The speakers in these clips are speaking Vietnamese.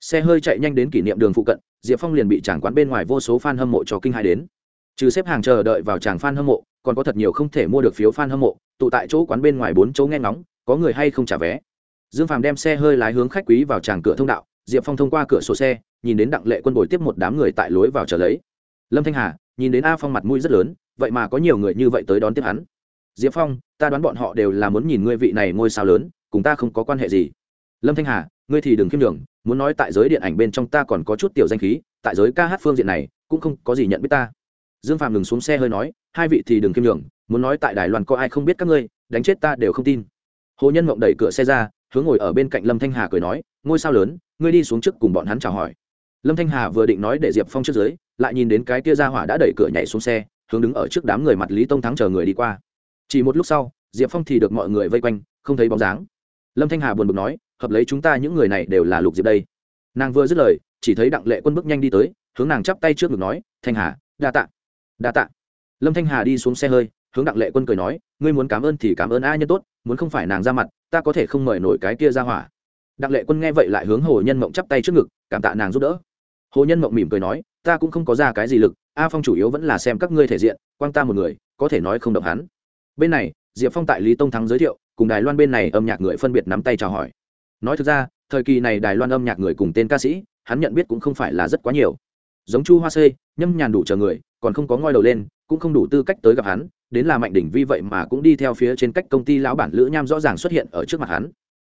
xe hơi chạy nhanh đến kỷ niệm đường phụ cận, diệp phong liền bị tràng quán bên ngoài vô số f a n hâm mộ cho kinh hai đến. Trừ xếp hàng chờ đợi vào tràng f a n hâm mộ, còn có thật nhiều không thể mua được phiếu f a n hâm mộ, tụ tại chỗ quán bên ngoài bốn chỗ nghe ngóng, có người hay không trả vé. Dương phàm đem xe hơi lái hướng khách quý vào tràng cửa thông đạo, diệp phong thông qua cửa sổ xe, nhìn đến đặng lệ quân bồi tiếp một đám người tại lối vào chờ lấy. Lâm thanh hà, nhìn đến a phong mặt mũi rất lớn, vậy mà có nhiều người như vậy tới đón tiếp hắn. Diệp phong, ta đoán bọn họ đều là muốn nhìn ngươi vị này ngôi sao lớn, cùng ta không có quan hệ gì. Lâm thanh hà, ngươi thì đừng khiêm đường muốn nói tại giới điện ảnh bên trong ta còn có chút tiểu danh khí, tại giới ca hát phương diện này, cũng không có gì nhận biết ta. Dương phạm ngừng xuống xe hơi nói, hai vị thì đừng kiêm nhường, muốn nói tại đài loan có ai không biết các ngươi, đánh chết ta đều không tin. Hồ nhân mộng đẩy cửa xe ra, hướng ngồi ở bên cạnh lâm thanh hà cười nói, ngôi sao lớn, ngươi đi xuống trước cùng bọn hắn chào hỏi. Lâm thanh hà vừa định nói để diệp phong trước dưới, lại nhìn đến cái tia ra hỏa đã đẩy cửa nhảy xuống xe, hướng đứng ở trước đám người mặt lý tông thắng chờ người đi qua. Chỉ một lúc sau, diệp phong thì được mọi người vây quanh, không thấy bóng dáng lâm thanh hà buồn bực nói, hợp lấy chúng ta những người này đều là lục diệp đây. Nàng vừa dứt lời, chỉ thấy đặng lệ quân bước nhanh đi tới, hướng nàng chắp tay trước ngực nói, thanh hà, đa tạ đa tạ. Lâm thanh hà đi xuống xe hơi, hướng đặng lệ quân cười nói, ngươi muốn cảm ơn thì cảm ơn a nhân tốt, muốn không phải nàng ra mặt, ta có thể không mời nổi cái kia ra hỏa. Đặng lệ quân nghe vậy lại hướng hồ nhân mộng chắp tay trước ngực, cảm tạ nàng giúp đỡ. Hồ nhân mộng mỉm cười nói, ta cũng không có ra cái gì lực, a phong chủ yếu vẫn là xem các ngươi thể diện, quang ta một người, có thể nói không động hắn. Bên này, diệp phong tại lý tông thắng giới thiệu cùng đài loan bên này âm nhạc người phân biệt nắm tay chào hỏi. Nói thực ra, thời kỳ này đài loan âm nhạc người cùng tên ca sĩ, hắn nhận biết cũng không phải là rất quá nhiều. Giống chu hoa xê nhâm nhàn đủ chờ người, còn không có ngoi đầu lên, cũng không đủ tư cách tới gặp hắn, đến là mạnh đỉnh vi vậy mà cũng đi theo phía trên cách công ty lão bản lữ nham rõ ràng xuất hiện ở trước mặt hắn.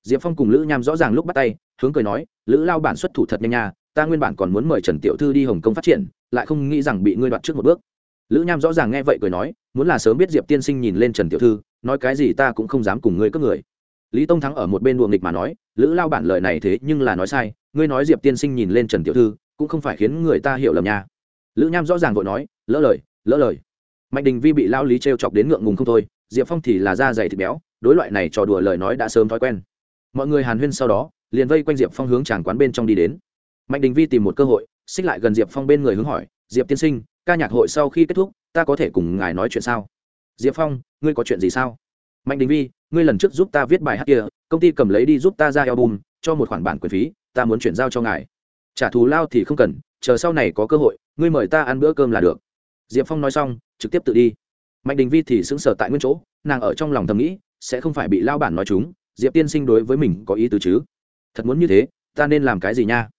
Diệp phong cùng lữ nham rõ ràng lúc bắt tay, hướng cười nói, lữ lao bản xuất thủ thật nhanh nha, ta nguyên bản còn muốn mời trần tiểu thư đi hồng kông phát triển, lại không nghĩ rằng bị ngươi đoạt trước một bước. Lữ nham rõ ràng nghe vậy cười nói, muốn là sớm biết diệp tiên sinh nhìn lên trần tiểu thư nói cái gì ta cũng không dám cùng ngươi cướp người. Lý tông thắng ở một bên đùa nghịch mà nói, lữ lao bản lời này thế nhưng là nói sai, ngươi nói diệp tiên sinh nhìn lên trần tiểu thư, cũng không phải khiến người ta hiểu lầm nha. Lữ nham rõ ràng vội nói, lỡ lời lỡ lời. Mạnh đình vi bị lao lý t r e o chọc đến ngượng ngùng không thôi, diệp phong thì là da dày thịt béo, đối loại này trò đùa lời nói đã sớm thói quen. Mọi người hàn huyên sau đó, liền vây quanh diệp phong hướng tràng quán bên trong đi đến. Mạnh đình vi tìm một cơ hội, xích lại gần diệp phong bên người hướng hỏi, diệp tiên sinh, ca nhạc hội sau khi kết thúc, ta có thể cùng ngài nói chuyện sao? Diệp phong, ngươi có chuyện gì sao? Mạnh đình vi, ngươi lần trước giúp ta viết bài hát kia, công ty cầm lấy đi giúp ta ra album, cho một khoản bản quyền phí, ta muốn chuyển giao cho ngài. Trả thù lao thì không cần, chờ sau này có cơ hội, ngươi mời ta ăn bữa cơm là được. Diệp phong nói xong, trực tiếp tự đi. Mạnh đình vi thì sững sờ tại nguyên chỗ, nàng ở trong lòng thầm nghĩ, sẽ không phải bị lao bản nói chúng, diệp tiên sinh đối với mình có ý tứ chứ? Thật muốn như thế, ta nên làm cái gì nha?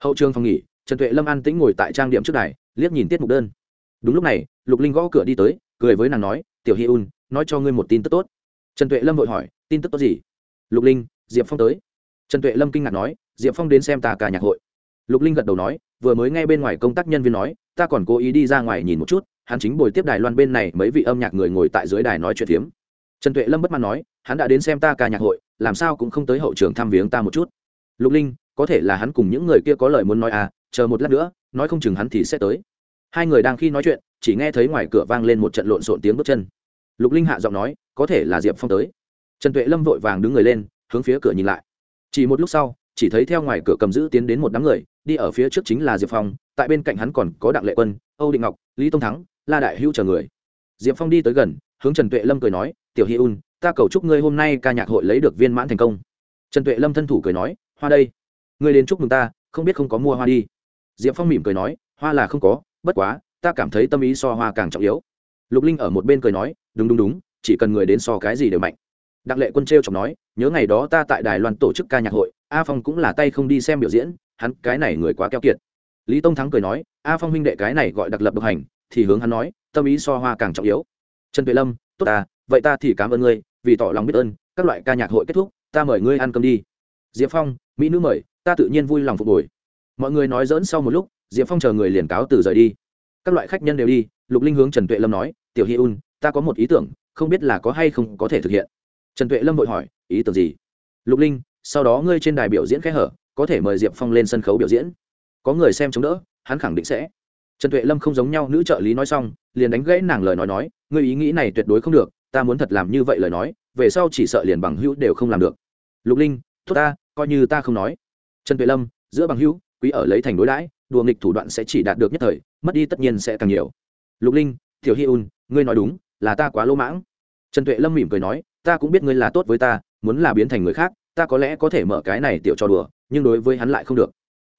Hậu trường phòng nghỉ, trần tuệ lâm an tĩnh ngồi tại trang điểm trước đài, liếc nhìn tiết mục đơn. Đúng lúc này, lục linh gõ cửa đi tới, cười với nàng nói, tiểu hi un, nói cho ngươi một tin tức tốt trần tuệ lâm vội hỏi, tin tức tốt gì? Lục linh, diệp phong tới. Trần tuệ lâm kinh ngạc nói, diệp phong đến xem ta cả nhạc hội. Lục linh gật đầu nói, vừa mới nghe bên ngoài công tác nhân viên nói, ta còn cố ý đi ra ngoài nhìn một chút, hắn chính bồi tiếp đài loan bên này mấy vị âm nhạc người ngồi tại dưới đài nói chuyện phiếm. Trần tuệ lâm bất mãn nói, hắn đã đến xem ta ca nhạc hội, làm sao cũng không tới hậu trường thăm viếng ta một chút. Lục linh, có thể là hắn cùng những người kia có lời muốn nói à chờ một lát nữa, nói không chừng hắn thì sẽ tới. Hai người đang khi nói chuyện, chỉ nghe thấy ngoài cửa vang lên một trận lộn xộn tiếng bước chân lục linh hạ giọng nói, có thể là diệp phong tới. Trần tuệ lâm vội vàng đứng người lên, hướng phía cửa nhìn lại. Chỉ một lúc sau, chỉ thấy theo ngoài cửa cầm giữ tiến đến một đám người, đi ở phía trước chính là diệp phong, tại bên cạnh hắn còn có đặng lệ quân, âu định ngọc, lý tông thắng, la đại hữu chờ người. Diệp phong đi tới gần, hướng trần tuệ lâm cười nói, tiểu hi un, ta cầu chúc ngươi hôm nay ca nhạc hội lấy được viên mãn thành công. Trần tuệ lâm thân thủ cười nói, hoa đây, ngươi đến chúc mừng ta, không biết không có mua hoa đi. Diệp phong mỉm cười nói, hoa là không có, bất quá, ta cảm thấy tâm ý so hoa càng trọng yếu. Lục linh ở một bên cười nói đúng đúng đúng, chỉ cần người đến so cái gì đều mạnh. Đặng lệ quân t r e o chọc nói, nhớ ngày đó ta tại đài loan tổ chức ca nhạc hội, a phong cũng là tay không đi xem biểu diễn, hắn cái này người quá keo kiệt. Lý tông thắng cười nói, a phong huynh đệ cái này gọi đặc lập độc hành, thì hướng hắn nói, tâm ý so hoa càng trọng yếu. Trần tuệ lâm, tốt ta, vậy ta thì cảm ơn ngươi, vì tỏ lòng biết ơn, các loại ca nhạc hội kết thúc, ta mời ngươi ăn cơm đi. Diệp phong, mỹ nữ mời, ta tự nhiên vui lòng phục hồi. Mọi người nói dỡn sau một lúc, diệp phong chờ người liền cáo từ rời đi. Các loại khách nhân đều đi, lục linh hướng trần tuệ lâm nói, tiểu hi un ta có một ý tưởng, không biết là có hay không có thể thực hiện. Trần tuệ lâm vội hỏi, ý tưởng gì? Lục linh, sau đó ngươi trên đài biểu diễn khẽ hở, có thể mời diệp phong lên sân khấu biểu diễn. Có người xem chống đỡ, hắn khẳng định sẽ. Trần tuệ lâm không giống nhau, nữ trợ lý nói xong, liền đánh gãy nàng lời nói nói, ngươi ý nghĩ này tuyệt đối không được, ta muốn thật làm như vậy lời nói, về sau chỉ sợ liền bằng hữu đều không làm được. Lục linh thúc ta, coi như ta không nói. Trần tuệ lâm, giữa bằng hữu, quý ở lấy thành đối đãi, đùa nghịch thủ đoạn sẽ chỉ đạt được nhất thời, mất đi tất nhiên sẽ càng nhiều. Lục linh thiểu hi un, ngươi nói đúng là ta quá lỗ mãng. Trần tuệ lâm mỉm cười nói, ta cũng biết ngươi là tốt với ta, muốn là biến thành người khác, ta có lẽ có thể mở cái này tiểu cho đùa, nhưng đối với hắn lại không được.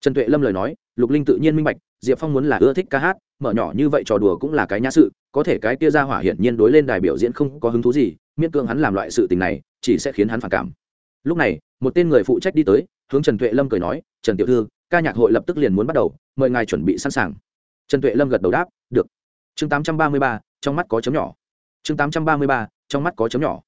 Trần tuệ lâm lời nói, lục linh tự nhiên minh bạch, diệp phong muốn là ưa thích ca hát, mở nhỏ như vậy trò đùa cũng là cái nhã sự, có thể cái kia ra hỏa hiển nhiên đối lên đài biểu diễn không có hứng thú gì, miễn cưỡng hắn làm loại sự tình này, chỉ sẽ khiến hắn phản cảm. Lúc này, một tên người phụ trách đi tới, hướng trần tuệ lâm cười nói, trần tiểu thư, ca nhạc hội lập tức liền muốn bắt đầu, mời ngài chuẩn bị sẵn sàng. Trần tuệ lâm gật đầu đáp, được. Chương tám trăm ba mươi ba, trong mắt có chấm nhỏ chương tám trăm ba mươi ba, trong mắt có chấm nhỏ.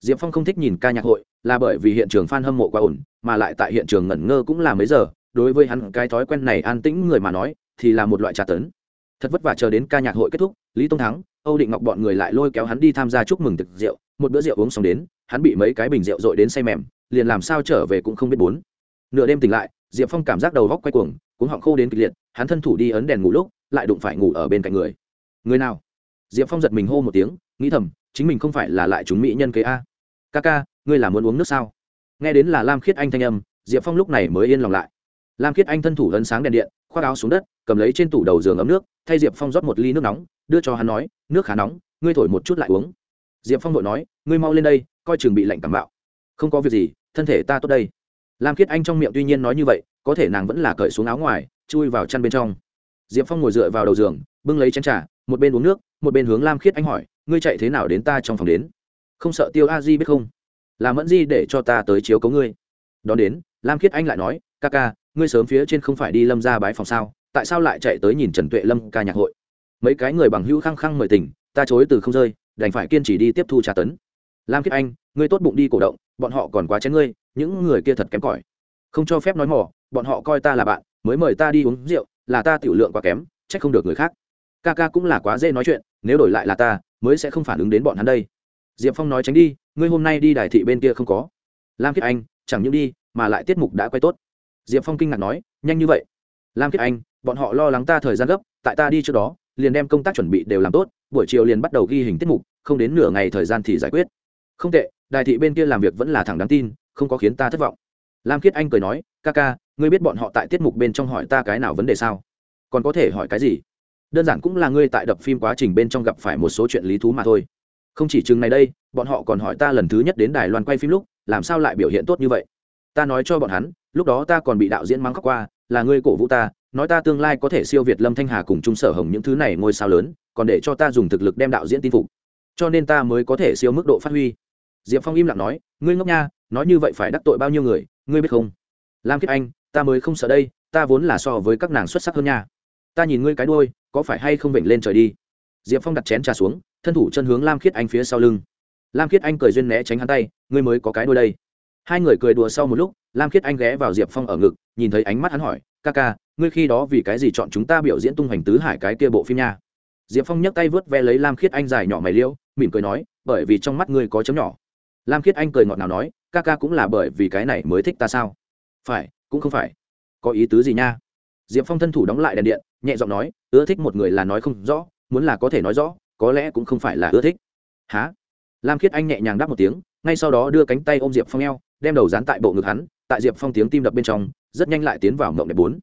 Diệp phong không thích nhìn ca nhạc hội, là bởi vì hiện trường f a n hâm mộ quá ổn, mà lại tại hiện trường ngẩn ngơ cũng là mấy giờ, đối với hắn cái thói quen này an tĩnh người mà nói, thì là một loại trà tấn. Thật vất vả chờ đến ca nhạc hội kết thúc, lý tông thắng, âu định ngọc bọn người lại lôi kéo hắn đi tham gia chúc mừng thực rượu, một bữa rượu uống xong đến, hắn bị mấy cái bình rượu dội đến say mềm, liền làm sao trở về cũng không biết bốn. Nửa đêm tỉnh lại, diệp phong cảm giác đầu góc quay cuồng, cuống họng khô đến kịch liệt, hắn thân thủ đi ấn đèn ngủ lúc, lại đụng phải ngủ ở bên cạnh người. Người nào? Diệp phong giật mình hô một tiếng nghĩ thầm, chính mình không phải là lại chúng mỹ nhân kế a. Ca ca ngươi là muốn uống nước sao? Nghe đến là lam khiết anh thanh âm, diệp phong lúc này mới yên lòng lại. Lam khiết anh thân thủ ấn sáng đèn điện, khoác áo xuống đất, cầm lấy trên tủ đầu giường ấm nước, thay diệp phong rót một ly nước nóng, đưa cho hắn nói, nước khá nóng, ngươi thổi một chút lại uống. Diệp phong vội nói, ngươi mau lên đây, coi chừng bị lạnh cảm bạo. Không có việc gì, thân thể ta tốt đây. Lam khiết anh trong miệng tuy nhiên nói như vậy, có thể nàng vẫn là cởi xuống áo ngoài, chui vào chăn bên trong. Diệp phong ngồi dựa vào đầu giường, bưng lấy chén t r à một bên uống nước, một bên hướng lam khiết anh hỏi ngươi chạy thế nào đến ta trong phòng đến? Không sợ tiêu a di biết không? Là mẫn di để cho ta tới chiếu cấu ngươi. Đón đến, lam khiết anh lại nói, ca ca, ngươi sớm phía trên không phải đi lâm ra bái phòng sao? Tại sao lại chạy tới nhìn trần tuệ lâm ca nhạc hội? Mấy cái người bằng hữu khăng khăng mời tình ta chối từ không rơi, đành phải kiên trì đi tiếp thu trà tấn. Lam khiết anh, ngươi tốt bụng đi cổ động, bọn họ còn quá chén ngươi, những người kia thật kém cỏi. Không cho phép nói mỏ bọn họ coi ta là bạn, mới mời ta đi uống rượu, là ta tiểu lượng quá kém, trách không được người khác. Ca ca cũng là quá dễ nói chuyện, nếu đổi lại là ta mới sẽ không phản ứng đến bọn hắn đây. Diệp phong nói tránh đi, ngươi hôm nay đi đài thị bên kia không có. Lam kiết anh, chẳng những đi, mà lại tiết mục đã quay tốt. Diệp phong kinh ngạc nói, nhanh như vậy. Lam kiết anh, bọn họ lo lắng ta thời gian gấp, tại ta đi trước đó, liền đem công tác chuẩn bị đều làm tốt, buổi chiều liền bắt đầu ghi hình tiết mục, không đến nửa ngày thời gian thì giải quyết. Không tệ, đài thị bên kia làm việc vẫn là thẳng đáng tin, không có khiến ta thất vọng. Lam Kiết anh cười nói, ca ca, ngươi biết bọn họ tại tiết mục bên trong hỏi ta cái nào vấn đề sao? Còn có thể hỏi cái gì? Đơn giản cũng là ngươi tại đập phim quá trình bên trong gặp phải một số chuyện lý thú mà thôi. Không chỉ chừng này đây, bọn họ còn hỏi ta lần thứ nhất đến đài loan quay phim lúc, làm sao lại biểu hiện tốt như vậy? Ta nói cho bọn hắn, lúc đó ta còn bị đạo diễn mắng khóc qua, là ngươi cổ vũ ta, nói ta tương lai có thể siêu việt lâm thanh hà cùng trung sở hồng những thứ này ngôi sao lớn, còn để cho ta dùng thực lực đem đạo diễn tin phục. Cho nên ta mới có thể siêu mức độ phát huy. Diệp phong im lặng nói, ngươi ngốc nha, nói như vậy phải đắc tội bao nhiêu người, ngươi biết không? Lam kiếp anh, ta mới không sợ đây, ta vốn là so với các nàng xuất sắc hơn nha. Ta nhìn ngươi cái đôi có phải hay không vểnh lên trời đi? Diệp phong đặt chén trà xuống, thân thủ chân hướng lam khiết anh phía sau lưng. Lam khiết anh cười duyên né tránh hắn tay, ngươi mới có cái đôi đây. Hai người cười đùa sau một lúc, lam khiết anh ghé vào diệp phong ở ngực, nhìn thấy ánh mắt hắn hỏi, ca ca, ngươi khi đó vì cái gì chọn chúng ta biểu diễn tung hoành tứ hải cái kia bộ phim nha? Diệp phong nhấc tay vớt ve lấy lam khiết anh dài nhỏ mày liêu, mỉm cười nói, bởi vì trong mắt ngươi có chấm nhỏ. Lam khiết anh cười ngọt nào nói, ca ca cũng là bởi vì cái này mới thích ta sao? Phải, cũng không phải. Có ý tứ gì nha? Diệp phong thân thủ đóng lại đèn điện nhẹ giọng nói, ưa thích một người là nói không rõ, muốn là có thể nói rõ, có lẽ cũng không phải là ưa thích. Há lam khiết anh nhẹ nhàng đáp một tiếng, ngay sau đó đưa cánh tay ôm diệp phong eo, đem đầu dán tại bộ ngực hắn, tại diệp phong tiếng tim đập bên trong, rất nhanh lại tiến vào mộng đẹp bốn.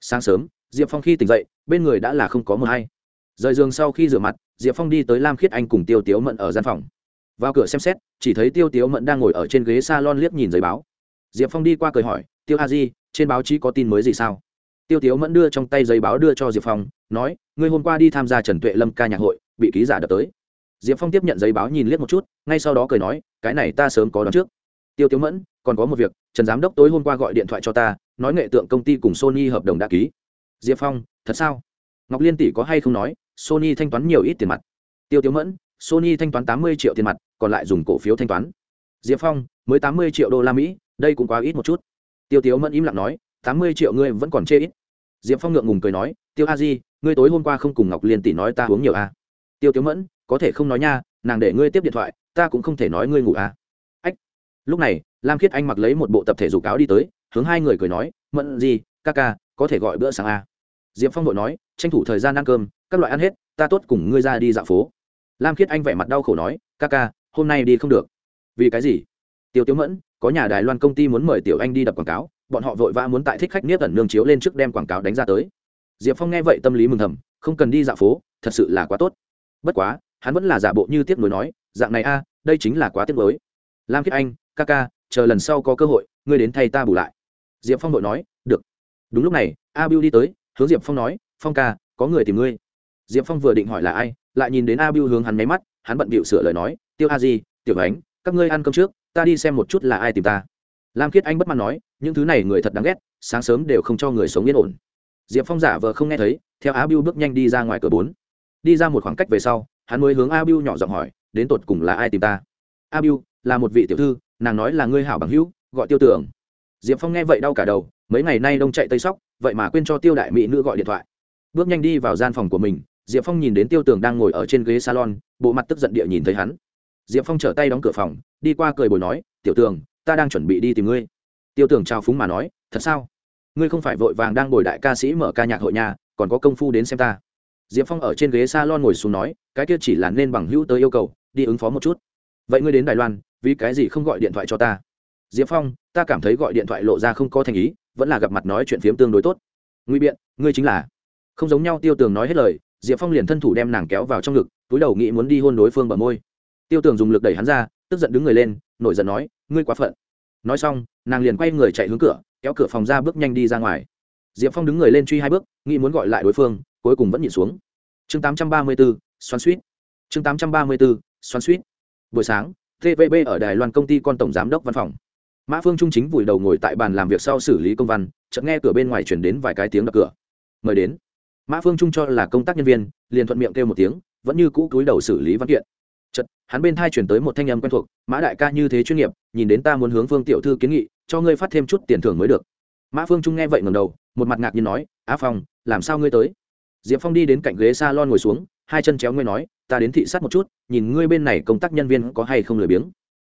Sáng sớm, diệp phong khi tỉnh dậy, bên người đã là không có mờ hay. Rời giường sau khi rửa mặt, diệp phong đi tới lam khiết anh cùng tiêu tiếu mận ở gian phòng. Vào cửa xem xét, chỉ thấy tiêu tiếu mận đang ngồi ở trên ghế s a lon liếc nhìn giấy báo. Diệp phong đi qua cười hỏi, tiêu a di, trên báo chí có tin mới gì sao? Tiêu tiếu mẫn đưa trong tay giấy báo đưa cho diệp phong, nói, ngươi hôm qua đi tham gia trần tuệ lâm ca nhạc hội, bị ký giả đập tới. Diệp phong tiếp nhận giấy báo nhìn liếc một chút, ngay sau đó cười nói, cái này ta sớm có đón trước. Tiêu tiếu mẫn, còn có một việc, trần giám đốc tối hôm qua gọi điện thoại cho ta, nói nghệ tượng công ty cùng sony hợp đồng đã ký. Diệp phong, thật sao? Ngọc liên tỷ có hay không nói, sony thanh toán nhiều ít tiền mặt? Tiêu tiếu mẫn, sony thanh toán tám mươi triệu tiền mặt, còn lại dùng cổ phiếu thanh toán. Diệp phong, mới tám mươi triệu đô la mỹ, đây cũng quá ít một chút. Tiêu tiếu mẫn im lặng nói tám mươi triệu ngươi vẫn còn chê ít diệp phong ngượng ngùng cười nói, tiêu a di, ngươi tối hôm qua không cùng ngọc liên tỷ nói ta uống nhiều a à? tiêu tiếu mẫn, có thể không nói nha, nàng để ngươi tiếp điện thoại, ta cũng không thể nói ngươi ngủ a à? ách lúc này, lam khiết anh mặc lấy một bộ tập thể dục áo đi tới, hướng hai người cười nói, mẫn gì, ca ca, có thể gọi bữa sáng a à? diệp phong vội nói, tranh thủ thời gian ăn cơm, các loại ăn hết, ta tốt cùng ngươi ra đi dạo phố lam khiết anh vẻ mặt đau khổ nói, ca ca, hôm nay đi không được vì cái gì tiêu tiếu mẫn, có nhà đài loan công ty muốn mời tiểu anh đi đập quảng cáo bọn họ vội vã muốn tại thích khách niết ẩn nương chiếu lên trước đem quảng cáo đánh ra tới. Diệp phong nghe vậy tâm lý mừng thầm, không cần đi dạo phố, thật sự là quá tốt. Bất quá, hắn vẫn là giả bộ như tiếp nối nói, dạng này a, đây chính là quá tiếc mới lam kiết anh, ca ca, chờ lần sau có cơ hội, ngươi đến thay ta bù lại. Diệp phong vội nói, được. Đúng lúc này, a biu đi tới, hướng diệp phong nói, phong ca, có người tìm ngươi. Diệp phong vừa định hỏi là ai, lại nhìn đến a biu hướng hắn máy mắt, hắn bận bịu sửa lời nói, tiêu a di, tiểu ánh, các ngươi ăn cơm trước, ta đi xem một chút là ai tìm ta. Lam khiết anh bất mãn nói những thứ này người thật đáng ghét, sáng sớm đều không cho người sống yên ổn. Diệp phong giả vờ không nghe thấy, theo a biu bước nhanh đi ra ngoài cửa bốn. Đi ra một khoảng cách về sau, hắn mới hướng a biu nhỏ giọng hỏi, đến tột cùng là ai tìm ta? A biu là một vị tiểu thư, nàng nói là ngươi hảo bằng hữu, gọi tiêu tưởng diệp phong nghe vậy đau cả đầu, mấy ngày nay đông chạy tây sóc, vậy mà quên cho tiêu đại mỹ nữ gọi điện thoại. Bước nhanh đi vào gian phòng của mình, diệp phong nhìn đến tiêu tường đang ngồi ở trên ghế salon, bộ mặt tức giận địa nhìn thấy hắn. Diệp phong trở tay đóng cửa phòng, đi qua cười bồi nói, tiểu tường, ta đang chuẩn bị đi tìm ngươi tiêu tường trao phúng mà nói, thật sao? Ngươi không phải vội vàng đang bồi đại ca sĩ mở ca nhạc hội nhà, còn có công phu đến xem ta. Diệp phong ở trên ghế salon ngồi xuống nói, cái kia chỉ là nên bằng hữu tới yêu cầu, đi ứng phó một chút. Vậy ngươi đến đài loan, vì cái gì không gọi điện thoại cho ta? Diệp phong, ta cảm thấy gọi điện thoại lộ ra không có thành ý, vẫn là gặp mặt nói chuyện phiếm tương đối tốt. Nguy biện, ngươi chính là không giống nhau tiêu tường nói hết lời, diệp phong liền thân thủ đem nàng kéo vào trong ngực, túi đầu nghĩ muốn đi hôn đối phương bờ môi. Tiêu tường dùng lực đẩy hắn ra, tức giận đứng người lên, nổi giận nói, ngươi quá phận. Nói xong nàng liền quay người chạy hướng cửa, kéo cửa phòng ra bước nhanh đi ra ngoài. Diệp phong đứng người lên truy hai bước, nghĩ muốn gọi lại đối phương, cuối cùng vẫn nhịn xuống. Chương tám trăm ba mươi b ố xoắn suýt. Chương tám trăm ba mươi b ố xoắn suýt. Buổi sáng tvb ở đài loan công ty con tổng giám đốc văn phòng. Mã phương trung chính vùi đầu ngồi tại bàn làm việc sau xử lý công văn, chợt nghe cửa bên ngoài chuyển đến vài cái tiếng đập cửa. Mời đến. Mã phương trung cho là công tác nhân viên, liền thuận miệng kêu một tiếng, vẫn như cũ túi đầu xử lý văn kiện hắn bên thai chuyển tới một thanh âm quen thuộc, mã đại ca như thế chuyên nghiệp, nhìn đến ta muốn hướng phương tiểu thư kiến nghị, cho ngươi phát thêm chút tiền thưởng mới được. Mã phương trung nghe vậy ngầm đầu, một mặt ngạc nhiên nói, á phong, làm sao ngươi tới? Diệp phong đi đến cạnh ghế s a lon ngồi xuống, hai chân chéo ngươi nói, ta đến thị sát một chút, nhìn ngươi bên này công tác nhân viên có hay không lười biếng.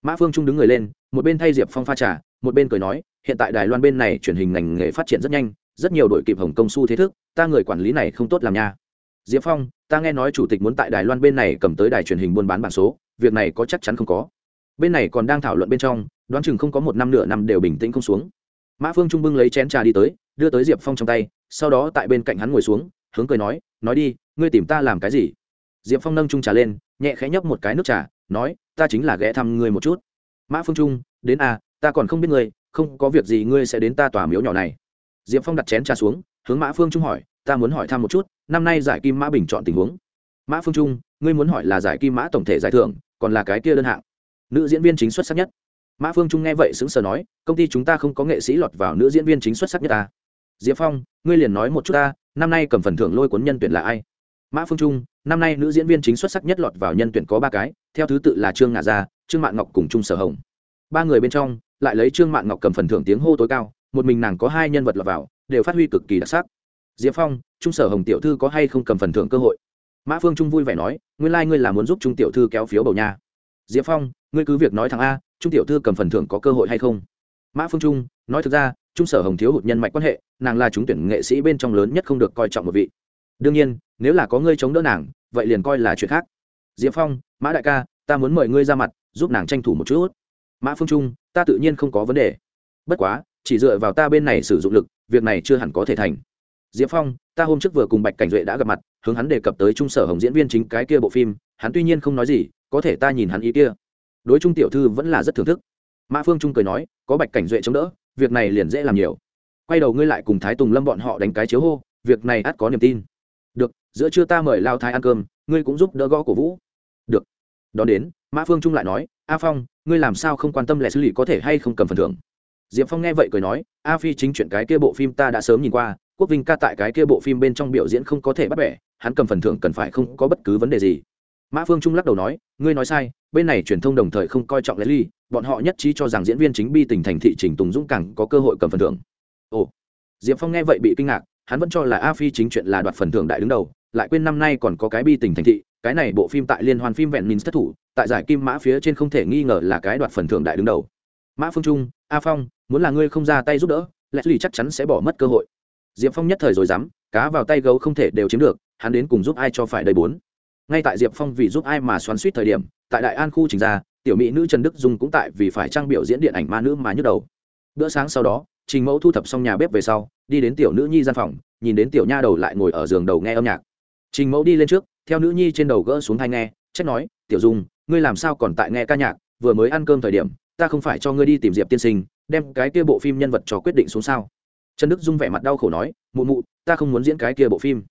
Mã phương trung đứng người lên, một bên thay diệp phong pha trà, một bên cười nói, hiện tại đài loan bên này truyền hình ngành nghề phát triển rất nhanh, rất nhiều đội kịp hồng công su thế thức, ta người quản lý này không tốt làm nha diệp phong ta nghe nói chủ tịch muốn tại đài loan bên này cầm tới đài truyền hình buôn bán bản số việc này có chắc chắn không có. Bên này còn đang thảo luận bên trong đoán chừng không có một năm nửa năm đều bình tĩnh không xuống. Mã phương trung bưng lấy chén trà đi tới đưa tới diệp phong trong tay sau đó tại bên cạnh hắn ngồi xuống hướng cười nói nói đi ngươi tìm ta làm cái gì? Diệp phong nâng trung trà lên nhẹ khẽ nhấp một cái nước trà nói ta chính là ghé thăm ngươi một chút. Mã phương trung đến a à, ta còn không biết ngươi không có việc gì ngươi sẽ đến ta tòa miếu nhỏ này. Diệp phong đặt chén trà xuống hướng mã phương trung hỏi ta muốn hỏi thăm một chút năm nay giải kim mã bình chọn tình huống. Mã phương trung, ngươi muốn hỏi là giải kim mã tổng thể giải thưởng, còn là cái kia đơn hạng? Nữ diễn viên chính xuất sắc nhất. Mã phương trung nghe vậy sững sờ nói, công ty chúng ta không có nghệ sĩ lọt vào nữ diễn viên chính xuất sắc nhất ta. Diệp phong, ngươi liền nói một chút ta, năm nay cầm phần thưởng lôi cuốn nhân tuyển là ai? Mã phương trung, năm nay nữ diễn viên chính xuất sắc nhất lọt vào nhân tuyển có ba cái, theo thứ tự là trương ngà gia, trương mạn ngọc cùng trung sở hồng. Ba người bên trong, lại lấy trương mạn ngọc cầm phần thưởng tiếng hô tối cao, một mình nàng có hai nhân vật lọt vào, đều phát huy cực kỳ đặc sắc diệp phong, trung sở hồng tiểu thư có hay không cầm phần thưởng cơ hội? Mã phương trung vui vẻ nói, nguyên lai、like、ngươi là muốn giúp trung tiểu thư kéo phiếu bầu nha. Diệp phong, ngươi cứ việc nói thằng a, trung tiểu thư cầm phần thưởng có cơ hội hay không? Mã phương trung, nói thực ra, trung sở hồng thiếu hụt nhân mạch quan hệ, nàng là trúng tuyển nghệ sĩ bên trong lớn nhất không được coi trọng một vị. Đương nhiên, nếu là có ngươi chống đỡ nàng, vậy liền coi là chuyện khác. Diệp phong, mã đại ca, ta muốn mời ngươi ra mặt, giúp nàng tranh thủ một chút. Mã phương trung, ta tự nhiên không có vấn đề. Bất quá, chỉ dựa vào ta bên này sử dụng lực, việc này chưa hẳn có thể thành diệp phong, ta hôm trước vừa cùng bạch cảnh duệ đã gặp mặt, hướng hắn đề cập tới trung sở hồng diễn viên chính cái kia bộ phim, hắn tuy nhiên không nói gì, có thể ta nhìn hắn ý kia. Đối trung tiểu thư vẫn là rất thưởng thức. Mã phương trung cười nói, có bạch cảnh duệ chống đỡ, việc này liền dễ làm nhiều. Quay đầu ngươi lại cùng thái tùng lâm bọn họ đánh cái chiếu hô, việc này ắt có niềm tin. Được, giữa trưa ta mời lao thái ăn cơm, ngươi cũng giúp đỡ gõ cổ vũ. Được. Đón đến, mã phương trung lại nói, a phong, ngươi làm sao không quan tâm lệ xử lý có thể hay không cầm phần thưởng? Diệp phong nghe vậy cười nói, a phi chính chuyện cái kia bộ phim ta đã sớm nhìn qua quốc vinh ca tại cái kia bộ phim bên trong biểu diễn không có thể bắt bẻ, hắn cầm phần thưởng cần phải không có bất cứ vấn đề gì. Mã phương trung lắc đầu nói, ngươi nói sai, bên này truyền thông đồng thời không coi trọng leslie, bọn họ nhất trí cho rằng diễn viên chính bi tình thành thị trình tùng dũng càng có cơ hội cầm phần thưởng. Ồ. Diệp phong nghe vậy bị kinh ngạc, hắn vẫn cho là a phi chính chuyện là đoạt phần thưởng đại đứng đầu, lại quên năm nay còn có cái bi tình thành thị, cái này bộ phim tại liên hoan phim vẹn minh thất thủ, tại giải kim mã phía trên không thể nghi ngờ là cái đoạt phần thưởng đại đứng đầu. Mã phương trung, a phong, muốn là ngươi không ra tay giúp đỡ, leslie chắc chắn sẽ bỏ mất cơ hội diệp phong nhất thời rồi dám, cá vào tay gấu không thể đều chiếm được, hắn đến cùng giúp ai cho phải đầy bốn. Ngay tại diệp phong vì giúp ai mà xoắn suýt thời điểm, tại đại an khu trình ra, tiểu mỹ nữ trần đức dung cũng tại vì phải trang biểu diễn điện ảnh ma nữ mà nhức đầu. Bữa sáng sau đó, trình mẫu thu thập xong nhà bếp về sau, đi đến tiểu nữ nhi gian phòng, nhìn đến tiểu nha đầu lại ngồi ở giường đầu nghe âm nhạc. Trình mẫu đi lên trước, theo nữ nhi trên đầu gỡ xuống thai nghe, trách nói, tiểu dung, ngươi làm sao còn tại nghe ca nhạc, vừa mới ăn cơm thời điểm, ta không phải cho ngươi đi tìm diệp tiên sinh, đem cái kia bộ phim nhân vật cho quyết định xuống sao? Trần đức dung vẻ mặt đau khổ nói, mụ mụ, ta không muốn diễn cái kia bộ phim.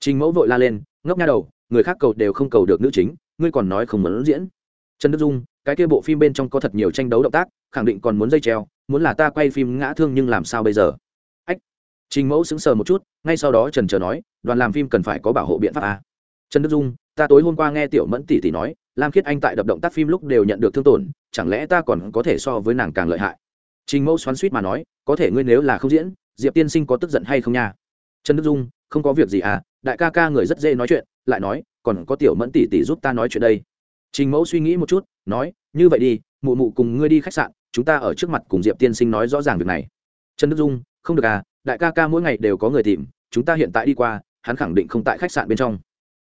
Trình mẫu vội la lên, ngốc nha đầu, người khác cầu đều không cầu được nữ chính, ngươi còn nói không muốn diễn. Trần đức dung, cái kia bộ phim bên trong có thật nhiều tranh đấu động tác, khẳng định còn muốn dây treo, muốn là ta quay phim ngã thương nhưng làm sao bây giờ? Ách. Trình mẫu sững sờ một chút, ngay sau đó trần chờ nói, đoàn làm phim cần phải có bảo hộ biện pháp à. trần đức dung, ta tối hôm qua nghe tiểu mẫn tỷ tỷ nói, lam khiết anh tại đập động tác phim lúc đều nhận được thương tổn, chẳng lẽ ta còn có thể so với nàng càng lợi hại? Trình mẫu xoắn suýt mà nói, có thể ngươi nếu là không diễn diệp tiên sinh có tức giận hay không nha? Trần đức dung, không có việc gì à đại ca ca người rất dễ nói chuyện, lại nói, còn có tiểu mẫn tỷ tỷ giúp ta nói chuyện đây. Trình mẫu suy nghĩ một chút, nói, như vậy đi, mụ mụ cùng ngươi đi khách sạn, chúng ta ở trước mặt cùng diệp tiên sinh nói rõ ràng việc này. Trần đức dung, không được à đại ca ca mỗi ngày đều có người tìm, chúng ta hiện tại đi qua, hắn khẳng định không tại khách sạn bên trong.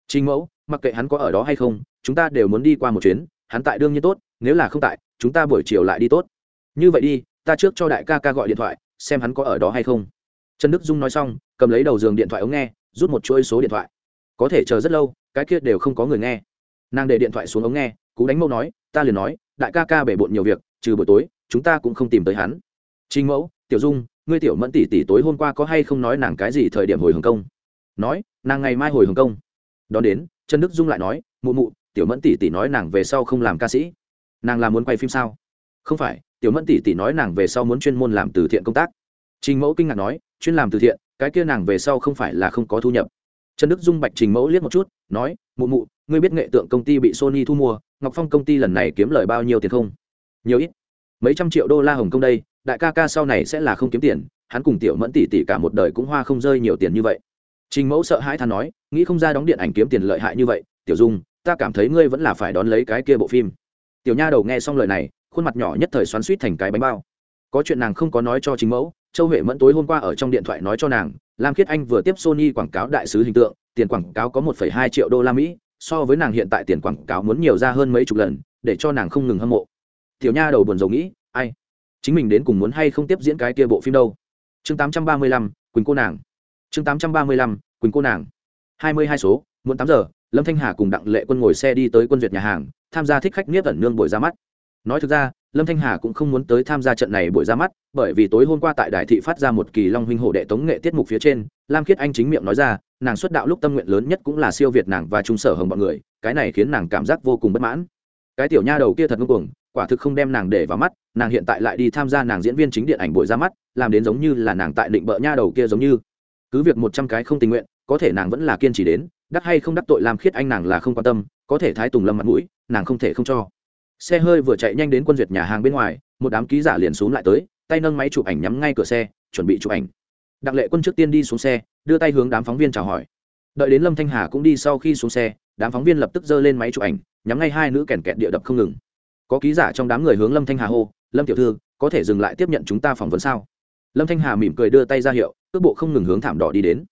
Trình mẫu, mặc kệ hắn có ở đó hay không, chúng ta đều muốn đi qua một chuyến, hắn tại đương nhiên tốt, nếu là không tại, chúng ta buổi chiều lại đi tốt. Như vậy đi, ta trước cho đại ca ca gọi điện thoại xem hắn có ở đó hay không. Trần đức dung nói xong, cầm lấy đầu giường điện thoại ống nghe, rút một chuỗi số điện thoại. Có thể chờ rất lâu, cái kia đều không có người nghe. Nàng để điện thoại xuống ống nghe, cú đánh mẫu nói, ta liền nói, đại ca ca bể bộn nhiều việc, trừ buổi tối, chúng ta cũng không tìm tới hắn. Trinh mẫu, tiểu dung, ngươi tiểu mẫn tỷ tỷ tối hôm qua có hay không nói nàng cái gì thời điểm hồi hồng công? Nói, nàng ngày mai hồi hồng công. Đón đến, trần đức dung lại nói, mụ mụ, tiểu mẫn tỷ tỷ nói nàng về sau không làm ca sĩ. Nàng là muốn quay phim sao? Không phải tiểu mẫn tỷ tỷ nói nàng về sau muốn chuyên môn làm từ thiện công tác. Trình mẫu kinh ngạc nói, chuyên làm từ thiện, cái kia nàng về sau không phải là không có thu nhập. Trần đức dung bạch trình mẫu liếc một chút, nói, mụ mụ, ngươi biết nghệ tượng công ty bị sony thu mua, ngọc phong công ty lần này kiếm lời bao nhiêu tiền không? Nhiều ít. Mấy trăm triệu đô la hồng công đây, đại ca ca sau này sẽ là không kiếm tiền, hắn cùng tiểu mẫn tỷ tỷ cả một đời cũng hoa không rơi nhiều tiền như vậy. Trình mẫu sợ hãi than nói, nghĩ không ra đóng điện ảnh kiếm tiền lợi hại như vậy, tiểu dung, ta cảm thấy ngươi vẫn là phải đón lấy cái kia bộ phim. Tiểu nha đầu nghe xong lời này khuôn mặt nhỏ nhất thời xoắn suýt thành cái bánh bao. Có chuyện nàng không có nói cho chính mẫu, châu huệ mẫn tối hôm qua ở trong điện thoại nói cho nàng, lam khiết anh vừa tiếp sony quảng cáo đại sứ hình tượng, tiền quảng cáo có một hai triệu đô la mỹ, so với nàng hiện tại tiền quảng cáo muốn nhiều ra hơn mấy chục lần, để cho nàng không ngừng hâm mộ. Tiểu nha đầu buồn rầu nghĩ, ai? Chính mình đến cùng muốn hay không tiếp diễn cái kia bộ phim đâu? Chương tám trăm ba mươi lăm, quỳnh cô nàng. Chương tám trăm ba mươi lăm, quỳnh cô nàng. Hai mươi hai số, muộn tám giờ, lâm thanh hà cùng đặng lệ quân ngồi xe đi tới quân duyệt nhà hàng, tham gia thích khách nghiếp ẩn nương buổi ra mắt nói thực ra, lâm thanh hà cũng không muốn tới tham gia trận này buổi ra mắt, bởi vì tối hôm qua tại đài thị phát ra một kỳ long huynh hồ đệ tống nghệ tiết mục phía trên, lam khiết anh chính miệng nói ra, nàng xuất đạo lúc tâm nguyện lớn nhất cũng là siêu việt nàng và trung sở hồng bọn người, cái này khiến nàng cảm giác vô cùng bất mãn. Cái tiểu nha đầu kia thật ngưng cuồng, quả thực không đem nàng để vào mắt, nàng hiện tại lại đi tham gia nàng diễn viên chính điện ảnh buổi ra mắt, làm đến giống như là nàng tại định bợ nha đầu kia giống như. Cứ việc một trăm cái không tình nguyện, có thể nàng vẫn là kiên trì đến, đắc hay không đắc tội lam khiết anh nàng là không quan tâm, có thể thái tùng lâm mặt mũi, nàng không thể không cho xe hơi vừa chạy nhanh đến quân duyệt nhà hàng bên ngoài, một đám ký giả liền xuống lại tới, tay nâng máy chụp ảnh nhắm ngay cửa xe, chuẩn bị chụp ảnh. Đặng lệ quân trước tiên đi xuống xe, đưa tay hướng đám phóng viên chào hỏi. Đợi đến lâm thanh hà cũng đi sau khi xuống xe, đám phóng viên lập tức giơ lên máy chụp ảnh, nhắm ngay hai nữ kèn kẹt địa đập không ngừng. Có ký giả trong đám người hướng lâm thanh hà hô, lâm tiểu thư, có thể dừng lại tiếp nhận chúng ta phỏng vấn sao? Lâm thanh hà mỉm cười đưa tay ra hiệu, cước bộ không ngừng hướng thảm đỏ đi đến.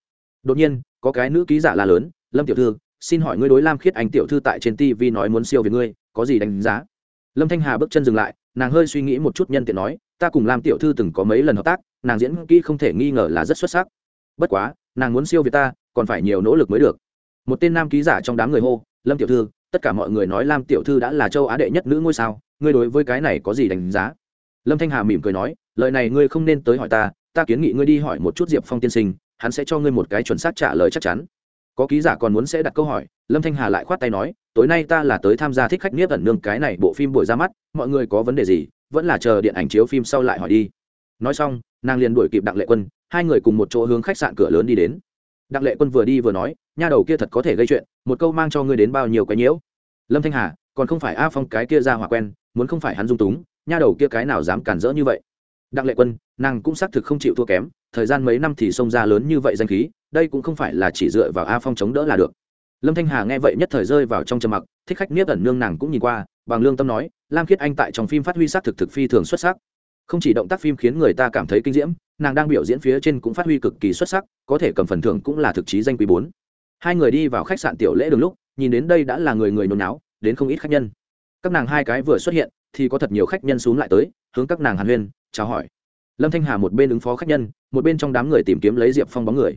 Đột nhiên, có cái nữ ký giả la lớn, lâm tiểu thư, xin hỏi ngươi đối lam khiết anh tiểu thư tại trên tv nói muốn siêu về ngươi, có gì đánh giá? Lâm thanh hà bước chân dừng lại, nàng hơi suy nghĩ một chút nhân tiện nói, ta cùng lam tiểu thư từng có mấy lần hợp tác, nàng diễn kỹ không thể nghi ngờ là rất xuất sắc. Bất quá, nàng muốn siêu việt ta, còn phải nhiều nỗ lực mới được. Một tên nam ký giả trong đám người hô, lâm tiểu thư, tất cả mọi người nói lam tiểu thư đã là châu á đệ nhất nữ ngôi sao, ngươi đối với cái này có gì đánh giá? Lâm thanh hà mỉm cười nói, lời này ngươi không nên tới hỏi ta ta kiến nghị ngươi đi hỏi một chút diệp phong tiên sinh, hắn sẽ cho ngươi một cái chuẩn xác trả lời chắc chắn. Có ký giả còn muốn sẽ đặt câu hỏi, lâm thanh hà lại khoát tay nói tối nay ta là tới tham gia thích khách niết ẩn nương cái này bộ phim buổi ra mắt, mọi người có vấn đề gì, vẫn là chờ điện ảnh chiếu phim sau lại hỏi đi. Nói xong, nàng liền đuổi kịp đặng lệ quân, hai người cùng một chỗ hướng khách sạn cửa lớn đi đến. Đặng lệ quân vừa đi vừa nói, nha đầu kia thật có thể gây chuyện, một câu mang cho ngươi đến bao nhiêu cái nhiễu? Lâm thanh hà, còn không phải a phong cái kia ra hòa quen, muốn không phải hắn dung túng, nha đầu kia cái nào dám cản rỡ như vậy? Đặng lệ quân, nàng cũng xác thực không chịu thua kém, thời gian mấy năm thì xông ra lớn như vậy danh khí, đây cũng không phải là chỉ dựa vào a phong chống đỡ là được lâm thanh hà nghe vậy nhất thời rơi vào trong trầm mặc, thích khách niết ẩn nương nàng cũng nhìn qua, bằng lương tâm nói, lam khiết anh tại trong phim phát huy s á c thực thực phi thường xuất sắc. Không chỉ động tác phim khiến người ta cảm thấy kinh diễm, nàng đang biểu diễn phía trên cũng phát huy cực kỳ xuất sắc, có thể cầm phần thưởng cũng là thực chí danh quý bốn. Hai người đi vào khách sạn tiểu lễ đường lúc, nhìn đến đây đã là người người nôn náo, đến không ít khách nhân. Các nàng hai cái vừa xuất hiện, thì có thật nhiều khách nhân xuống lại tới, hướng các nàng hàn huyên, chào hỏi. Lâm thanh hà một bên ứng phó khách nhân, một bên trong đám người tìm kiếm lấy diệp phong bóng người.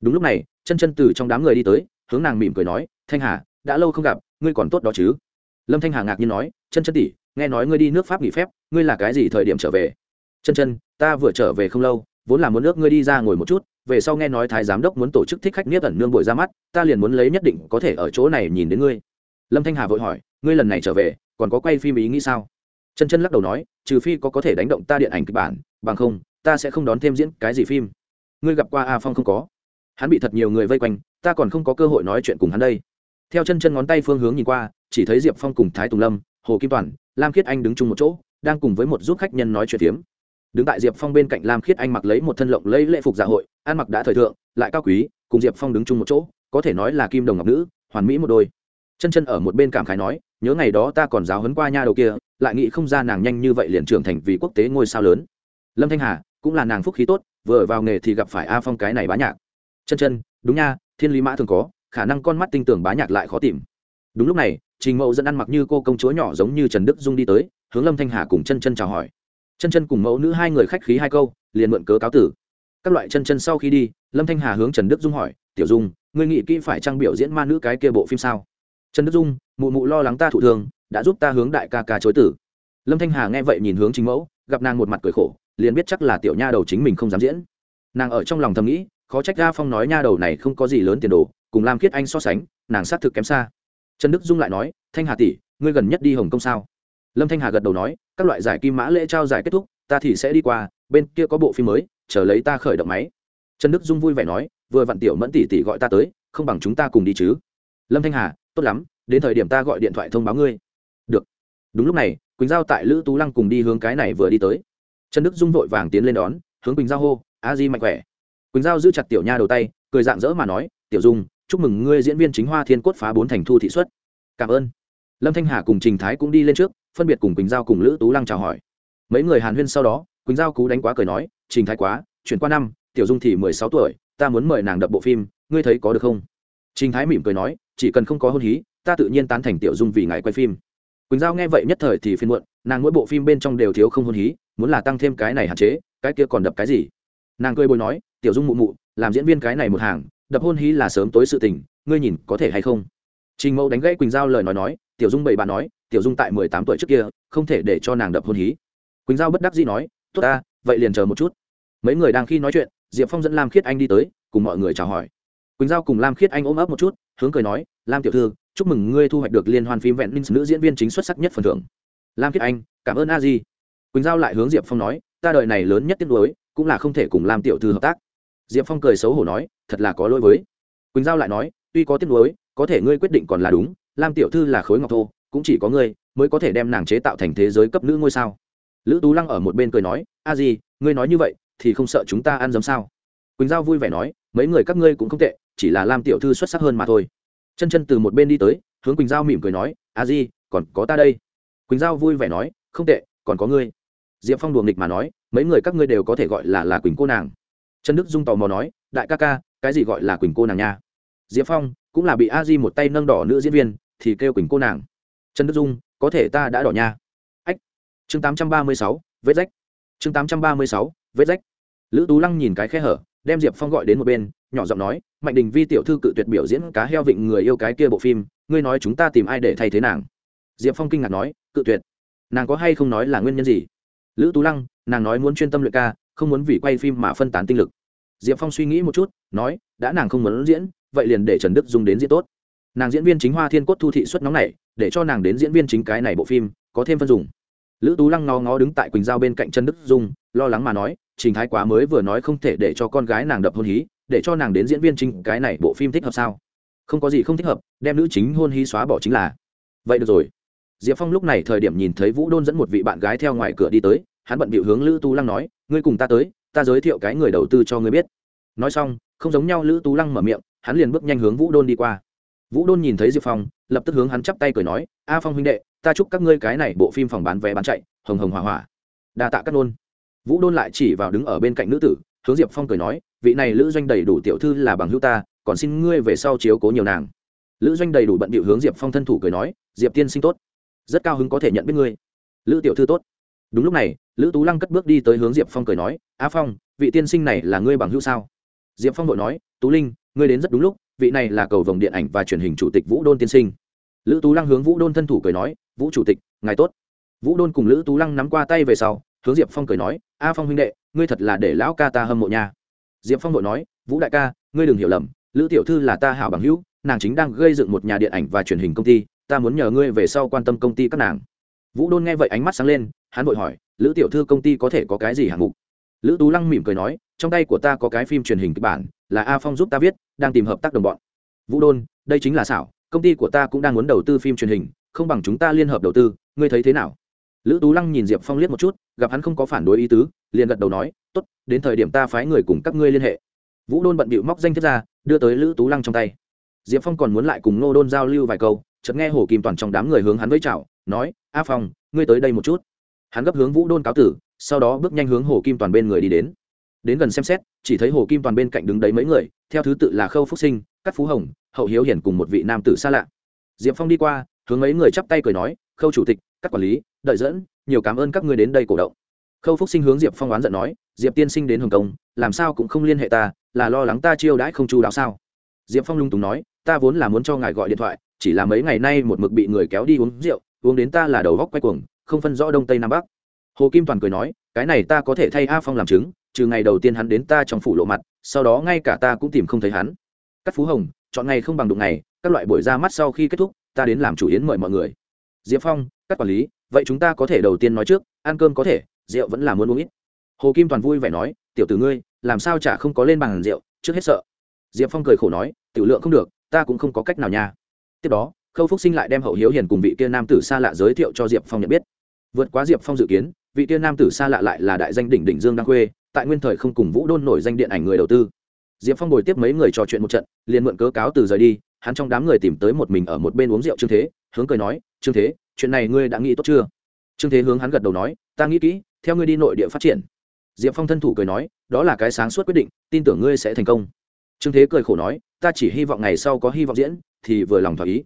Đúng lúc này, chân chân từ trong đám người đi tới hướng nàng mỉm cười nói, thanh hà, đã lâu không gặp, ngươi còn tốt đó chứ? Lâm thanh hà ngạc nhiên nói, chân chân tỉ nghe nói ngươi đi nước pháp nghỉ phép, ngươi là cái gì thời điểm trở về? Chân chân, ta vừa trở về không lâu, vốn là muốn ước ngươi đi ra ngồi một chút, về sau nghe nói thái giám đốc muốn tổ chức thích khách niết ẩn nương bội ra mắt, ta liền muốn lấy nhất định có thể ở chỗ này nhìn đến ngươi. Lâm thanh hà vội hỏi, ngươi lần này trở về, còn có quay phim ý nghĩ sao? Chân chân lắc đầu nói, trừ phi có có thể đánh động ta điện ảnh kịch bản, bằng không, ta sẽ không đón thêm diễn cái gì phim. Ngươi gặp qua a phong không có? Hắn bị thật nhiều người vây quanh, ta còn không có cơ hội nói chuyện cùng hắn đây. Theo chân chân ngón tay phương hướng nhìn qua, chỉ thấy diệp phong cùng thái tùng lâm, hồ kim toàn, lam khiết anh đứng chung một chỗ, đang cùng với một giúp khách nhân nói chuyện phiếm. Đứng tại diệp phong bên cạnh lam khiết anh mặc lấy một thân lộng lấy lễ phục dạ hội, ăn mặc đã thời thượng, lại cao quý, cùng diệp phong đứng chung một chỗ, có thể nói là kim đồng ngọc nữ, hoàn mỹ một đôi. Chân chân ở một bên cảm khái nói, nhớ ngày đó ta còn giáo hấn qua nha đầu kia, lại nghĩ không ra nàng nhanh như vậy liền trưởng thành vì quốc tế ngôi sao lớn. Lâm thanh hà, cũng là nàng phúc khí tốt, vừa vào nghề thì gặp phải a phong cái này bá nhạc chân chân, đúng nha, thiên lý mã thường có, khả năng con mắt tinh tưởng bá nhạc lại khó tìm. Đúng lúc này, trình mẫu dẫn ăn mặc như cô công chúa nhỏ giống như trần đức dung đi tới, hướng lâm thanh hà cùng chân chân chào hỏi. Chân chân cùng mẫu nữ hai người khách khí hai câu, liền mượn cớ cáo tử. Các loại chân chân sau khi đi, lâm thanh hà hướng trần đức dung hỏi, tiểu dung, ngươi nghĩ kỹ phải trang biểu diễn ma nữ cái kia bộ phim sao? Trần đức dung, mụ mụ lo lắng ta thụ thường, đã giúp ta hướng đại ca ca chối tử. Lâm thanh hà nghe vậy nhìn hướng chính mẫu gặp nàng một mặt cười khổ, liền biết chắc là tiểu nha đầu chính mình không dám diễn. Nàng ở trong lòng thầm nghĩ khó trách ga phong nói nha đầu này không có gì lớn tiền đồ, cùng lam khiết anh so sánh, nàng xác thực kém xa. Trần đức dung lại nói, thanh hà tỷ, ngươi gần nhất đi hồng kông sao? Lâm thanh hà gật đầu nói, các loại giải kim mã lễ trao giải kết thúc, ta thì sẽ đi qua, bên kia có bộ phim mới, chờ lấy ta khởi động máy. Trần đức dung vui vẻ nói, vừa vặn tiểu mẫn tỷ tỷ gọi ta tới, không bằng chúng ta cùng đi chứ. Lâm thanh hà, tốt lắm, đến thời điểm ta gọi điện thoại thông báo ngươi. Được. Đúng lúc này, quỳnh giao tại lữ tú lăng cùng đi hướng cái này vừa đi tới. Trần đức dung vội vàng tiến lên đón, hướng quỳnh giao hô, a di mạnh khỏe quỳnh giao giữ chặt tiểu nha đầu tay cười dạng dỡ mà nói tiểu dung chúc mừng ngươi diễn viên chính hoa thiên cốt phá bốn thành thu thị xuất cảm ơn lâm thanh hà cùng trình thái cũng đi lên trước phân biệt cùng quỳnh giao cùng lữ tú lăng chào hỏi mấy người hàn huyên sau đó quỳnh giao cú đánh quá cười nói trình thái quá chuyển qua năm tiểu dung thì mười sáu tuổi ta muốn mời nàng đập bộ phim ngươi thấy có được không trình thái mỉm cười nói chỉ cần không có hôn hí ta tự nhiên tán thành tiểu dung vì ngài quay phim quỳnh giao nghe vậy nhất thời thì phiên muộn nàng mỗi bộ phim bên trong đều thiếu không hôn hí muốn là tăng thêm cái này hạn chế cái kia còn đập cái gì nàng cười bồi nói, tiểu dung mụ mụ, làm diễn viên cái này một hàng, đập hôn hí là sớm tối sự tình, ngươi nhìn có thể hay không? Trình mẫu đánh gãy quỳnh giao lời nói nói, tiểu dung bảy bạn nói, tiểu dung tại mười tám tuổi trước kia, không thể để cho nàng đập hôn hí. Quỳnh giao bất đắc dĩ nói, tốt ta, vậy liền chờ một chút. Mấy người đang khi nói chuyện, diệp phong dẫn lam khiết anh đi tới, cùng mọi người chào hỏi. Quỳnh giao cùng lam khiết anh ôm ấp một chút, hướng cười nói, lam tiểu thư, chúc mừng ngươi thu hoạch được liên hoan phim vẹn ninh nữ diễn viên chính xuất sắc nhất phần thưởng. Lam khiết anh, cảm ơn a di. Quỳnh giao lại hướng diệp phong nói, ta đời này lớn nhất tiếc nuối cũng là không thể cùng lam tiểu thư hợp tác. Diệp phong cười xấu hổ nói, thật là có lỗi với. Quỳnh giao lại nói, tuy có tiếc nuối, có thể ngươi quyết định còn là đúng, lam tiểu thư là khối ngọc thô, cũng chỉ có ngươi mới có thể đem nàng chế tạo thành thế giới cấp nữ ngôi sao. Lữ tú lăng ở một bên cười nói, a di, ngươi nói như vậy thì không sợ chúng ta ăn dấm sao? Quỳnh giao vui vẻ nói, mấy người các ngươi cũng không tệ, chỉ là lam tiểu thư xuất sắc hơn mà thôi. Chân chân từ một bên đi tới, hướng quỳnh giao mỉm cười nói, a di, còn có ta đây. Quỳnh giao vui vẻ nói, không tệ, còn có ngươi. Diệp phong đùa nghịch mà nói mấy người các ngươi đều có thể gọi là là quỳnh cô nàng. Trần đức dung tò mò nói, đại ca ca, cái gì gọi là quỳnh cô nàng nha? Diệp phong cũng là bị a di một tay nâng đỏ nữ diễn viên, thì kêu quỳnh cô nàng. Trần đức dung, có thể ta đã đỏ nha. Ách. Chương tám trăm ba mươi sáu, vết rách. Chương tám trăm ba mươi sáu, vết rách. Lữ tú lăng nhìn cái khe hở, đem diệp phong gọi đến một bên, nhỏ giọng nói, mạnh đình vi tiểu thư cự tuyệt biểu diễn cá heo vịnh người yêu cái kia bộ phim, ngươi nói chúng ta tìm ai để thay thế nàng? Diệp phong kinh ngạc nói, cự tuyệt. Nàng có hay không nói là nguyên nhân gì? Lữ tú lăng nàng nói muốn chuyên tâm luyện ca, không muốn vì quay phim mà phân tán tinh lực. Diệp phong suy nghĩ một chút, nói, đã nàng không muốn diễn, vậy liền để trần đức dung đến diễn tốt. Nàng diễn viên chính hoa thiên cốt thu thị xuất nóng này, để cho nàng đến diễn viên chính cái này bộ phim, có thêm phân dùng. Lữ tú lăng ngó ngó đứng tại quỳnh giao bên cạnh trần đức dung, lo lắng mà nói, trình thái quá mới vừa nói không thể để cho con gái nàng đập hôn hí, để cho nàng đến diễn viên chính cái này bộ phim thích hợp sao? Không có gì không thích hợp, đem nữ chính hôn hí xóa bỏ chính là. Vậy được rồi. Diệp phong lúc này thời điểm nhìn thấy vũ đôn dẫn một vị bạn gái theo ngoài cửa đi tới hắn bận bịu hướng lữ tú lăng nói, ngươi cùng ta tới, ta giới thiệu cái người đầu tư cho ngươi biết. Nói xong, không giống nhau lữ tú lăng mở miệng, hắn liền bước nhanh hướng vũ đôn đi qua. Vũ đôn nhìn thấy diệp phong, lập tức hướng hắn chắp tay cười nói, a phong huynh đệ, ta chúc các ngươi cái này bộ phim phòng bán vé bán chạy, hồng hồng hỏa hỏa. Đa tạ cắt nôn. Vũ đôn lại chỉ vào đứng ở bên cạnh nữ tử, hướng diệp phong cười nói, vị này lữ doanh đầy đủ tiểu thư là bằng hữu ta, còn xin ngươi về sau chiếu cố nhiều nàng. Lữ doanh đầy đủ bận bịu hướng diệp phong thân thủ cười nói, diệp tiên sinh tốt, rất cao hứng có thể nhận biết ngươi. Lữ tiểu thư tốt đúng lúc này, lữ tú lăng cất bước đi tới hướng diệp phong cười nói, a phong, vị tiên sinh này là ngươi bằng hữu sao? Diệp phong vội nói, tú linh, ngươi đến rất đúng lúc, vị này là cầu vồng điện ảnh và truyền hình chủ tịch vũ đôn tiên sinh. Lữ tú lăng hướng vũ đôn thân thủ cười nói, vũ chủ tịch, ngài tốt. Vũ đôn cùng lữ tú lăng nắm qua tay về sau, hướng diệp phong cười nói, a phong huynh đệ, ngươi thật là để lão ca ta hâm mộ nha. Diệp phong vội nói, vũ đại ca, ngươi đừng hiểu lầm, lữ tiểu thư là ta hảo bằng hữu, nàng chính đang gây dựng một nhà điện ảnh và truyền hình công ty, ta muốn nhờ ngươi về sau quan tâm công ty các nàng. Vũ đôn nghe vậy ánh mắt sáng lên hắn vội hỏi, lữ tiểu thư công ty có thể có cái gì hạng mục? Lữ tú lăng mỉm cười nói, trong tay của ta có cái phim truyền hình kịch bản, là a phong giúp ta viết, đang tìm hợp tác đồng bọn. Vũ đôn, đây chính là xảo, công ty của ta cũng đang muốn đầu tư phim truyền hình, không bằng chúng ta liên hợp đầu tư, ngươi thấy thế nào? Lữ tú lăng nhìn diệp phong liếc một chút, gặp hắn không có phản đối ý tứ, liền gật đầu nói t ố t đến thời điểm ta phái người cùng các ngươi liên hệ. Vũ đôn bận bịu móc danh thiết ra, đưa tới lữ tú lăng trong tay. Diệp phong còn muốn lại cùng ngô đôn giao lưu vài câu, chợt nghe hồ kim toàn trong đám người hướng hắn với chào, nói, a phong, ngươi tới đây một chút hắn gấp hướng vũ đôn cáo tử, sau đó bước nhanh hướng hồ kim toàn bên người đi đến. Đến gần xem xét, chỉ thấy hồ kim toàn bên cạnh đứng đấy mấy người, theo thứ tự là khâu phúc sinh cắt phú hồng, hậu hiếu hiển cùng một vị nam tử xa lạ. Diệp phong đi qua, hướng mấy người chắp tay cười nói, khâu chủ tịch, các quản lý, đợi dẫn, nhiều cảm ơn các người đến đây cổ động. Khâu phúc sinh hướng diệp phong oán giận nói, diệp tiên sinh đến hồng kông, làm sao cũng không liên hệ ta, là lo lắng ta chiêu đãi không chu đáo sao? Diệp phong lung túng nói, ta vốn là muốn cho ngài gọi điện thoại, chỉ là mấy ngày nay một mực bị người kéo đi uống rượu, uống đến ta là đầu góc quay cuồng không phân rõ đông tây nam bắc. Hồ kim toàn cười nói, cái này ta có thể thay a phong làm chứng, trừ ngày đầu tiên hắn đến ta trong phủ lộ mặt, sau đó ngay cả ta cũng tìm không thấy hắn. Cắt phú hồng, chọn ngày không bằng đụng ngày, các loại buổi ra mắt sau khi kết thúc, ta đến làm chủ yến mời mọi người. Diệp phong, các quản lý, vậy chúng ta có thể đầu tiên nói trước, ăn cơm có thể, rượu vẫn là muốn uống ít. Hồ kim toàn vui vẻ nói, tiểu tử ngươi, làm sao chả không có lên bàn rượu, trước hết sợ. Diệp phong cười khổ nói, tiểu lượng không được, ta cũng không có cách nào nha. Tiếp đó, khâu phúc sinh lại đem hậu hiếu hiền cùng vị kia nam tử xa lạ giới thiệu cho diệp phong nhận biết vượt quá diệp phong dự kiến, vị tiên nam tử xa lạ lại là đại danh đỉnh đỉnh dương đăng khuê, tại nguyên thời không cùng vũ đôn nổi danh điện ảnh người đầu tư. Diệp phong bồi tiếp mấy người trò chuyện một trận, liền mượn cớ cáo từ rời đi, hắn trong đám người tìm tới một mình ở một bên uống rượu trương thế, hướng cười nói, trương thế, chuyện này ngươi đã nghĩ tốt chưa? Trương thế hướng hắn gật đầu nói, ta nghĩ kỹ, theo ngươi đi nội địa phát triển. Diệp phong thân thủ cười nói, đó là cái sáng suốt quyết định, tin tưởng ngươi sẽ thành công. Trương thế cười khổ nói, ta chỉ hy vọng ngày sau có hy vọng diễn, thì vừa lòng thỏa ý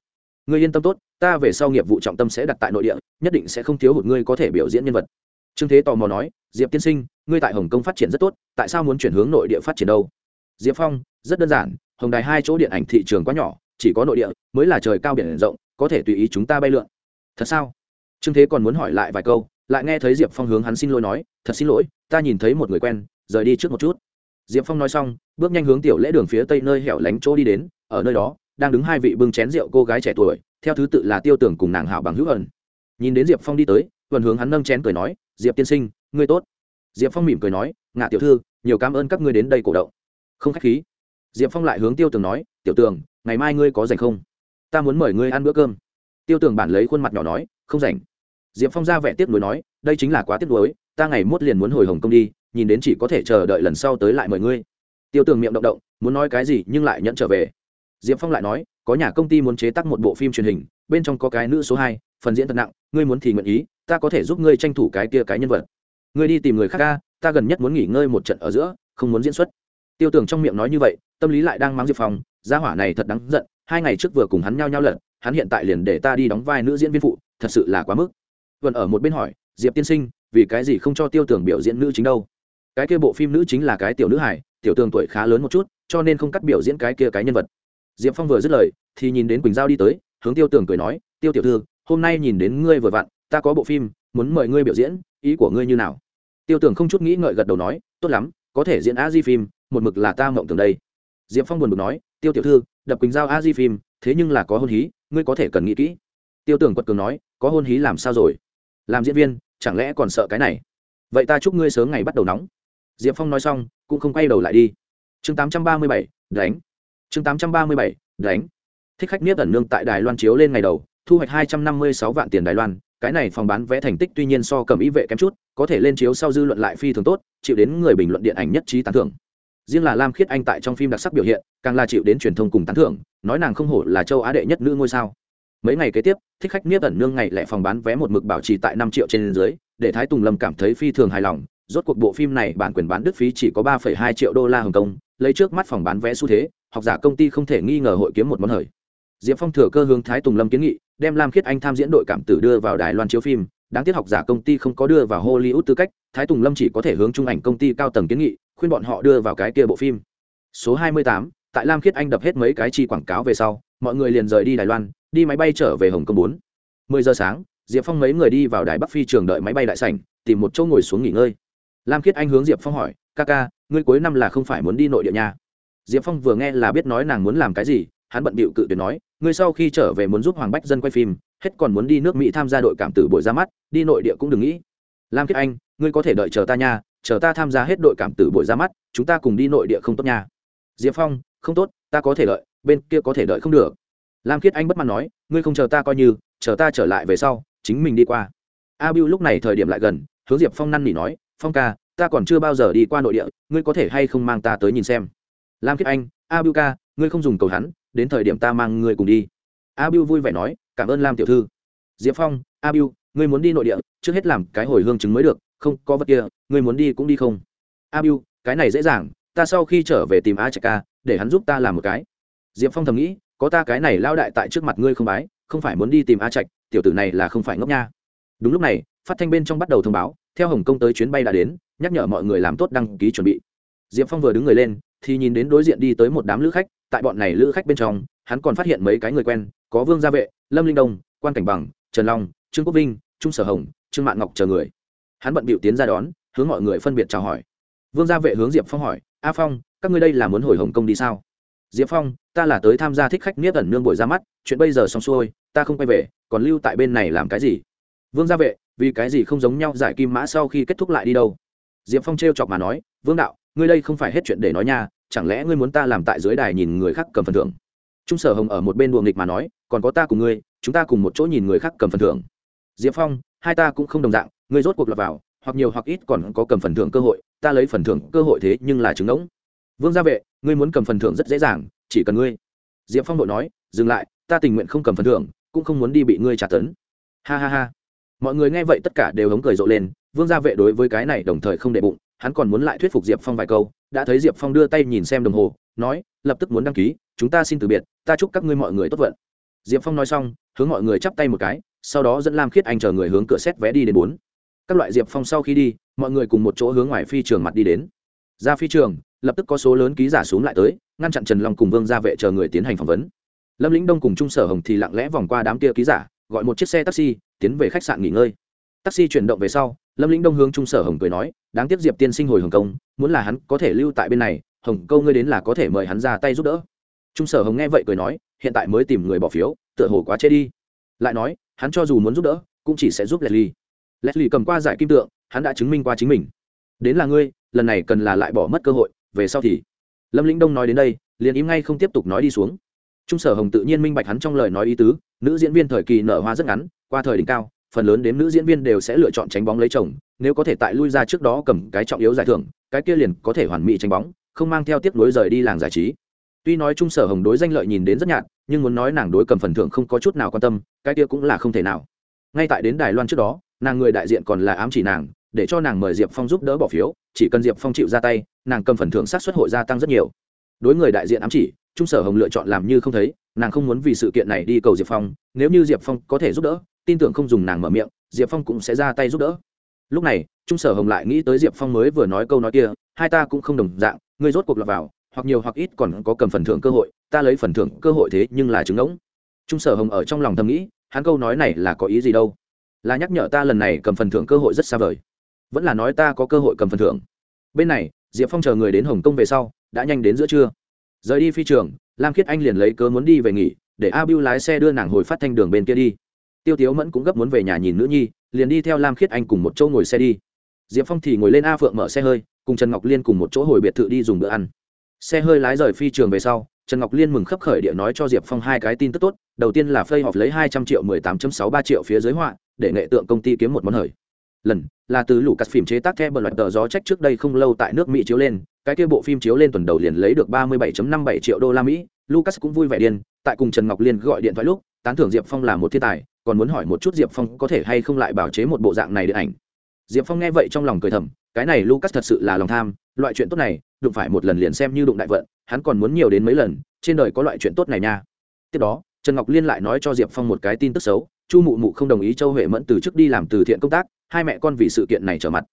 ngươi yên tâm tốt, ta về sau nghiệp vụ trọng tâm sẽ đặt tại nội địa, nhất định sẽ không thiếu hụt ngươi có thể biểu diễn nhân vật. Trương thế tò mò nói, diệp tiên sinh, ngươi tại hồng kông phát triển rất tốt, tại sao muốn chuyển hướng nội địa phát triển đâu? Diệp phong, rất đơn giản, hồng đài hai chỗ điện ảnh thị trường quá nhỏ, chỉ có nội địa mới là trời cao biển rộng, có thể tùy ý chúng ta bay lượn. Thật sao? Trương thế còn muốn hỏi lại vài câu, lại nghe thấy diệp phong hướng hắn xin lỗi nói, thật xin lỗi, ta nhìn thấy một người quen, rời đi trước một chút. Diệp phong nói xong, bước nhanh hướng tiểu lễ đường phía tây nơi hẻo lánh chỗ đi đến, ở nơi đó đang đứng hai vị bưng chén rượu cô gái trẻ tuổi, theo thứ tự là tiêu tưởng cùng nàng hảo bằng hữu ẩn. Nhìn đến diệp phong đi tới vần hướng hắn nâng chén cười nói, diệp tiên sinh, ngươi tốt. Diệp phong mỉm cười nói, ngạ tiểu thư, nhiều cảm ơn các ngươi đến đây cổ động. Không k h á c h khí. Diệp phong lại hướng tiêu tường nói, tiểu tường ngày mai ngươi có rảnh không? Ta muốn mời ngươi ăn bữa cơm. Tiêu tường bản lấy khuôn mặt nhỏ nói, không rảnh. Diệp phong ra vẻ tiếc nuối nói, đây chính là quá tiếc nuối, ta ngày mốt liền muốn hồi hồng công đi, nhìn đến chỉ có thể chờ đợi lần sau tới lại mời ngươi. Tiêu tường miệng động động, muốn nói cái gì nhưng lại nhận trở về diệp phong lại nói có nhà công ty muốn chế tác một bộ phim truyền hình bên trong có cái nữ số hai phần diễn thật nặng ngươi muốn thì nguyện ý ta có thể giúp ngươi tranh thủ cái kia cái nhân vật. Ngươi đi tìm người khác ca ta gần nhất muốn nghỉ ngơi một trận ở giữa không muốn diễn xuất. Tiêu tưởng trong miệng nói như vậy tâm lý lại đang mắng diệp phong gia hỏa này thật đáng giận hai ngày trước vừa cùng hắn nhao nhao lật, hắn hiện tại liền để ta đi đóng vai nữ diễn viên phụ thật sự là quá mức. Vẫn ở một bên hỏi diệp tiên sinh vì cái gì không cho tiêu tưởng biểu diễn nữ chính đâu? Cái kia bộ phim nữ chính là cái tiểu nữ hải tiểu tường tuổi khá lớn một chút cho nên không cắt biểu diễn cái kia cái nhân vật diệp phong vừa dứt lời, thì nhìn đến quỳnh giao đi tới, hướng tiêu tường cười nói, tiêu tiểu thư, hôm nay nhìn đến ngươi vừa vặn, ta có bộ phim, muốn mời ngươi biểu diễn, ý của ngươi như nào? Tiêu tưởng không chút nghĩ ngợi gật đầu nói, tốt lắm, có thể diễn a di phim, một mực là ta mộng tưởng đây. Diệp phong buồn bực nói, tiêu tiểu thư, đập quỳnh giao a di phim, thế nhưng là có hôn hí, ngươi có thể cần nghĩ kỹ. Tiêu tưởng quật cường nói, có hôn hí làm sao rồi? Làm diễn viên, chẳng lẽ còn sợ cái này? Vậy ta chúc ngươi sớm ngày bắt đầu nóng. Diệp phong nói xong, cũng không quay đầu lại đi. Chương tám trăm ba mươi bảy, đánh chương tám trăm ba mươi bảy, đánh. Thích khách niết ẩn nương tại đài loan chiếu lên ngày đầu, thu hoạch hai trăm năm mươi sáu vạn tiền đài loan. Cái này phòng bán vé thành tích tuy nhiên so cầm ý vệ kém chút, có thể lên chiếu sau dư luận lại phi thường tốt, chịu đến người bình luận điện ảnh nhất trí tán thưởng. Riêng là lam khiết anh tại trong phim đặc sắc biểu hiện, càng là chịu đến truyền thông cùng tán thưởng, nói nàng không hổ là châu á đệ nhất nữ ngôi sao. Mấy ngày kế tiếp, thích khách niết ẩn nương ngày lẻ phòng bán vé một mực bảo trì tại năm triệu trên dưới, để thái tùng lâm cảm thấy phi thường hài lòng. Rốt cuộc bộ phim này bản quyền bán đức phí chỉ có ba hai triệu đô la hồng kông, lấy trước mắt phòng bán vé xu thế học giả công ty không thể nghi ngờ hội kiếm một món hời. Diệp phong thừa cơ hướng thái tùng lâm kiến nghị đem lam khiết anh tham diễn đội cảm tử đưa vào đài loan chiếu phim. Đáng tiếc học giả công ty không có đưa vào hollywood tư cách thái tùng lâm chỉ có thể hướng trung ảnh công ty cao tầng kiến nghị khuyên bọn họ đưa vào cái kia bộ phim. Số 28, tại lam khiết anh đập hết mấy cái chi quảng cáo về sau mọi người liền rời đi đài loan đi máy bay trở về hồng kông bốn. 10 giờ sáng diệp phong mấy người đi vào đài bắc phi trường đợi máy bay đại sảnh tìm một chỗ ngồi xuống nghỉ ngơi. Lam khiết anh hướng diệp phong hỏi ca ca ngươi cuối năm là không phải muốn đi nội địa nhà? Diệp phong vừa nghe là biết nói nàng muốn làm cái gì, hắn bận bịu cự tuyệt nói, ngươi sau khi trở về muốn giúp hoàng bách dân quay phim, hết còn muốn đi nước mỹ tham gia đội cảm tử buổi ra mắt, đi nội địa cũng đừng nghĩ. Lam Kiệt anh, ngươi có thể đợi chờ ta nha, chờ ta tham gia hết đội cảm tử buổi ra mắt, chúng ta cùng đi nội địa không tốt nha. Diệp phong, không tốt, ta có thể đợi, bên kia có thể đợi không được. Lam Kiệt anh bất mãn nói, ngươi không chờ ta coi như, chờ ta trở lại về sau, chính mình đi qua. A bưu lúc này thời điểm lại gần, hướng diệp phong năn nỉ nói, phong ca, ta còn chưa bao giờ đi qua nội địa, ngươi có thể hay không mang ta tới nhìn xem? Lam Kiếp anh a biu ca, ngươi không dùng cầu hắn, đến thời điểm ta mang ngươi cùng đi. A biu vui vẻ nói, cảm ơn lam tiểu thư. Diệp phong a biu ngươi muốn đi nội địa, trước hết làm cái hồi hương chứng mới được, không, có vật kia, ngươi muốn đi cũng đi không. A biu cái này dễ dàng, ta sau khi trở về tìm a trạch ca, để hắn giúp ta làm một cái. Diệp phong thầm nghĩ, có ta cái này lao đại tại trước mặt ngươi không bái, không phải muốn đi tìm a trạch tiểu tử này là không phải ngốc nha. Đúng lúc này, phát thanh bên trong bắt đầu thông báo, theo hồng kông tới chuyến bay đã đến, nhắc nhở mọi người làm tốt đăng ký chuẩn bị. Diệp phong vừa đứng người lên thì nhìn đến đối diện đi tới một đám lữ khách, tại bọn này lữ khách bên trong, hắn còn phát hiện mấy cái người quen, có vương gia vệ, lâm linh đông, quan cảnh bằng, trần long, trương quốc vinh, trung sở hồng, trương mạn ngọc chờ người. Hắn bận bịu tiến ra đón, hướng mọi người phân biệt chào hỏi. Vương gia vệ hướng diệp phong hỏi, a phong, các ngươi đây là muốn hồi hồng kông đi sao? Diệp phong, ta là tới tham gia thích khách niết ẩn nương buổi ra mắt, chuyện bây giờ xong xuôi, ta không quay về, còn lưu tại bên này làm cái gì? Vương gia vệ, vì cái gì không giống nhau giải kim mã sau khi kết thúc lại đi đâu? Diệp phong t chọc mà nói, vương đạo ngươi đây không phải hết chuyện để nói nha, chẳng lẽ ngươi muốn ta làm tại dưới đài nhìn người khác cầm phần thưởng? Trung sở hồng ở một bên đùa nghịch mà nói, còn có ta cùng ngươi, chúng ta cùng một chỗ nhìn người khác cầm phần thưởng. Diệp phong, hai ta cũng không đồng dạng, ngươi rốt cuộc lọt vào, hoặc nhiều hoặc ít còn có cầm phần thưởng cơ hội, ta lấy phần thưởng cơ hội thế nhưng là trứng ngỗng. Vương gia vệ, ngươi muốn cầm phần thưởng rất dễ dàng, chỉ cần ngươi. Diệp phong đội nói, dừng lại, ta tình nguyện không cầm phần thưởng, cũng không muốn đi bị ngươi trả tấn. Ha ha ha. Mọi người nghe vậy tất cả đều hống cười rộ lên, vương gia vệ đối với cái này đồng thời không đệ bụng hắn còn muốn lại thuyết phục diệp phong vài câu, đã thấy diệp phong đưa tay nhìn xem đồng hồ, nói, lập tức muốn đăng ký, chúng ta xin từ biệt, ta chúc các ngươi mọi người tốt vận. Diệp phong nói xong, hướng mọi người chắp tay một cái, sau đó dẫn lam khiết anh chờ người hướng cửa xét vé đi đến bốn. Các loại diệp phong sau khi đi, mọi người cùng một chỗ hướng ngoài phi trường mặt đi đến. Ra phi trường, lập tức có số lớn ký giả xuống lại tới, ngăn chặn trần long cùng vương gia vệ chờ người tiến hành phỏng vấn. Lâm lĩnh đông cùng trung sở hồng thì lặng lẽ vòng qua đám kia ký giả, gọi một chiếc xe taxi, tiến về khách sạn nghỉ ngơi. Taxi chuyển động về sau lâm lĩnh đông hướng trung sở hồng cười nói, đáng tiếc diệp tiên sinh hồi hồng công muốn là hắn có thể lưu tại bên này, hồng câu ngươi đến là có thể mời hắn ra tay giúp đỡ. Trung sở hồng nghe vậy cười nói, hiện tại mới tìm người bỏ phiếu, tựa hồ quá chết đi. Lại nói, hắn cho dù muốn giúp đỡ, cũng chỉ sẽ giúp leslie. Leslie cầm qua giải kim tượng, hắn đã chứng minh qua chính mình. Đến là ngươi, lần này cần là lại bỏ mất cơ hội, về sau thì lâm lĩnh đông nói đến đây, liền im ngay không tiếp tục nói đi xuống. Trung sở hồng tự nhiên minh bạch hắn trong lời nói ý tứ, nữ diễn viên thời kỳ nở hoa rất ngắn, qua thời đỉnh cao phần lớn đến nữ diễn viên đều sẽ lựa chọn tránh bóng lấy chồng, nếu có thể tại lui ra trước đó cầm cái trọng yếu giải thưởng, cái kia liền có thể hoàn mỹ tránh bóng, không mang theo tiếp nối rời đi làng giải trí. Tuy nói trung sở hồng đối danh lợi nhìn đến rất nhạt, nhưng muốn nói nàng đối cầm phần thưởng không có chút nào quan tâm, cái kia cũng là không thể nào. Ngay tại đến đài loan trước đó, nàng người đại diện còn là ám chỉ nàng, để cho nàng mời diệp phong giúp đỡ bỏ phiếu, chỉ cần diệp phong chịu ra tay, nàng cầm phần thưởng sát xuất hội gia tăng rất nhiều. Đối người đại diện ám chỉ, trung sở hồng lựa chọn làm như không thấy, nàng không muốn vì sự kiện này đi cầu diệp phong, nếu như diệp phong có thể giúp đỡ tin tưởng không dùng nàng mở miệng, diệp phong cũng sẽ ra tay giúp đỡ. Lúc này, trung sở hồng lại nghĩ tới diệp phong mới vừa nói câu nói kia, hai ta cũng không đồng dạng, ngươi rốt cuộc lọt vào, hoặc nhiều hoặc ít còn có cầm phần thưởng cơ hội, ta lấy phần thưởng cơ hội thế nhưng là trứng ngỗng. Trung sở hồng ở trong lòng thầm nghĩ, hắn câu nói này là có ý gì đâu? Là nhắc nhở ta lần này cầm phần thưởng cơ hội rất xa vời. Vẫn là nói ta có cơ hội cầm phần thưởng. Bên này, diệp phong chờ người đến hồng kông về sau, đã nhanh đến giữa trưa. Rời đi phi trường, lam khiết anh liền lấy cớ muốn đi về nghỉ, để a bưu lái xe đưa nàng hồi phát thanh đường bên kia đi tiêu tiếu mẫn cũng gấp muốn về nhà nhìn nữ nhi, liền đi theo lam khiết anh cùng một chỗ ngồi xe đi. Diệp phong thì ngồi lên a phượng mở xe hơi, cùng trần ngọc liên cùng một chỗ hồi biệt thự đi dùng bữa ăn. Xe hơi lái rời phi trường về sau, trần ngọc liên mừng khấp khởi địa nói cho diệp phong hai cái tin tức tốt, đầu tiên là phây họp lấy hai trăm triệu mười tám sáu ba triệu phía dưới họa, để nghệ tượng công ty kiếm một món hời. Lần, là từ lũ cắt phim chế tác theo bờ loạt tờ gió trách trước đây không lâu tại nước mỹ chiếu lên, cái kia bộ phim chiếu lên tuần đầu liền lấy được ba mươi 37.57 triệu đô la mỹ, lucas cũng vui vẻ điên, tại cùng trần ngọc liên gọi điện thoại lúc, tán thưởng diệp phong là một thiên tài còn muốn hỏi một chút diệp phong có thể hay không lại bảo chế một bộ dạng này điện ảnh. Diệp phong nghe vậy trong lòng cười thầm, cái này lucas thật sự là lòng tham, loại chuyện tốt này, đụng phải một lần liền xem như đụng đại vận, hắn còn muốn nhiều đến mấy lần, trên đời có loại chuyện tốt này nha. Tiếp đó, trần ngọc liên lại nói cho diệp phong một cái tin tức xấu, chu mụ mụ không đồng ý châu huệ mẫn từ chức đi làm từ thiện công tác, hai mẹ con vì sự kiện này trở mặt.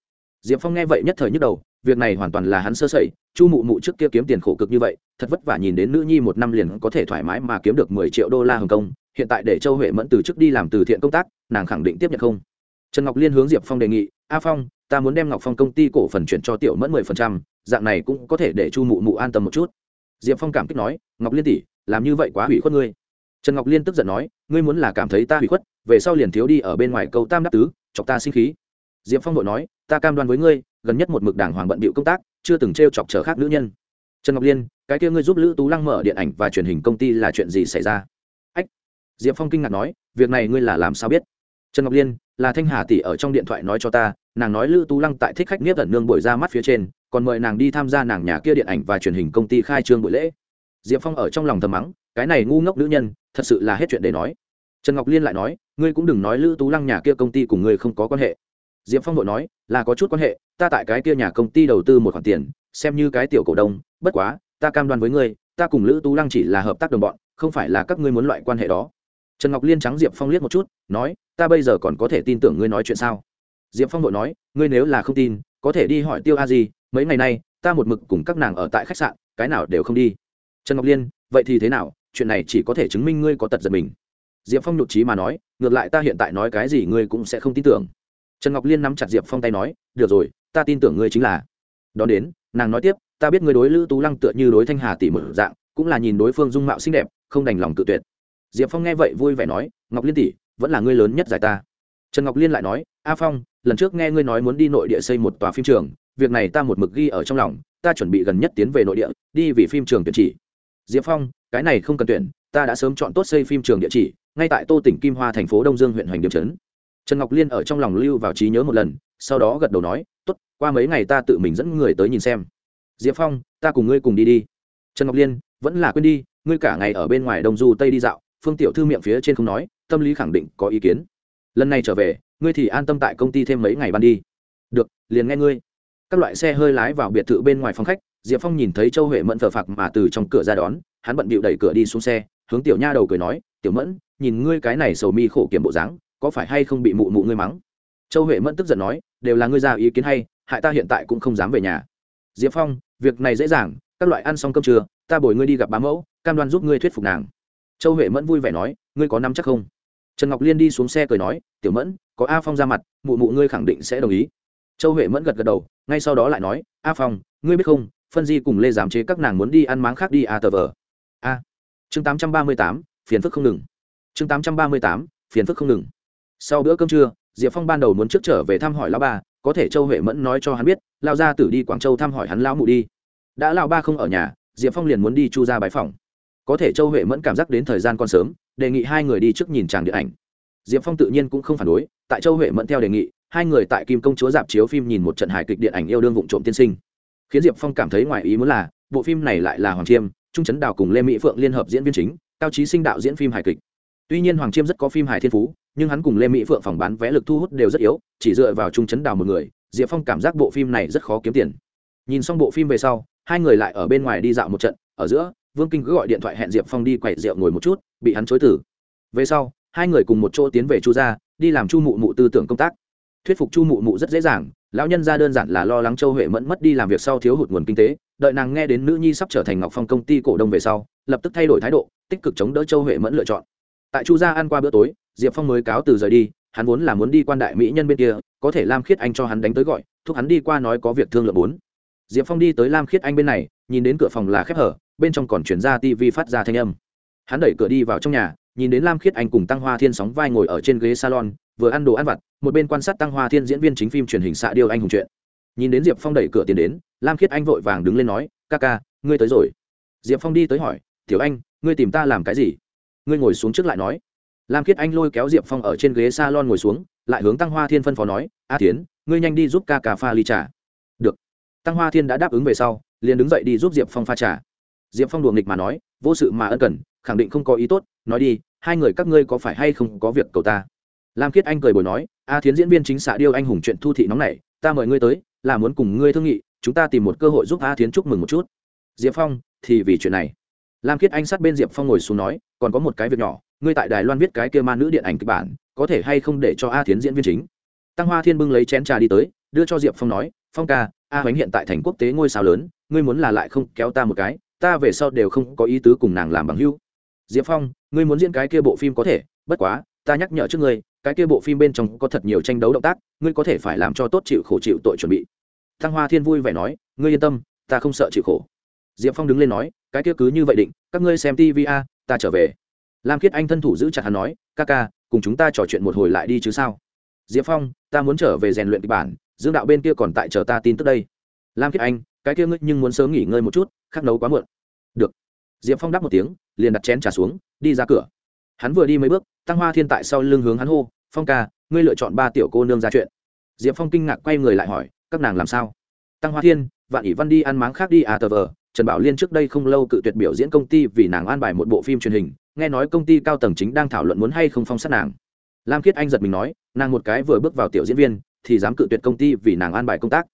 Diệp phong nghe vậy nhất thời nhức đầu, việc này hoàn toàn là hắn sơ sẩy chu mụ mụ trước kia kiếm tiền khổ cực như vậy, thật vất vả nhìn đến nữ nhi một năm liền có thể thoải mái mà kiếm được mười triệu đô la hồng kông, hiện tại để châu huệ mẫn từ chức đi làm từ thiện công tác, nàng khẳng định tiếp nhận không. Trần ngọc liên hướng diệp phong đề nghị, a phong, ta muốn đem ngọc phong công ty cổ phần chuyển cho tiểu mẫn mười phần trăm, dạng này cũng có thể để chu mụ mụ an tâm một chút. Diệp phong cảm kích nói, ngọc liên tỷ, làm như vậy quá hủy khuất ngươi. Trần ngọc liên tức giận nói, ngươi muốn là cảm thấy ta hủy khuất, về sau liền thiếu đi ở bên ngoài câu tam đắc tứ, chọc ta sinh khí. Diệp phong nội nói, ta cam đoan với ngươi, gần nhất một mực đảng hoàng bận bịu công tác chưa từng t chọc trở khác nữ nhân. Trần ngọc liên, cái kia ngươi giúp lữ tú lăng mở điện ảnh và truyền hình công ty là chuyện gì xảy ra? Ách, diệp phong kinh ngạc nói, việc này ngươi là làm sao biết? Trần ngọc liên, là thanh hà tỷ ở trong điện thoại nói cho ta, nàng nói lữ tú lăng tại thích khách nghiếp tận nương buổi ra mắt phía trên, còn mời nàng đi tham gia nàng nhà kia điện ảnh và truyền hình công ty khai trương buổi lễ. Diệp phong ở trong lòng thầm mắng, cái này ngu ngốc nữ nhân, thật sự là hết chuyện để nói. Trần ngọc liên lại nói, ngươi cũng đừng nói lữ tú lăng nhà kia công ty cùng ngươi không có quan hệ diệp phong đội nói, là có chút quan hệ, ta tại cái kia nhà công ty đầu tư một khoản tiền, xem như cái tiểu cổ đông, bất quá, ta cam đoan với ngươi, ta cùng lữ tú lăng chỉ là hợp tác đồng bọn, không phải là các ngươi muốn loại quan hệ đó. Trần ngọc liên trắng diệp phong liếc một chút, nói, ta bây giờ còn có thể tin tưởng ngươi nói chuyện sao? Diệp phong đội nói, ngươi nếu là không tin, có thể đi hỏi tiêu a di, mấy ngày nay, ta một mực cùng các nàng ở tại khách sạn, cái nào đều không đi. Trần ngọc liên, vậy thì thế nào? Chuyện này chỉ có thể chứng minh ngươi có tật giật mình. Diệp phong nhụt trí mà nói, ngược lại ta hiện tại nói cái gì ngươi cũng sẽ không tin tưởng trần ngọc liên nắm chặt diệp phong tay nói được rồi ta tin tưởng ngươi chính là đón đến nàng nói tiếp ta biết ngươi đối lữ tú lăng tựa như đối thanh hà tỷ một dạng cũng là nhìn đối phương dung mạo xinh đẹp không đành lòng tự tuyệt diệp phong nghe vậy vui vẻ nói ngọc liên tỷ vẫn là ngươi lớn nhất giải ta trần ngọc liên lại nói a phong lần trước nghe ngươi nói muốn đi nội địa xây một tòa phim trường việc này ta một mực ghi ở trong lòng ta chuẩn bị gần nhất tiến về nội địa đi vì phim trường tuyển chỉ diệp phong cái này không cần tuyển ta đã sớm chọn tốt xây phim trường địa chỉ ngay tại tô tỉnh kim hoa thành phố đông dương huyện hoành điểm trấn trần ngọc liên ở trong lòng lưu vào trí nhớ một lần, sau đó gật đầu nói t ố t qua mấy ngày ta tự mình dẫn người tới nhìn xem. Diệp phong, ta cùng ngươi cùng đi đi. Trần ngọc liên, vẫn là quên đi, ngươi cả ngày ở bên ngoài đông du tây đi dạo. Phương tiểu thư miệng phía trên không nói, tâm lý khẳng định có ý kiến. Lần này trở về, ngươi thì an tâm tại công ty thêm mấy ngày ban đi. Được, liền nghe ngươi. Các loại xe hơi lái vào biệt thự bên ngoài phòng khách, diệp phong nhìn thấy châu huệ mẫn thờ phạc mà từ trong cửa ra đón, hắn bận bịu đẩy cửa đi xuống xe, hướng tiểu nha đầu cười nói, tiểu mẫn, nhìn ngươi cái này sầu mi khổ kiểm bộ dáng có phải hay không bị mụ mụ ngươi mắng? Châu huệ mẫn tức giận nói, đều là ngươi ra ý kiến hay, hại ta hiện tại cũng không dám về nhà. Diệp phong, việc này dễ dàng, các loại ăn xong cơm trưa, ta bồi ngươi đi gặp bá mẫu, cam đoan giúp ngươi thuyết phục nàng. Châu huệ mẫn vui vẻ nói, ngươi có nắm chắc không? Trần ngọc liên đi xuống xe cười nói, tiểu mẫn, có a phong ra mặt, mụ mụ ngươi khẳng định sẽ đồng ý. Châu huệ mẫn gật gật đầu, ngay sau đó lại nói, a phong, ngươi biết không, phân di cùng lê giám chế các nàng muốn đi ăn máng khác đi a tờ vờ. A. Chương tám trăm ba mươi tám, phiền phức không ngừng. Chương tám trăm ba mươi tám, phiền phức không ngừng sau bữa cơm trưa, diệp phong ban đầu muốn trước trở về thăm hỏi lão ba, có thể châu huệ mẫn nói cho hắn biết lao ra tử đi quảng châu thăm hỏi hắn lão mụ đi. Đã lao ba không ở nhà, diệp phong liền muốn đi chu ra bãi phòng có thể châu huệ mẫn cảm giác đến thời gian còn sớm, đề nghị hai người đi trước nhìn tràng điện ảnh. Diệp phong tự nhiên cũng không phản đối, tại châu huệ mẫn theo đề nghị, hai người tại kim công chúa dạp chiếu phim nhìn một trận hài kịch điện ảnh yêu đương vụ trộm tiên sinh. Khiến diệp phong cảm thấy ngoài ý muốn là, bộ phim này lại là hoàng chiêm, trung trấn đào cùng lê mỹ phượng liên hợp diễn viên chính, cao trí sinh đạo diễn phim hài kịch. Tuy nhiên hoàng chiêm rất có phim hài thiên phú nhưng hắn cùng lê mỹ phượng phòng bán vé lực thu hút đều rất yếu, chỉ dựa vào trung chấn đào một người, diệp phong cảm giác bộ phim này rất khó kiếm tiền. Nhìn xong bộ phim về sau, hai người lại ở bên ngoài đi dạo một trận, ở giữa, vương kinh cứ gọi điện thoại hẹn diệp phong đi quậy rượu ngồi một chút, bị hắn chối tử về sau, hai người cùng một chỗ tiến về chu gia, đi làm chu mụ mụ tư tưởng công tác. Thuyết phục chu mụ mụ rất dễ dàng, lão nhân ra đơn giản là lo lắng châu huệ mẫn mất đi làm việc sau thiếu hụt nguồn kinh tế, đợi nàng nghe đến nữ nhi sắp trở thành ngọc phong công ty cổ đông về sau, lập tức thay đổi thái độ, tích cực chống đỡ châu huệ mẫn lựa chọn. Tại chu gia ăn qua bữa tối diệp phong mới cáo từ rời đi, hắn vốn là muốn đi quan đại mỹ nhân bên kia, có thể lam khiết anh cho hắn đánh tới gọi, thúc hắn đi qua nói có việc thương lượng bốn. Diệp phong đi tới lam khiết anh bên này, nhìn đến cửa phòng là khép hở, bên trong còn chuyển ra tv phát ra thanh âm. Hắn đẩy cửa đi vào trong nhà, nhìn đến lam khiết anh cùng tăng hoa thiên sóng vai ngồi ở trên ghế salon, vừa ăn đồ ăn vặt, một bên quan sát tăng hoa thiên diễn viên chính phim truyền hình xạ điêu anh hùng chuyện. Nhìn đến diệp phong đẩy cửa tiến đến, lam khiết anh vội vàng đứng lên nói, ca ca, ngươi tới rồi. Diệp phong đi tới hỏi, tiểu anh, ngươi tìm ta làm cái gì? Ngươi ngồi xuống trước lại nói lam khiết anh lôi kéo diệp phong ở trên ghế s a lon ngồi xuống, lại hướng tăng hoa thiên phân phó nói, a tiến ngươi nhanh đi giúp ca ca pha ly trà. Được. Tăng hoa thiên đã đáp ứng về sau, liền đứng dậy đi giúp diệp phong pha trà. Diệp phong đùa nghịch mà nói, vô sự mà ân cần, khẳng định không có ý tốt, nói đi, hai người các ngươi có phải hay không có việc cầu ta? Lam khiết anh cười bồi nói, a thiến diễn viên chính xạ điêu anh hùng chuyện thu thị nóng này ta mời ngươi tới, là muốn cùng ngươi thương nghị, chúng ta tìm một cơ hội giúp a thiến chúc mừng một chút. Diệp phong thì vì chuyện này. Lam khiết anh sát bên diệp phong ngồi xuống nói, còn có một cái việc nhỏ ngươi tại đài loan viết cái kia ma nữ điện ảnh kịch bản, có thể hay không để cho a thiến diễn viên chính? Tăng hoa thiên bưng lấy chén trà đi tới, đưa cho diệp phong nói, phong ca, a hoánh hiện tại thành quốc tế ngôi sao lớn, ngươi muốn là lại không kéo ta một cái, ta về sau đều không có ý tứ cùng nàng làm bằng hưu diệp phong, ngươi muốn diễn cái kia bộ phim có thể, bất quá, ta nhắc nhở trước ngươi, cái kia bộ phim bên trong có thật nhiều tranh đấu động tác, ngươi có thể phải làm cho tốt chịu khổ chịu tội chuẩn bị. Thăng hoa thiên vui vẻ nói, ngươi yên tâm, ta không sợ chịu khổ. Diệp phong đứng lên nói, cái kia cứ như vậy định, các ngươi xem tv a, ta trở về lam khiết anh thân thủ giữ chặt hắn nói, ca ca, cùng chúng ta trò chuyện một hồi lại đi chứ sao? Diệp phong, ta muốn trở về rèn luyện kịch bản, dương đạo bên kia còn tại chờ ta tin tức đây. Lam khiết anh, cái kia ngươi nhưng muốn sớm nghỉ ngơi một chút, khắc nấu quá muộn. Được. Diệp phong đáp một tiếng, liền đặt chén trà xuống, đi ra cửa. Hắn vừa đi mấy bước, tăng hoa thiên tại sau lưng hướng hắn hô, phong ca, ngươi lựa chọn ba tiểu cô nương ra chuyện. Diệp phong kinh ngạc quay người lại hỏi, các nàng làm sao? Tăng hoa thiên, vạn ỷ văn đi ăn máng khác đi à tờ vờ, trần bảo liên trước đây không lâu cự tuyệt biểu diễn công ty vì nàng an bài một bộ phim truyền hình nghe nói công ty cao tầng chính đang thảo luận muốn hay không phong sát nàng. Lam khiết anh giật mình nói nàng một cái vừa bước vào tiểu diễn viên thì dám cự tuyệt công ty vì nàng an bài công tác.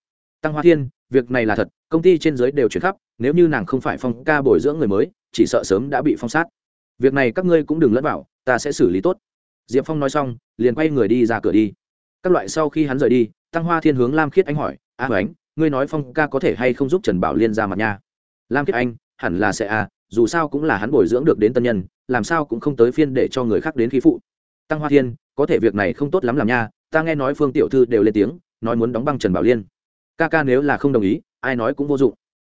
Tăng hoa thiên việc này là thật công ty trên giới đều chuyển khắp nếu như nàng không phải phong ca bồi dưỡng người mới chỉ sợ sớm đã bị phong sát. Việc này các ngươi cũng đừng lẫn vào ta sẽ xử lý tốt. Diệp phong nói xong liền quay người đi ra cửa đi. Các loại sau khi hắn rời đi tăng hoa thiên hướng lam khiết anh hỏi a à, ánh ngươi nói phong ca có thể hay không giúp trần bảo liên ra mặt nha? Lam khiết anh hẳn là sẽ à dù sao cũng là hắn bồi dưỡng được đến tân nhân làm sao cũng không tới phiên để cho người khác đến khí phụ. Tăng hoa thiên, có thể việc này không tốt lắm làm nha, ta nghe nói phương tiểu thư đều lên tiếng, nói muốn đóng băng trần bảo liên. Ca ca nếu là không đồng ý, ai nói cũng vô dụng.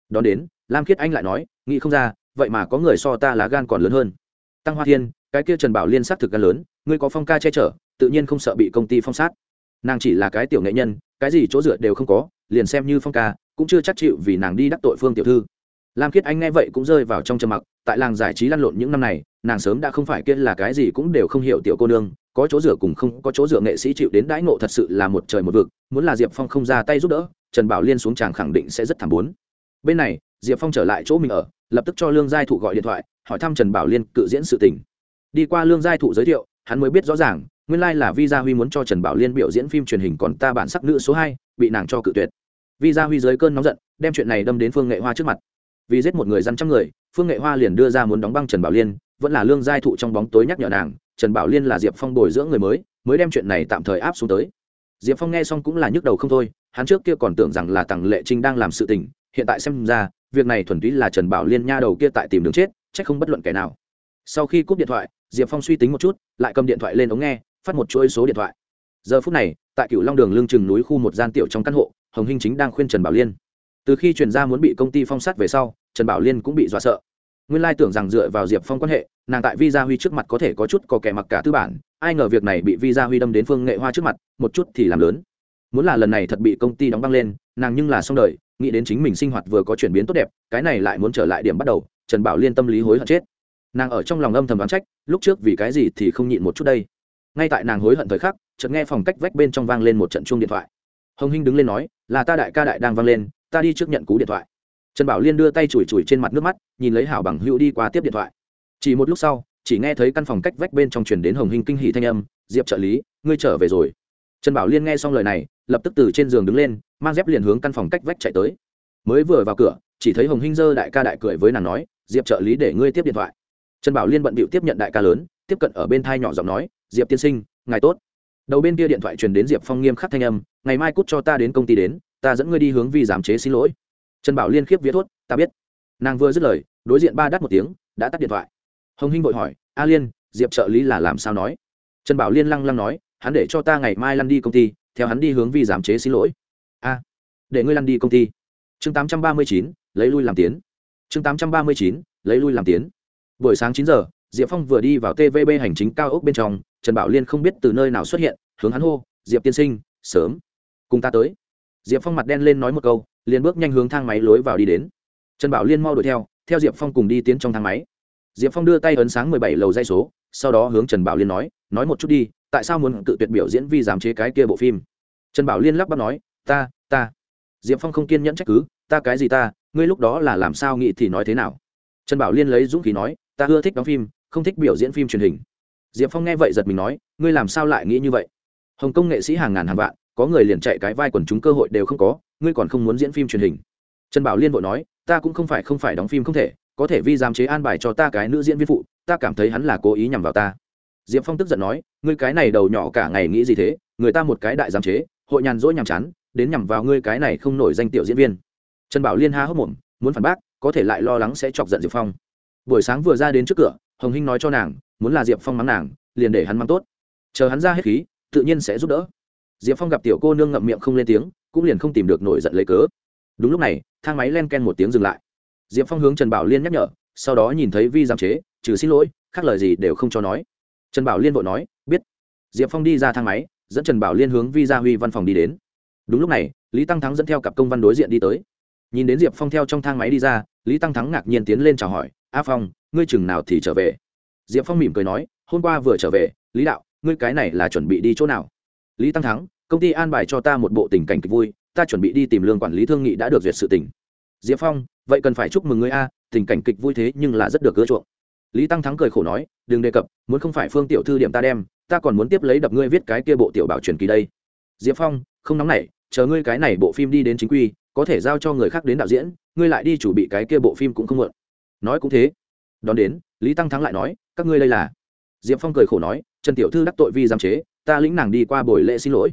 Đón đến, lam khiết anh lại nói, nghĩ không ra, vậy mà có người so ta lá gan còn lớn hơn. Tăng hoa thiên, cái kia trần bảo liên xác thực gan lớn, ngươi có phong ca che chở, tự nhiên không sợ bị công ty phong sát. Nàng chỉ là cái tiểu nghệ nhân, cái gì chỗ dựa đều không có, liền xem như phong ca, cũng chưa chắc chịu vì nàng đi đắc tội phương tiểu thư lam khiết anh nghe vậy cũng rơi vào trong trầm mặc, tại làng giải trí lăn lộn những năm này, nàng sớm đã không phải kia là cái gì cũng đều không hiểu tiểu cô nương, có chỗ dựa cùng không, có chỗ dựa nghệ sĩ chịu đến đãi ngộ thật sự là một trời một vực, muốn là diệp phong không ra tay giúp đỡ, trần bảo liên xuống tràng khẳng định sẽ rất thảm bốn. Bên này, diệp phong trở lại chỗ mình ở, lập tức cho lương giai thụ gọi điện thoại, hỏi thăm trần bảo liên cự diễn sự tình. Đi qua lương giai thụ giới thiệu, hắn mới biết rõ ràng, nguyên lai là vi gia huy muốn cho trần bảo liên biểu diễn phim truyền hình còn ta bản sắc nữ số hai, bị nàng cho cự tuyệt. Vi gia huy dưới cơn nóng giận, đem chuyện này đâm đến phương nghệ hoa trước mặt vì giết một người dân trăm người, phương nghệ hoa liền đưa ra muốn đóng băng trần bảo liên, vẫn là lương giai thụ trong bóng tối nhắc nhở nàng, trần bảo liên là diệp phong bồi dưỡng người mới mới đem chuyện này tạm thời áp xuống tới. Diệp phong nghe xong cũng là nhức đầu không thôi, hắn trước kia còn tưởng rằng là tằng lệ trinh đang làm sự tình, hiện tại xem ra, việc này thuần túy là trần bảo liên nha đầu kia tại tìm đường chết c h ắ c không bất luận kẻ nào. Sau khi cúp điện thoại, diệp phong suy tính một chút, lại cầm điện thoại lên ống nghe, phát một chuỗi số điện thoại. Giờ phút này, tại cựu long đường lương chừng núi khu một gian tiểu trong căn hộ, hồng hinh chính đang khuyên trần bảo liên từ khi truyền ra muốn bị công ty phong sát về sau, trần bảo liên cũng bị dọa sợ. Nguyên lai tưởng rằng dựa vào diệp phong quan hệ, nàng tại vi gia huy trước mặt có thể có chút có kẻ mặc cả tư bản, ai ngờ việc này bị vi gia huy đâm đến phương nghệ hoa trước mặt, một chút thì làm lớn. Muốn là lần này thật bị công ty đóng băng lên, nàng nhưng là xong đời, nghĩ đến chính mình sinh hoạt vừa có chuyển biến tốt đẹp, cái này lại muốn trở lại điểm bắt đầu, trần bảo liên tâm lý hối hận chết. Nàng ở trong lòng âm thầm đoán trách, lúc trước vì cái gì thì không nhịn một chút đây. Ngay tại nàng hối hận thời khắc, chợt nghe phòng cách vách bên trong vang lên một trận chuông điện thoại. Hồng hinh đứng lên nói, là ta đại ca đại đang vang lên ta đi trước nhận cú điện thoại. Trần bảo liên đưa tay chùi chùi trên mặt nước mắt, nhìn lấy hảo bằng hữu đi qua tiếp điện thoại. Chỉ một lúc sau, chỉ nghe thấy căn phòng cách vách bên trong truyền đến hồng hinh kinh hỷ thanh âm, diệp trợ lý, ngươi trở về rồi. Trần bảo liên nghe xong lời này, lập tức từ trên giường đứng lên, mang dép liền hướng căn phòng cách vách chạy tới. Mới vừa vào cửa, chỉ thấy hồng hinh dơ đại ca đại cười với nàng nói, diệp trợ lý để ngươi tiếp điện thoại. Trần bảo liên bận bịu tiếp nhận đại ca lớn, tiếp cận ở bên thai nhỏ giọng nói, diệp tiên sinh, ngài tốt. Đầu bên kia điện thoại truyền đến diệp phong nghiêm khắc thanh âm, ngày mai cút cho ta đến công ty đến ta dẫn ngươi đi hướng vi giảm chế xin lỗi. Trần bảo liên khiếp viết thốt, ta biết. Nàng vừa dứt lời, đối diện ba đắt một tiếng, đã tắt điện thoại. Hồng hinh vội hỏi, a liên, diệp trợ lý là làm sao nói? Trần bảo liên lăng lăng nói, hắn để cho ta ngày mai lăn đi công ty, theo hắn đi hướng vi giảm chế xin lỗi. A, để ngươi lăn đi công ty. Chương tám trăm ba mươi chín, lấy lui làm tiến. Chương tám trăm ba mươi chín, lấy lui làm tiến. Buổi sáng chín giờ, diệp phong vừa đi vào tvb hành chính cao ốc bên trong, trần bảo liên không biết từ nơi nào xuất hiện, hướng hắn hô, diệp tiên sinh, sớm, cùng ta tới diệp phong mặt đen lên nói một câu, liền bước nhanh hướng thang máy lối vào đi đến. Trần bảo liên mau đuổi theo theo diệp phong cùng đi tiến trong thang máy. Diệp phong đưa tay ấn sáng mười bảy lầu dây số, sau đó hướng trần bảo liên nói nói một chút đi, tại sao muốn tự tuyệt biểu diễn vi giám chế cái kia bộ phim? Trần bảo liên lắp bắp nói, ta ta. Diệp phong không kiên nhẫn trách cứ, ta cái gì ta, ngươi lúc đó là làm sao nghĩ thì nói thế nào? Trần bảo liên lấy dũng khí nói, ta ưa thích đóng phim, không thích biểu diễn phim truyền hình. Diệp phong nghe vậy giật mình nói, ngươi làm sao lại nghĩ như vậy? Hồng kông nghệ sĩ hàng ngàn hàng vạn có người liền chạy cái vai quần chúng cơ hội đều không có, ngươi còn không muốn diễn phim truyền hình. Trần bảo liên vội nói, ta cũng không phải không phải đóng phim không thể, có thể vi giám chế an bài cho ta cái nữ diễn viên phụ, ta cảm thấy hắn là cố ý nhằm vào ta. Diệp phong tức giận nói, ngươi cái này đầu nhỏ cả ngày nghĩ gì thế, người ta một cái đại giám chế, hội nhàn rỗi nhàm chán, đến nhằm vào ngươi cái này không nổi danh tiểu diễn viên. Trần bảo liên ha hốc mồm, muốn phản bác, có thể lại lo lắng sẽ chọc giận diệp phong. Buổi sáng vừa ra đến trước cửa, hồng hinh nói cho nàng, muốn là diệp phong mắng nàng, liền để hắn mắng tốt. Chờ hắn ra hết khí, tự nhiên sẽ giúp đỡ diệp phong gặp tiểu cô nương ngậm miệng không lên tiếng, cũng liền không tìm được nổi giận lấy cớ. Đúng lúc này, thang máy len ken một tiếng dừng lại. Diệp phong hướng trần bảo liên nhắc nhở, sau đó nhìn thấy vi giám chế, trừ xin lỗi, khác lời gì đều không cho nói. Trần bảo liên vội nói, biết. Diệp phong đi ra thang máy, dẫn trần bảo liên hướng vi gia huy văn phòng đi đến. Đúng lúc này, lý tăng thắng dẫn theo cặp công văn đối diện đi tới. Nhìn đến diệp phong theo trong thang máy đi ra, lý tăng thắng ngạc nhiên tiến lên chào hỏi, a phong, ngươi chừng nào thì trở về? Diệp phong mỉm cười nói, hôm qua vừa trở về, lý đạo, ngươi cái này là chuẩn bị đi chỗ nào? Lý tăng thắng, công ty an bài cho ta một bộ tình cảnh kịch vui, ta chuẩn bị đi tìm lương quản lý thương nghị đã được duyệt sự tỉnh diệp phong, vậy cần phải chúc mừng người a, tình cảnh kịch vui thế nhưng là rất được ưa chuộng. Lý tăng thắng cười khổ nói, đừng đề cập, muốn không phải phương tiểu thư điểm ta đem, ta còn muốn tiếp lấy đập ngươi viết cái kia bộ tiểu bảo truyền kỳ đây. Diệp phong, không nóng nảy, chờ ngươi cái này bộ phim đi đến chính quy, có thể giao cho người khác đến đạo diễn, ngươi lại đi chủ bị cái kia bộ phim cũng không muộn. Nói cũng thế. Đón đến, lý tăng thắng lại nói, các ngươi đây là diệp phong cười khổ nói, trần tiểu thư đắc tội vi giám chế ta lĩnh nàng đi qua buổi lễ xin lỗi.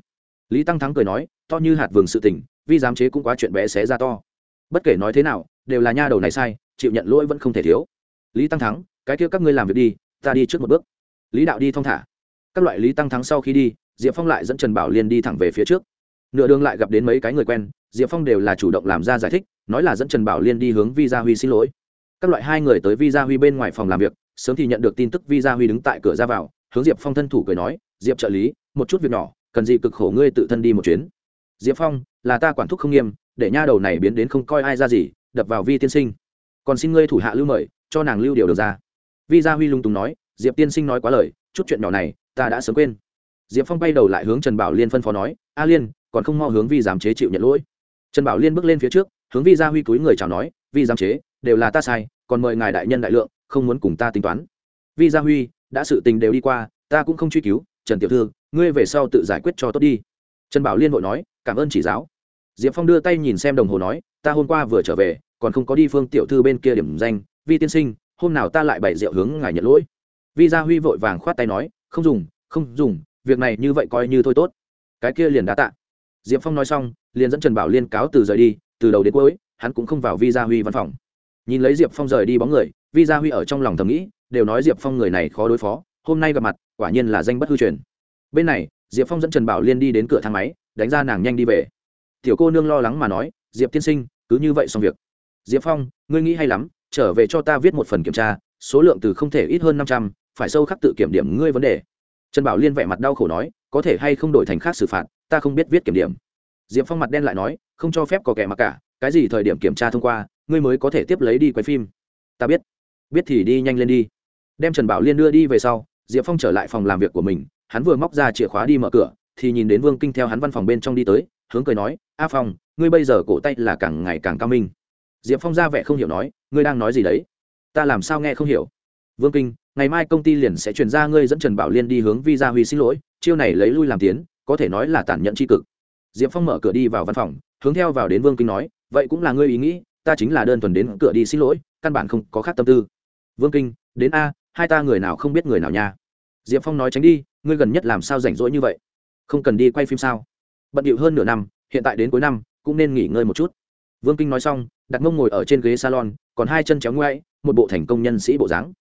Lý tăng thắng cười nói, to như hạt vườn sự tình, vi giám chế cũng quá chuyện bé xé ra to. Bất kể nói thế nào, đều là nha đầu này sai, chịu nhận lỗi vẫn không thể thiếu. Lý tăng thắng, cái kia các ngươi làm việc đi, ta đi trước một bước. Lý đạo đi thong thả. Các loại lý tăng thắng sau khi đi, diệp phong lại dẫn trần bảo liên đi thẳng về phía trước. Nửa đường lại gặp đến mấy cái người quen, diệp phong đều là chủ động làm ra giải thích, nói là dẫn trần bảo liên đi hướng vi gia huy xin lỗi. Các loại hai người tới vi gia huy bên ngoài phòng làm việc, sớm thì nhận được tin tức vi gia huy đứng tại cửa ra vào, hướng diệp phong thân thủ cười nói diệp trợ lý, một chút việc nhỏ, cần gì cực khổ ngươi tự thân đi một chuyến. Diệp phong, là ta quản thúc không nghiêm, để nha đầu này biến đến không coi ai ra gì, đập vào vi tiên sinh. Còn xin ngươi thủ hạ lưu mời, cho nàng lưu điều được ra. Vi gia huy lung tùng nói, diệp tiên sinh nói quá lời, chút chuyện nhỏ này, ta đã sớm quên. Diệp phong bay đầu lại hướng trần bảo liên phân phó nói, a liên, còn không mau hướng vi giám chế chịu nhận lỗi. Trần bảo liên bước lên phía trước, hướng vi gia huy túi người chào nói, vi giám chế, đều là ta sai, còn mời ngài đại nhân đại lượng, không muốn cùng ta tính toán. Vi gia huy, đã sự tình đều đi qua, ta cũng không truy cứu trần tiểu thư, ngươi về sau tự giải quyết cho tốt đi. Trần bảo liên vội nói, cảm ơn chỉ giáo. Diệp phong đưa tay nhìn xem đồng hồ nói, ta hôm qua vừa trở về, còn không có đi phương tiểu thư bên kia điểm danh. Vi tiên sinh, hôm nào ta lại bày rượu hướng ngài nhận lỗi. Vi gia huy vội vàng khoát tay nói, không dùng không dùng, việc này như vậy coi như thôi tốt. Cái kia liền đã tạ. Diệp phong nói xong, liền dẫn trần bảo liên cáo từ rời đi, từ đầu đến cuối, hắn cũng không vào vi gia huy văn phòng. Nhìn lấy diệp phong rời đi bóng người, vi gia huy ở trong lòng thầm nghĩ, đều nói diệp phong người này khó đối phó hôm nay gặp mặt, quả nhiên là danh bất hư truyền. Bên này, diệp phong dẫn trần bảo liên đi đến cửa thang máy, đánh ra nàng nhanh đi về. Tiểu cô nương lo lắng mà nói, diệp tiên sinh, cứ như vậy xong việc. Diệp phong, ngươi nghĩ hay lắm, trở về cho ta viết một phần kiểm tra, số lượng từ không thể ít hơn năm trăm, phải sâu khắc tự kiểm điểm ngươi vấn đề. Trần bảo liên vẻ mặt đau khổ nói, có thể hay không đổi thành khác xử phạt, ta không biết viết kiểm điểm. Diệp phong mặt đen lại nói, không cho phép có kẻ mặc cả, cái gì thời điểm kiểm tra thông qua, ngươi mới có thể tiếp lấy đi quay phim. Ta biết biết thì đi nhanh lên đi. Đem trần bảo liên đưa đi về sau diệp phong trở lại phòng làm việc của mình, hắn vừa móc ra chìa khóa đi mở cửa, thì nhìn đến vương kinh theo hắn văn phòng bên trong đi tới, hướng cười nói, a phong, ngươi bây giờ cổ tay là càng ngày càng cao minh. Diệp phong ra vẻ không hiểu nói, ngươi đang nói gì đấy? Ta làm sao nghe không hiểu? Vương kinh, ngày mai công ty liền sẽ chuyển ra ngươi dẫn trần bảo liên đi hướng vi gia huy xin lỗi, chiêu này lấy lui làm tiến, có thể nói là tản nhận tri cực. Diệp phong mở cửa đi vào văn phòng, hướng theo vào đến vương kinh nói, vậy cũng là ngươi ý nghĩ, ta chính là đơn thuần đến cửa đi xin lỗi, căn bản không có khác tâm tư. Vương kinh, đến a hai ta người nào không biết người nào nha. Diệp phong nói tránh đi, ngươi gần nhất làm sao rảnh rỗi như vậy? Không cần đi quay phim sao? Bận điệu hơn nửa năm, hiện tại đến cuối năm, cũng nên nghỉ ngơi một chút. Vương kinh nói xong, đặt mông ngồi ở trên ghế salon, còn hai chân chéo ngoáy một bộ thành công nhân sĩ bộ dáng.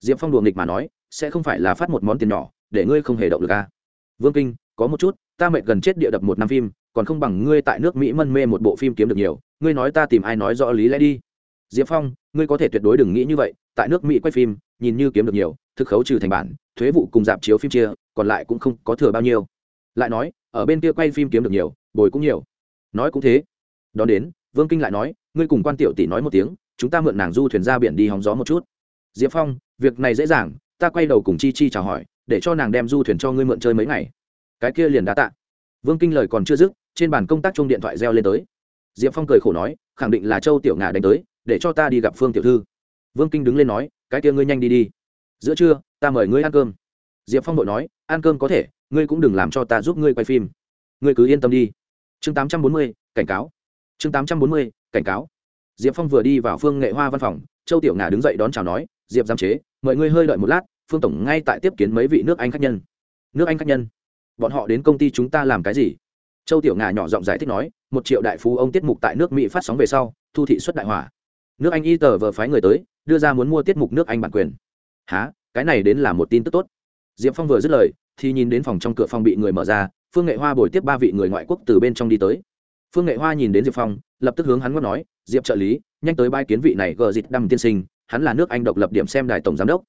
Diệp phong đùa nghịch mà nói, sẽ không phải là phát một món tiền nhỏ, để ngươi không hề động được à. vương kinh, có một chút, ta mệt gần chết địa đập một năm phim, còn không bằng ngươi tại nước mỹ mân mê một bộ phim kiếm được nhiều, ngươi nói ta tìm ai nói rõ lý lẽ đi. Diệp phong, ngươi có thể tuyệt đối đừng nghĩ như vậy tại nước mỹ quay phim, nhìn như kiếm được nhiều, thực khấu trừ thành bản, thuế vụ cùng dạp chiếu phim chia, còn lại cũng không có thừa bao nhiêu. Lại nói, ở bên kia quay phim kiếm được nhiều, bồi cũng nhiều. Nói cũng thế. Đón đến, vương kinh lại nói, ngươi cùng quan tiểu tỷ nói một tiếng, chúng ta mượn nàng du thuyền ra biển đi hóng gió một chút. Diệp phong, việc này dễ dàng, ta quay đầu cùng chi chi chào hỏi, để cho nàng đem du thuyền cho ngươi mượn chơi mấy ngày. Cái kia liền đã tạ. Vương kinh lời còn chưa dứt, trên bàn công tác chung điện thoại reo lên tới. Diệp phong cười khổ nói, khẳng định là châu tiểu ngà đánh tới, để cho ta đi gặp phương tiểu thư vương kinh đứng lên nói, cái kia ngươi nhanh đi đi. Giữa trưa, ta mời ngươi ăn cơm. Diệp phong đội nói, ăn cơm có thể, ngươi cũng đừng làm cho ta giúp ngươi quay phim. Ngươi cứ yên tâm đi. Chương tám trăm bốn mươi, cảnh cáo. Chương tám trăm bốn mươi, cảnh cáo. Diệp phong vừa đi vào phương nghệ hoa văn phòng, châu tiểu ngà đứng dậy đón chào nói, diệp giam chế, mời ngươi hơi đợi một lát, phương tổng ngay tại tiếp kiến mấy vị nước anh khách nhân. Nước anh khách nhân? Bọn họ đến công ty chúng ta làm cái gì? Châu tiểu ngà nhỏ giọng giải thích nói, một triệu đại phú ông tiết mục tại nước mỹ phát sóng về sau, thu thị xuất đại hỏa nước anh y tờ vờ phái người tới đưa ra muốn mua tiết mục nước anh bản quyền. Há cái này đến là một tin tức tốt. Diệp phong vừa dứt lời, thì nhìn đến phòng trong cửa phòng bị người mở ra, phương nghệ hoa bồi tiếp ba vị người ngoại quốc từ bên trong đi tới. Phương nghệ hoa nhìn đến diệp phong, lập tức hướng hắn ngót nói, diệp trợ lý, nhanh tới bãi kiến vị này gờ dịch đăng tiên sinh, hắn là nước anh độc lập điểm xem đài tổng giám đốc.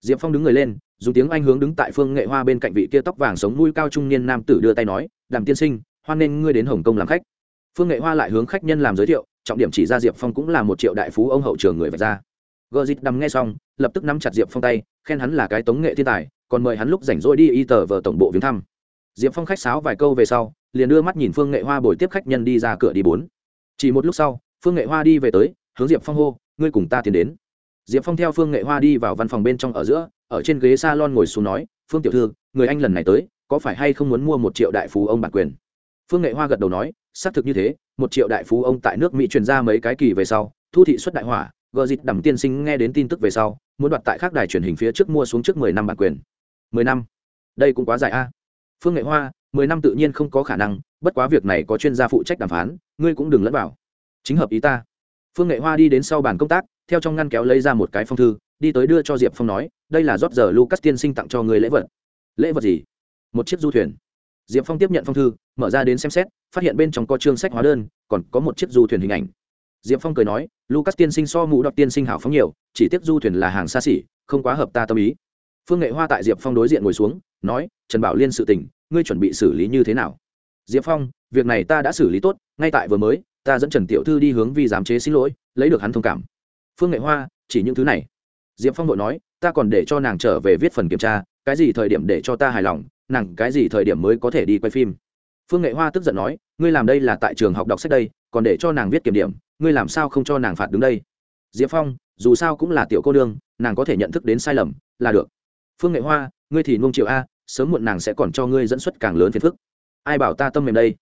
Diệp phong đứng người lên, dùng tiếng anh hướng đứng tại phương nghệ hoa bên cạnh vị kia tóc vàng sống mũi cao trung niên nam tử đưa tay nói đàm tiên sinh, hoan nghênh ngươi đến hồng kông làm khách. Phương nghệ hoa lại hướng khách nhân làm giới thiệu, trọng điểm chỉ ra diệp phong cũng là một triệu đại phú ông hậu trường người vạch ra gờ dịch đầm nghe xong, lập tức nắm chặt diệp phong tay, khen hắn là cái tống nghệ thiên tài, còn mời hắn lúc rảnh rỗi đi y tờ vờ tổng bộ viếng thăm. Diệp phong khách sáo vài câu về sau, liền đưa mắt nhìn phương nghệ hoa bồi tiếp khách nhân đi ra cửa đi bốn. Chỉ một lúc sau, phương nghệ hoa đi về tới, hướng diệp phong hô, ngươi cùng ta tiến đến. Diệp phong theo phương nghệ hoa đi vào văn phòng bên trong ở giữa, ở trên ghế s a lon ngồi xuống nói, phương tiểu thư, người anh lần này tới, có phải hay không muốn mua một triệu đại phú ông bản quyền? Phương nghệ hoa gật đầu nói, xác thực như thế, một triệu đại phú ông tại nước mỹ truyền ra mấy cái kỳ về sau, thu thị xuất đại hỏa gờ dịt đầm tiên sinh nghe đến tin tức về sau, muốn đoạt tại khác đài truyền hình phía trước mua xuống trước mười năm bản quyền. Mười năm? Đây cũng quá dài a. Phương nghệ hoa, mười năm tự nhiên không có khả năng, bất quá việc này có chuyên gia phụ trách đàm phán, ngươi cũng đừng lẫn vào. Chính hợp ý ta. Phương nghệ hoa đi đến sau bàn công tác, theo trong ngăn kéo lấy ra một cái phong thư, đi tới đưa cho diệp phong nói, đây là rót giờ lucas tiên sinh tặng cho người lễ vật. Lễ vật gì? Một chiếc du thuyền. Diệp phong tiếp nhận phong thư, mở ra đến xem xét, phát hiện bên trong có chương sách hóa đơn, còn có một chiếc du thuyền hình ảnh diệp phong cười nói, lucas tiên sinh so mũ đọc tiên sinh hảo phóng nhiều, chỉ tiếc du thuyền là hàng xa xỉ, không quá hợp ta tâm ý. Phương nghệ hoa tại diệp phong đối diện ngồi xuống, nói, trần bảo liên sự tình, ngươi chuẩn bị xử lý như thế nào? Diệp phong, việc này ta đã xử lý tốt, ngay tại vừa mới, ta dẫn trần tiểu thư đi hướng vi giám chế xin lỗi, lấy được hắn thông cảm. Phương nghệ hoa, chỉ những thứ này. Diệp phong nội nói, ta còn để cho nàng trở về viết phần kiểm tra, cái gì thời điểm để cho ta hài lòng, nàng cái gì thời điểm mới có thể đi quay phim? Phương nghệ hoa tức giận nói, ngươi làm đây là tại trường học đọc sách đây, còn để cho nàng viết kiểm điểm ngươi làm sao không cho nàng phạt đứng đây? Diệp phong, dù sao cũng là tiểu cô đương nàng có thể nhận thức đến sai lầm, là được. Phương nghệ hoa, ngươi thì nung triệu a, sớm muộn nàng sẽ còn cho ngươi dẫn xuất càng lớn phiền phức. Ai bảo ta tâm mềm đây?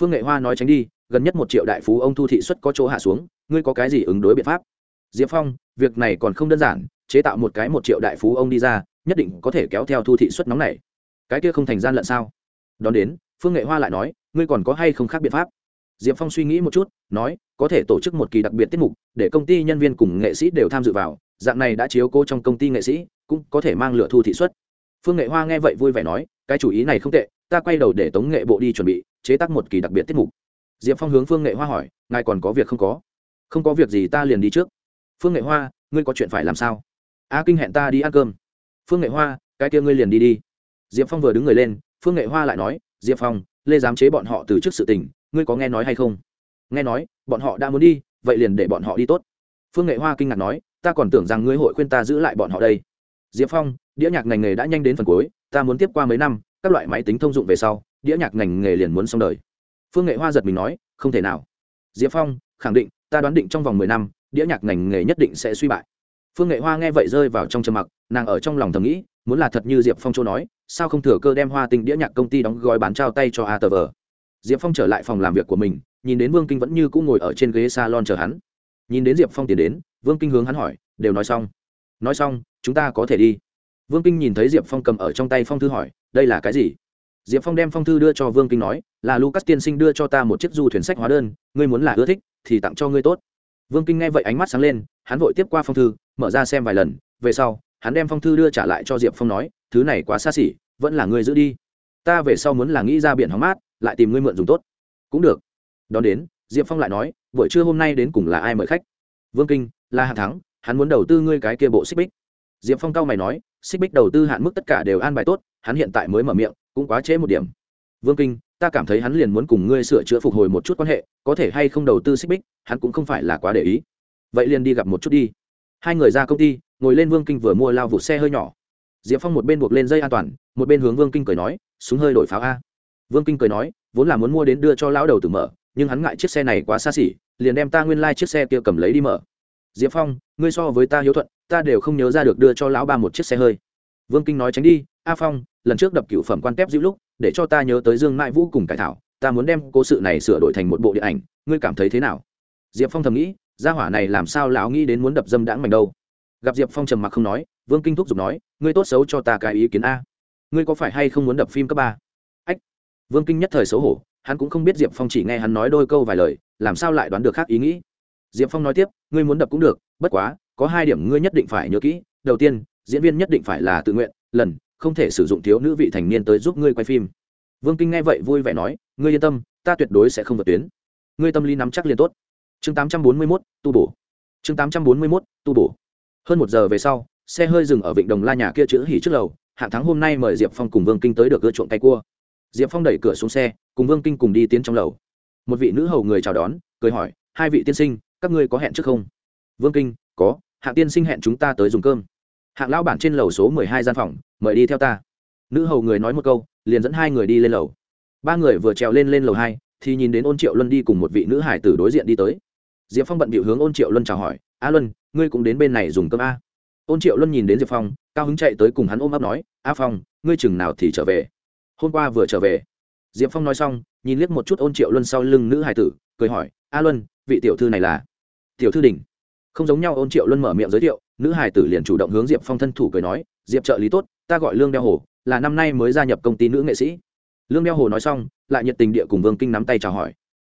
Phương nghệ hoa nói tránh đi, gần nhất một triệu đại phú ông thu thị xuất có chỗ hạ xuống, ngươi có cái gì ứng đối biện pháp? Diệp phong, việc này còn không đơn giản, chế tạo một cái một triệu đại phú ông đi ra, nhất định có thể kéo theo thu thị xuất nóng này cái kia không thành gian lận sao? Đón đến, phương nghệ hoa lại nói, ngươi còn có hay không khác biện pháp? Diệp phong suy nghĩ một chút, nói, có thể tổ chức một kỳ đặc biệt tiết mục để công ty nhân viên cùng nghệ sĩ đều tham dự vào, dạng này đã chiếu cố trong công ty nghệ sĩ, cũng có thể mang lựa thu thị xuất phương nghệ hoa nghe vậy vui vẻ nói, cái chủ ý này không tệ, ta quay đầu để tống nghệ bộ đi chuẩn bị, chế tác một kỳ đặc biệt tiết mục. Diệp phong hướng phương nghệ hoa hỏi, ngài còn có việc không có? Không có việc gì, ta liền đi trước. Phương nghệ hoa, ngươi có chuyện phải làm sao? A kinh hẹn ta đi ăn cơm. Phương nghệ hoa, cái kia ngươi liền đi đi. Diệp phong vừa đứng người lên, phương nghệ hoa lại nói, diệp phong, lê giám chế bọn họ từ trước sự tình ngươi có nghe nói hay không? Nghe nói, bọn họ đã muốn đi, vậy liền để bọn họ đi tốt. Phương nghệ hoa kinh ngạc nói, ta còn tưởng rằng ngươi hội khuyên ta giữ lại bọn họ đây. Diệp phong, đĩa nhạc ngành nghề đã nhanh đến phần cuối, ta muốn tiếp qua mấy năm, các loại máy tính thông dụng về sau, đĩa nhạc ngành nghề liền muốn xong đời. Phương nghệ hoa giật mình nói, không thể nào. Diệp phong, khẳng định, ta đoán định trong vòng mười năm, đĩa nhạc ngành nghề nhất định sẽ suy bại. Phương nghệ hoa nghe vậy rơi vào trong trầm mặc, nàng ở trong lòng thầm nghĩ, muốn là thật như diệp phong châu nói, sao không thừa cơ đem hoa tinh đĩa nhạc công ty đóng gói bán trao tay cho a tờ vờ diệp phong trở lại phòng làm việc của mình, nhìn đến vương kinh vẫn như cũng ngồi ở trên ghế salon chờ hắn. Nhìn đến diệp phong tiến đến, vương kinh hướng hắn hỏi, đều nói xong? Nói xong, chúng ta có thể đi. Vương kinh nhìn thấy diệp phong cầm ở trong tay phong thư hỏi, đây là cái gì? Diệp phong đem phong thư đưa cho vương kinh nói, là lucas tiên sinh đưa cho ta một chiếc du thuyền sách hóa đơn, ngươi muốn là ưa thích, thì tặng cho ngươi tốt. Vương kinh nghe vậy ánh mắt sáng lên, hắn vội tiếp qua phong thư, mở ra xem vài lần, về sau, hắn đem phong thư đưa trả lại cho diệp phong nói, thứ này quá xa xỉ, vẫn là ngươi giữ đi. Ta về sau muốn là nghĩ ra biển hóng mát lại tìm ngươi mượn dùng tốt. Cũng được. Đón đến, diệp phong lại nói, buổi trưa hôm nay đến cùng là ai mời khách? Vương kinh là hạng thắng, hắn muốn đầu tư ngươi cái kia bộ xích bích. Diệp phong cao mày nói, xích bích đầu tư hạn mức tất cả đều an bài tốt, hắn hiện tại mới mở miệng, cũng quá trễ một điểm. Vương kinh, ta cảm thấy hắn liền muốn cùng ngươi sửa chữa phục hồi một chút quan hệ, có thể hay không đầu tư xích bích, hắn cũng không phải là quá để ý. Vậy liền đi gặp một chút đi. Hai người ra công ty, ngồi lên vương kinh vừa mua lao vụ xe hơi nhỏ. Diệp phong một bên buộc lên dây an toàn, một bên hướng vương kinh cười nói, súng hơi đổi pháo a vương kinh cười nói, vốn là muốn mua đến đưa cho lão đầu tử mở, nhưng hắn ngại chiếc xe này quá xa xỉ, liền đem ta nguyên lai、like、chiếc xe kia cầm lấy đi mở. Diệp phong, ngươi so với ta hiếu thuận, ta đều không nhớ ra được đưa cho lão ba một chiếc xe hơi. Vương kinh nói tránh đi, a phong, lần trước đập cựu phẩm quan tép dịu lúc, để cho ta nhớ tới dương mãi vũ cùng cải thảo, ta muốn đem cố sự này sửa đổi thành một bộ điện ảnh, ngươi cảm thấy thế nào? Diệp phong thầm nghĩ, gia hỏa này làm sao lão nghĩ đến muốn đập dâm đãng mảnh đâu? Gặp diệp phong trầm mặc không nói, vương kinh thúc giục nói, ngươi tốt xấu cho ta cái ý kiến a. Ngươi có phải hay không muốn đập phim cấp ba? Vương kinh nhất thời xấu hổ, hắn cũng không biết diệp phong chỉ nghe hắn nói đôi câu vài lời, làm sao lại đoán được khác ý nghĩ. Diệp phong nói tiếp, ngươi muốn đập cũng được, bất quá, có hai điểm ngươi nhất định phải nhớ kỹ. Đầu tiên, diễn viên nhất định phải là tự nguyện, lần, không thể sử dụng thiếu nữ vị thành niên tới giúp ngươi quay phim. Vương kinh nghe vậy vui vẻ nói, ngươi yên tâm, ta tuyệt đối sẽ không vượt tuyến. Ngươi tâm lý nắm chắc liền tốt. Chương tám trăm bốn mươi mốt, tu bổ. Chương tám trăm bốn mươi mốt, tu bổ. Hơn một giờ về sau, xe hơi dừng ở vịnh đồng la nhà kia chữ hỉ trước lầu. Hạng thắng hôm nay mời diệp phong cùng vương kinh tới được ưa chuộng tay cua diệp phong đẩy cửa xuống xe, cùng vương kinh cùng đi tiến trong lầu. Một vị nữ hầu người chào đón, cười hỏi, hai vị tiên sinh, các ngươi có hẹn trước không? Vương kinh, có. Hạng tiên sinh hẹn chúng ta tới dùng cơm. Hạng lão bản trên lầu số mười hai gian phòng, mời đi theo ta. Nữ hầu người nói một câu, liền dẫn hai người đi lên lầu. Ba người vừa trèo lên lên lầu hai, thì nhìn đến ôn triệu luân đi cùng một vị nữ hải tử đối diện đi tới. Diệp phong bận bịu hướng ôn triệu luân chào hỏi, a luân, ngươi cũng đến bên này dùng cơm a? Ôn triệu luân nhìn đến diệp phong, cao hứng chạy tới cùng hắn ôm ấp nói, a phong, ngươi chừng nào thì trở về? Hôm qua vừa trở về. Diệp phong nói xong, nhìn liếc một chút ôn triệu luân sau lưng nữ hải tử, cười hỏi, a luân, vị tiểu thư này là? Tiểu thư đình không giống nhau, ôn triệu luân mở miệng giới thiệu, nữ hải tử liền chủ động hướng diệp phong thân thủ cười nói, diệp trợ lý tốt, ta gọi lương đeo hồ, là năm nay mới gia nhập công ty nữ nghệ sĩ. Lương đeo hồ nói xong, lại nhiệt tình địa cùng vương kinh nắm tay chào hỏi.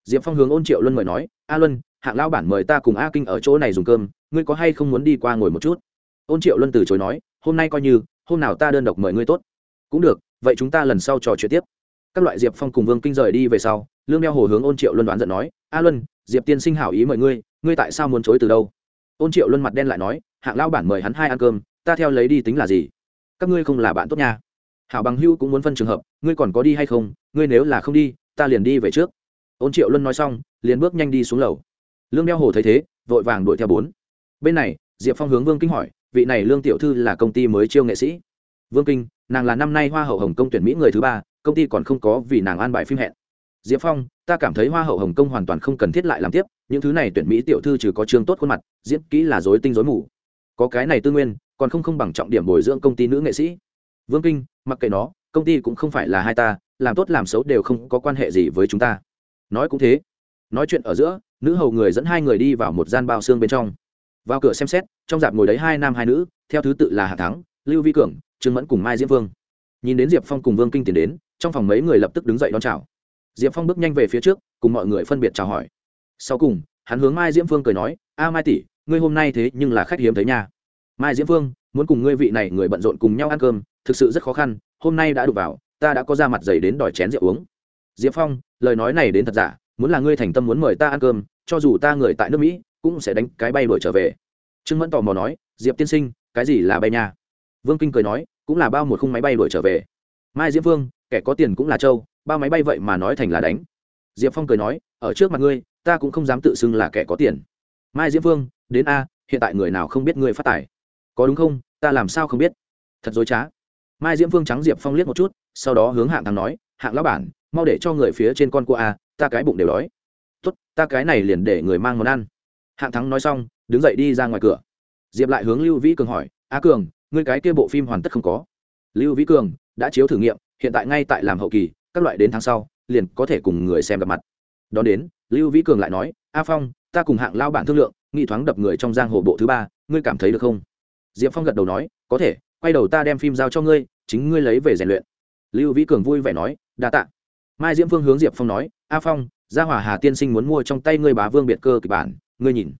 Diệp phong hướng ôn triệu luân mời nói, a luân, hạng lao bản mời ta cùng a kinh ở chỗ này dùng cơm, ngươi có hay không muốn đi qua ngồi một chút? Ôn triệu luân từ chối nói, hôm nay coi như, hôm nào ta đơn độc mời ngươi tốt. Cũng được vậy chúng ta lần sau trò chuyện tiếp. Các loại diệp phong cùng vương kinh rời đi về sau, lương đeo hồ hướng ôn triệu luân đoán giận nói, a luân, diệp tiên sinh hảo ý mời ngươi ngươi tại sao muốn chối từ đâu? Ôn triệu luân mặt đen lại nói, hạng lao bản mời hắn hai ăn cơm, ta theo lấy đi tính là gì? Các ngươi không là bạn tốt nha. Hảo bằng hưu cũng muốn phân trường hợp, ngươi còn có đi hay không? Ngươi nếu là không đi, ta liền đi về trước. Ôn triệu luân nói xong, liền bước nhanh đi xuống lầu. Lương đeo hồ thấy thế, vội vàng đuổi theo bốn. Bên này, diệp phong hướng vương kinh hỏi, vị này lương tiểu thư là công ty mới chiêu nghệ sĩ? Vương kinh nàng là năm nay hoa hậu hồng kông tuyển mỹ người thứ ba, công ty còn không có vì nàng an bài phim hẹn. Diệp phong, ta cảm thấy hoa hậu hồng kông hoàn toàn không cần thiết lại làm tiếp, những thứ này tuyển mỹ tiểu thư trừ có chương tốt khuôn mặt, diễn kỹ là dối tinh dối mù. Có cái này tư nguyên, còn không không bằng trọng điểm bồi dưỡng công ty nữ nghệ sĩ. Vương kinh, mặc kệ nó, công ty cũng không phải là hai ta, làm tốt làm xấu đều không có quan hệ gì với chúng ta. Nói cũng thế. Nói chuyện ở giữa, nữ hầu người dẫn hai người đi vào một gian bao xương bên trong. Vào cửa xem xét, trong dạp ngồi đấy hai nam hai nữ, theo thứ tự là hạ thắng, lưu vi cường trương mẫn cùng mai diễm vương. Nhìn đến diệp phong cùng vương kinh tiến đến, trong phòng mấy người lập tức đứng dậy đón chào. Diệp phong bước nhanh về phía trước, cùng mọi người phân biệt chào hỏi. Sau cùng, hắn hướng mai diễm phương cười nói, a mai tỷ, ngươi hôm nay thế nhưng là khách hiếm thấy nha. Mai diễm phương muốn cùng ngươi vị này người bận rộn cùng nhau ăn cơm, thực sự rất khó khăn, hôm nay đã đụng vào, ta đã có ra mặt dày đến đòi chén rượu uống. Diệp phong, lời nói này đến thật giả, muốn là ngươi thành tâm muốn mời ta ăn cơm, cho dù ta người tại nước mỹ, cũng sẽ đánh cái bay đuổi trở về. Trương mẫn tò mò nói, diệp tiên sinh, cái gì là bay nha? Vương kinh cười nói, cũng là bao một khung máy bay đuổi trở về. Mai diễm vương, kẻ có tiền cũng là châu bao máy bay vậy mà nói thành là đánh. Diệp phong cười nói, ở trước mặt ngươi, ta cũng không dám tự xưng là kẻ có tiền. Mai diễm vương, đến a, hiện tại người nào không biết ngươi phát tài? Có đúng không? Ta làm sao không biết? Thật dối trá. Mai diễm vương trắng diệp phong liếc một chút, sau đó hướng hạng thắng nói, hạng lão bản, mau để cho người phía trên con cua a, ta cái bụng đều đói. Tốt, ta cái này liền để người mang món ăn. Hạng thắng nói xong, đứng dậy đi ra ngoài cửa. Diệp lại hướng lưu vĩ cường hỏi, a cường ngươi cái kia bộ phim hoàn tất không có. Lưu vĩ cường đã chiếu thử nghiệm, hiện tại ngay tại làm hậu kỳ, các loại đến tháng sau, liền có thể cùng người xem gặp mặt. Đón đến, lưu vĩ cường lại nói, a phong, ta cùng hạng lao bản thương lượng, nghị thoáng đập người trong giang hồ bộ thứ ba, ngươi cảm thấy được không? Diệp phong gật đầu nói, có thể, quay đầu ta đem phim giao cho ngươi, chính ngươi lấy về rèn luyện. Lưu vĩ cường vui vẻ nói, đa t ạ mai diễm phương hướng diệp phong nói, a phong, gia hỏa hà tiên sinh muốn mua trong tay ngươi bá vương biệt cơ kịch bản, ngươi nhìn.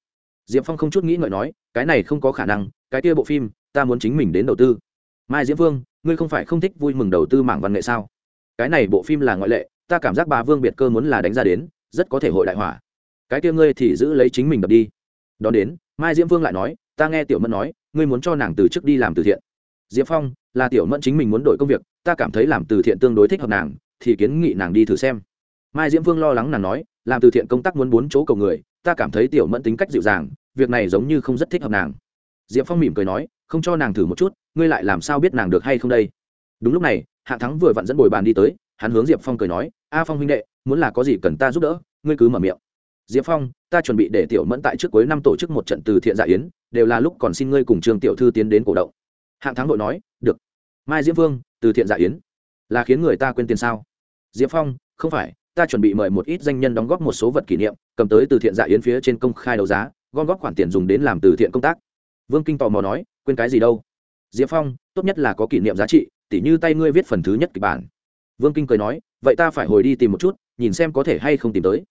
Diệp phong không chút nghĩ ngợi nói, cái này không có khả năng, cái kia bộ phim ta muốn chính mình đến đầu tư. Mai diễm vương, ngươi không phải không thích vui mừng đầu tư mảng văn nghệ sao? Cái này bộ phim là ngoại lệ ta cảm giác bà vương biệt cơ muốn là đánh ra đến rất có thể hội đại hỏa cái kia ngươi thì giữ lấy chính mình đập đi. Đón đến mai diễm vương lại nói ta nghe tiểu mẫn nói ngươi muốn cho nàng từ chức đi làm từ thiện. Diễm phong là tiểu mẫn chính mình muốn đổi công việc ta cảm thấy làm từ thiện tương đối thích hợp nàng thì kiến nghị nàng đi thử xem. Mai diễm vương lo lắng nàng nói làm từ thiện công tác muốn bốn chỗ cầu người ta cảm thấy tiểu mẫn tính cách dịu dàng việc này giống như không rất thích hợp nàng. Diệp phong mỉm cười nói không cho nàng thử một chút, ngươi lại làm sao biết nàng được hay không đây? Đúng lúc này, hạ thắng vừa vặn dẫn bồi bàn đi tới, hắn hướng diệp phong cười nói, a phong huynh đệ, muốn là có gì cần ta giúp đỡ, ngươi cứ mở miệng. Diệp phong, ta chuẩn bị để tiểu mẫn tại trước cuối năm tổ chức một trận từ thiện dạ yến, đều là lúc còn xin ngươi cùng trương tiểu thư tiến đến cổ động. Hạng thắng đội nói, được. Mai diễm phương từ thiện dạ yến. Là khiến người ta quên tiền sao? Diệp phong, không phải, ta chuẩn bị mời một ít danh nhân đóng góp một số vật kỷ niệm, cầm tới từ thiện dạ yến phía trên công khai đấu giá, gom góp khoản tiền dùng đến làm từ thiện công tác. Vương kinh tò mò nói quên cái gì đâu. Diệp phong, tốt nhất là có kỷ niệm giá trị, tỉ như tay ngươi viết phần thứ nhất kịch bản. Vương kinh cười nói, vậy ta phải hồi đi tìm một chút, nhìn xem có thể hay không tìm tới.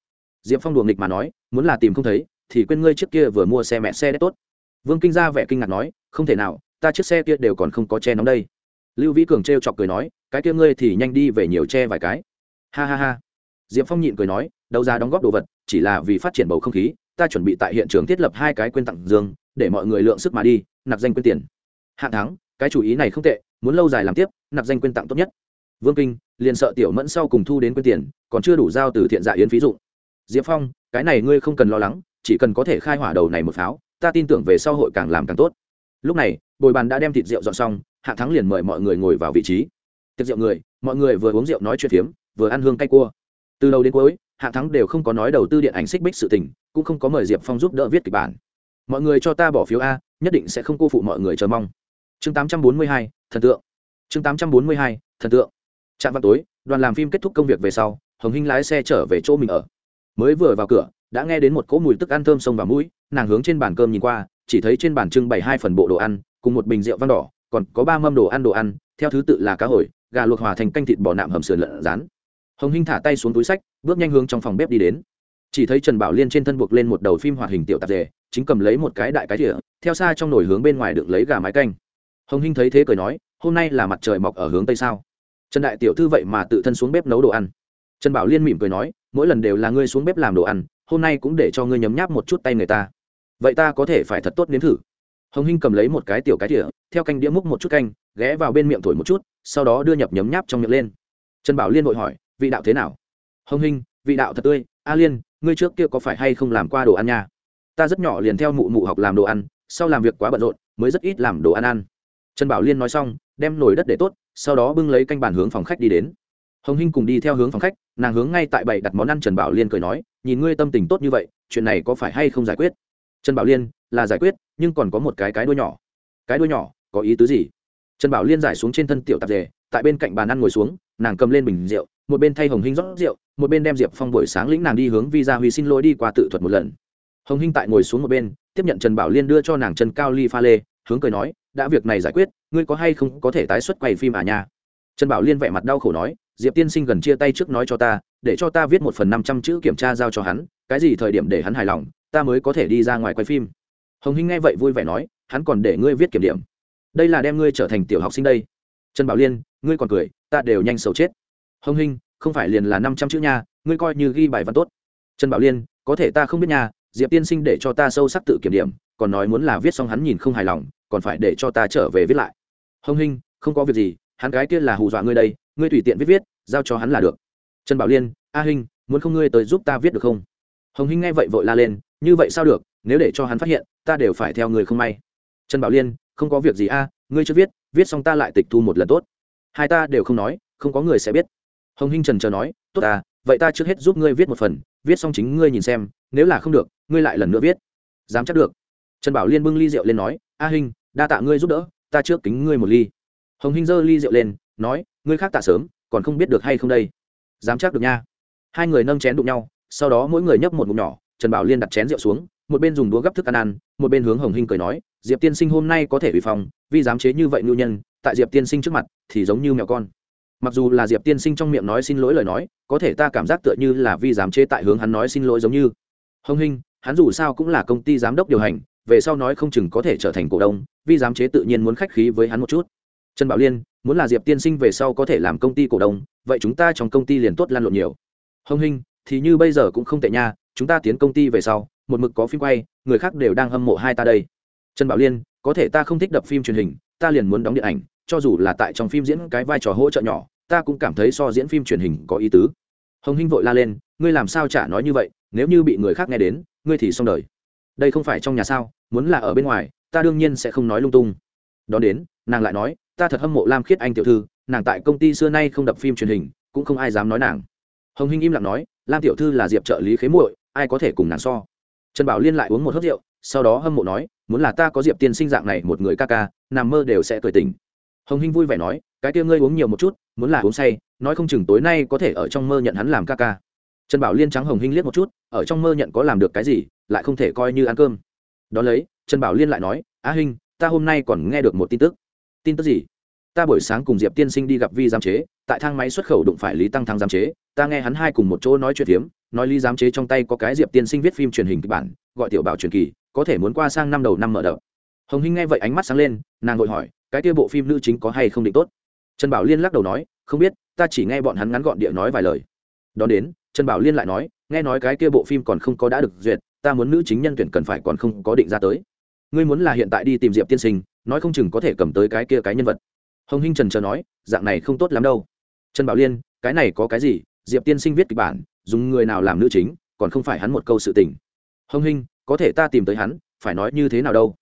Diệp phong đùa nghịch mà nói, muốn là tìm không thấy, thì quên ngươi trước kia vừa mua xe mẹ xe đét tốt. Vương kinh ra vẻ kinh ngạc nói, không thể nào, ta chiếc xe kia đều còn không có che nóng đây. Lưu vĩ cường t chọc cười nói, cái kia ngươi thì nhanh đi về nhiều che vài cái. Ha ha ha. Diệp phong nhịn cười nói đâu ra đóng góp đồ vật, chỉ là vì phát triển bầu không khí, ta chuẩn bị tại hiện trường thiết lập hai cái quên tặng dương để mọi người lượng sức mà đi nạp danh quyên tiền. Hạng thắng cái chủ ý này không tệ, muốn lâu dài làm tiếp, nạp danh quyên tặng tốt nhất. Vương kinh, liền sợ tiểu mẫn sau cùng thu đến quyên tiền, còn chưa đủ giao từ thiện dạ yến ví dụ diệp phong, cái này ngươi không cần lo lắng, chỉ cần có thể khai hỏa đầu này một pháo, ta tin tưởng về sau hội càng làm càng tốt. Lúc này, bồi bàn đã đem thịt rượu dọn xong, hạng thắng liền mời mọi người ngồi vào vị trí. Tiệc rượu người, mọi người vừa uống rượu nói chuyện phiếm, vừa ăn hương cay cua. Từ đầu đến cuối, hạng thắng đều không có nói đầu tư điện ảnh xích bích sự tình, cũng không có mời diệp phong giúp đỡ viết kịch bản mọi người cho ta bỏ phiếu a, nhất định sẽ không cô phụ mọi người chờ mong. Chương tám trăm bốn mươi hai, thần tượng. Chương tám trăm bốn mươi hai, thần tượng. Trạm vào tối, đoàn làm phim kết thúc công việc về sau, hồng hinh lái xe trở về chỗ mình ở. Mới vừa vào cửa, đã nghe đến một cỗ mùi tức ăn thơm sông vào mũi, nàng hướng trên bàn cơm nhìn qua, chỉ thấy trên bàn trưng bày hai phần bộ đồ ăn, cùng một bình rượu vang đỏ, còn có ba mâm đồ ăn đồ ăn, theo thứ tự là cá hồi, gà luộc hòa thành canh thịt bò nạm hầm sườn lợn rán. Hồng hinh thả tay xuống túi sách, bước nhanh hướng trong phòng bếp đi đến. Chỉ thấy trần bảo liên trên thân buộc lên một đầu phim hoạt hình tiểu tạp dề chính cầm lấy một cái đại cái thỉa theo xa trong nồi hướng bên ngoài đựng lấy gà mái canh. Hồng hinh thấy thế cười nói, hôm nay là mặt trời mọc ở hướng tây sao? Trần đại tiểu thư vậy mà tự thân xuống bếp nấu đồ ăn. Trần bảo liên mỉm cười nói, mỗi lần đều là ngươi xuống bếp làm đồ ăn, hôm nay cũng để cho ngươi nhấm nháp một chút tay người ta. Vậy ta có thể phải thật tốt nếm thử. Hồng hinh cầm lấy một cái tiểu cái tỉa theo canh đĩa múc một chút canh, ghé vào bên miệng thổi một chút, sau đó đưa nhập nhấm nháp trong miệng lên. Trần bảo liên vội hỏi, vị đạo thế nào? Hồng hinh, vị đạo thật tươi. A liên, ngươi trước kia có phải hay không làm qua đồ ăn nha? Ta rất nhỏ liền theo mụ mụ học làm đồ ăn, sau làm việc quá bận rộn, mới rất ít làm đồ ăn ăn. Trần bảo liên nói xong, đem nồi đất để tốt, sau đó bưng lấy canh bàn hướng phòng khách đi đến. Hồng hinh cùng đi theo hướng phòng khách, nàng hướng ngay tại bảy đặt món ăn trần bảo liên cười nói, nhìn ngươi tâm tình tốt như vậy, chuyện này có phải hay không giải quyết? Trần bảo liên, là giải quyết, nhưng còn có một cái cái đuôi nhỏ. Cái đuôi nhỏ, có ý tứ gì? Trần bảo liên giải xuống trên thân tiểu tạp dề, tại bên cạnh bàn ăn ngồi xuống, nàng cầm lên bình rượu, một bên thay hồng hinh rót rượu, một bên đem diệp phong buổi sáng lĩnh nàng đi hướng visa huy xin lỗi đi qua tự thuật một lần hồng hinh tại ngồi xuống một bên, tiếp nhận trần bảo liên đưa cho nàng trần cao ly pha lê, hướng cười nói, đã việc này giải quyết, ngươi có hay không có thể tái xuất quay phim à nha? Trần bảo liên vẻ mặt đau khổ nói, diệp tiên sinh gần chia tay trước nói cho ta, để cho ta viết một phần năm trăm chữ kiểm tra giao cho hắn, cái gì thời điểm để hắn hài lòng, ta mới có thể đi ra ngoài quay phim. Hồng hinh nghe vậy vui vẻ nói, hắn còn để ngươi viết kiểm điểm. Đây là đem ngươi trở thành tiểu học sinh đây. Trần bảo liên, ngươi còn cười, ta đều nhanh sầu chết. Hồng hinh, không phải liền là năm trăm chữ nha, ngươi coi như ghi bài văn tốt. Trần bảo liên, có thể ta không biết nha diệp tiên sinh để cho ta sâu sắc tự kiểm điểm, còn nói muốn là viết xong hắn nhìn không hài lòng, còn phải để cho ta trở về viết lại. Hồng hinh, không có việc gì, hắn gái kia là hù dọa ngươi đây, ngươi tùy tiện viết viết, giao cho hắn là được. Trần bảo liên, a hinh, muốn không ngươi tới giúp ta viết được không? Hồng hinh nghe vậy vội la lên, như vậy sao được, nếu để cho hắn phát hiện, ta đều phải theo người không may. Trần bảo liên, không có việc gì a, ngươi chưa viết viết xong ta lại tịch thu một lần tốt. Hai ta đều không nói, không có người sẽ biết. Hồng hinh trần chờ nói, tốt à vậy ta trước hết giúp ngươi viết một phần, viết xong chính ngươi nhìn xem, nếu là không được, ngươi lại lần nữa viết. Dám chắc được. Trần bảo liên bưng ly rượu lên nói, a hinh, đa tạ ngươi giúp đỡ, ta trước kính ngươi một ly. Hồng hinh giơ ly rượu lên, nói, ngươi khác tạ sớm, còn không biết được hay không đây? Dám chắc được nha. Hai người nâng chén đụng nhau, sau đó mỗi người nhấp một ngụm nhỏ, trần bảo liên đặt chén rượu xuống, một bên dùng đũa gấp thức ăn ăn, một bên hướng hồng hinh cười nói, diệp tiên sinh hôm nay có thể bị phòng, vì dám chế như vậy ngưu nhân, tại diệp tiên sinh trước mặt thì giống như mèo con mặc dù là diệp tiên sinh trong miệng nói xin lỗi lời nói, có thể ta cảm giác tựa như là vi giám chế tại hướng hắn nói xin lỗi giống như. Hồng hinh, hắn dù sao cũng là công ty giám đốc điều hành, về sau nói không chừng có thể trở thành cổ đông, vi giám chế tự nhiên muốn khách khí với hắn một chút. Trần bảo liên, muốn là diệp tiên sinh về sau có thể làm công ty cổ đông, vậy chúng ta trong công ty liền tốt lan lộn nhiều. Hồng hinh, thì như bây giờ cũng không tệ nha, chúng ta tiến công ty về sau, một mực có phim quay, người khác đều đang hâm mộ hai ta đây. Trần bảo liên, có thể ta không thích đập phim truyền hình, ta liền muốn đóng điện ảnh cho dù là tại trong phim diễn cái vai trò hỗ trợ nhỏ, ta cũng cảm thấy so diễn phim truyền hình có ý tứ. Hồng hinh vội la lên, ngươi làm sao chả nói như vậy, nếu như bị người khác nghe đến, ngươi thì xong đời. Đây không phải trong nhà sao, muốn là ở bên ngoài, ta đương nhiên sẽ không nói lung tung. Đón đến, nàng lại nói, ta thật hâm mộ lam khiết anh tiểu thư, nàng tại công ty xưa nay không đập phim truyền hình, cũng không ai dám nói nàng. Hồng hinh im lặng nói, lam tiểu thư là diệp trợ lý khế muội, ai có thể cùng nàng so? Trần bảo liên lại uống một hớt rượu, sau đó hâm mộ nói, muốn là ta có diệp tiên sinh dạng này một người ca ca, nằm mơ đều sẽ cười tình hồng hinh vui vẻ nói, cái kia ngươi uống nhiều một chút, muốn là uống say, nói không chừng tối nay có thể ở trong mơ nhận hắn làm ca ca. Trần bảo liên trắng hồng hinh liếc một chút, ở trong mơ nhận có làm được cái gì, lại không thể coi như ăn cơm. Đón lấy, trần bảo liên lại nói, á hinh, ta hôm nay còn nghe được một tin tức. Tin tức gì? Ta buổi sáng cùng diệp tiên sinh đi gặp vi giám chế, tại thang máy xuất khẩu đụng phải lý tăng thăng giám chế, ta nghe hắn hai cùng một chỗ nói chuyện phiếm, nói lý giám chế trong tay có cái diệp tiên sinh viết phim truyền hình kịch bản, gọi tiểu bảo truyền kỳ, có thể muốn qua sang năm đầu năm mở đ hồng hinh nghe vậy ánh mắt sáng lên, nàng vội hỏi cái kia bộ phim nữ chính có hay không định tốt? Trần bảo liên lắc đầu nói, không biết, ta chỉ nghe bọn hắn ngắn gọn địa nói vài lời. Đón đến, trần bảo liên lại nói, nghe nói cái kia bộ phim còn không có đã được duyệt, ta muốn nữ chính nhân tuyển cần phải còn không có định ra tới. Ngươi muốn là hiện tại đi tìm diệp tiên sinh, nói không chừng có thể cầm tới cái kia cái nhân vật. Hồng hinh trần chờ nói, dạng này không tốt lắm đâu. Trần bảo liên, cái này có cái gì? Diệp tiên sinh viết kịch bản, dùng người nào làm nữ chính, còn không phải hắn một câu sự tình. Hồng hinh, có thể ta tìm tới hắn, phải nói như thế nào đâu?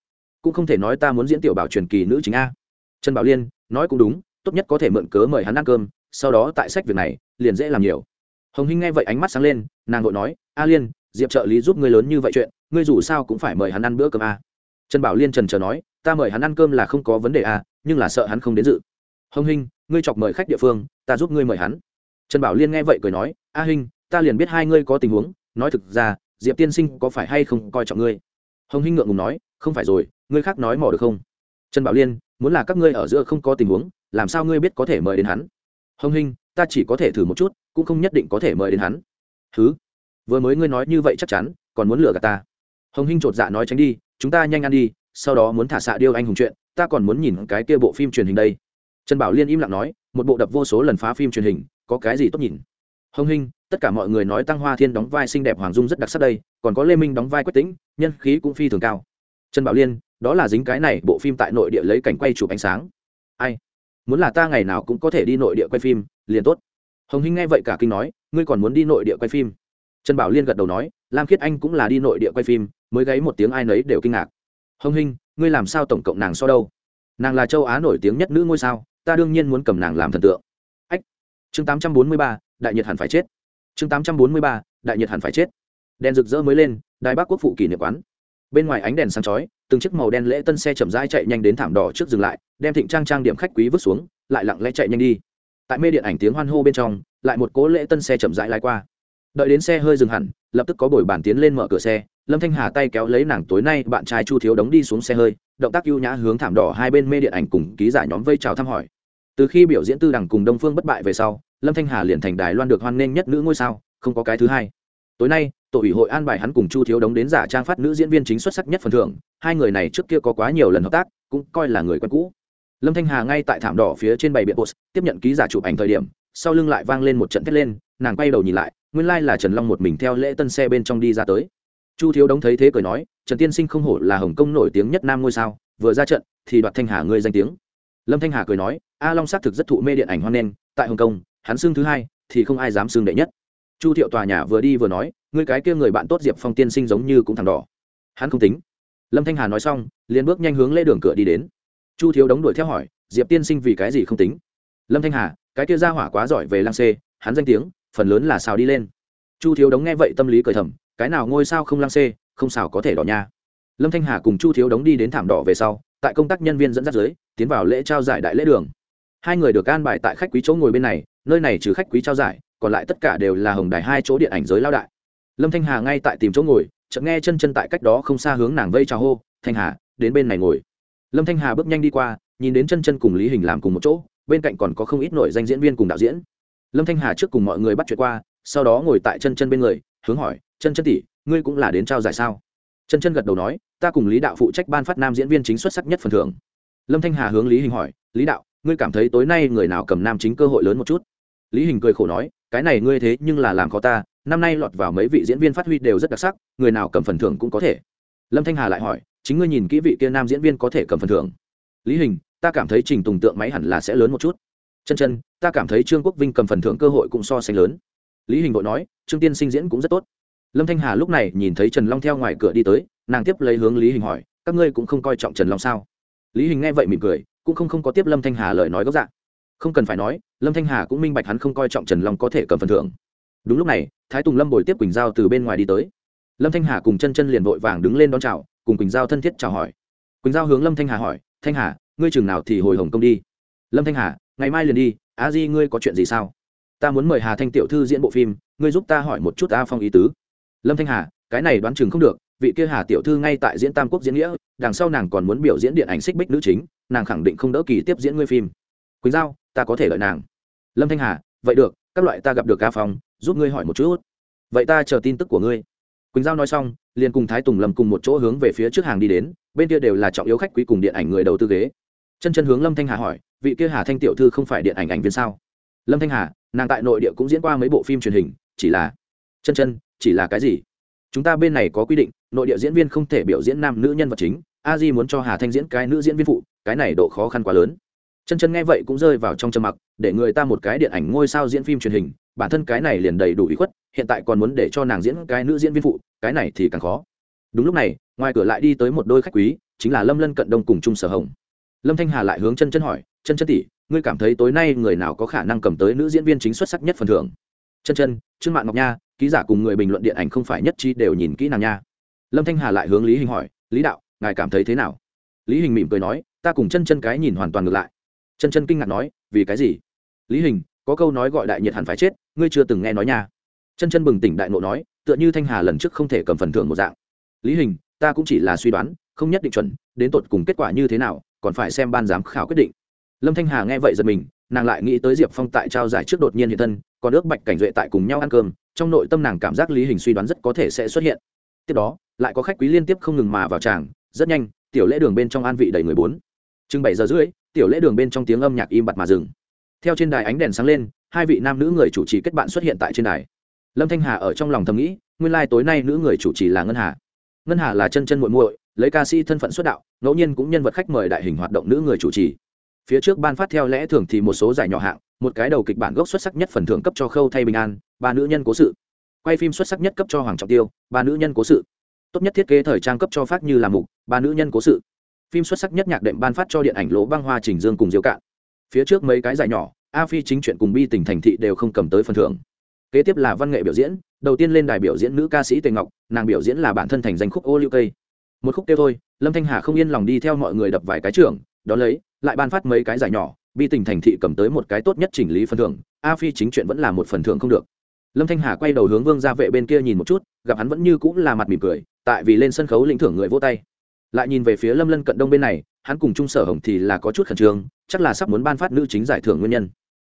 Cũng không thể nói ta muốn diễn tiểu bảo truyền kỳ nữ chính a. Trần bảo liên, nói cũng đúng, tốt nhất có thể mượn cớ mời hắn ăn cơm, sau đó tại sách việc này, liền dễ làm nhiều. Hồng hinh nghe vậy ánh mắt sáng lên, nàng vội nói, a liên, diệp trợ lý giúp ngươi lớn như vậy chuyện, ngươi dù sao cũng phải mời hắn ăn bữa cơm a. Trần bảo liên trần trờ nói, ta mời hắn ăn cơm là không có vấn đề a, nhưng là sợ hắn không đến dự. Hồng hinh, ngươi chọc mời khách địa phương, ta giúp ngươi mời hắn. Trần bảo liên nghe vậy cười nói, a hinh, ta liền biết hai ngươi có tình huống, nói thực ra, diệp tiên sinh có phải hay không coi trọng ngươi? Hồng hinh ngượng ngùng nói, không phải rồi ngươi khác nói mỏ được không? Trần bảo liên, muốn là các ngươi ở giữa không có tình huống, làm sao ngươi biết có thể mời đến hắn? Hồng hinh, ta chỉ có thể thử một chút, cũng không nhất định có thể mời đến hắn. Thứ vừa mới ngươi nói như vậy chắc chắn, còn muốn lừa gạt ta. Hồng hinh chột dạ nói tránh đi, chúng ta nhanh ăn đi, sau đó muốn thả xạ điêu anh hùng chuyện, ta còn muốn nhìn cái kia bộ phim truyền hình đây. Trần bảo liên im lặng nói, một bộ đập vô số lần phá phim truyền hình, có cái gì tốt nhìn? Hồng hinh, tất cả mọi người nói tăng hoa thiên đóng vai xinh đẹp hoàng dung rất đặc sắc đây, còn có lê minh đóng vai quyết tĩnh nhân khí cũng phi thường cao trần bảo liên, đó là dính cái này, bộ phim tại nội địa lấy cảnh quay chụp ánh sáng. Ai? Muốn là ta ngày nào cũng có thể đi nội địa quay phim, liền tốt. Hồng hinh nghe vậy cả kinh nói, ngươi còn muốn đi nội địa quay phim? Trần bảo liên gật đầu nói, lam khiết anh cũng là đi nội địa quay phim, mới gáy một tiếng ai nấy đều kinh ngạc. Hồng hinh, ngươi làm sao tổng cộng nàng so đâu? Nàng là châu á nổi tiếng nhất nữ ngôi sao, ta đương nhiên muốn cầm nàng làm thần tượng. Ách. Chương tám trăm bốn mươi ba, đại nhật hẳn phải chết. Chương tám trăm bốn mươi ba, đại nhật hẳn phải chết. Đèn rực rỡ mới lên, đài bắc quốc phụ kỷ niệm quán bên ngoài ánh đèn sáng chói, từng chiếc màu đen lễ tân xe chậm rãi chạy nhanh đến thảm đỏ trước dừng lại, đem thịnh trang trang điểm khách quý vứt xuống, lại lặng lẽ chạy nhanh đi. Tại mê điện ảnh tiếng hoan hô bên trong, lại một cố lễ tân xe chậm rãi lái qua. Đợi đến xe hơi dừng hẳn, lập tức có bồi bàn tiến lên mở cửa xe, lâm thanh hà tay kéo lấy nàng tối nay, bạn trai chu thiếu đóng đi xuống xe hơi, động tác ưu nhã hướng thảm đỏ hai bên mê điện ảnh cùng ký giả nhóm vây chào thăm hỏi. Từ khi biểu diễn tư đằng cùng đông phương bất bại về sau, lâm thanh hà liền thành đài loan được hoan nghênh nhất nữ ngôi sao, không có cái thứ hai tối nay, tổ ủy hội an bài hắn cùng chu thiếu Đống đến giả trang phát nữ diễn viên chính xuất sắc nhất phần thưởng, hai người này trước kia có quá nhiều lần hợp tác, cũng coi là người quen cũ. Lâm thanh hà ngay tại thảm đỏ phía trên bày biện post, tiếp nhận ký giả chụp ảnh thời điểm, sau lưng lại vang lên một trận thét lên, nàng quay đầu nhìn lại, nguyên lai là trần long một mình theo lễ tân xe bên trong đi ra tới. Chu thiếu Đống thấy thế cười nói, trần tiên sinh không hổ là hồng kông nổi tiếng nhất nam ngôi sao, vừa ra trận, thì đoạt thanh hà ngươi danh tiếng. Lâm thanh hà cười nói, a long xác thực rất thụ mê điện ảnh hoan nen tại hồng kông, hắn xưng thứ hai, thì không ai dám xưng đệ nhất chu thiệu tòa nhà vừa đi vừa nói, ngươi cái kia người bạn tốt diệp phong tiên sinh giống như cũng thằng đỏ. Hắn không tính. Lâm thanh hà nói xong, liền bước nhanh hướng lễ đường cửa đi đến. Chu thiếu đóng đuổi theo hỏi, diệp tiên sinh vì cái gì không tính? Lâm thanh hà, cái kia ra hỏa quá giỏi về lang xê, hắn danh tiếng, phần lớn là xào đi lên. Chu thiếu đóng nghe vậy tâm lý cười thầm, cái nào ngôi sao không lang xê, không xào có thể đỏ nha. Lâm thanh hà cùng chu thiếu đóng đi đến thảm đỏ về sau, tại công tác nhân viên dẫn dắt dưới, tiến vào lễ trao giải đại lễ đường. Hai người được an bài tại khách quý chỗ ngồi bên này, nơi này trừ khách quý trao giải còn lại tất cả đều là hồng đài hai chỗ điện ảnh giới lao đại. Lâm thanh hà ngay tại tìm chỗ ngồi, chợt nghe chân chân tại cách đó không xa hướng nàng vây chào hô, thanh hà, đến bên này ngồi. Lâm thanh hà bước nhanh đi qua, nhìn đến chân chân cùng lý hình làm cùng một chỗ, bên cạnh còn có không ít nổi danh diễn viên cùng đạo diễn. Lâm thanh hà trước cùng mọi người bắt chuyện qua, sau đó ngồi tại chân chân bên người, hướng hỏi, chân chân tỷ, ngươi cũng là đến trao giải sao? Chân chân gật đầu nói, ta cùng lý đạo phụ trách ban phát nam diễn viên chính xuất sắc nhất phần thưởng. Lâm thanh hà hướng lý hình hỏi, lý đạo, ngươi cảm thấy tối nay người nào cầm nam chính cơ hội lớn một chút? Lý hình cười khổ nói cái này ngươi thế nhưng là làm khó ta, năm nay lọt vào mấy vị diễn viên phát huy đều rất đặc sắc, người nào cầm phần thưởng cũng có thể. Lâm thanh hà lại hỏi, chính ngươi nhìn kỹ vị kia nam diễn viên có thể cầm phần thưởng. Lý hình, ta cảm thấy trình tùng tượng máy hẳn là sẽ lớn một chút. Chân chân, ta cảm thấy trương quốc vinh cầm phần thưởng cơ hội cũng so sánh lớn. Lý hình vội nói, trương tiên sinh diễn cũng rất tốt. Lâm thanh hà lúc này nhìn thấy trần long theo ngoài cửa đi tới, nàng tiếp lấy hướng lý hình hỏi, các ngươi cũng không coi trọng trần long sao? Lý hình nghe vậy mỉm cười, cũng không không có tiếp lâm thanh hà lời nói gốc dạng không cần phải nói, lâm thanh hà cũng minh bạch hắn không coi trọng trần long có thể cầm phần thưởng. Đúng lúc này, thái tùng lâm bồi tiếp quỳnh giao từ bên ngoài đi tới. Lâm thanh hà cùng chân chân liền vội vàng đứng lên đón chào, cùng quỳnh giao thân thiết chào hỏi. Quỳnh giao hướng lâm thanh hà hỏi, thanh hà, ngươi chừng nào thì hồi hồng công đi? Lâm thanh hà, ngày mai liền đi, a di ngươi có chuyện gì sao? Ta muốn mời hà thanh tiểu thư diễn bộ phim, ngươi giúp ta hỏi một chút a phong ý tứ. Lâm thanh hà, cái này đoán chừng không được, vị kia hà tiểu thư ngay tại diễn tam quốc diễn nghĩa, đằng sau nàng còn muốn biểu diễn điện ảnh xích bích nữ chính, nàng khẳng định không đỡ kỳ tiếp diễn ngươi phim. Quỳnh giao ta có thể lợi nàng. Lâm thanh hà, vậy được, các loại ta gặp được ca phong, giúp ngươi hỏi một chút. Vậy ta chờ tin tức của ngươi. Quỳnh giao nói xong, liền cùng thái tùng lâm cùng một chỗ hướng về phía trước hàng đi đến, bên kia đều là trọng yếu khách quý cùng điện ảnh người đầu tư ghế. Chân chân hướng lâm thanh hà hỏi, vị kia hà thanh tiểu thư không phải điện ảnh ảnh viên sao? Lâm thanh hà, nàng tại nội địa cũng diễn qua mấy bộ phim truyền hình, chỉ là chân chân, chỉ là cái gì? Chúng ta bên này có quy định, nội địa diễn viên không thể biểu diễn nam nữ nhân vật chính, a di muốn cho hà thanh diễn cái nữ diễn viên phụ, cái này độ khó khăn quá lớn chân chân nghe vậy cũng rơi vào trong trầm mặc, để người ta một cái điện ảnh ngôi sao diễn phim truyền hình, bản thân cái này liền đầy đủ ý khuất, hiện tại còn muốn để cho nàng diễn cái nữ diễn viên phụ, cái này thì càng khó. Đúng lúc này, ngoài cửa lại đi tới một đôi khách quý, chính là lâm lân cận đông cùng chung sở hồng. Lâm thanh hà lại hướng chân chân hỏi, chân chân tỷ, ngươi cảm thấy tối nay người nào có khả năng cầm tới nữ diễn viên chính xuất sắc nhất phần thưởng? Chân chân, trương mạng ngọc nha, ký giả cùng người bình luận điện ảnh không phải nhất trí đều nhìn kỹ nàng nha. Lâm thanh hà lại hướng lý hình hỏi, lý đạo, ngài cảm thấy thế nào? Lý hình mỉm cười nói, ta cùng chân chân cái nhìn hoàn toàn ngược lại chân chân kinh ngạc nói, vì cái gì? Lý hình, có câu nói gọi đại nhiệt hẳn phải chết, ngươi chưa từng nghe nói nha. Chân chân bừng tỉnh đại nộ nói, tựa như thanh hà lần trước không thể cầm phần thưởng một dạng. Lý hình, ta cũng chỉ là suy đoán, không nhất định chuẩn, đến tột cùng kết quả như thế nào, còn phải xem ban giám khảo quyết định. Lâm thanh hà nghe vậy giật mình, nàng lại nghĩ tới diệp phong tại trao giải trước đột nhiên hiện thân, còn ước bạch cảnh duệ tại cùng nhau ăn cơm, trong nội tâm nàng cảm giác lý hình suy đoán rất có thể sẽ xuất hiện. Tiếp đó, lại có khách quý liên tiếp không ngừng mà vào tràng, rất nhanh, tiểu lễ đường bên trong an vị đầy người bốn. Chừng bảy giờ rưỡi tiểu lễ đường bên trong tiếng âm nhạc im bặt mà dừng. Theo trên đài ánh đèn sáng lên, hai vị nam nữ người chủ trì kết bạn xuất hiện tại trên đài. Lâm thanh hà ở trong lòng thầm nghĩ, nguyên lai、like、tối nay nữ người chủ trì là ngân hà. Ngân hà là chân chân muội muội, lấy ca sĩ thân phận xuất đạo, ngẫu nhiên cũng nhân vật khách mời đại hình hoạt động nữ người chủ trì. Phía trước ban phát theo lẽ thường thì một số giải nhỏ hạng, một cái đầu kịch bản gốc xuất sắc nhất phần thưởng cấp cho khâu thay bình an, ba nữ nhân cố sự. Quay phim xuất sắc nhất cấp cho hoàng trọng tiêu, ba nữ nhân cố sự. Tốt nhất thiết kế thời trang cấp cho phát như là mục, ba nữ nhân cố sự phim xuất sắc nhất nhạc đệm ban phát cho điện ảnh lỗ băng hoa, trình dương cùng diêu cạn. Phía trước mấy cái giải nhỏ, a phi chính chuyện cùng bi tỉnh thành thị đều không cầm tới phần thưởng. Kế tiếp là văn nghệ biểu diễn, đầu tiên lên đài biểu diễn nữ ca sĩ tề ngọc, nàng biểu diễn là bản thân thành danh khúc ô liu cây. Một khúc kêu thôi, lâm thanh hà không yên lòng đi theo mọi người đập vài cái trưởng đó lấy, lại ban phát mấy cái giải nhỏ, bi tình thành thị cầm tới một cái tốt nhất chỉnh lý phần thưởng, a phi chính chuyện vẫn là một phần thưởng không được. Lâm thanh hà quay đầu hướng vương gia vệ bên kia nhìn một chút, gặp hắn vẫn như cũng là mặt mỉm cười, tại vì lên sân khấu lĩnh thưởng người vô tay lại nhìn về phía lâm lân cận đông bên này hắn cùng trung sở hồng thì là có chút khẩn trương chắc là sắp muốn ban phát nữ chính giải thưởng nguyên nhân.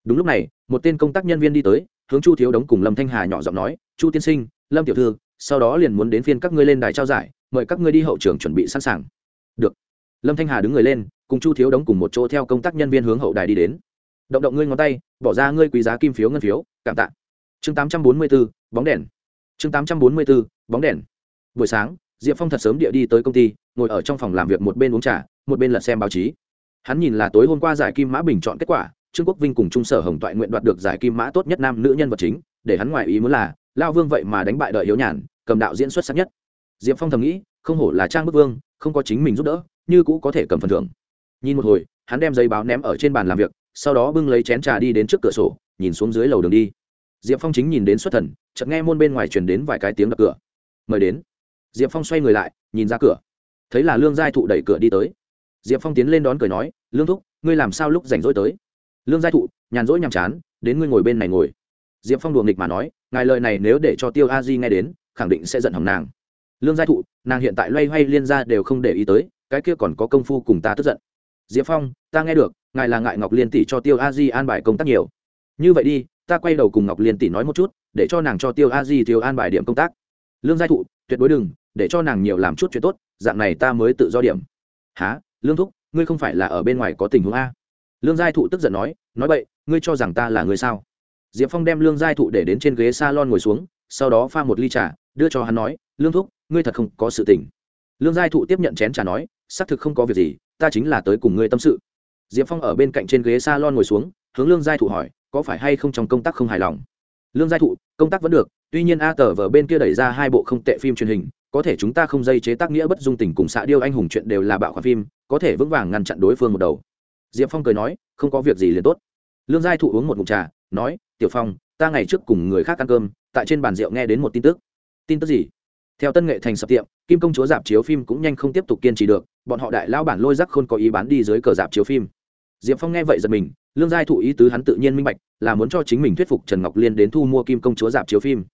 Đúng lúc này một tên công tác nhân viên đi tới hướng chu thiếu đống cùng lâm thanh hà nhỏ giọng nói chu tiên sinh lâm tiểu thư sau đó liền muốn đến phiên các ngươi lên đài trao giải mời các ngươi đi hậu trường chuẩn bị sẵn sàng. Được. Lâm thanh hà đứng người lên cùng chu thiếu đống cùng một chỗ theo công tác nhân viên hướng hậu đài đi đến. Động động ngươi ngón tay bỏ ra ngươi quý giá kim phiếu ngân phiếu cảm tạ. Chương tám trăm bốn mươi 844, bóng đèn. Chương tám trăm bốn mươi 844, bóng đèn. Buổi sáng diệp phong thật sớm địa đi tới công ty, ngồi ở trong phòng làm việc một bên uống trà, một bên lật xem báo chí. Hắn nhìn là tối hôm qua giải kim mã bình chọn kết quả, trương quốc vinh cùng trung sở hồng toại nguyện đoạt được giải kim mã tốt nhất nam nữ nhân vật chính, để hắn ngoại ý muốn là, lao vương vậy mà đánh bại đợi hiếu nhàn, cầm đạo diễn xuất sắc nhất. Diệp phong thầm nghĩ, không hổ là trang bức vương, không có chính mình giúp đỡ, như cũ có thể cầm phần thưởng. Nhìn một hồi, hắn đem giấy báo ném ở trên bàn làm việc, sau đó bưng lấy chén trà đi đến trước cửa sổ, nhìn xuống dưới lầu đường đi. Diệp phong chính nhìn đến xuất thần, chợt nghe môn bên ngoài truyền đến vài cái tiếng đập cửa. Mời đến diệp phong xoay người lại, nhìn ra cửa. Thấy là lương giai thụ đẩy cửa đi tới. Diệp phong tiến lên đón cười nói, lương thúc, ngươi làm sao lúc rảnh rỗi tới? Lương giai thụ, nhàn rỗi nhàm chán, đến ngươi ngồi bên này ngồi. Diệp phong đùa nghịch mà nói, ngài lời này nếu để cho tiêu a di nghe đến, khẳng định sẽ giận hỏng nàng. Lương giai thụ, nàng hiện tại loay hoay liên ra đều không để ý tới, cái kia còn có công phu cùng ta tức giận. Diệp phong, ta nghe được, ngài là ngại ngọc liên tỷ cho tiêu a di an bài công tác nhiều. Như vậy đi, ta quay đầu cùng ngọc liên tỷ nói một chút, để cho nàng cho tiêu a di thiếu an bài điểm công tác lương giai thụ, tuyệt đối đừng, để cho nàng nhiều làm chút chuyện tốt, dạng này ta mới tự do điểm. Há lương thúc, ngươi không phải là ở bên ngoài có tình huống a? Lương giai thụ tức giận nói nói vậy ngươi cho rằng ta là người sao? Diệp phong đem lương giai thụ để đến trên ghế s a lon ngồi xuống, sau đó pha một ly trà, đưa cho hắn nói, lương thúc, ngươi thật không có sự tình. Lương giai thụ tiếp nhận chén trà nói, xác thực không có việc gì, ta chính là tới cùng ngươi tâm sự. Diệp phong ở bên cạnh trên ghế s a lon ngồi xuống, hướng lương giai thụ hỏi, có phải hay không trong công tác không hài lòng? Lương giai thụ, công tác vẫn được, tuy nhiên a tờ vờ bên kia đẩy ra hai bộ không tệ phim truyền hình, có thể chúng ta không dây chế tác nghĩa bất dung tình cùng xạ điêu anh hùng chuyện đều là bạo khoản phim, có thể vững vàng ngăn chặn đối phương một đầu. Diệp phong cười nói, không có việc gì liền tốt. Lương giai thụ uống một mụn trà, nói, tiểu phong, ta ngày trước cùng người khác ăn cơm, tại trên bàn rượu nghe đến một tin tức. Tin tức gì? Theo tân nghệ thành sập tiệm, kim công chúa dạp chiếu phim cũng nhanh không tiếp tục kiên trì được, bọn họ đại lao bản lôi rắc không có ý bán đi dưới cờ dạp chiếu phim. Diệp phong nghe vậy giật mình lương giai thụ ý tứ hắn tự nhiên minh bạch, là muốn cho chính mình thuyết phục trần ngọc liên đến thu mua kim công chúa dạp chiếu phim.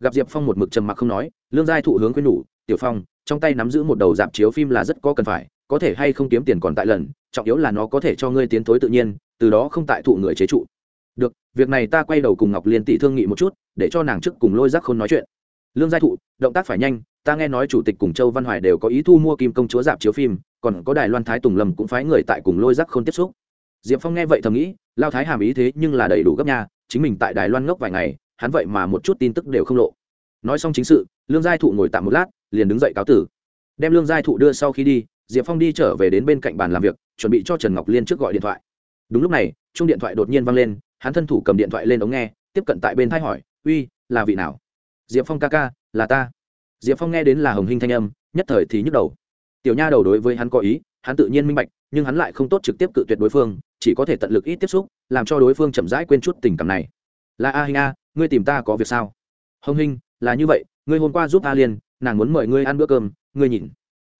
Gặp diệp phong một mực trầm mặc không nói, lương giai thụ hướng khuyên nhủ, tiểu phong, trong tay nắm giữ một đầu dạp chiếu phim là rất có cần phải, có thể hay không kiếm tiền còn tại lần, trọng yếu là nó có thể cho ngươi tiến thối tự nhiên, từ đó không tại thụ người chế trụ. Được, việc này ta quay đầu cùng ngọc liên tỷ thương nghị một chút, để cho nàng trước cùng lôi giác k h ô n nói chuyện. Lương giai thụ, động tác phải nhanh, ta nghe nói chủ tịch cùng châu văn hoài đều có ý thu mua kim công chúa dạp chiếu phim, còn có đài loan thái tùng lâm cũng phái người tại cùng lôi Giác Khôn tiếp xúc diệp phong nghe vậy thầm nghĩ, lao thái hàm ý thế nhưng là đầy đủ gấp nha, chính mình tại đài loan ngốc vài ngày, hắn vậy mà một chút tin tức đều không lộ. Nói xong chính sự, lương giai thụ ngồi tạm một lát, liền đứng dậy cáo tử. Đem lương giai thụ đưa sau khi đi, diệp phong đi trở về đến bên cạnh bàn làm việc, chuẩn bị cho trần ngọc liên trước gọi điện thoại. Đúng lúc này chung điện thoại đột nhiên văng lên, hắn thân thủ cầm điện thoại lên ống nghe, tiếp cận tại bên thái hỏi, uy, là vị nào? Diệp phong ca ca, là ta. Diệp phong nghe đến là hồng hinh thanh âm, nhất thời thì nhức đầu. Tiểu nha đầu đối với hắn có ý, hắn tự nhiên minh bạch, nhưng hắn lại không tốt trực tiếp cự tuyệt đối phương chỉ có thể tận lực ít tiếp xúc, làm cho đối phương chậm rãi quên chút tình cảm này. Là a hinh a, ngươi tìm ta có việc sao? Hồng hinh, là như vậy, ngươi hôm qua giúp a liên, nàng muốn mời ngươi ăn bữa cơm, ngươi nhìn.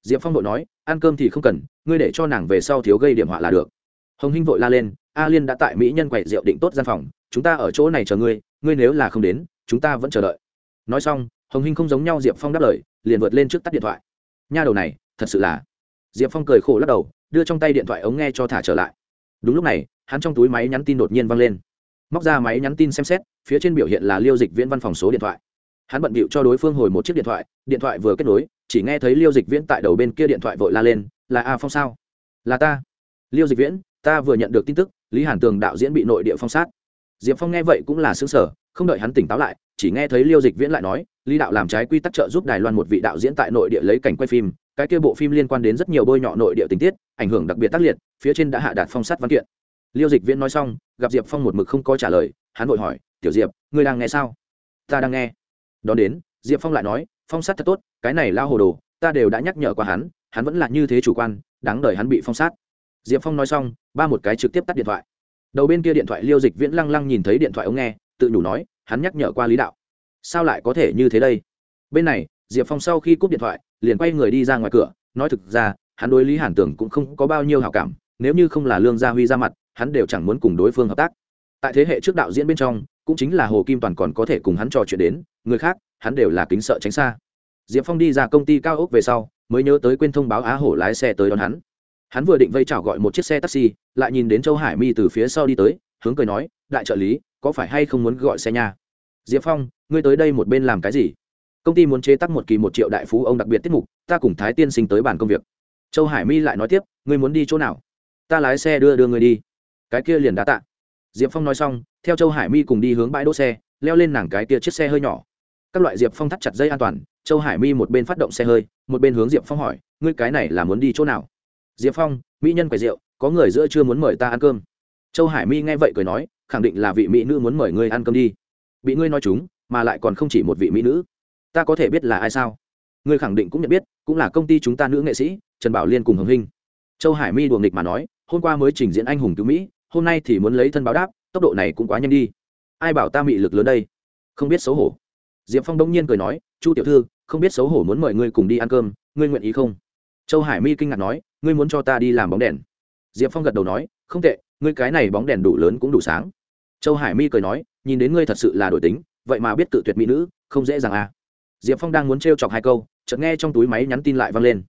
Diệp phong đội nói, ăn cơm thì không cần, ngươi để cho nàng về sau thiếu gây điểm họa là được. Hồng hinh vội la lên, a liên đã tại mỹ nhân quậy rượu định tốt gian phòng, chúng ta ở chỗ này chờ ngươi ngươi nếu là không đến, chúng ta vẫn chờ đợi. Nói xong, hồng hinh không giống nhau diệp phong đáp lời, liền vượt lên trước tắt điện thoại. Nha đầu này, thật sự là. Diệp phong cười khổ lắc đầu, đưa trong tay điện thoại ống nghe cho thả trở lại đúng lúc này, hắn trong túi máy nhắn tin đột nhiên văng lên. Móc ra máy nhắn tin xem xét, phía trên biểu hiện là liêu dịch viễn văn phòng số điện thoại. Hắn bận bịu cho đối phương hồi một chiếc điện thoại điện thoại vừa kết nối, chỉ nghe thấy liêu dịch viễn tại đầu bên kia điện thoại vội la lên, là a phong sao? Là ta. Liêu dịch viễn, ta vừa nhận được tin tức, lý hàn tường đạo diễn bị nội địa phong sát. Diệp phong nghe vậy cũng là xứng sở không đợi hắn tỉnh táo lại, chỉ nghe thấy liêu dịch viễn lại nói, lý đạo làm trái quy tắc trợ giúp đài loan một vị đạo diễn tại nội địa lấy cảnh quay phim cái kia bộ phim liên quan đến rất nhiều bôi nhọ nội địa tình tiết, ảnh hưởng đặc biệt tác liệt, phía trên đã hạ đạt phong sát văn kiện. Liêu dịch viễn nói xong, gặp diệp phong một mực không có trả lời, hắn vội hỏi, tiểu diệp, ngươi đang nghe sao? Ta đang nghe. Đón đến, diệp phong lại nói, phong sát thật tốt, cái này lao hồ đồ, ta đều đã nhắc nhở qua hắn hắn vẫn là như thế chủ quan, đáng đời hắn bị phong sát. Diệp phong nói xong, ba một cái trực tiếp tắt điện thoại. Đầu bên kia điện thoại liêu dịch viễn lăng lăng nhìn thấy điện thoại ống nghe, tự nhủ nói, hắn nhắc nhở qua lý đạo. Sao lại có thể như thế đây? Bên này diệp phong sau khi cúp điện thoại, liền quay người đi ra ngoài cửa. Nói thực ra, hắn đối lý hàn tưởng cũng không có bao nhiêu hào cảm. Nếu như không là lương gia huy ra mặt, hắn đều chẳng muốn cùng đối phương hợp tác. Tại thế hệ trước đạo diễn bên trong, cũng chính là hồ kim toàn còn có thể cùng hắn trò chuyện đến. Người khác, hắn đều là kính sợ tránh xa. Diệp phong đi ra công ty cao ốc về sau, mới nhớ tới quên thông báo á hổ lái xe tới đón hắn. Hắn vừa định vây chảo gọi một chiếc xe taxi, lại nhìn đến châu hải mi từ phía sau đi tới, hướng cười nói, đại trợ lý, có phải hay không muốn gọi xe nhà diệp phong, ngươi tới đây một bên làm cái gì? Công ty muốn chế tác một kỳ một triệu đại phú ông đặc biệt tiết mục, ta cùng thái tiên sinh tới bàn công việc. Châu hải mi lại nói tiếp, ngươi muốn đi chỗ nào? Ta lái xe đưa đưa người đi. Cái kia liền đã tạ. Diệp phong nói xong, theo châu hải mi cùng đi hướng bãi đỗ xe, leo lên nàng cái kia chiếc xe hơi nhỏ. Các loại diệp phong thắt chặt dây an toàn, châu hải mi một bên phát động xe hơi, một bên hướng diệp phong hỏi, ngươi cái này là muốn đi chỗ nào? Diệp phong, mỹ nhân quầy rượu, có người giữa chưa muốn mời ta ăn cơm. Châu hải mi nghe vậy cười nói, khẳng định là vị mỹ nữ muốn mời ngươi ăn cơm đi. Bị ngươi nói chúng, mà lại còn không chỉ một vị mỹ nữ ta có thể biết là ai sao? Ngươi khẳng định cũng nhận biết, cũng là công ty chúng ta nữ nghệ sĩ, trần bảo liên cùng hồng hinh. Châu hải mi đùa nghịch mà nói, hôm qua mới trình diễn anh hùng cứu mỹ, hôm nay thì muốn lấy thân báo đáp, tốc độ này cũng quá nhanh đi. Ai bảo ta mị lực lớn đây? Không biết xấu hổ. Diệp phong đông nhiên cười nói, chu tiểu thư, không biết xấu hổ muốn mời ngươi cùng đi ăn cơm, ngươi nguyện ý không? Châu hải mi kinh ngạc nói, ngươi muốn cho ta đi làm bóng đèn. Diệp phong gật đầu nói, không tệ, ngươi cái này bóng đèn đủ lớn cũng đủ sáng. Châu hải mi cười nói, nhìn đến ngươi thật sự là đổi tính, vậy mà biết tự tuyệt mỹ nữ, không dễ dàng à diệp phong đang muốn t chọc hai câu, chợt nghe trong túi máy nhắn tin lại vang lên.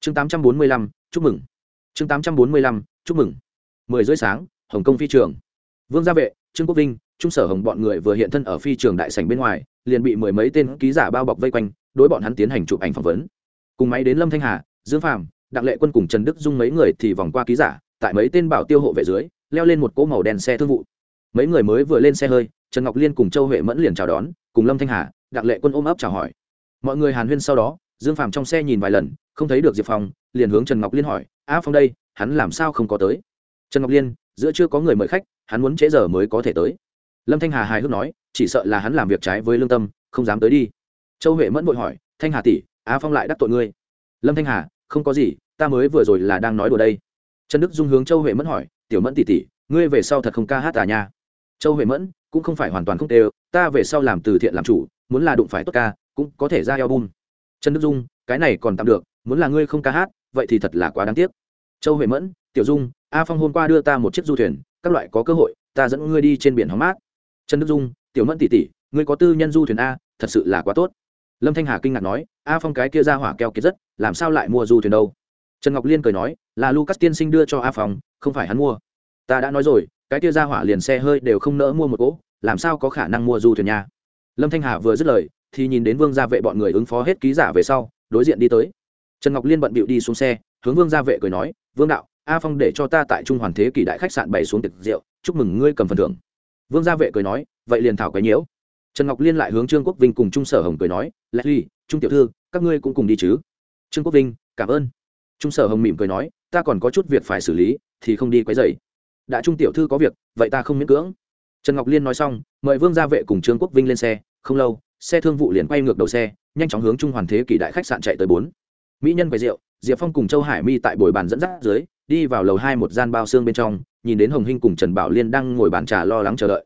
Chương tám trăm bốn mươi lăm, chúc mừng. Chương tám trăm bốn mươi lăm, chúc mừng. Mười rưỡi sáng, hồng kông phi trường. Vương gia vệ, trương quốc vinh, trung sở hồng bọn người vừa hiện thân ở phi trường đại sảnh bên ngoài, liền bị mười mấy tên ký giả bao bọc vây quanh, đối bọn hắn tiến hành chụp ảnh phỏng vấn. Cùng máy đến lâm thanh hà, dương phàm, đặng lệ quân cùng trần đức dung mấy người thì vòng qua ký giả, tại mấy tên bảo tiêu hộ vệ dưới, leo lên một cỗ màu đen xe thương vụ. Mấy người mới vừa lên xe hơi, trần ngọc liên cùng châu huệ mẫn liền chào đón, cùng lâm thanh hà đặng lệ quân ôm ấp chào hỏi. Mọi người hàn huyên sau đó, dương phàm trong xe nhìn vài lần, không thấy được diệp phong, liền hướng trần ngọc liên hỏi, a phong đây, hắn làm sao không có tới? Trần ngọc liên, giữa chưa có người mời khách, hắn muốn trễ giờ mới có thể tới. Lâm thanh hà hài hước nói, chỉ sợ là hắn làm việc trái với lương tâm, không dám tới đi. Châu huệ mẫn vội hỏi, thanh hà tỷ á phong lại đắc tội ngươi? Lâm thanh hà, không có gì, ta mới vừa rồi là đang nói đùa đây. Trần đức dung hướng châu huệ mẫn hỏi, tiểu mẫn tỷ tỷ, ngươi về sau thật không ca hát à nha? Châu huệ mẫn, cũng không phải hoàn toàn không tê ta về sau làm từ thiện làm chủ muốn là đụng phải tốt ca, cũng có thể ra album. Trần đức dung, cái này còn tạm được, muốn là ngươi không ca hát, vậy thì thật là quá đáng tiếc. Châu huệ mẫn, tiểu dung, a phong hôm qua đưa ta một chiếc du thuyền, các loại có cơ hội, ta dẫn ngươi đi trên biển hóng mát. Trần đức dung, tiểu mẫn tỷ tỷ, ngươi có tư nhân du thuyền a, thật sự là quá tốt. Lâm thanh hà kinh ngạc nói, a phong cái kia ra hỏa keo kiệt rất, làm sao lại mua du thuyền đâu? Trần ngọc liên cười nói, là lucas tiên sinh đưa cho a phong, không phải hắn mua. Ta đã nói rồi, cái kia ra hỏa liền xe hơi đều không nỡ mua một cỗ, làm sao có khả năng mua du thuyền nhà lâm thanh hà vừa dứt lời, thì nhìn đến vương gia vệ bọn người ứng phó hết ký giả về sau, đối diện đi tới. Trần ngọc liên bận bịu đi xuống xe, hướng vương gia vệ cười nói, vương đạo, a phong để cho ta tại trung hoàn thế kỷ đại khách sạn bày xuống tiệc rượu, chúc mừng ngươi cầm phần thưởng. Vương gia vệ cười nói, vậy liền thảo cái nhiễu. Trần ngọc liên lại hướng trương quốc vinh cùng trung sở hồng cười nói leslie trung tiểu thư, các ngươi cũng cùng đi chứ. Trương quốc vinh, cảm ơn. Trung sở hồng mỉm cười nói, ta còn có chút việc phải xử lý, thì không đi quấy dày đã trung tiểu thư có việc, vậy ta không miễn cưỡng. Trần ngọc liên nói xong, mời vương gia vệ cùng trương quốc vinh lên xe không lâu, xe thương vụ liền quay ngược đầu xe, nhanh chóng hướng trung hoàn thế kỷ đại khách sạn chạy tới bốn. Mỹ nhân quầy rượu, diệp phong cùng châu hải mi tại bồi bàn dẫn dắt dưới, đi vào lầu hai một gian bao xương bên trong, nhìn đến hồng hinh cùng trần bảo liên đang ngồi bàn trà lo lắng chờ đợi.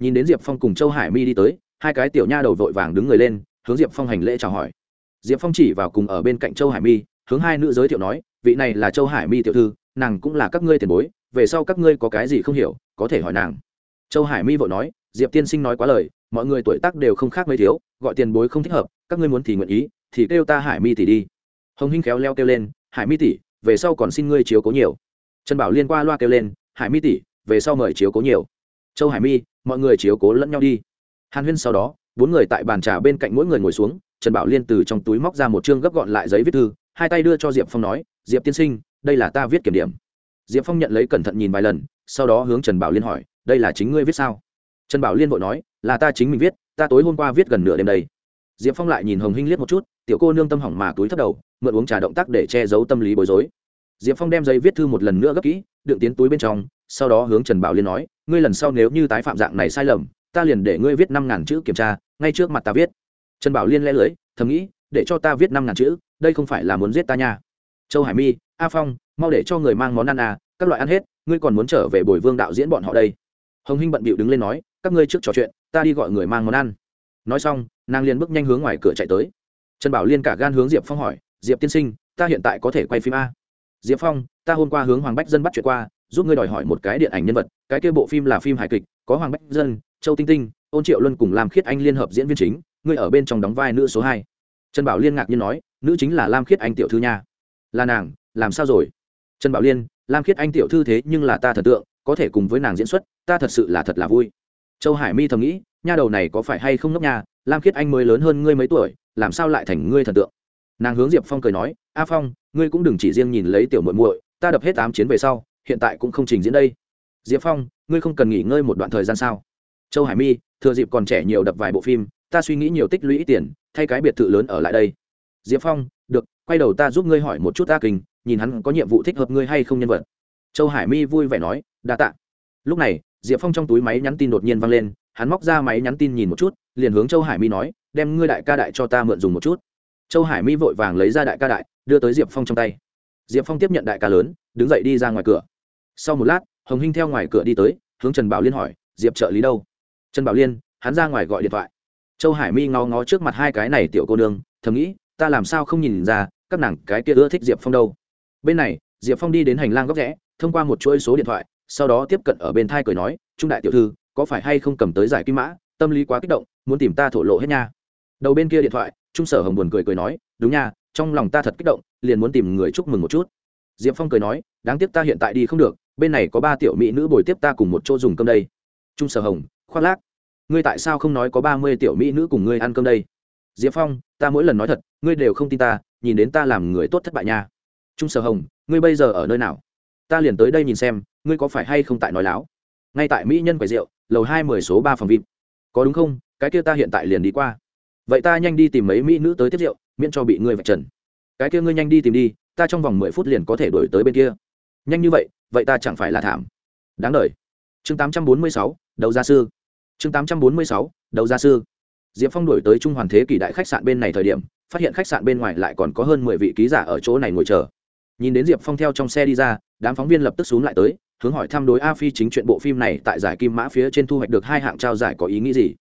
Nhìn đến diệp phong cùng châu hải mi đi tới, hai cái tiểu nha đầu vội vàng đứng người lên, hướng diệp phong hành lễ chào hỏi. Diệp phong chỉ vào cùng ở bên cạnh châu hải mi, hướng hai nữ giới thiệu nói, vị này là châu hải mi tiểu thư, nàng cũng là các ngươi tiền bối, về sau các ngươi có cái gì không hiểu, có thể hỏi nàng. Châu hải mi vội nói diệp tiên sinh nói quá lời, mọi người tuổi tác đều không khác mấy thiếu, gọi tiền bối không thích hợp, các ngươi muốn thì nguyện ý, thì kêu ta hải mi tỷ đi. Hồng hinh khéo leo kêu lên, hải mi tỷ, về sau còn xin ngươi chiếu cố nhiều. Trần bảo liên qua loa kêu lên, hải mi tỷ, về sau mời chiếu cố nhiều. Châu hải mi, mọi người chiếu cố lẫn nhau đi. Hàn huyên sau đó, bốn người tại bàn trà bên cạnh mỗi người ngồi xuống, trần bảo liên từ trong túi móc ra một chương gấp gọn lại giấy viết thư, hai tay đưa cho diệp phong nói, diệp tiên sinh, đây là ta viết kiểm điểm. Diệp phong nhận lấy cẩn thận nhìn vài lần, sau đó hướng trần bảo liên hỏi, đây là chính ngươi viết sao? Trần bảo liên vội nói, là ta chính mình viết, ta tối hôm qua viết gần nửa đêm đây. Diệp phong lại nhìn hồng hinh liếc một chút, tiểu cô nương tâm hỏng mà túi thấp đầu, mượn uống trà động tác để che giấu tâm lý bối rối. Diệp phong đem giấy viết thư một lần nữa gấp kỹ, đựng tiến túi bên trong, sau đó hướng trần bảo liên nói, ngươi lần sau nếu như tái phạm dạng này sai lầm, ta liền để ngươi viết năm ngàn chữ kiểm tra, ngay trước mặt ta viết. Trần bảo liên lẽ lưới thầm nghĩ, để cho ta viết năm ngàn chữ, đây không phải là muốn giết ta nha. Châu hải mi, a phong, mau để cho người mang món ăn à các loại ăn hết, ngươi còn muốn trở về bồi vương đạo diễn bọn họ đây. Hồng hinh bận bịu đứng lên nói các ngươi trước trò chuyện, ta đi gọi người mang món ăn. Nói xong, nàng liền bước nhanh hướng ngoài cửa chạy tới. Trần bảo liên cả gan hướng diệp phong hỏi, diệp tiên sinh, ta hiện tại có thể quay phim a? Diệp phong, ta hôm qua hướng hoàng bách dân bắt chuyện qua, giúp ngươi đòi hỏi một cái điện ảnh nhân vật, cái kia bộ phim là phim hài kịch, có hoàng bách dân, châu tinh tinh, ôn triệu luân cùng lam khiết anh liên hợp diễn viên chính, ngươi ở bên trong đóng vai nữ số hai. Trần bảo liên ngạc nhiên nói, nữ chính là lam khiết anh tiểu thư nha. Là nàng, làm sao rồi? Trần bảo liên, lam khiết anh tiểu thư thế nhưng là ta thần tượng, có thể cùng với nàng diễn xuất, ta thật sự là thật là vui châu hải mi thầm nghĩ, nha đầu này có phải hay không ngốc nha, lam khiết anh mới lớn hơn ngươi mấy tuổi, làm sao lại thành ngươi thần tượng? Nàng hướng diệp phong cười nói, a phong, ngươi cũng đừng chỉ riêng nhìn lấy tiểu muội muội, ta đập hết tám chiến về sau, hiện tại cũng không trình diễn đây. Diệp phong, ngươi không cần nghỉ ngơi một đoạn thời gian sao? Châu hải mi, thừa dịp còn trẻ nhiều đập vài bộ phim, ta suy nghĩ nhiều tích lũy tiền, thay cái biệt thự lớn ở lại đây. Diệp phong, được, quay đầu ta giúp ngươi hỏi một chút ta kinh nhìn hắn có nhiệm vụ thích hợp ngươi hay không nhân vật. Châu hải mi vui vẻ nói, đa t ạ lúc này diệp phong trong túi máy nhắn tin đột nhiên văng lên, hắn móc ra máy nhắn tin nhìn một chút, liền hướng châu hải mi nói, đem ngươi đại ca đại cho ta mượn dùng một chút. Châu hải mi vội vàng lấy ra đại ca đại, đưa tới diệp phong trong tay. Diệp phong tiếp nhận đại ca lớn, đứng dậy đi ra ngoài cửa. Sau một lát, hồng hinh theo ngoài cửa đi tới, hướng trần bảo liên hỏi, diệp trợ lý đâu? Trần bảo liên, hắn ra ngoài gọi điện thoại. Châu hải mi ngó ngó trước mặt hai cái này tiểu cô nương, thầm nghĩ, ta làm sao không nhìn ra, các nàng cái kia ưa thích diệp phong đâu? Bên này, diệp phong đi đến hành lang góc rẽ, thông qua một chuỗi số điện thoại sau đó tiếp cận ở bên thai cười nói, trung đại tiểu thư, có phải hay không cầm tới giải kim mã, tâm lý quá kích động, muốn tìm ta thổ lộ hết nha. Đầu bên kia điện thoại, trung sở hồng buồn cười cười nói, đúng nha, trong lòng ta thật kích động, liền muốn tìm người chúc mừng một chút. Diệp phong cười nói, đáng tiếc ta hiện tại đi không được, bên này có ba tiểu mỹ nữ bồi tiếp ta cùng một chỗ dùng cơm đây. Trung sở hồng, khoác lác, ngươi tại sao không nói có ba mươi tiểu mỹ nữ cùng ngươi ăn cơm đây? Diệp phong, ta mỗi lần nói thật, ngươi đều không tin ta, nhìn đến ta làm người tốt thất bại nha. Trung sở hồng, ngươi bây giờ ở nơi nào? Ta liền tới đây nhìn xem, ngươi có phải hay không tại nói láo? Ngay tại mỹ nhân quầy rượu, lầu hai mười số ba phòng vip có đúng không? Cái kia ta hiện tại liền đi qua. Vậy ta nhanh đi tìm mấy mỹ nữ tới tiếp rượu, miễn cho bị ngươi vạch trần. Cái kia ngươi nhanh đi tìm đi, ta trong vòng mười phút liền có thể đổi tới bên kia. Nhanh như vậy vậy ta chẳng phải là thảm. Đáng đ chương tám trăm bốn mươi sáu đầu gia sư. Chương tám trăm bốn mươi sáu đầu gia sư. Diệp phong đổi tới trung hoàn thế kỷ đại khách sạn bên này thời điểm, phát hiện khách sạn bên ngoài lại còn có hơn mười vị ký giả ở chỗ này ngồi chờ nhìn đến diệp phong theo trong xe đi ra, đám phóng viên lập tức xuống lại tới, hướng hỏi thăm đối a phi chính chuyện bộ phim này tại giải kim mã phía trên thu hoạch được hai hạng trao giải có ý nghĩ gì.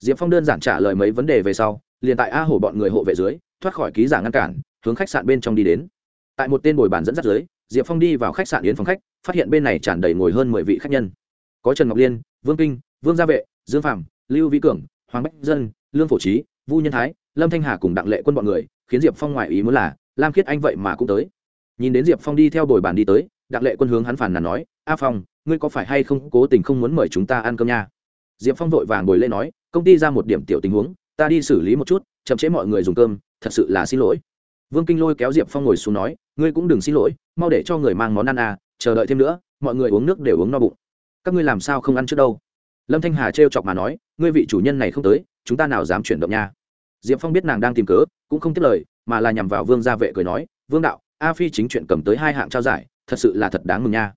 Diệp phong đơn giản trả lời mấy vấn đề về sau, liền tại a hổ bọn người hộ vệ dưới, thoát khỏi ký giả ngăn cản, hướng khách sạn bên trong đi đến. Tại một tên bồi bàn dẫn dắt dưới, diệp phong đi vào khách sạn yến phòng khách, phát hiện bên này tràn đầy ngồi hơn mười vị khách nhân. Có trần ngọc liên, vương kinh, vương gia vệ, dương phạm lưu vĩ cường, hoàng bách dân, lương phổ trí, vu nhân thái, lâm thanh hà cùng đặng lệ quân bọn người, khiến diệp phong ngoại ý muốn là, lam khiết anh vậy mà cũng tới nhìn đến diệp phong đi theo bồi bàn đi tới, đặng lệ quân hướng hắn phản là nói, a phong, ngươi có phải hay không cố tình không muốn mời chúng ta ăn cơm nha? Diệp phong vội vàng bồi lên nói, công ty ra một điểm tiểu tình huống, ta đi xử lý một chút, chậm chế mọi người dùng cơm, thật sự là xin lỗi. Vương kinh lôi kéo diệp phong ngồi xuống nói, ngươi cũng đừng xin lỗi, mau để cho người mang món ăn à chờ đợi thêm nữa, mọi người uống nước đều uống no bụng. Các ngươi làm sao không ăn trước đâu? Lâm thanh hà trêu chọc mà nói, ngươi vị chủ nhân này không tới, chúng ta nào dám chuyển động nha? Diệp phong biết nàng đang tìm cớ, cũng không tiếp lời, mà là nhằm vào vương gia vệ cười nói, vương đạo a phi chính chuyện cầm tới hai hạng trao giải, thật sự là thật đáng mừng nha.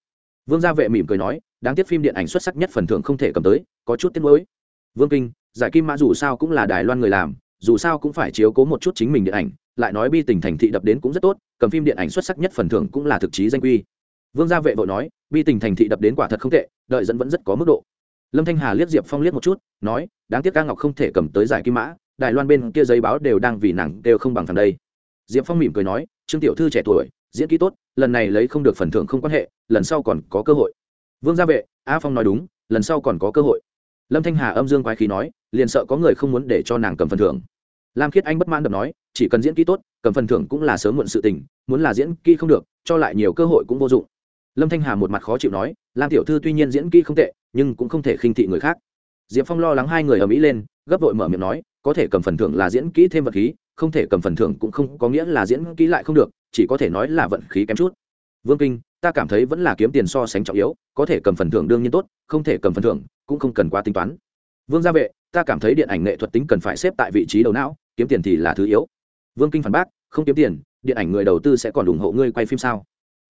Vương gia vệ mỉm cười nói, đáng tiếc phim điện ảnh xuất sắc nhất phần thưởng không thể cầm tới, có chút tiếc nuối. Vương kinh, giải kim mã dù sao cũng là đài loan người làm, dù sao cũng phải chiếu cố một chút chính mình điện ảnh, lại nói bi tình thành thị đập đến cũng rất tốt, cầm phim điện ảnh xuất sắc nhất phần thưởng cũng là thực chí danh quy. Vương gia vệ vội nói, bi tình thành thị đập đến quả thật không tệ, đợi dẫn vẫn rất có mức độ. Lâm thanh hà liếc diệp phong liếc một chút, nói, đáng tiếc ca ngọc không thể cầm tới giải kim mã, đài loan bên kia giấy báo đều đang vì nàng đều không bằng thằng đây diệp phong mỉm cười nói, trương tiểu thư trẻ tuổi, diễn kỹ tốt, lần này lấy không được phần thưởng không quan hệ, lần sau còn có cơ hội. Vương gia vệ, a phong nói đúng, lần sau còn có cơ hội. Lâm thanh hà âm dương quái khí nói, liền sợ có người không muốn để cho nàng cầm phần thưởng. Lam khiết anh bất mãn đập nói, chỉ cần diễn kỹ tốt, cầm phần thưởng cũng là sớm muộn sự tình, muốn là diễn kỹ không được, cho lại nhiều cơ hội cũng vô dụng. Lâm thanh hà một mặt khó chịu nói, lam tiểu thư tuy nhiên diễn kỹ không tệ, nhưng cũng không thể khinh thị người khác. Diệp phong lo lắng hai người ở mỹ lên, gấp vội mở miệng nói, có thể cầm phần thưởng là diễn kỹ thêm vật khí không thể cầm phần thưởng cũng không có nghĩa là diễn kỹ lại không được, chỉ có thể nói là vận khí kém chút. Vương kinh, ta cảm thấy vẫn là kiếm tiền so sánh trọng yếu, có thể cầm phần thưởng đương nhiên tốt, không thể cầm phần thưởng cũng không cần quá tính toán. Vương gia vệ, ta cảm thấy điện ảnh nghệ thuật tính cần phải xếp tại vị trí đầu não, kiếm tiền thì là thứ yếu. Vương kinh phản bác, không kiếm tiền, điện ảnh người đầu tư sẽ còn ủng hộ ngươi quay phim sao?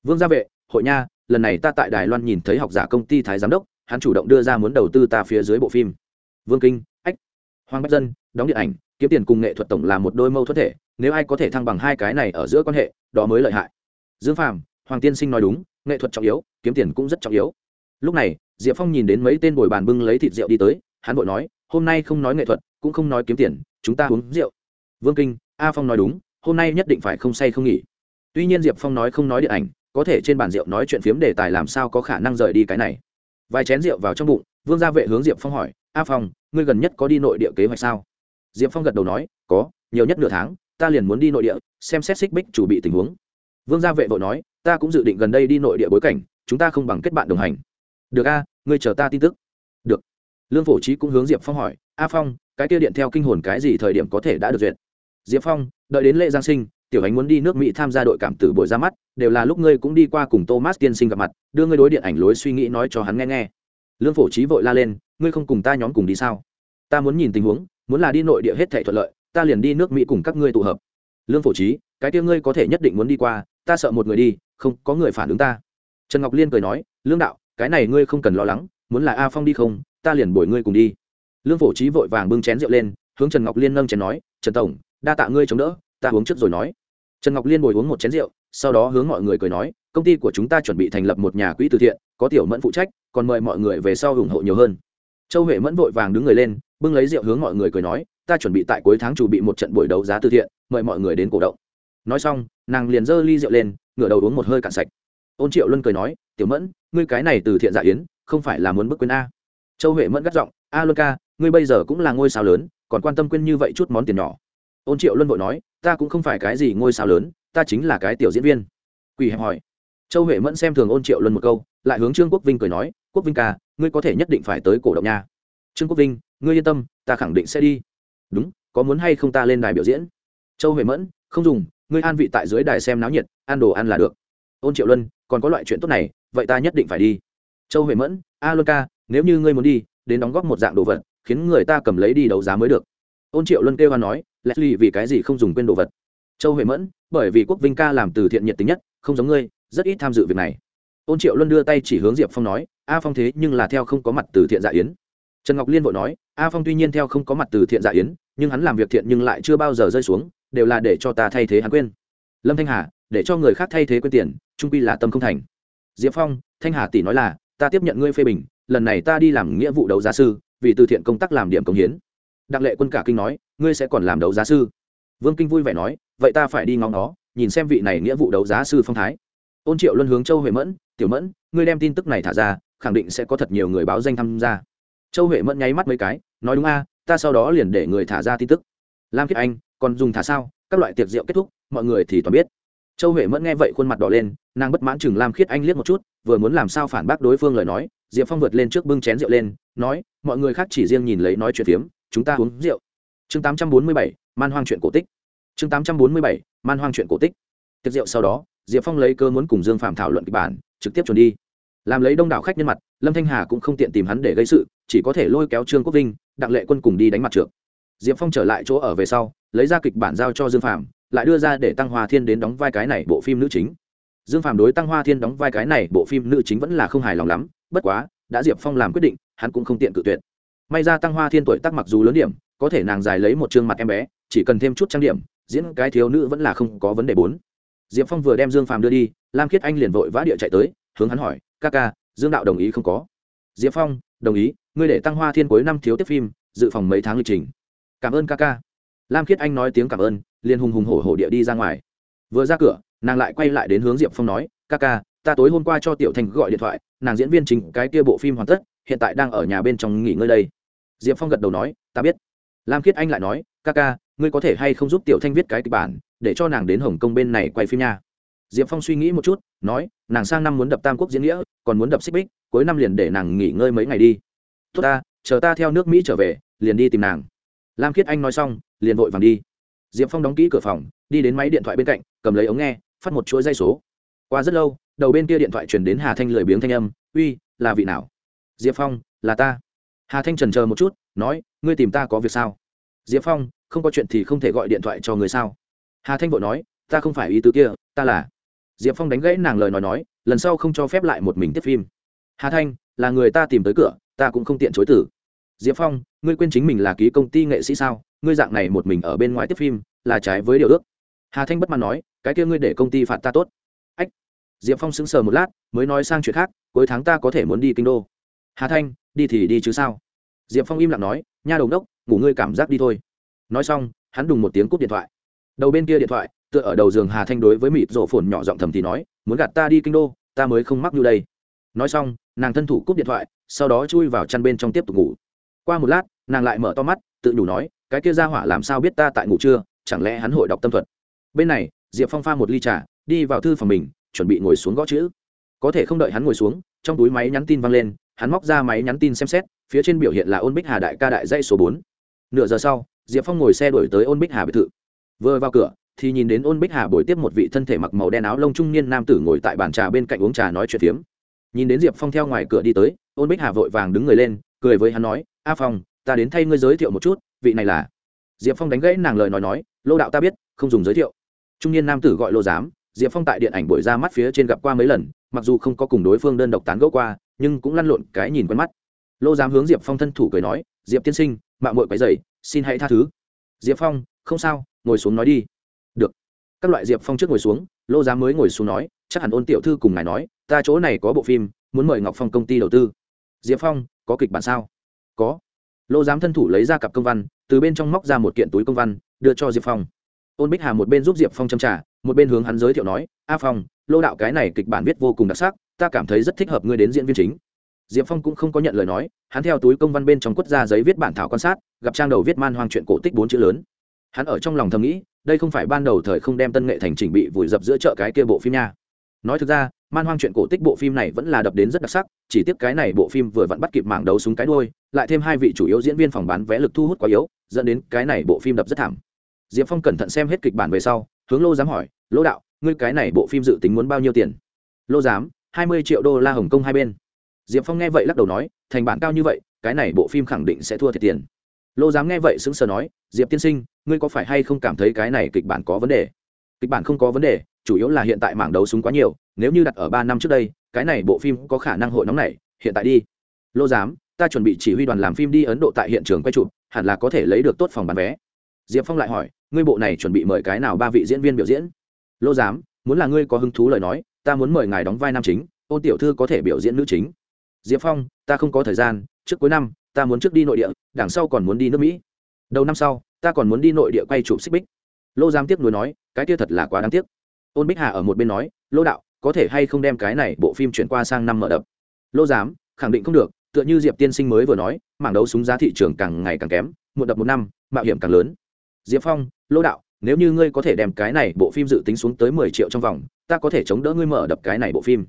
Vương gia vệ, hội nha, lần này ta tại đài loan nhìn thấy học giả công ty thái giám đốc, hắn chủ động đưa ra muốn đầu tư ta phía dưới bộ phim. Vương kinh, ách. Hoàng bách dân, đóng điện ảnh kiếm tiền cùng nghệ thuật tổng là một đôi mâu thuẫn thể, nếu ai có thể thăng bằng hai cái này ở giữa quan hệ, đó mới lợi hại. Dương phàm, hoàng tiên sinh nói đúng, nghệ thuật trọng yếu, kiếm tiền cũng rất trọng yếu. Lúc này, diệp phong nhìn đến mấy tên bồi bàn bưng lấy thịt rượu đi tới, hắn vội nói, hôm nay không nói nghệ thuật, cũng không nói kiếm tiền, chúng ta uống rượu. Vương kinh, a phong nói đúng, hôm nay nhất định phải không say không nghỉ. Tuy nhiên diệp phong nói không nói điện ảnh, có thể trên bàn rượu nói chuyện phiếm đề tài làm sao có khả năng rời đi cái này. Vài chén rượu vào trong bụng, vương gia vệ hướng diệp phong hỏi, a phong, ngươi gần nhất có đi nội địa kế hoạch sao? Diệp phong gật đầu nói, có, nhiều nhất nửa tháng, ta liền muốn đi nội địa, xem xét xích bích chủ bị tình huống. Vương gia vệ vội nói, ta cũng dự định gần đây đi nội địa bối cảnh, chúng ta không bằng kết bạn đồng hành. Được a, ngươi chờ ta tin tức. Được. Lương phổ trí cũng hướng diệp phong hỏi, a phong, cái kia điện theo kinh hồn cái gì thời điểm có thể đã được duyệt? Diệp phong, đợi đến lễ giáng sinh, tiểu ánh muốn đi nước mỹ tham gia đội cảm tử buổi ra mắt, đều là lúc ngươi cũng đi qua cùng thomas tiên sinh gặp mặt, đưa ngươi đối điện ảnh lối suy nghĩ nói cho hắn nghe nghe. Lương phổ trí vội la lên, ngươi không cùng ta nhóm cùng đi sao? Ta muốn nhìn tình huống muốn là đi nội địa hết thể thuận lợi, ta liền đi nước mỹ cùng các ngươi tụ hợp. Lương phổ trí, cái kia ngươi có thể nhất định muốn đi qua, ta sợ một người đi, không có người phản ứng ta. Trần ngọc liên cười nói, lương đạo, cái này ngươi không cần lo lắng, muốn là a phong đi không, ta liền bồi ngươi cùng đi. Lương phổ trí vội vàng bưng chén rượu lên, hướng trần ngọc liên nâng chén nói, trần tổng, đa tạ ngươi chống đỡ, ta uống trước rồi nói. Trần ngọc liên bồi uống một chén rượu, sau đó hướng mọi người cười nói, công ty của chúng ta chuẩn bị thành lập một nhà quỹ từ thiện, có tiểu mẫn phụ trách, còn mời mọi người về sau ủng hộ nhiều hơn. Châu huệ mẫn vội vàng đứng người lên bưng lấy rượu hướng mọi người cười nói, ta chuẩn bị tại cuối tháng chuẩn bị một trận buổi đấu giá từ thiện, mời mọi người đến cổ động. Nói xong, nàng liền giơ ly rượu lên, ngửa đầu uống một hơi cạn sạch. Ôn triệu luân cười nói, tiểu mẫn, ngươi cái này từ thiện dạ yến, không phải là muốn bức quên a. Châu huệ mẫn gắt giọng, a luân ca, ngươi bây giờ cũng là ngôi sao lớn, còn quan tâm quên như vậy chút món tiền nhỏ. Ôn triệu luân vội nói, ta cũng không phải cái gì ngôi sao lớn, ta chính là cái tiểu diễn viên. Quỳ hẹp hỏi. Châu huệ mẫn xem thường ôn triệu luân một câu, lại hướng trương quốc vinh cười nói, quốc vinh ca, ngươi có thể nhất định phải tới cổ động nha. Trương quốc vinh ngươi yên tâm, ta khẳng định sẽ đi. Đúng, có muốn hay không ta lên đài biểu diễn? Châu huệ mẫn, không dùng, ngươi an vị tại dưới đài xem náo nhiệt, ăn đồ ăn là được. Ôn triệu luân, còn có loại chuyện tốt này, vậy ta nhất định phải đi. Châu huệ mẫn, a luân ca, nếu như ngươi muốn đi, đến đóng góp một dạng đồ vật, khiến người ta cầm lấy đi đấu giá mới được. Ôn triệu luân kêu hoan nói, leslie, vì cái gì không dùng quên đồ vật? Châu huệ mẫn, bởi vì quốc vinh ca làm từ thiện nhiệt tính nhất, không giống ngươi, rất ít tham dự việc này. Ôn triệu luân đưa tay chỉ hướng diệp phong nói, a phong thế nhưng là theo không có mặt từ thiện dạ yến trần ngọc liên vội nói, a phong tuy nhiên theo không có mặt từ thiện dạ yến, nhưng hắn làm việc thiện nhưng lại chưa bao giờ rơi xuống, đều là để cho ta thay thế hắn quên. Lâm thanh hà, để cho người khác thay thế quên tiền, trung quy là tâm không thành. Diệp phong, thanh hà tỷ nói là, ta tiếp nhận ngươi phê bình, lần này ta đi làm nghĩa vụ đấu giá sư, vì từ thiện công tác làm điểm công hiến. Đặng lệ quân cả kinh nói, ngươi sẽ còn làm đấu giá sư? Vương kinh vui vẻ nói, vậy ta phải đi ngóng nó, nhìn xem vị này nghĩa vụ đấu giá sư phong thái. Ôn triệu luân hướng châu huệ mẫn, tiểu mẫn, ngươi đem tin tức này thả ra, khẳng định sẽ có thật nhiều người báo danh tham gia châu huệ mẫn nháy mắt mấy cái, nói đúng a, ta sau đó liền để người thả ra tin tức. Lam kiết anh, còn dùng thả sao? Các loại tiệc rượu kết thúc, mọi người thì toàn biết. Châu huệ mẫn nghe vậy khuôn mặt đỏ lên, nàng bất mãn chừng lam khiết anh liếc một chút, vừa muốn làm sao phản bác đối phương lời nói, diệp phong vượt lên trước bưng chén rượu lên, nói, mọi người khác chỉ riêng nhìn lấy nói chuyện phiếm, chúng ta uống rượu. Chương tám trăm bốn mươi bảy, man hoang chuyện cổ tích. Chương tám trăm bốn mươi bảy, man hoang chuyện cổ tích. Tiệc rượu sau đó, diệp phong lấy cơ muốn cùng dương phạm thảo luận kịch bản, trực tiếp chuẩn đi. Làm lấy đông đảo khách nhân mặt, lâm thanh hà cũng không tiện tìm hắn để gây sự chỉ có thể lôi kéo trương quốc vinh, đặng lệ quân cùng đi đánh mặt trượt diệp phong trở lại chỗ ở về sau, lấy ra kịch bản giao cho dương phạm lại đưa ra để tăng hoa thiên đến đóng vai cái này bộ phim nữ chính. Dương phạm đối tăng hoa thiên đóng vai cái này bộ phim nữ chính vẫn là không hài lòng lắm, bất quá, đã diệp phong làm quyết định, hắn cũng không tiện cự tuyệt. May ra tăng hoa thiên tuổi tác mặc dù lớn điểm, có thể nàng dài lấy một chương mặt em bé, chỉ cần thêm chút trang điểm, diễn cái thiếu nữ vẫn là không có vấn đề bốn. Diệp phong vừa đem dương phàm đưa đi, lam khiết anh liền vội vã địa chạy tới, hướng hắn hỏi, ca ca, dương đạo đồng ý không có? Diệp phong đồng ý, ngươi để tăng hoa thiên cuối năm thiếu tiếp phim, dự phòng mấy tháng lịch trình. Cảm ơn ca ca. Lam khiết anh nói tiếng cảm ơn, liền hùng hùng hổ hổ địa đi ra ngoài. Vừa ra cửa, nàng lại quay lại đến hướng diệp phong nói, ca ca, ta tối hôm qua cho tiểu thành gọi điện thoại, nàng diễn viên chính cái kia bộ phim hoàn tất, hiện tại đang ở nhà bên trong nghỉ ngơi đây. Diệp phong gật đầu nói, ta biết. Lam khiết anh lại nói, ca ca, ngươi có thể hay không giúp tiểu thanh viết cái kịch bản, để cho nàng đến hồng kông bên này quay phim nha diệp phong suy nghĩ một chút, nói, nàng sang năm muốn đập tam quốc diễn nghĩa, còn muốn đập xích bích, cuối năm liền để nàng nghỉ ngơi mấy ngày đi. Tốt ta, chờ ta theo nước mỹ trở về, liền đi tìm nàng. Lam khiết anh nói xong, liền vội vàng đi. Diệp phong đóng kỹ cửa phòng, đi đến máy điện thoại bên cạnh, cầm lấy ống nghe, phát một chuỗi dây số. Qua rất lâu, đầu bên kia điện thoại chuyển đến hà thanh lười biếng thanh âm, uy, là vị nào? Diệp phong, là ta. Hà thanh trần chờ một chút, nói, ngươi tìm ta có việc sao? Diệp phong, không có chuyện thì không thể gọi điện thoại cho người sao? Hà thanh vội nói, ta không phải ý tứ kia, ta là diệp phong đánh gãy nàng lời nói nói, lần sau không cho phép lại một mình tiếp phim. Hà thanh, là người ta tìm tới cửa, ta cũng không tiện chối tử diệp phong, ngươi quên chính mình là ký công ty nghệ sĩ sao? Ngươi dạng này một mình ở bên ngoài tiếp phim, là trái với điều ước. Hà thanh bất mãn nói, cái kia ngươi để công ty phạt ta tốt. Ách. Diệp phong sững sờ một lát, mới nói sang chuyện khác, cuối tháng ta có thể muốn đi kinh đô. Hà thanh, đi thì đi chứ sao? Diệp phong im lặng nói, nha đầu đốc, ngủ ngươi cảm giác đi thôi. Nói xong, hắn đùng một tiếng cúp điện thoại. Đầu bên kia điện thoại tựa ở đầu giường hà thanh đối với mịt rổ phồn nhỏ giọng thầm thì nói, muốn gạt ta đi kinh đô, ta mới không mắc như đây. Nói xong, nàng thân thủ cúp điện thoại, sau đó chui vào chăn bên trong tiếp tục ngủ. Qua một lát, nàng lại mở to mắt, tự nhủ nói, cái kia ra hỏa làm sao biết ta tại ngủ trưa chẳng lẽ hắn hội đọc tâm thuật? Bên này, diệp phong pha một ly trà, đi vào thư phòng mình, chuẩn bị ngồi xuống gõ chữ. Có thể không đợi hắn ngồi xuống, trong túi máy nhắn tin văng lên, hắn móc ra máy nhắn tin xem xét, phía trên biểu hiện là ôn bích hà đại ca đại dây số bốn. Nửa giờ sau, diệp phong ngồi xe đổi tới ôn bích hà biệt thự. Vừa vào cửa thì nhìn đến ôn bích hà bồi tiếp một vị thân thể mặc màu đen áo lông trung niên nam tử ngồi tại bàn trà bên cạnh uống trà nói chuyện phiếm. Nhìn đến diệp phong theo ngoài cửa đi tới, ôn bích hà vội vàng đứng người lên, cười với hắn nói, a phong, ta đến thay ngươi giới thiệu một chút, vị này là diệp phong đánh gãy nàng lời nói nói, lô đạo ta biết, không dùng giới thiệu. Trung niên nam tử gọi lô giám, diệp phong tại điện ảnh buổi ra mắt phía trên gặp qua mấy lần, mặc dù không có cùng đối phương đơn độc tán gẫu qua, nhưng cũng lăn lộn cái nhìn quen mắt. Lô giám hướng diệp phong thân thủ cười nói, diệp tiên sinh mạng mội quái dày xin hãy tha thứ. Diệp phong, không sao, ngồi xuống nói đi các loại diệp phong trước ngồi xuống, lô giá mới ngồi xuống nói, chắc hẳn ôn tiểu thư cùng ngài nói, ta chỗ này có bộ phim, muốn mời ngọc phong công ty đầu tư. Diệp phong, có kịch bản sao? Có. Lô giám thân thủ lấy ra cặp công văn, từ bên trong móc ra một kiện túi công văn, đưa cho diệp phong. Ôn bích hà một bên giúp diệp phong châm trả một bên hướng hắn giới thiệu nói, a phong, lô đạo cái này kịch bản viết vô cùng đặc sắc, ta cảm thấy rất thích hợp ngươi đến diễn viên chính. Diệp phong cũng không có nhận lời nói, hắn theo túi công văn bên trong quất ra giấy viết bản thảo quan sát, gặp trang đầu viết man hoang chuyện cổ tích bốn chữ lớn. Hắn ở trong lòng thầm nghĩ đây không phải ban đầu thời không đem tân nghệ thành chỉnh bị vùi dập giữa chợ cái kia bộ phim nha. Nói thực ra, man hoang chuyện cổ tích bộ phim này vẫn là đập đến rất đặc sắc, chỉ tiếc cái này bộ phim vừa vặn bắt kịp mảng đấu súng cái đôi lại thêm hai vị chủ yếu diễn viên phòng bán vé lực thu hút quá yếu, dẫn đến cái này bộ phim đập rất thảm. Diệp phong cẩn thận xem hết kịch bản về sau, hướng lô dám hỏi, lô đạo, ngươi cái này bộ phim dự tính muốn bao nhiêu tiền? Lô giám, hai mươi triệu đô la hồng kông hai bên. Diệp phong nghe vậy lắc đầu nói, thành bản cao như vậy, cái này bộ phim khẳng định sẽ thua thiệt tiền lô giám nghe vậy sững sờ nói, diệp tiên sinh, ngươi có phải hay không cảm thấy cái này kịch bản có vấn đề? Kịch bản không có vấn đề, chủ yếu là hiện tại mảng đấu súng quá nhiều, nếu như đặt ở ba năm trước đây, cái này bộ phim có khả năng hội nóng này, hiện tại đi. Lô giám, ta chuẩn bị chỉ huy đoàn làm phim đi ấn độ tại hiện trường quay chụp, hẳn là có thể lấy được tốt phòng bán vé. Diệp phong lại hỏi, ngươi bộ này chuẩn bị mời cái nào ba vị diễn viên biểu diễn? Lô giám, muốn là ngươi có hứng thú lời nói, ta muốn mời ngài đóng vai nam chính, ôn tiểu thư có thể biểu diễn nữ chính. Diệp phong, ta không có thời gian, trước cuối năm ta muốn trước đi nội địa, đằng sau còn muốn đi nước mỹ. Đầu năm sau, ta còn muốn đi nội địa quay chụp xích bích. Lô giám tiếc nuối nói, cái kia thật là quá đáng tiếc. Ôn bích hà ở một bên nói, lô đạo, có thể hay không đem cái này bộ phim chuyển qua sang năm mở đập? Lô giám, khẳng định không được, tựa như diệp tiên sinh mới vừa nói, mảng đấu súng giá thị trường càng ngày càng kém, một đập một năm, mạo hiểm càng lớn. Diệp phong, lô đạo, nếu như ngươi có thể đem cái này bộ phim dự tính xuống tới mười triệu trong vòng, ta có thể chống đỡ ngươi mở đập cái này bộ phim.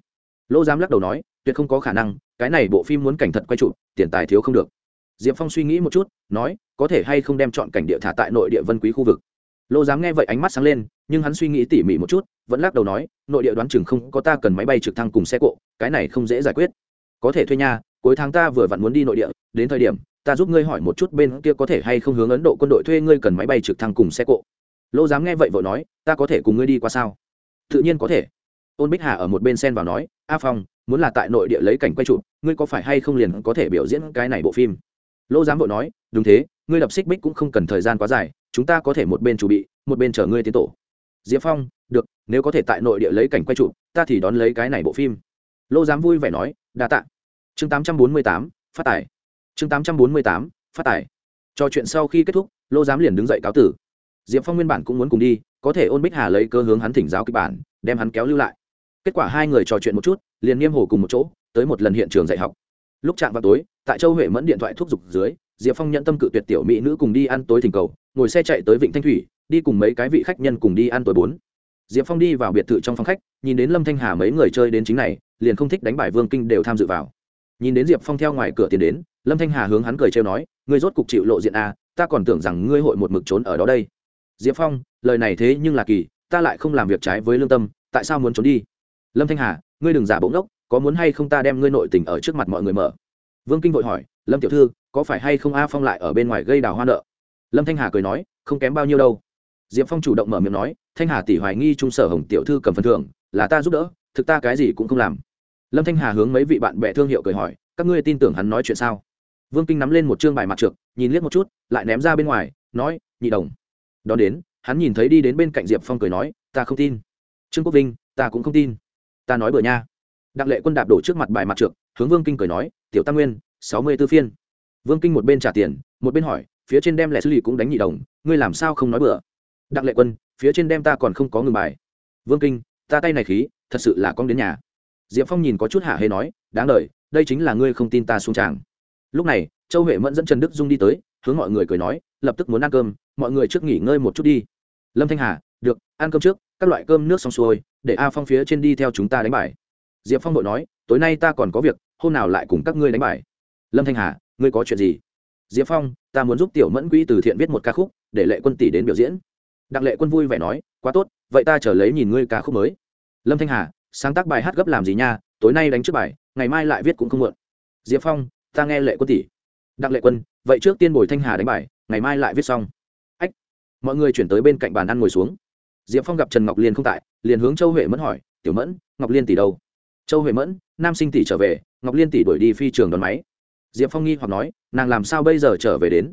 Lô giám lắc đầu nói, tuyệt không có khả năng cái này bộ phim muốn cảnh thật quay trụ, tiền tài thiếu không được. Diệp phong suy nghĩ một chút, nói, có thể hay không đem chọn cảnh địa thả tại nội địa vân quý khu vực. Lô dám nghe vậy ánh mắt sáng lên, nhưng hắn suy nghĩ tỉ mỉ một chút, vẫn lắc đầu nói, nội địa đoán chừng không có ta cần máy bay trực thăng cùng xe cộ, cái này không dễ giải quyết. Có thể thuê nhà cuối tháng ta vừa vặn muốn đi nội địa, đến thời điểm, ta giúp ngươi hỏi một chút bên kia có thể hay không hướng ấn độ quân đội thuê ngươi cần máy bay trực thăng cùng xe cộ. Lô dám nghe vậy vội nói, ta có thể cùng ngươi đi qua sao? Tự nhiên có thể. Ôn bích hà ở một bên sen vào nói, a phong muốn là tại nội địa lấy cảnh quay chụp, ngươi có phải hay không liền có thể biểu diễn cái này bộ phim? Lô giám vội nói, đúng thế, ngươi lập xích bích cũng không cần thời gian quá dài, chúng ta có thể một bên chủ bị, một bên chờ ngươi tiến tổ. Diệp phong, được, nếu có thể tại nội địa lấy cảnh quay chụp, ta thì đón lấy cái này bộ phim. Lô giám vui vẻ nói, đa tạ. Chương tám trăm bốn mươi tám, phát tải chương tám trăm bốn mươi tám, phát tải trò chuyện sau khi kết thúc, lô giám liền đứng dậy cáo tử. Diệp phong nguyên bản cũng muốn cùng đi, có thể ôn bích hà lấy cơ hướng hắn thỉnh giáo kịch bản, đem hắn kéo lưu lại kết quả hai người trò chuyện một chút liền nghiêm hồ cùng một chỗ tới một lần hiện trường dạy học. Lúc chạm vào tối tại châu huệ mẫn điện thoại thúc giục dưới diệp phong nhận tâm cự tuyệt tiểu mỹ nữ cùng đi ăn tối thỉnh cầu ngồi xe chạy tới vịnh thanh thủy đi cùng mấy cái vị khách nhân cùng đi ăn tối bốn. Diệp phong đi vào biệt thự trong phòng khách nhìn đến lâm thanh hà mấy người chơi đến chính này liền không thích đánh bài vương kinh đều tham dự vào. Nhìn đến diệp phong theo ngoài cửa tiến đến lâm thanh hà hướng hắn cười trêu nói ngươi rốt cục chịu lộ diện a à, ta còn tưởng rằng ngươi hội một mực trốn ở đó đây. Diệp phong lời này thế nhưng là kỳ ta lại không làm việc trái với lương tâm tại sao muốn trốn đi? Lâm thanh hà, ngươi đừng giả bỗng đốc có muốn hay không ta đem ngươi nội tình ở trước mặt mọi người mở? Vương kinh vội hỏi, lâm tiểu thư, có phải hay không a phong lại ở bên ngoài gây đào hoa nợ? Lâm thanh hà cười nói, không kém bao nhiêu đâu. Diệp phong chủ động mở miệng nói, thanh hà tỷ hoài nghi trung sở hồng tiểu thư cầm phần thưởng, là ta giúp đỡ, thực ta cái gì cũng không làm. Lâm thanh hà hướng mấy vị bạn bè thương hiệu cười hỏi, các ngươi tin tưởng hắn nói chuyện sao? Vương kinh nắm lên một chương bài mặt trượt nhìn liếc một chút, lại ném ra bên ngoài, nói, nhị đồng. Đón đến, hắn nhìn thấy đi đến bên cạnh diệp phong cười nói, ta không tin. Trương quốc vinh, ta cũng không tin ta nói bừa nha. Đặng lệ quân đạp đổ trước mặt bài mặt trượt hướng vương kinh cười nói, tiểu tam nguyên, sáu mươi b ố phiên. Vương kinh một bên trả tiền, một bên hỏi, phía trên đem lẻ sư lì cũng đánh nhị đồng, ngươi làm sao không nói bừa? Đặng lệ quân, phía trên đem ta còn không có ngừng bài. Vương kinh, ta tay này khí, thật sự là con đến nhà. Diệp phong nhìn có chút hạ hay nói, đáng đ đây chính là ngươi không tin ta xuống tràng. Lúc này, châu huệ mẫn dẫn trần đức dung đi tới, hướng mọi người cười nói, lập tức muốn ăn cơm, mọi người trước nghỉ ngơi một chút đi. Lâm thanh hà được, ăn cơm trước, các loại cơm nước xong xuôi, để a phong phía trên đi theo chúng ta đánh bài. Diệp phong đội nói, tối nay ta còn có việc, hôm nào lại cùng các ngươi đánh bài. Lâm thanh hà, ngươi có chuyện gì? Diệp phong, ta muốn giúp tiểu mẫn quỹ từ thiện viết một ca khúc, để lệ quân tỷ đến biểu diễn. Đặng lệ quân vui vẻ nói, quá tốt, vậy ta chờ lấy nhìn ngươi ca khúc mới. Lâm thanh hà, sáng tác bài hát gấp làm gì nha, tối nay đánh trước bài, ngày mai lại viết cũng không muộn. Diệp phong, ta nghe lệ quân tỷ. Đặng lệ quân, vậy trước tiên bồi thanh hà đánh bài, ngày mai lại viết xong. Ách, mọi người chuyển tới bên cạnh bàn ăn ngồi xuống diệp phong gặp trần ngọc liên không tại, liền hướng châu huệ mẫn hỏi, tiểu mẫn, ngọc liên tỷ đâu? Châu huệ mẫn, nam sinh tỷ trở về, ngọc liên tỷ đuổi đi phi trường đón máy. Diệp phong nghi hoặc nói, nàng làm sao bây giờ trở về đến?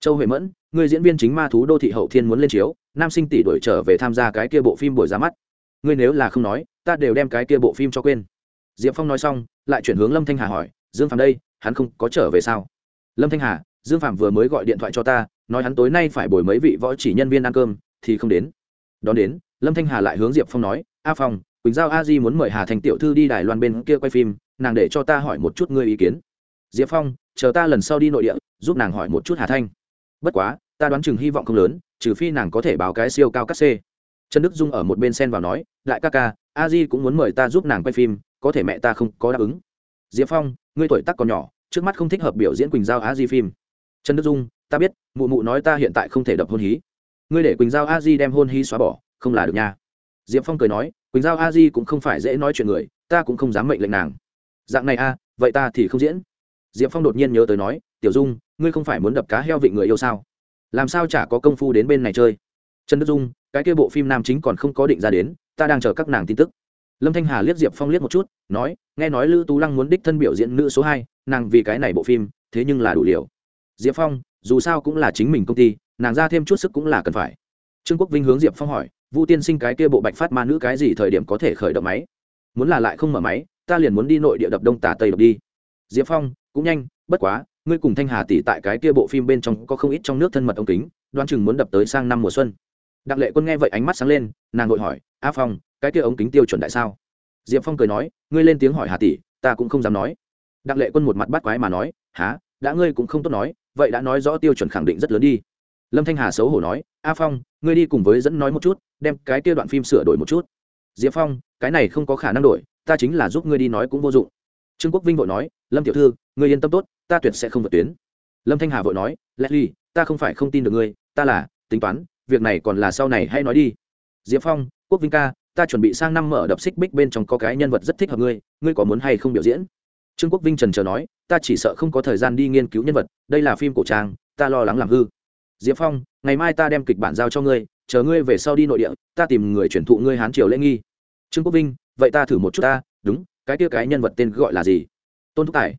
Châu huệ mẫn người diễn viên chính ma thú đô thị hậu thiên muốn lên chiếu, nam sinh tỷ đuổi trở về tham gia cái kia bộ phim buổi ra mắt. Ngươi nếu là không nói, ta đều đem cái kia bộ phim cho quên. Diệp phong nói xong, lại chuyển hướng lâm thanh hà hỏi, dương phạm đây, hắn không có trở về sao? Lâm thanh hà, dương phạm vừa mới gọi điện thoại cho ta, nói hắn tối nay phải bồi mấy vị võ chỉ nhân viên ăn cơm, thì không đến đón đến, lâm thanh hà lại hướng diệp phong nói, a phong, quỳnh giao a di muốn mời hà thành tiểu thư đi đài loan bên kia quay phim, nàng để cho ta hỏi một chút ngươi ý kiến. Diệp phong, chờ ta lần sau đi nội địa, giúp nàng hỏi một chút hà thanh. Bất quá, ta đoán chừng hy vọng không lớn, trừ phi nàng có thể báo cái siêu cao cắt c. Trần đức dung ở một bên sen vào nói lại ca ca, a di cũng muốn mời ta giúp nàng quay phim, có thể mẹ ta không có đáp ứng. Diệp phong, ngươi tuổi tác còn nhỏ, trước mắt không thích hợp biểu diễn quỳnh giao a di phim. Trần đức dung, ta biết, mụ mụ nói ta hiện tại không thể đập hôn hí ngươi để quỳnh giao a di đem hôn hy xóa bỏ, không là được nha. Diệp phong cười nói, quỳnh giao a di cũng không phải dễ nói chuyện người, ta cũng không dám mệnh lệnh nàng. Dạng này a vậy ta thì không diễn. Diệp phong đột nhiên nhớ tới nói, tiểu dung, ngươi không phải muốn đập cá heo vị người yêu sao? Làm sao chả có công phu đến bên này chơi? Trần đức dung, cái kia bộ phim nam chính còn không có định ra đến, ta đang chờ các nàng tin tức. Lâm thanh hà liếc diệp phong liếc một chút, nói, nghe nói lữ tú lăng muốn đích thân biểu diễn nữ số hai, nàng vì cái này bộ phim, thế nhưng là đủ liều. Diệp phong, dù sao cũng là chính mình công ty nàng ra thêm chút sức cũng là cần phải. Trương quốc vinh hướng diệp phong hỏi, vu tiên sinh cái kia bộ bạch phát ma nữ cái gì thời điểm có thể khởi động máy? Muốn là lại không mở máy, ta liền muốn đi nội địa đập đông tả tây đập đi. Diệp phong, cũng nhanh, bất quá, ngươi cùng thanh hà tỷ tại cái kia bộ phim bên trong có không ít trong nước thân mật ống kính, đoan chừng muốn đập tới sang năm mùa xuân. Đặng lệ quân nghe vậy ánh mắt sáng lên, nàng vội hỏi, a phong, cái kia ống kính tiêu chuẩn đại sao? Diệp phong cười nói, ngươi lên tiếng hỏi hà tỷ, ta cũng không dám nói. Đặng lệ quân một mặt bắt quái mà nói há đã ngươi cũng không tốt nói, vậy đã nói rõ tiêu chuẩn khẳng định rất lớn đi lâm thanh hà xấu hổ nói, a phong, ngươi đi cùng với dẫn nói một chút, đem cái kia đoạn phim sửa đổi một chút. Diệp phong, cái này không có khả năng đổi, ta chính là giúp ngươi đi nói cũng vô dụng. Trương quốc vinh vội nói, lâm tiểu thư, ngươi yên tâm tốt, ta tuyệt sẽ không vượt tuyến. Lâm thanh hà vội nói, leslie, ta không phải không tin được ngươi, ta là, tính toán, việc này còn là sau này hay nói đi. Diệp phong, quốc vinh ca, ta chuẩn bị sang năm mở đập xích bích bên trong có cái nhân vật rất thích hợp ngươi ngươi có muốn hay không biểu diễn? Trương quốc vinh trần chờ nói, ta chỉ sợ không có thời gian đi nghiên cứu nhân vật, đây là phim cổ trang, ta lo lắng làm hư diệp phong, ngày mai ta đem kịch bản giao cho ngươi, chờ ngươi về sau đi nội địa, ta tìm người chuyển thụ ngươi hán triều lễ nghi. Trương quốc vinh, vậy ta thử một chút ta, đúng, cái kia cái nhân vật tên gọi là gì? Tôn thúc tài.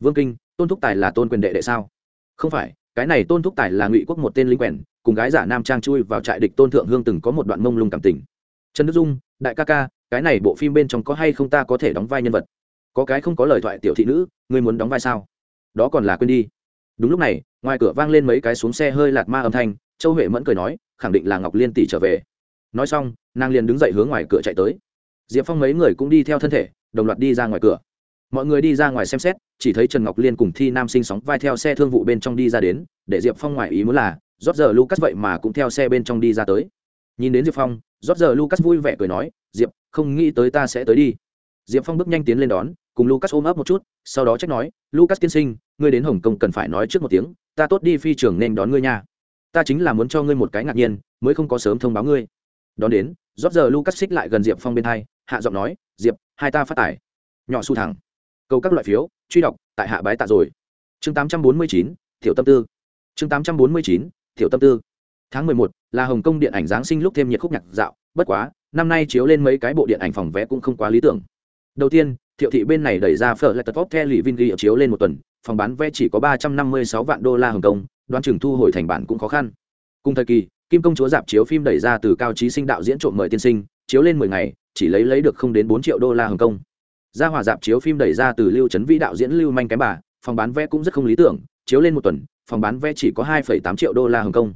Vương kinh, tôn thúc tài là tôn quyền đệ đệ sao? Không phải, cái này tôn thúc tài là ngụy quốc một tên lính quèn, cùng gái giả nam trang chui vào trại địch tôn thượng hương từng có một đoạn mông lung cảm tình. Trần đức dung, đại ca ca, cái này bộ phim bên trong có hay không ta có thể đóng vai nhân vật? Có cái không có lời thoại tiểu thị nữ, ngươi muốn đóng vai sao? Đó còn là quên đi đúng lúc này, ngoài cửa vang lên mấy cái xuống xe hơi lạt ma âm thanh, châu huệ mẫn cười nói, khẳng định là ngọc liên tỷ trở về. Nói xong, nàng liền đứng dậy hướng ngoài cửa chạy tới. Diệp phong mấy người cũng đi theo thân thể, đồng loạt đi ra ngoài cửa. Mọi người đi ra ngoài xem xét, chỉ thấy trần ngọc liên cùng thi nam sinh sóng vai theo xe thương vụ bên trong đi ra đến, để diệp phong ngoài ý muốn là rót giờ lucas vậy mà cũng theo xe bên trong đi ra tới. Nhìn đến diệp phong rót giờ lucas vui vẻ cười nói, diệp, không nghĩ tới ta sẽ tới đi diệp phong bước nhanh tiến lên đón, cùng lucas ôm ấp một chút, sau đó trách nói, lucas tiên sinh, ngươi đến hồng kông cần phải nói trước một tiếng, ta tốt đi phi trường nên đón ngươi nha. Ta chính là muốn cho ngươi một cái ngạc nhiên, mới không có sớm thông báo ngươi. Đón đến, rót giờ lucas xích lại gần diệp phong bên hai, hạ giọng nói, diệp, hai ta phát tải nhỏ su thẳng. Câu các loại phiếu, truy đọc, tại hạ bái tạ rồi. Chương tám trăm bốn mươi chín thiểu tâm tư. Chương tám trăm bốn mươi chín thiểu tâm tư. Tháng mười một, là hồng kông điện ảnh giáng sinh lúc thêm nhiệt khúc nhạc dạo. Bất quá, năm nay chiếu lên mấy cái bộ điện ảnh phòng vé cũng không quá lý tưởng đầu tiên, thiệu thị bên này đẩy ra phở lại tật top the lì vin ghi chiếu lên một tuần, phòng bán vé chỉ có ba trăm năm mươi sáu vạn đô la hồng kông, đoán chừng thu hồi thành bản cũng khó khăn. Cùng thời kỳ, kim công chúa dạp chiếu phim đẩy ra từ cao trí sinh đạo diễn trộm mời tiên sinh, chiếu lên mười ngày, chỉ lấy lấy được không đến bốn triệu đô la hồng kông. Gia hòa dạp chiếu phim đẩy ra từ lưu trấn vĩ đạo diễn lưu manh kém bà, phòng bán vé cũng rất không lý tưởng, chiếu lên một tuần, phòng bán vé chỉ có hai tám triệu đô la hồng kông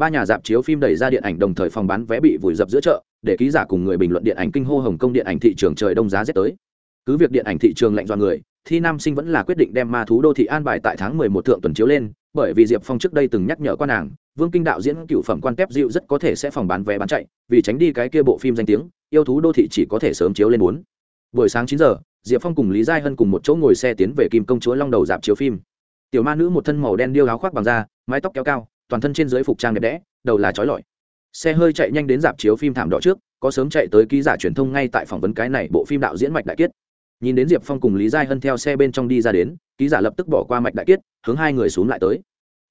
ba nhà dạp chiếu phim đẩy ra điện ảnh đồng thời phòng bán vé bị vùi dập giữa chợ, để ký giả cùng người bình luận điện ảnh kinh hô hồng kông điện ảnh thị trường trời đông giá rét tới. Cứ việc điện ảnh thị trường lạnh do người, thi nam sinh vẫn là quyết định đem ma thú đô thị an bài tại tháng mười một thượng tuần chiếu lên, bởi vì diệp phong trước đây từng nhắc nhở quan nàng, vương kinh đạo diễn cựu phẩm quan kép dịu rất có thể sẽ phòng bán vé bán chạy, vì tránh đi cái kia bộ phim danh tiếng, yêu thú đô thị chỉ có thể sớm chiếu lên bốn. Buổi sáng chín giờ, diệp phong cùng lý giai hân cùng một chỗ ngồi xe tiến về kim công chúa long đầu dạp chiếu phim. Tiểu ma nữ một thân màu đen điêu áo khoác bằng da, mái tóc kéo cao toàn thân trên dưới phục trang đẹp đẽ, đầu là trói lọi. Xe hơi chạy nhanh đến dạp chiếu phim thảm đỏ trước, có sớm chạy tới ký giả truyền thông ngay tại phỏng vấn cái này bộ phim đạo diễn mạch đại kiết nhìn đến diệp phong cùng lý giai hân theo xe bên trong đi ra đến, ký giả lập tức bỏ qua mạch đại kiết hướng hai người xuống lại tới.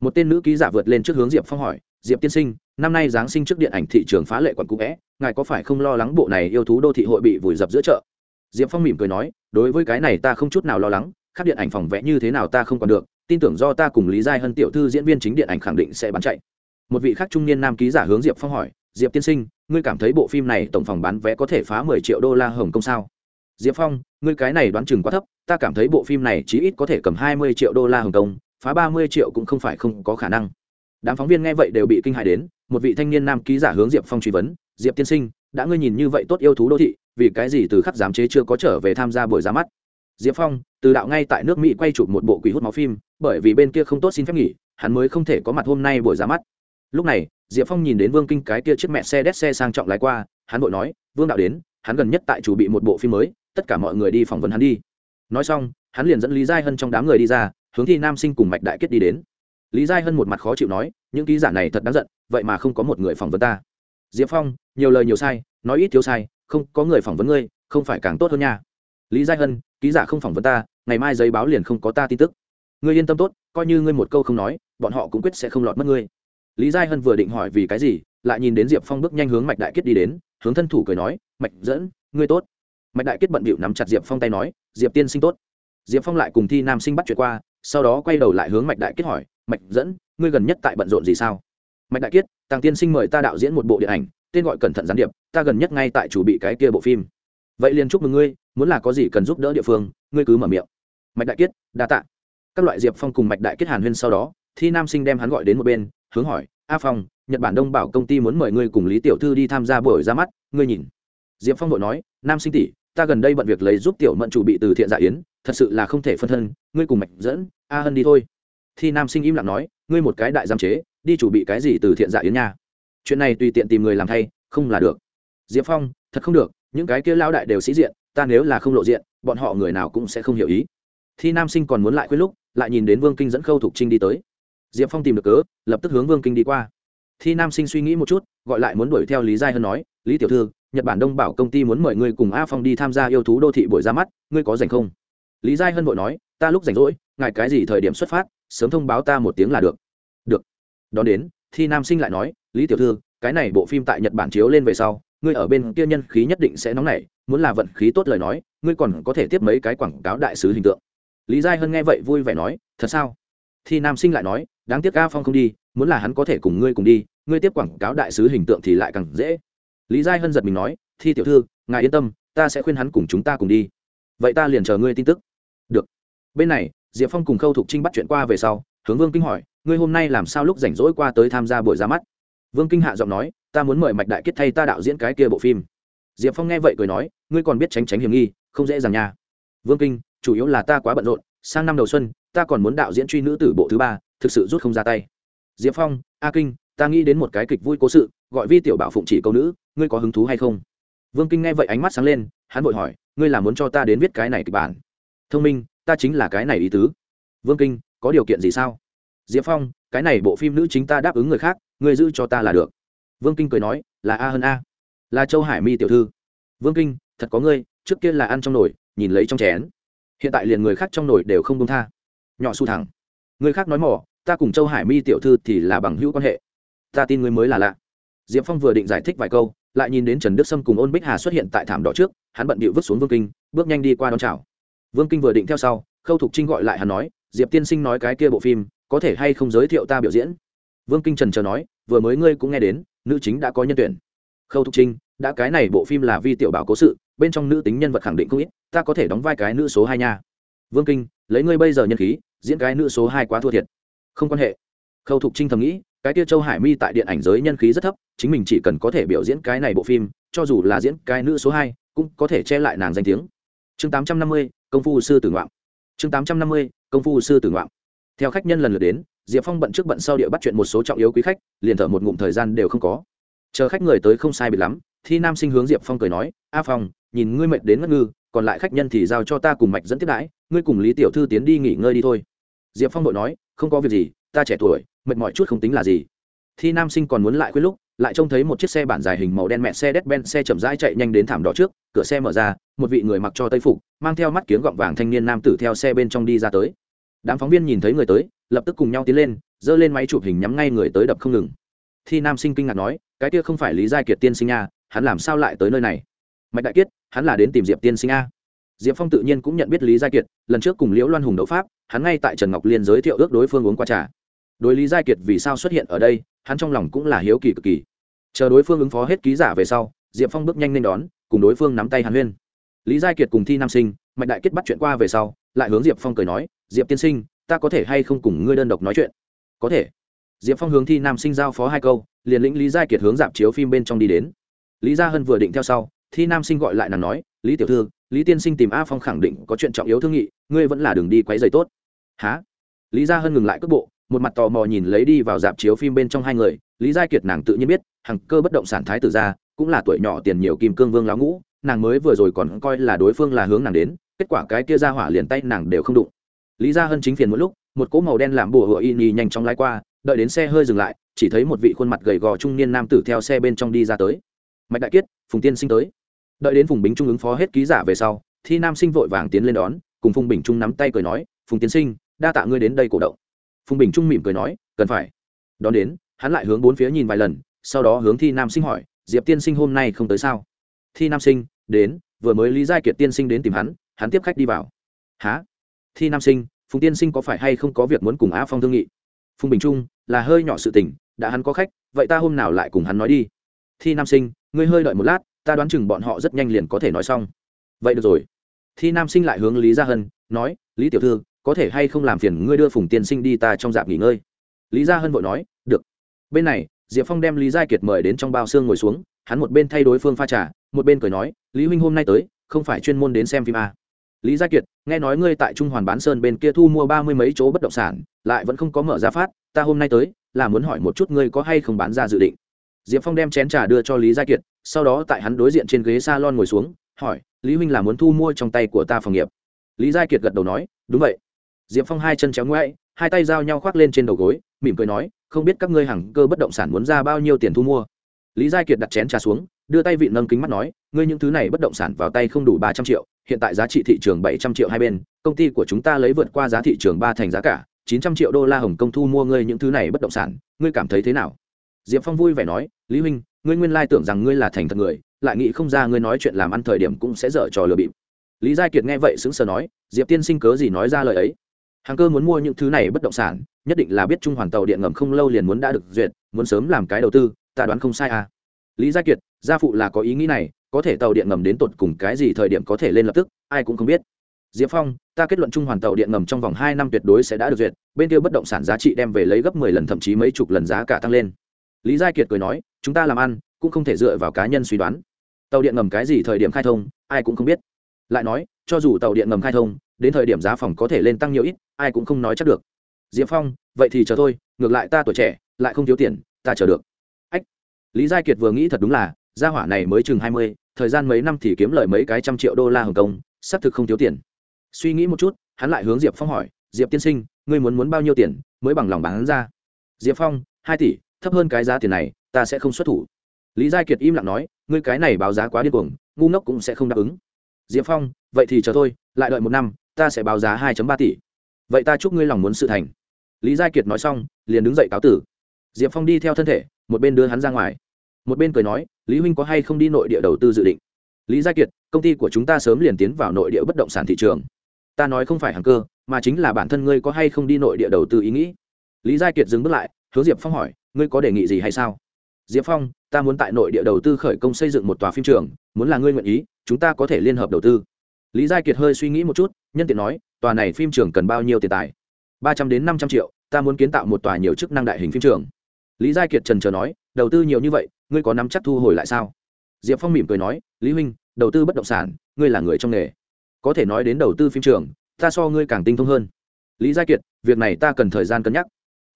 Một tên nữ ký giả vượt lên trước hướng diệp phong hỏi, diệp tiên sinh, năm nay giáng sinh trước điện ảnh thị trường phá lệ quận cũ vẽ, ngài có phải không lo lắng bộ này yêu thú đô thị hội bị vùi dập giữa chợ? Diệp phong mỉm cười nói, đối với cái này ta không chút nào lo lắng, khác điện ảnh phòng vẽ như thế nào ta không còn được tin tưởng do ta cùng lý giai hân tiểu thư diễn viên chính điện ảnh khẳng định sẽ bán chạy. Một vị khác trung niên nam ký giả hướng diệp phong hỏi, diệp tiên sinh, ngươi cảm thấy bộ phim này tổng phòng bán vé có thể phá mười triệu đô la hồng kông sao? Diệp phong, ngươi cái này đoán chừng quá thấp, ta cảm thấy bộ phim này chí ít có thể cầm hai mươi triệu đô la hồng kông, phá ba mươi triệu cũng không phải không có khả năng. Đám phóng viên nghe vậy đều bị kinh hại đến, một vị thanh niên nam ký giả hướng diệp phong truy vấn, diệp tiên sinh, đã ngươi nhìn như vậy tốt yêu thú đô thị, vì cái gì từ khắc giám chế chưa có trở về tham gia buổi ra mắt? Diệp phong, từ đạo ngay tại nước mỹ quay chụp một bộ quỷ hút máu phim, bởi vì bên kia không tốt xin phép nghỉ, hắn mới không thể có mặt hôm nay buổi ra mắt. Lúc này, diệp phong nhìn đến vương kinh cái kia chiếc mẹ xe đét xe sang trọng lái qua, hắn vội nói, vương đạo đến, hắn gần nhất tại chủ bị một bộ phim mới, tất cả mọi người đi phỏng vấn hắn đi. Nói xong, hắn liền dẫn lý giai hân trong đám người đi ra, hướng thi nam sinh cùng mạch đại kết đi đến. Lý giai hân một mặt khó chịu nói, những ký giả này thật đáng giận, vậy mà không có một người phỏng vấn ta. Diệp phong, nhiều lời nhiều sai, nói ít thiếu sai, không có người phỏng vấn ngươi, không phải càng tốt hơn nha lý giai hân, ký giả không phỏng vấn ta, ngày mai giấy báo liền không có ta tin tức. Ngươi yên tâm tốt, coi như ngươi một câu không nói, bọn họ cũng quyết sẽ không lọt mất ngươi. Lý giai hân vừa định hỏi vì cái gì, lại nhìn đến diệp phong bước nhanh hướng mạch đại kết đi đến, hướng thân thủ cười nói, mạch dẫn, ngươi tốt. Mạch đại kết bận bịu nắm chặt diệp phong tay nói, diệp tiên sinh tốt. Diệp phong lại cùng thi nam sinh bắt chuyện qua, sau đó quay đầu lại hướng mạch đại kết hỏi, mạch dẫn, ngươi gần nhất tại bận rộn gì sao? Mạch đại kết tàng tiên sinh mời ta đạo diễn một bộ điện ảnh, tên gọi cẩn thận gián điệp, ta gần nhất ngay tại chủ bị cái kia bộ phim vậy liền chúc mừng ngươi, muốn là có gì cần giúp đỡ địa phương, ngươi cứ mở miệng. Mạch đại kiết, đa tạ. Các loại diệp phong cùng mạch đại kiết hàn huyên sau đó, thi nam sinh đem hắn gọi đến một bên, hướng hỏi, a phong, nhật bản đông bảo công ty muốn mời ngươi cùng lý tiểu thư đi tham gia buổi ra mắt, ngươi nhìn. Diệp phong đội nói, nam sinh tỷ, ta gần đây bận việc lấy giúp tiểu mận chủ bị từ thiện dạ yến, thật sự là không thể phân thân, ngươi cùng mạch dẫn, a hân đi thôi. Thi nam sinh im lặng nói, ngươi một cái đại giam chế, đi chủ bị cái gì từ thiện dạ yến nha? Chuyện này tùy tiện tìm người làm thay, không là được. Diệp phong, thật không được những cái kia lao đại đều sĩ diện, ta nếu là không lộ diện, bọn họ người nào cũng sẽ không hiểu ý. Thi nam sinh còn muốn lại khuyên lúc, lại nhìn đến vương kinh dẫn khâu thục trinh đi tới. Diệp phong tìm được cớ, lập tức hướng vương kinh đi qua. Thi nam sinh suy nghĩ một chút, gọi lại muốn đuổi theo lý giai hơn nói, lý tiểu thư, nhật bản đông bảo công ty muốn mời ngươi cùng a phong đi tham gia yêu thú đô thị buổi ra mắt, ngươi có rảnh không? Lý giai hân vội nói, ta lúc rảnh rỗi, ngài cái gì thời điểm xuất phát, sớm thông báo ta một tiếng là được. Được. Đón đến, thi nam sinh lại nói, lý tiểu thư, cái này bộ phim tại nhật bản chiếu lên về sau ngươi ở bên kia nhân khí nhất định sẽ nóng nảy, muốn là vận khí tốt lời nói, ngươi còn có thể tiếp mấy cái quảng cáo đại sứ hình tượng. Lý giai hân nghe vậy vui vẻ nói, thật sao? Thì nam sinh lại nói, đáng tiếc a phong không đi, muốn là hắn có thể cùng ngươi cùng đi, ngươi tiếp quảng cáo đại sứ hình tượng thì lại càng dễ. Lý giai hân giật mình nói, thi tiểu thư, ngài yên tâm, ta sẽ khuyên hắn cùng chúng ta cùng đi. Vậy ta liền chờ ngươi tin tức. Được. Bên này, diệp phong cùng khâu thục trinh bắt chuyện qua về sau, hướng vương kinh hỏi, ngươi hôm nay làm sao lúc rảnh rỗi qua tới tham gia buổi ra mắt? Vương kinh hạ giọng nói ta muốn mời mạch đại kết thay ta đạo diễn cái kia bộ phim. Diệp phong nghe vậy cười nói, ngươi còn biết tránh tránh hiểm nghi, không dễ dàng nha. Vương kinh, chủ yếu là ta quá bận rộn, sang năm đầu xuân, ta còn muốn đạo diễn truy nữ tử bộ thứ ba, thực sự rút không ra tay. Diệp phong, a kinh, ta nghĩ đến một cái kịch vui cố sự, gọi vi tiểu bảo phụng chỉ câu nữ, ngươi có hứng thú hay không? Vương kinh nghe vậy ánh mắt sáng lên, hắn vội hỏi, ngươi là muốn cho ta đến viết cái này kịch bản? Thông minh, ta chính là cái này ý tứ. Vương kinh, có điều kiện gì sao? Diệp phong, cái này bộ phim nữ chính ta đáp ứng người khác, ngươi giữ cho ta là được vương kinh cười nói, là a hơn a, là châu hải mi tiểu thư. Vương kinh, thật có ngươi, trước kia là ăn trong nồi, nhìn lấy trong chén. Hiện tại liền người khác trong nồi đều không công tha. Nhỏ su thẳng, người khác nói mỏ, ta cùng châu hải mi tiểu thư thì là bằng hữu quan hệ. Ta tin ngươi mới là lạ. Diệp phong vừa định giải thích vài câu, lại nhìn đến trần đức sâm cùng ôn bích hà xuất hiện tại thảm đỏ trước, hắn bận bịu vứt xuống vương kinh, bước nhanh đi qua đón chào. Vương kinh vừa định theo sau, khâu thục trinh gọi lại hắn nói, diệp tiên sinh nói cái kia bộ phim, có thể hay không giới thiệu ta biểu diễn? Vương kinh trần chờ nói, vừa mới ngươi cũng nghe đến nữ chính đã có nhân tuyển. Khâu thúc trinh, đã cái này bộ phim là vi tiểu bảo cố sự, bên trong nữ tính nhân vật khẳng định không ít, ta có thể đóng vai cái nữ số hai nha. Vương kinh, lấy ngươi bây giờ nhân khí, diễn cái nữ số hai quá thua thiệt. Không quan hệ. Khâu thục trinh thầm nghĩ, cái tia châu hải mi tại điện ảnh giới nhân khí rất thấp, chính mình chỉ cần có thể biểu diễn cái này bộ phim, cho dù là diễn cái nữ số hai, cũng có thể che lại nàng danh tiếng. Chương tám trăm năm mươi, công phu sư tử ngoạm. Chương tám trăm năm mươi, công phu sư tử ngoạm. Theo khách nhân lần lượt đến diệp phong bận trước bận sau địa bắt chuyện một số trọng yếu quý khách, liền thở một ngụm thời gian đều không có. Chờ khách người tới không sai biệt lắm, thi nam sinh hướng diệp phong cười nói, a phong, nhìn ngươi mệt đến ngất ngư, còn lại khách nhân thì giao cho ta cùng mạch dẫn tiếp đãi, ngươi cùng lý tiểu thư tiến đi nghỉ ngơi đi thôi. Diệp phong đội nói, không có việc gì, ta trẻ tuổi, mệt mỏi chút không tính là gì. Thi nam sinh còn muốn lại quên lúc, lại trông thấy một chiếc xe bản dài hình màu đen mẹ xe đét ben xe chậm rãi chạy nhanh đến thảm đỏ trước, cửa xe mở ra, một vị người mặc cho tây phục, mang theo mắt kiếng gọng vàng thanh niên nam tử theo xe bên trong đi ra tới đám phóng viên nhìn thấy người tới, lập tức cùng nhau tiến lên, giơ lên máy chụp hình nhắm ngay người tới đập không ngừng. Thi nam sinh kinh ngạc nói, cái kia không phải lý giai kiệt tiên sinh nha, hắn làm sao lại tới nơi này? Mạch đại kiết hắn là đến tìm diệp tiên sinh a. Diệp phong tự nhiên cũng nhận biết lý giai kiệt, lần trước cùng liễu loan hùng đấu pháp, hắn ngay tại trần ngọc liên giới thiệu ước đối phương uống qua trà. Đối lý giai kiệt vì sao xuất hiện ở đây, hắn trong lòng cũng là hiếu kỳ cực kỳ. Chờ đối phương ứng phó hết ký giả về sau, diệp phong bước nhanh lên đón, cùng đối phương nắm tay hàn huyên. Lý giai kiệt cùng thi nam sinh, mạch đại kết bắt chuyện qua về sau, lại hướng diệp phong cười nói diệp tiên sinh, ta có thể hay không cùng ngươi đơn độc nói chuyện? Có thể. Diệp phong hướng thi nam sinh giao phó hai câu, liền lĩnh lý Gia kiệt hướng dạp chiếu phim bên trong đi đến. Lý gia hân vừa định theo sau, thi nam sinh gọi lại nàng nói, lý tiểu thư, lý tiên sinh tìm a phong khẳng định có chuyện trọng yếu thương nghị, ngươi vẫn là đường đi quấy giày tốt. Há lý gia hân ngừng lại cước bộ, một mặt tò mò nhìn lấy đi vào dạp chiếu phim bên trong hai người. Lý Gia kiệt nàng tự nhiên biết, hằng cơ bất động sản thái tử gia, cũng là tuổi nhỏ tiền nhiều kim cương vương láo ngũ, nàng mới vừa rồi còn coi là đối phương là hướng nàng đến, kết quả cái kia ra hỏa liền tay nàng đều không đụng lý gia hân chính phiền mỗi lúc, một cỗ màu đen làm bùa hựa y nhì nhanh chóng lái qua, đợi đến xe hơi dừng lại, chỉ thấy một vị khuôn mặt gầy gò trung niên nam tử theo xe bên trong đi ra tới. Mạch đại kiết phùng tiên sinh tới. Đợi đến phùng bính trung ứng phó hết ký giả về sau thi nam sinh vội vàng tiến lên đón, cùng phùng bình trung nắm tay cười nói, phùng tiên sinh, đa tạ ngươi đến đây cổ động. Phùng bình trung mỉm cười nói, cần phải. Đón đến, hắn lại hướng bốn phía nhìn vài lần, sau đó hướng thi nam sinh hỏi, diệp tiên sinh hôm nay không tới sao? Thi nam sinh, đến, vừa mới lý giai kiệt tiên sinh đến tìm hắn hắn tiếp khách đi vào. Há thi nam sinh, phùng tiên sinh có phải hay không có việc muốn cùng á phong thương nghị? Phùng bình trung, là hơi nhỏ sự tình, đã hắn có khách, vậy ta hôm nào lại cùng hắn nói đi. Thi nam sinh, ngươi hơi đợi một lát, ta đoán chừng bọn họ rất nhanh liền có thể nói xong. Vậy được rồi. Thi nam sinh lại hướng lý gia hân, nói, lý tiểu thư, có thể hay không làm phiền ngươi đưa phùng tiên sinh đi ta trong dạp nghỉ ngơi? Lý gia hân vội nói, được. Bên này, diệp phong đem lý gia kiệt mời đến trong bao xương ngồi xuống, hắn một bên thay đối phương pha trà, một bên cười nói, lý huynh hôm nay tới, không phải chuyên môn đến xem phim à lý gia kiệt, nghe nói ngươi tại trung hoàn bán sơn bên kia thu mua ba mươi mấy chỗ bất động sản, lại vẫn không có mở ra phát, ta hôm nay tới, là muốn hỏi một chút ngươi có hay không bán ra dự định. Diệp phong đem chén trà đưa cho lý gia kiệt, sau đó tại hắn đối diện trên ghế s a lon ngồi xuống, hỏi, lý huynh là muốn thu mua trong tay của ta phòng nghiệp? Lý Gia kiệt gật đầu nói, đúng vậy. Diệp phong hai chân chéo ngoáy hai tay giao nhau khoác lên trên đầu gối, mỉm cười nói, không biết các ngươi hàng cơ bất động sản muốn ra bao nhiêu tiền thu mua? Lý giai kiệt đặt chén trà xuống, đưa tay vị nâng kính mắt nói, ngươi những thứ này bất động sản vào tay không đủ ba trăm triệu, hiện tại giá trị thị trường bảy trăm triệu hai bên, công ty của chúng ta lấy vượt qua giá thị trường ba thành giá cả, chín trăm triệu đô la hồng công thu mua ngươi những thứ này bất động sản, ngươi cảm thấy thế nào? Diệp phong vui vẻ nói, lý huynh, ngươi nguyên lai tưởng rằng ngươi là thành thật người, lại nghĩ không ra ngươi nói chuyện làm ăn thời điểm cũng sẽ dở trò lừa bịp. Lý giai kiệt nghe vậy sững sờ nói, diệp tiên sinh cớ gì nói ra lời ấy? Hàng cơ muốn mua những thứ này bất động sản nhất định là biết trung hoàn tàu điện ngầm không lâu liền muốn đã được duyệt, muốn sớm làm cái đầu tư, ta đoán không sai à. Lý gia kiệt, gia phụ là có ý nghĩ này, có thể tàu điện ngầm đến tột cùng cái gì thời điểm có thể lên lập tức, ai cũng không biết. Diệp phong, ta kết luận trung hoàn tàu điện ngầm trong vòng hai năm tuyệt đối sẽ đã được duyệt, bên kia bất động sản giá trị đem về lấy gấp mười lần thậm chí mấy chục lần giá cả tăng lên. Lý gia kiệt cười nói, chúng ta làm ăn, cũng không thể dựa vào cá nhân suy đoán. Tàu điện ngầm cái gì thời điểm khai thông, ai cũng không biết. Lại nói, cho dù tàu điện ngầm khai thông, đến thời điểm giá phòng có thể lên tăng nhiều ít, ai cũng không nói chắc được diệp phong, vậy thì chờ thôi ngược lại ta tuổi trẻ, lại không thiếu tiền, ta chờ được. Ách, lý giai kiệt vừa nghĩ thật đúng là, gia hỏa này mới chừng hai mươi, thời gian mấy năm thì kiếm lời mấy cái trăm triệu đô la hồng kông, xác thực không thiếu tiền. Suy nghĩ một chút, hắn lại hướng diệp phong hỏi, diệp tiên sinh, ngươi muốn muốn bao nhiêu tiền mới bằng lòng bán ra? Diệp phong, hai tỷ, thấp hơn cái giá tiền này, ta sẽ không xuất thủ. Lý giai kiệt im lặng nói, ngươi cái này báo giá quá điên cuồng, ngu ngốc cũng sẽ không đáp ứng. Diệp phong, vậy thì chờ thôi lại đợi một năm, ta sẽ báo giá hai ba tỷ vậy ta chúc ngươi lòng muốn sự thành. Lý giai kiệt nói xong, liền đứng dậy cáo tử. Diệp phong đi theo thân thể, một bên đưa hắn ra ngoài. Một bên cười nói, lý huynh có hay không đi nội địa đầu tư dự định? Lý giai kiệt, công ty của chúng ta sớm liền tiến vào nội địa bất động sản thị trường. Ta nói không phải hàng cơ, mà chính là bản thân ngươi có hay không đi nội địa đầu tư ý nghĩ? Lý giai kiệt dừng bước lại, hướng diệp phong hỏi, ngươi có đề nghị gì hay sao? Diệp phong, ta muốn tại nội địa đầu tư khởi công xây dựng một tòa phim trường, muốn là ngươi nguyện ý, chúng ta có thể liên hợp đầu tư. Lý giai kiệt hơi suy nghĩ một chút nhân tiện nói, tòa này phim trường cần bao nhiêu tiền tài? Ba trăm đến năm trăm triệu, ta muốn kiến tạo một tòa nhiều chức năng đại hình phim trường. Lý giai kiệt trần trờ nói, đầu tư nhiều như vậy, ngươi có nắm chắc thu hồi lại sao? Diệp phong mỉm cười nói, lý huynh, đầu tư bất động sản, ngươi là người trong nghề. Có thể nói đến đầu tư phim trường, ta so ngươi càng tinh thông hơn. Lý giai kiệt, việc này ta cần thời gian cân nhắc.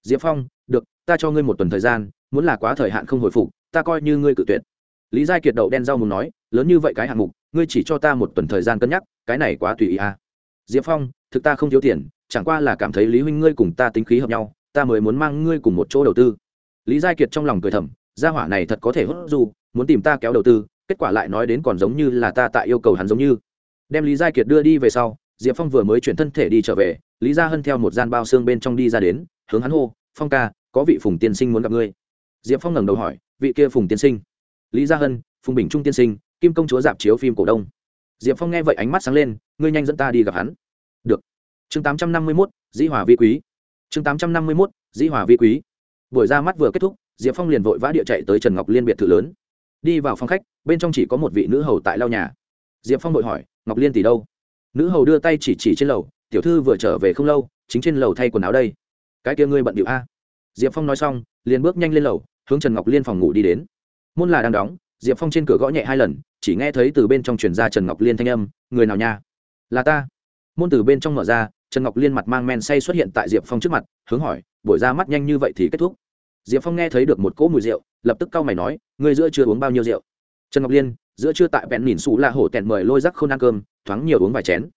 Diệp phong, được, ta cho ngươi một tuần thời gian, muốn là quá thời hạn không hồi phục, ta coi như ngươi cự tuyệt. Lý giai kiệt đậu đen rau mùng nói, lớn như vậy cái hạng mục, ngươi chỉ cho ta một tuần thời gian cân nhắc, cái này quá tùy ý à diệp phong, thực ta không thiếu tiền, chẳng qua là cảm thấy lý huynh ngươi cùng ta tính khí hợp nhau, ta mới muốn mang ngươi cùng một chỗ đầu tư. Lý giai kiệt trong lòng cười thầm, gia hỏa này thật có thể hốt dù, muốn tìm ta kéo đầu tư, kết quả lại nói đến còn giống như là ta tại yêu cầu hắn giống như. Đem lý giai kiệt đưa đi về sau, diệp phong vừa mới chuyển thân thể đi trở về, lý gia hân theo một gian bao xương bên trong đi ra đến, hướng hắn hô, phong ca, có vị phùng tiên sinh muốn gặp ngươi. Diệp phong ngẩng đầu hỏi, vị kia phùng tiên sinh? Lý gia hân, phùng bình trung tiên sinh, kim công chúa dạp chiếu phim cổ đông diệp phong nghe vậy ánh mắt sáng lên, ngươi nhanh dẫn ta đi gặp hắn. Được. Chương tám trăm năm mươi mốt, dĩ hòa vi quý. Chương tám trăm năm mươi mốt, dĩ hòa vi quý. Buổi ra mắt vừa kết thúc, diệp phong liền vội vã địa chạy tới trần ngọc liên biệt thự lớn. Đi vào phòng khách, bên trong chỉ có một vị nữ hầu tại lau nhà. Diệp phong vội hỏi, ngọc liên tỷ đâu? Nữ hầu đưa tay chỉ chỉ trên lầu, tiểu thư vừa trở về không lâu, chính trên lầu thay quần áo đây. Cái kia ngươi bận điệu a. Diệp phong nói xong, liền bước nhanh lên lầu, hướng trần ngọc liên phòng ngủ đi đến. Môn là đang đóng diệp phong trên cửa gõ nhẹ hai lần, chỉ nghe thấy từ bên trong truyền ra trần ngọc liên thanh âm, người nào nha? Là ta. Môn từ bên trong mở ra, trần ngọc liên mặt mang men say xuất hiện tại diệp phong trước mặt, hướng hỏi, buổi ra mắt nhanh như vậy thì kết thúc? Diệp phong nghe thấy được một cỗ mùi rượu, lập tức cau mày nói người giữa chưa uống bao nhiêu rượu? Trần ngọc liên, giữa chưa tại bẹn nhìn xù la hổ tẹn mời lôi rắc không ăn cơm, thoáng nhiều uống vài chén.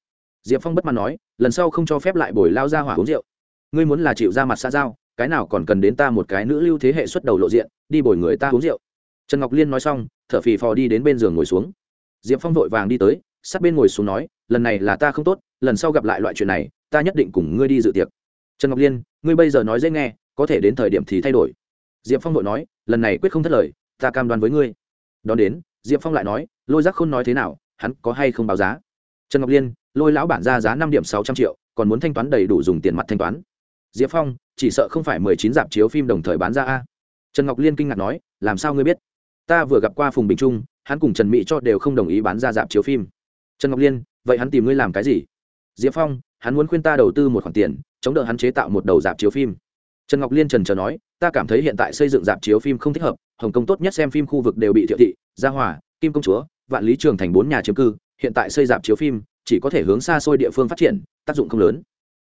Diệp phong bất mãn nói, lần sau không cho phép lại bồi lao ra hỏa uống rượu. Ngươi muốn là chịu ra mặt xa giao, cái nào còn cần đến ta một cái nữ lưu thế hệ xuất đầu lộ diện, đi bồi người ta uống rượu trần ngọc liên nói xong, thở phì phò đi đến bên giường ngồi xuống. Diệp phong vội vàng đi tới, sát bên ngồi xuống nói, lần này là ta không tốt, lần sau gặp lại loại chuyện này, ta nhất định cùng ngươi đi dự tiệc. Trần ngọc liên, ngươi bây giờ nói dễ nghe, có thể đến thời điểm thì thay đổi. Diệp phong vội nói, lần này quyết không thất lời, ta cam đoan với ngươi. Đón đến, diệp phong lại nói, lôi giác khôn nói thế nào, hắn có hay không báo giá? Trần ngọc liên, lôi lão bản ra giá năm điểm sáu trăm triệu, còn muốn thanh toán đầy đủ dùng tiền mặt thanh toán. Diệp phong, chỉ sợ không phải mười chín dạp chiếu phim đồng thời bán ra a. Trần ngọc liên kinh ngạc nói, làm sao ngươi biết? Ta vừa gặp qua phùng bình trung, hắn cùng trần mỹ cho đều không đồng ý bán ra dạp chiếu phim. Trần ngọc liên, vậy hắn tìm ngươi làm cái gì? Diệp phong, hắn muốn khuyên ta đầu tư một khoản tiền, chống đỡ hắn chế tạo một đầu dạp chiếu phim. Trần ngọc liên trần trờ nói, ta cảm thấy hiện tại xây dựng dạp chiếu phim không thích hợp, hồng kông tốt nhất xem phim khu vực đều bị thiệu thị, gia hòa, kim công chúa, vạn lý trường thành bốn nhà chiếm cư, hiện tại xây dạp chiếu phim, chỉ có thể hướng xa xôi địa phương phát triển, tác dụng không lớn.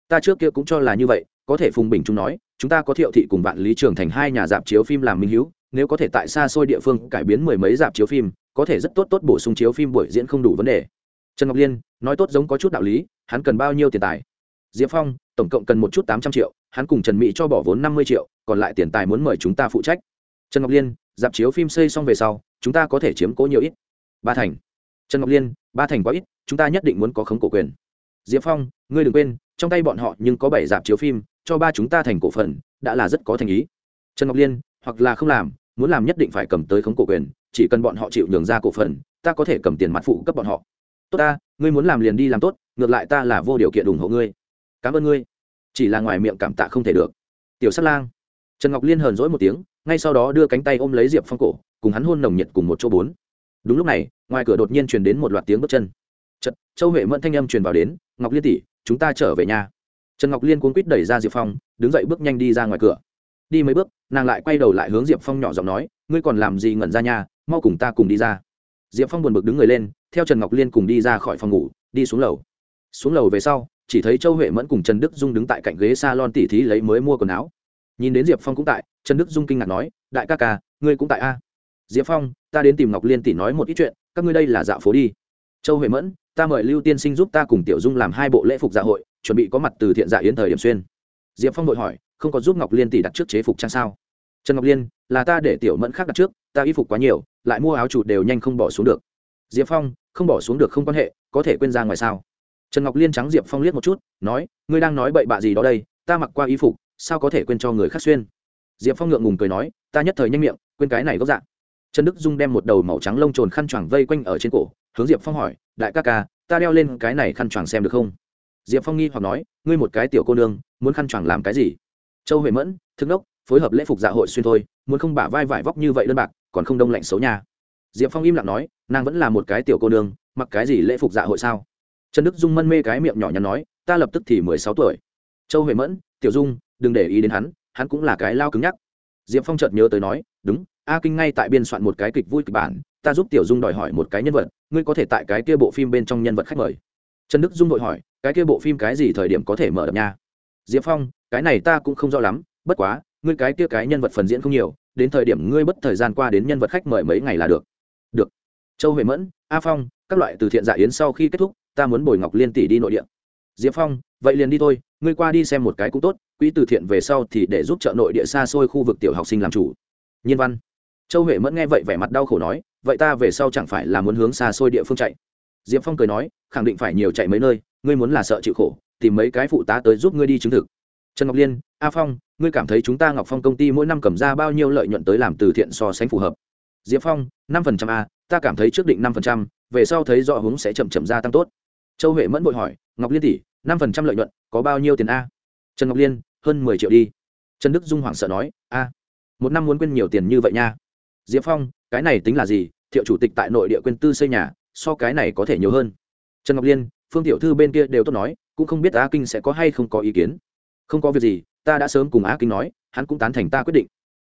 Ta trước kia cũng cho là như vậy, có thể phùng bình Trung nói, chúng ta có thiệu thị cùng vạn lý trường thành hai nhà dạp chiếu phim làm minh hữu nếu có thể tại xa xôi địa phương cải biến mười mấy dạp chiếu phim, có thể rất tốt tốt bổ sung chiếu phim buổi diễn không đủ vấn đề. Trần ngọc liên nói tốt giống có chút đạo lý, hắn cần bao nhiêu tiền tài? Diệp phong, tổng cộng cần một chút tám trăm triệu, hắn cùng trần mỹ cho bỏ vốn năm mươi triệu, còn lại tiền tài muốn mời chúng ta phụ trách. Trần ngọc liên, dạp chiếu phim xây xong về sau, chúng ta có thể chiếm cố nhiều ít. Ba thành. Trần ngọc liên, ba thành quá ít, chúng ta nhất định muốn có khống cổ quyền. Diệp phong, ngươi đừng quên, trong tay bọn họ nhưng có bảy dạp chiếu phim, cho ba chúng ta thành cổ phần, đã là rất có thành ý. Trần ngọc liên, hoặc là không làm muốn làm nhất định phải cầm tới khống cổ quyền chỉ cần bọn họ chịu nhường ra cổ phần ta có thể cầm tiền mặt phụ cấp bọn họ. Tốt ta ngươi muốn làm liền đi làm tốt ngược lại ta là vô điều kiện ủng hộ ngươi. Cảm ơn ngươi. Chỉ là ngoài miệng cảm tạ không thể được. Tiểu sát lang. Trần ngọc liên hờn dỗi một tiếng ngay sau đó đưa cánh tay ôm lấy diệp phong cổ cùng hắn hôn nồng nhiệt cùng một chỗ bốn. Đúng lúc này ngoài cửa đột nhiên truyền đến một loạt tiếng bước chân. Chật, châu huệ mẫn thanh âm truyền vào đến ngọc liên tỷ chúng ta trở về nhà. Trần ngọc liên cuốn quýt đẩy ra diệp phong đứng dậy bước nhanh đi ra ngoài cửa đi mấy bước, nàng lại quay đầu lại hướng diệp phong nhỏ giọng nói, ngươi còn làm gì ngẩn ra nhà mau cùng ta cùng đi ra. Diệp phong buồn bực đứng người lên, theo trần ngọc liên cùng đi ra khỏi phòng ngủ, đi xuống lầu. Xuống lầu về sau, chỉ thấy châu huệ mẫn cùng trần đức dung đứng tại cạnh ghế s a lon tỉ thí lấy mới mua quần áo. Nhìn đến diệp phong cũng tại, trần đức dung kinh ngạc nói, đại ca ca, ngươi cũng tại a? Diệp phong, ta đến tìm ngọc liên tỷ nói một ít chuyện, các ngươi đây là dạo phố đi. Châu huệ mẫn, ta mời lưu tiên sinh giúp ta cùng tiểu dung làm hai bộ lễ phục dạ hội, chuẩn bị có mặt từ thiện dạ yến thời điểm xuyên. Diệp phong đội hỏi không có giúp ngọc liên tỷ đặt trước chế phục trang sao? Trần ngọc liên, là ta để tiểu mẫn khác đặt trước, ta y phục quá nhiều, lại mua áo trụ đều nhanh không bỏ xuống được. Diệp phong, không bỏ xuống được không quan hệ, có thể quên ra ngoài sao? Trần ngọc liên trắng diệp phong liếc một chút, nói, ngươi đang nói bậy bạ gì đó đây, ta mặc qua y phục, sao có thể quên cho người khác xuyên? Diệp phong ngượng ngùng cười nói, ta nhất thời nhanh miệng, quên cái này gốc dạng trần đức dung đem một đầu màu trắng lông trồn khăn choàng vây quanh ở trên cổ, hướng diệp phong hỏi, đại ca ca, ta đeo lên cái này khăn choàng xem được không? Diệp phong nghi hoặc nói, ngươi một cái tiểu cô nương, muốn khăn choàng làm cái gì? Châu huệ mẫn thức đốc phối hợp lễ phục dạ hội xuyên thôi, muốn không bả vai vải vóc như vậy đơn bạc, còn không đông lạnh xấu nhà. diệp phong im lặng nói, nàng vẫn là một cái tiểu cô nương, mặc cái gì lễ phục dạ hội sao? Trần đức dung mân mê cái miệng nhỏ nhắn nói, ta lập tức thì mười sáu tuổi. Châu huệ mẫn, tiểu dung, đừng để ý đến hắn hắn cũng là cái lao cứng nhắc. Diệp phong chợt nhớ tới nói, đúng, a kinh ngay tại biên soạn một cái kịch vui kịch bản, ta giúp tiểu dung đòi hỏi một cái nhân vật, ngươi có thể tại cái kia bộ phim bên trong nhân vật khách mời. Trần đức dung đội hỏi, cái kia bộ phim cái gì thời điểm có thể mở đập nha? Diệp phong cái này ta cũng không rõ lắm, bất quá, ngươi cái kia cái nhân vật phần diễn không nhiều, đến thời điểm ngươi bất thời gian qua đến nhân vật khách mời mấy ngày là được. Được. Châu huệ mẫn, a phong, các loại từ thiện giả yến sau khi kết thúc, ta muốn bồi ngọc liên tỷ đi nội địa. Diệp phong, vậy liền đi thôi, ngươi qua đi xem một cái cũng tốt quỹ từ thiện về sau thì để giúp trợ nội địa xa xôi khu vực tiểu học sinh làm chủ. Nhiên văn. Châu huệ mẫn nghe vậy vẻ mặt đau khổ nói, vậy ta về sau chẳng phải là muốn hướng xa xôi địa phương chạy? Diệp phong cười nói, khẳng định phải nhiều chạy mấy nơi, ngươi muốn là sợ chịu khổ, tìm mấy cái phụ tá tới giúp ngươi đi chứng thực trần ngọc liên, a phong, ngươi cảm thấy chúng ta ngọc phong công ty mỗi năm cầm ra bao nhiêu lợi nhuận tới làm từ thiện so sánh phù hợp? Diệp phong, năm phần trăm a, ta cảm thấy trước định năm phần trăm, về sau thấy rõ hướng sẽ chậm chậm gia tăng tốt. Châu huệ mẫn vội hỏi, ngọc liên tỷ, năm phần trăm lợi nhuận, có bao nhiêu tiền a? Trần ngọc liên, hơn mười triệu đi. Trần đức dung hoảng sợ nói, a, một năm muốn quên nhiều tiền như vậy nha. Diệp phong, cái này tính là gì? Thiệu chủ tịch tại nội địa quên tư xây nhà, so cái này có thể nhiều hơn. Trần ngọc liên, phương tiểu thư bên kia đều tốt nói, cũng không biết á kinh sẽ có hay không có ý kiến không có việc gì, ta đã sớm cùng á kinh nói, hắn cũng tán thành ta quyết định.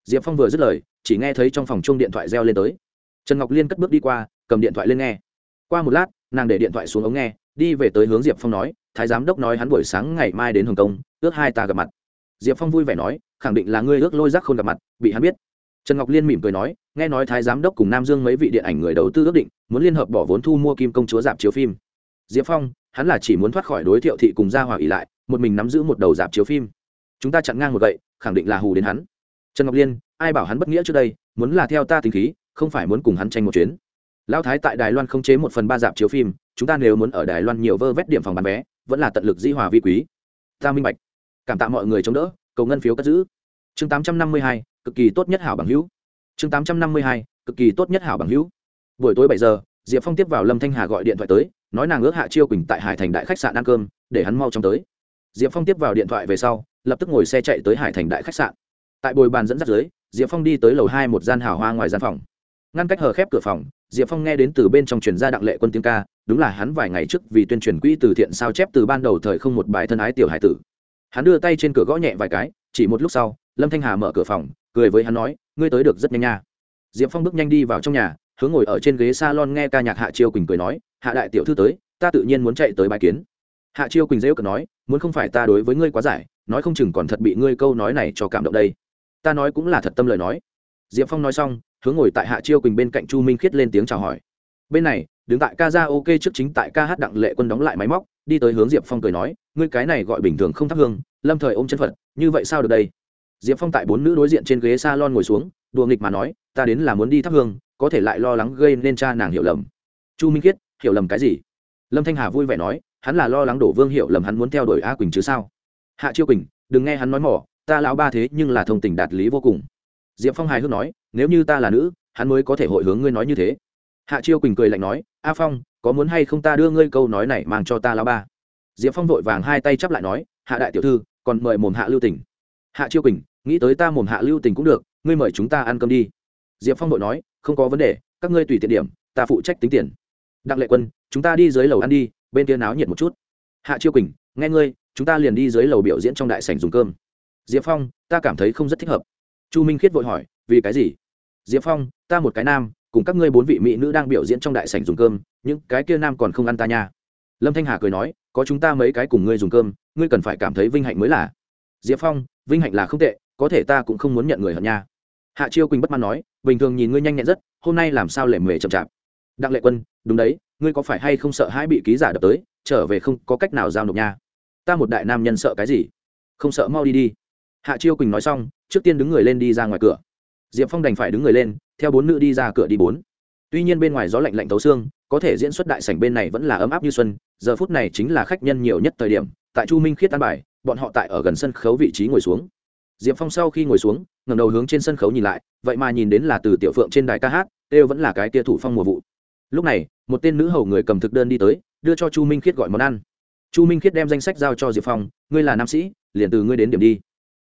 Diệp phong vừa dứt lời, chỉ nghe thấy trong phòng chung điện thoại reo lên tới. Trần ngọc liên cất bước đi qua, cầm điện thoại lên nghe. Qua một lát, nàng để điện thoại xuống ống nghe, đi về tới hướng diệp phong nói, thái giám đốc nói hắn buổi sáng ngày mai đến hồng kông, ước hai ta gặp mặt. Diệp phong vui vẻ nói, khẳng định là ngươi ước lôi rác không gặp mặt, bị hắn biết. Trần ngọc liên mỉm cười nói, nghe nói thái giám đốc cùng nam dương mấy vị điện ảnh người đầu tư ước định, muốn liên hợp bỏ vốn thu mua kim công chúa dạp chiếu phim. Diệp phong, hắn là chỉ muốn thoát khỏi đối thiệu thị cùng gia hòa ỉ lại một mình nắm giữ một đầu dạp chiếu phim. Chúng ta chặn ngang một gậy, khẳng định là hù đến hắn. Trần ngọc liên, ai bảo hắn bất nghĩa trước đây, muốn là theo ta tình khí, không phải muốn cùng hắn tranh một chuyến. Lão thái tại đài loan không chế một phần ba dạp chiếu phim, chúng ta nếu muốn ở đài loan nhiều vơ vét điểm phòng bán vé, vẫn là tận lực dĩ hòa vi quý. Ta minh bạch. Cảm tạ mọi người chống đỡ, cầu ngân phiếu cất giữ. Chương tám trăm năm mươi hai, cực kỳ tốt nhất hảo bằng hữu. Chương tám trăm năm mươi hai, cực kỳ tốt nhất hảo bằng hữu. Buổi tối bảy giờ, diệp phong tiếp vào lâm thanh hà gọi điện thoại tới, nói nàng ước hạ chiêu quỳnh tại hải thành đại khách sạn ăn cơm, để hắn mau chóng tới diệp phong tiếp vào điện thoại về sau, lập tức ngồi xe chạy tới hải thành đại khách sạn. Tại bồi bàn dẫn dắt dưới, diệp phong đi tới lầu hai một gian hào hoa ngoài gian phòng. Ngăn cách hờ khép cửa phòng, diệp phong nghe đến từ bên trong truyền gia đặng lệ quân tiếng ca, đúng là hắn vài ngày trước vì tuyên truyền quỹ từ thiện sao chép từ ban đầu thời không một bài thân ái tiểu hải tử. Hắn đưa tay trên cửa gõ nhẹ vài cái, chỉ một lúc sau, lâm thanh hà mở cửa phòng, cười với hắn nói, ngươi tới được rất nhanh nha. Diệp phong bước nhanh đi vào trong nhà, hướng ngồi ở trên ghế s a lon nghe ca nhạc hạ chiêu quỳnh cười nói, hạ đại tiểu thư tới, ta tự nhiên muốn chạy tới bài kiến. Hạ chiêu quỳnh dễ cờ nói muốn không phải ta đối với ngươi quá giải, nói không chừng còn thật bị ngươi câu nói này cho cảm động đây. Ta nói cũng là thật tâm lời nói. Diệp phong nói xong, hướng ngồi tại hạ chiêu quỳnh bên cạnh chu minh khiết lên tiếng chào hỏi. Bên này, đứng tại ca ra ok trước chính tại ca hát đặng lệ quân đóng lại máy móc, đi tới hướng diệp phong cười nói, ngươi cái này gọi bình thường không thắp hương, lâm thời ôm chân phật, như vậy sao được đây? Diệp phong tại bốn nữ đối diện trên ghế s a lon ngồi xuống, đùa nghịch mà nói, ta đến là muốn đi thắp hương, có thể lại lo lắng gây nên cha nàng hiểu lầm. Chu minh khiết, hiểu lầm cái gì? Lâm thanh hà vui vẻ nói hắn là lo lắng đổ vương hiệu, lầm hắn muốn theo đuổi a quỳnh chứ sao? Hạ chiêu quỳnh đừng nghe hắn nói mỏ ta lão ba thế nhưng là thông tình đạt lý vô cùng. Diệp phong hài hước nói nếu như ta là nữ hắn mới có thể hội hướng ngươi nói như thế. Hạ chiêu quỳnh cười lạnh nói a phong có muốn hay không ta đưa ngươi câu nói này mang cho ta lão ba? Diệp phong vội vàng hai tay chắp lại nói hạ đại tiểu thư còn mời mồm hạ lưu tỉnh hạ chiêu quỳnh nghĩ tới ta mồm hạ lưu tỉnh cũng được ngươi mời chúng ta ăn cơm đi. Diệp phong vội nói không có vấn đề các ngươi tùy tiện điểm ta phụ trách tính tiền. Đặng lệ quân chúng ta đi dưới lầu ăn đi bên kia náo nhiệt một chút. Hạ chiêu quỳnh, nghe ngươi, chúng ta liền đi dưới lầu biểu diễn trong đại sảnh dùng cơm. Diệp phong, ta cảm thấy không rất thích hợp. Chu minh khiết vội hỏi, vì cái gì? Diệp phong, ta một cái nam, cùng các ngươi bốn vị mỹ nữ đang biểu diễn trong đại sảnh dùng cơm, những cái kia nam còn không ăn ta nha. Lâm thanh hà cười nói, có chúng ta mấy cái cùng ngươi dùng cơm, ngươi cần phải cảm thấy vinh hạnh mới là. Diệp phong, vinh hạnh là không tệ, có thể ta cũng không muốn nhận người hận nha. Hạ chiêu quỳnh bất mãn nói, bình thường nhìn ngươi nhanh nhẹn rất, hôm nay làm sao lệ mề chậm chạp. Đặng lệ quân, đúng đấy ngươi có phải hay không sợ hãi bị ký giả đập tới, trở về không có cách nào giao nộp nha. Ta một đại nam nhân sợ cái gì? Không sợ mau đi đi. Hạ chiêu quỳnh nói xong, trước tiên đứng người lên đi ra ngoài cửa. Diệp phong đành phải đứng người lên, theo bốn nữ đi ra cửa đi bốn. Tuy nhiên bên ngoài gió lạnh lạnh tấu xương, có thể diễn xuất đại sảnh bên này vẫn là ấm áp như xuân, giờ phút này chính là khách nhân nhiều nhất thời điểm, tại chu minh khiết tan bài, bọn họ tại ở gần sân khấu vị trí ngồi xuống. Diệp phong sau khi ngồi xuống ngầm đầu hướng trên sân khấu nhìn lại, vậy mà nhìn đến là từ tiểu phượng trên đài ca hát, đều vẫn là cái tia thủ phong mùa vụ lúc này, một tên nữ hầu người cầm thực đơn đi tới, đưa cho chu minh khiết gọi món ăn. Chu minh khiết đem danh sách giao cho diệp phong, ngươi là nam sĩ, liền từ ngươi đến điểm đi.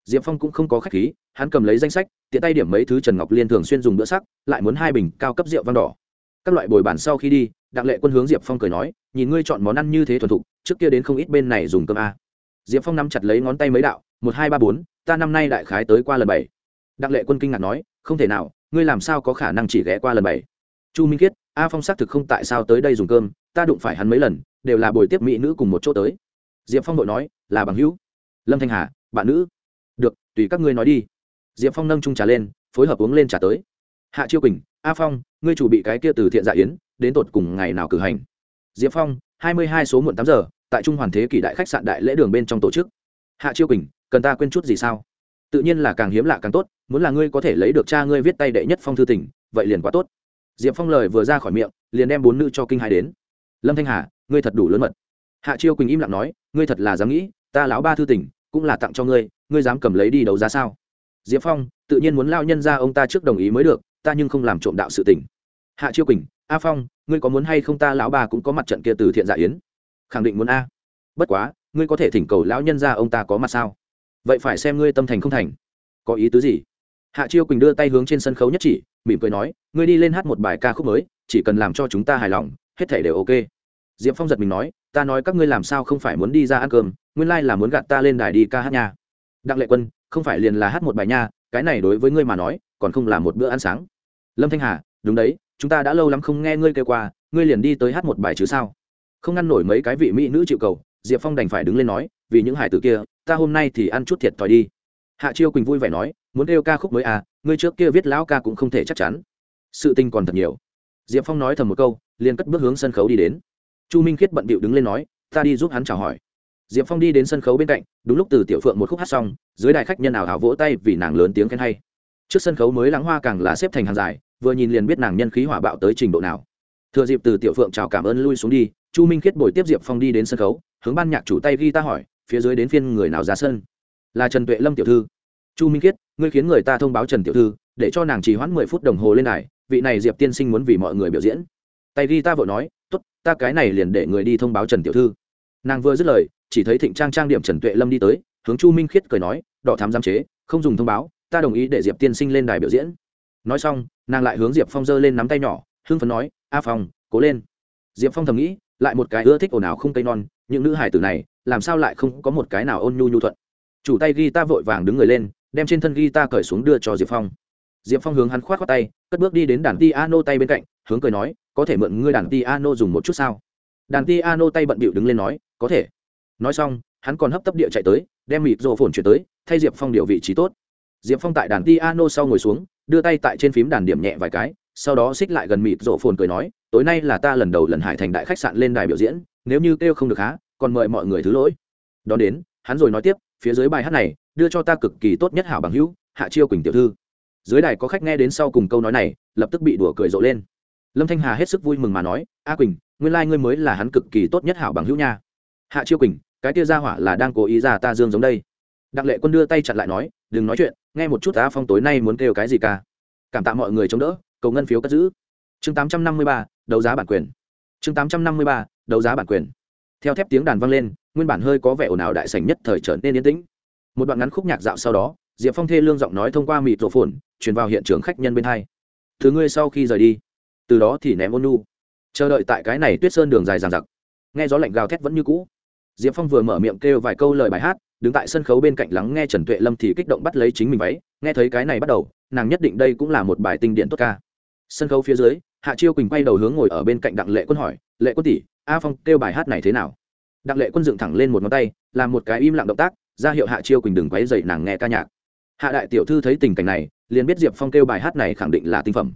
Diệp phong cũng không có k h á c h khí, hắn cầm lấy danh sách, tiện tay điểm mấy thứ trần ngọc liên thường xuyên dùng bữa sắc, lại muốn hai bình cao cấp rượu vang đỏ. Các loại bồi bản sau khi đi, đặng lệ quân hướng diệp phong cười nói, nhìn ngươi chọn món ăn như thế thuần thục, trước kia đến không ít bên này dùng cơm a. Diệp phong nắm chặt lấy ngón tay mấy đạo, một, hai, ba, bốn, ta năm nay đại khái tới qua lần bảy. Đặng lệ quân kinh ngạc nói, không thể nào, ngươi làm sao có khả năng chỉ ghé qua lần bảy? Chu minh khiết a phong xác thực không tại sao tới đây dùng cơm, ta đụng phải hắn mấy lần, đều là buổi tiếp mỹ nữ cùng một chỗ tới. Diệp phong đội nói, là bằng hữu. Lâm thanh hà, bạn nữ. Được, tùy các ngươi nói đi. Diệp phong nâng trung trà lên, phối hợp uống lên trà tới. Hạ chiêu quỳnh, a phong, ngươi chủ bị cái kia từ thiện dạ yến, đến tột cùng ngày nào cử hành? Diệp phong, hai mươi hai số muộn tám giờ, tại trung hoàn thế kỷ đại khách sạn đại lễ đường bên trong tổ chức. Hạ chiêu quỳnh, cần ta quên chút gì sao? Tự nhiên là càng hiếm lạ càng tốt, muốn là ngươi có thể lấy được cha ngươi viết tay đệ nhất phong thư tỉnh vậy liền quá tốt diệp phong lời vừa ra khỏi miệng, liền đem bốn nữ cho kinh hai đến. Lâm thanh hà, ngươi thật đủ lớn mật. Hạ chiêu quỳnh im lặng nói, ngươi thật là dám nghĩ, ta lão ba thư tỉnh cũng là tặng cho ngươi ngươi dám cầm lấy đi đấu giá sao? Diệp phong, tự nhiên muốn lao nhân ra ông ta trước đồng ý mới được, ta nhưng không làm trộm đạo sự tỉnh hạ chiêu quỳnh, a phong, ngươi có muốn hay không ta lão ba cũng có mặt trận kia từ thiện dạ yến? Khẳng định muốn a. Bất quá, ngươi có thể thỉnh cầu lão nhân ra ông ta có mặt sao? Vậy phải xem ngươi tâm thành không thành. Có ý tứ gì? Hạ chiêu quỳnh đưa tay hướng trên sân khấu nhất chỉ, mỉm cười nói, ngươi đi lên hát một bài ca khúc mới, chỉ cần làm cho chúng ta hài lòng, hết thể đều ok. Diệp phong giật mình nói, ta nói các ngươi làm sao không phải muốn đi ra ăn cơm, nguyên lai、like、là muốn gạt ta lên đài đi ca hát nha. Đặng lệ quân, không phải liền là hát một bài nha, cái này đối với ngươi mà nói, còn không là một bữa ăn sáng. Lâm thanh hà, đúng đấy, chúng ta đã lâu lắm không nghe ngươi kêu qua, ngươi liền đi tới hát một bài chứ sao? Không ngăn nổi mấy cái vị mỹ nữ chịu cầu, diệp phong đành phải đứng lên nói, vì những hải tử kia, ta hôm nay thì ăn chút thiệt thòi đi hạ chiêu quỳnh vui vẻ nói, muốn kêu ca khúc mới à ngươi trước kia viết lão ca cũng không thể chắc chắn. Sự tình còn thật nhiều. Diệp phong nói thầm một câu, liền cất bước hướng sân khấu đi đến. Chu minh khiết bận bịu đứng lên nói, ta đi giúp hắn chào hỏi. Diệp phong đi đến sân khấu bên cạnh, đúng lúc từ tiểu phượng một khúc hát xong, dưới đài khách nhân ảo hảo vỗ tay vì nàng lớn tiếng khen hay. Trước sân khấu mới lãng hoa càng là xếp thành hàng dài, vừa nhìn liền biết nàng nhân khí hỏa bạo tới trình độ nào. Thừa dịp từ tiểu phượng chào cảm ơn lui xuống đi, chu minh khiết bồi tiếp diệp phong đi đến sân khấu, hướng ban nhạc chủ tay ghi ta hỏi, phía dưới đến phiên người nào ra sân? Là trần tuệ lâm tiểu thư chu minh khiết, ngươi khiến người ta thông báo trần tiểu thư, để cho nàng trì hoãn mười phút đồng hồ lên đài, vị này diệp tiên sinh muốn vì mọi người biểu diễn. Tay ghi ta vội nói t ố t ta cái này liền để người đi thông báo trần tiểu thư. Nàng vừa dứt lời, chỉ thấy thịnh trang trang điểm trần tuệ lâm đi tới, hướng chu minh khiết cười nói, đỏ thám giam chế, không dùng thông báo, ta đồng ý để diệp tiên sinh lên đài biểu diễn. Nói xong, nàng lại hướng diệp phong giơ lên nắm tay nhỏ, hưng phấn nói, a phong, cố lên. Diệp phong thầm nghĩ, lại một cái ưa thích ồn ào không cây non, những nữ hải tử này, làm sao lại không có một cái nào ôn nhu nhu thuận. Chủ tay ghi ta vội vàng đứng người lên đem trên thân guitar cởi xuống đưa cho diệp phong. Diệp phong hướng hắn k h o á t khoác tay, cất bước đi đến đàn ti a tay bên cạnh, hướng cười nói, có thể mượn ngươi đàn ti a dùng một chút sao? Đàn ti a tay bận bịu đứng lên nói, có thể. Nói xong, hắn còn hấp tấp địa chạy tới, đem mịt rộ phồn chuyển tới, thay diệp phong điều vị trí tốt. Diệp phong tại đàn ti a sau ngồi xuống, đưa tay tại trên phím đàn điểm nhẹ vài cái, sau đó xích lại gần mịt rộ phồn cười nói, tối nay là ta lần đầu lần hải thành đại khách sạn lên đài biểu diễn, nếu như kêu không được há, còn mời mọi người thứ lỗi. Đón đến, hắn rồi nói tiếp, phía dưới bài hát này đưa cho ta cực kỳ tốt nhất hảo bằng hữu, hạ chiêu quỳnh tiểu thư. Dưới đài có khách nghe đến sau cùng câu nói này, lập tức bị đùa cười rộ lên. Lâm thanh hà hết sức vui mừng mà nói, a quỳnh, nguyên lai、like、ngươi mới là hắn cực kỳ tốt nhất hảo bằng hữu nha. Hạ chiêu quỳnh, cái tia ra hỏa là đang cố ý ra ta dương giống đây. Đặng lệ quân đưa tay chặn lại nói, đừng nói chuyện, nghe một chút ta phong tối nay muốn kêu cái gì ca? Cảm tạ mọi người chống đỡ, cầu ngân phiếu cất giữ. Chương tám trăm năm mươi ba, đấu giá bản quyền. Chương tám trăm năm mươi ba, đấu giá bản quyền. Theo thép tiếng đàn vang lên, nguyên bản hơi có vẻ ồn ào đại sảnh nhất thời trở nên yên tĩnh một đoạn ngắn khúc nhạc dạo sau đó, diệp phong thê lương giọng nói thông qua mịt rổ phồn truyền vào hiện trường khách nhân bên hai. Thứ ngươi sau khi rời đi. Từ đó thì ném ôn nu chờ đợi tại cái này tuyết sơn đường dài dàn giặc nghe gió lạnh gào thét vẫn như cũ. Diệp phong vừa mở miệng kêu vài câu lời bài hát, đứng tại sân khấu bên cạnh lắng nghe trần tuệ lâm thì kích động bắt lấy chính mình váy. Nghe thấy cái này bắt đầu, nàng nhất định đây cũng là một bài tinh điện tốt ca. Sân khấu phía dưới, hạ chiêu quỳnh quay đầu hướng ngồi ở bên cạnh đặng lệ quân hỏi, lệ quân tỷ, a phong kêu bài hát này thế nào? Đặng lệ quân dựng thẳng lên một ngón tay, làm một cái im lặng động tác ra hiệu hạ chiêu quỳnh đừng quấy dậy nàng nghe ca nhạc. Hạ đại tiểu thư thấy tình cảnh này, liền biết diệp phong kêu bài hát này khẳng định là tinh phẩm.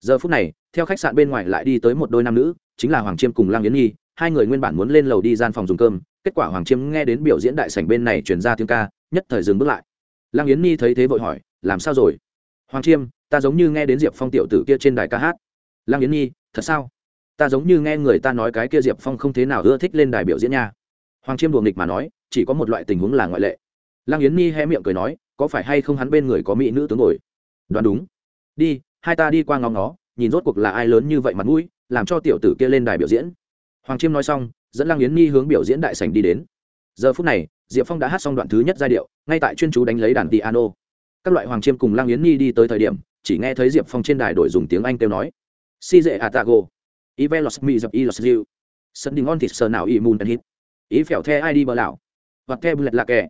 Giờ phút này, theo khách sạn bên ngoài lại đi tới một đôi nam nữ, chính là hoàng chiêm cùng lang yến nhi, hai người nguyên bản muốn lên lầu đi gian phòng dùng cơm, kết quả hoàng chiêm nghe đến biểu diễn đại sảnh bên này truyền ra tiếng ca, nhất thời dừng bước lại. Lang yến nhi thấy thế vội hỏi, làm sao rồi? Hoàng chiêm, ta giống như nghe đến diệp phong tiểu tử kia trên đài ca hát. Lang yến nhi, thật sao? Ta giống như nghe người ta nói cái kia diệp phong không thế nào ưa thích lên đài biểu diễn nha. Hoàng chiêm đùa nghịch mà nói chỉ có một loại tình huống là ngoại lệ. Lang yến nhi hé miệng cười nói, có phải hay không hắn bên người có mỹ nữ tướng ngồi? Đoán đúng. Đi, hai ta đi qua ngóng nó nhìn rốt cuộc là ai lớn như vậy mặt mũi, làm cho tiểu tử kia lên đài biểu diễn. Hoàng chiêm nói xong, dẫn lang yến nhi hướng biểu diễn đại sảnh đi đến. Giờ phút này, diệp phong đã hát xong đoạn thứ nhất giai điệu, ngay tại chuyên chú đánh lấy đàn piano. Các loại hoàng chiêm cùng lang yến nhi đi tới thời điểm, chỉ nghe thấy diệp phong trên đài đổi dùng tiếng anh kêu nói, si dễ à atago ivelos mi dập ilos diu. Sân đình on thịt sờ nào y moon and hit ý phèo the ai đi bờ lão hoặc ke bù lạ kẻ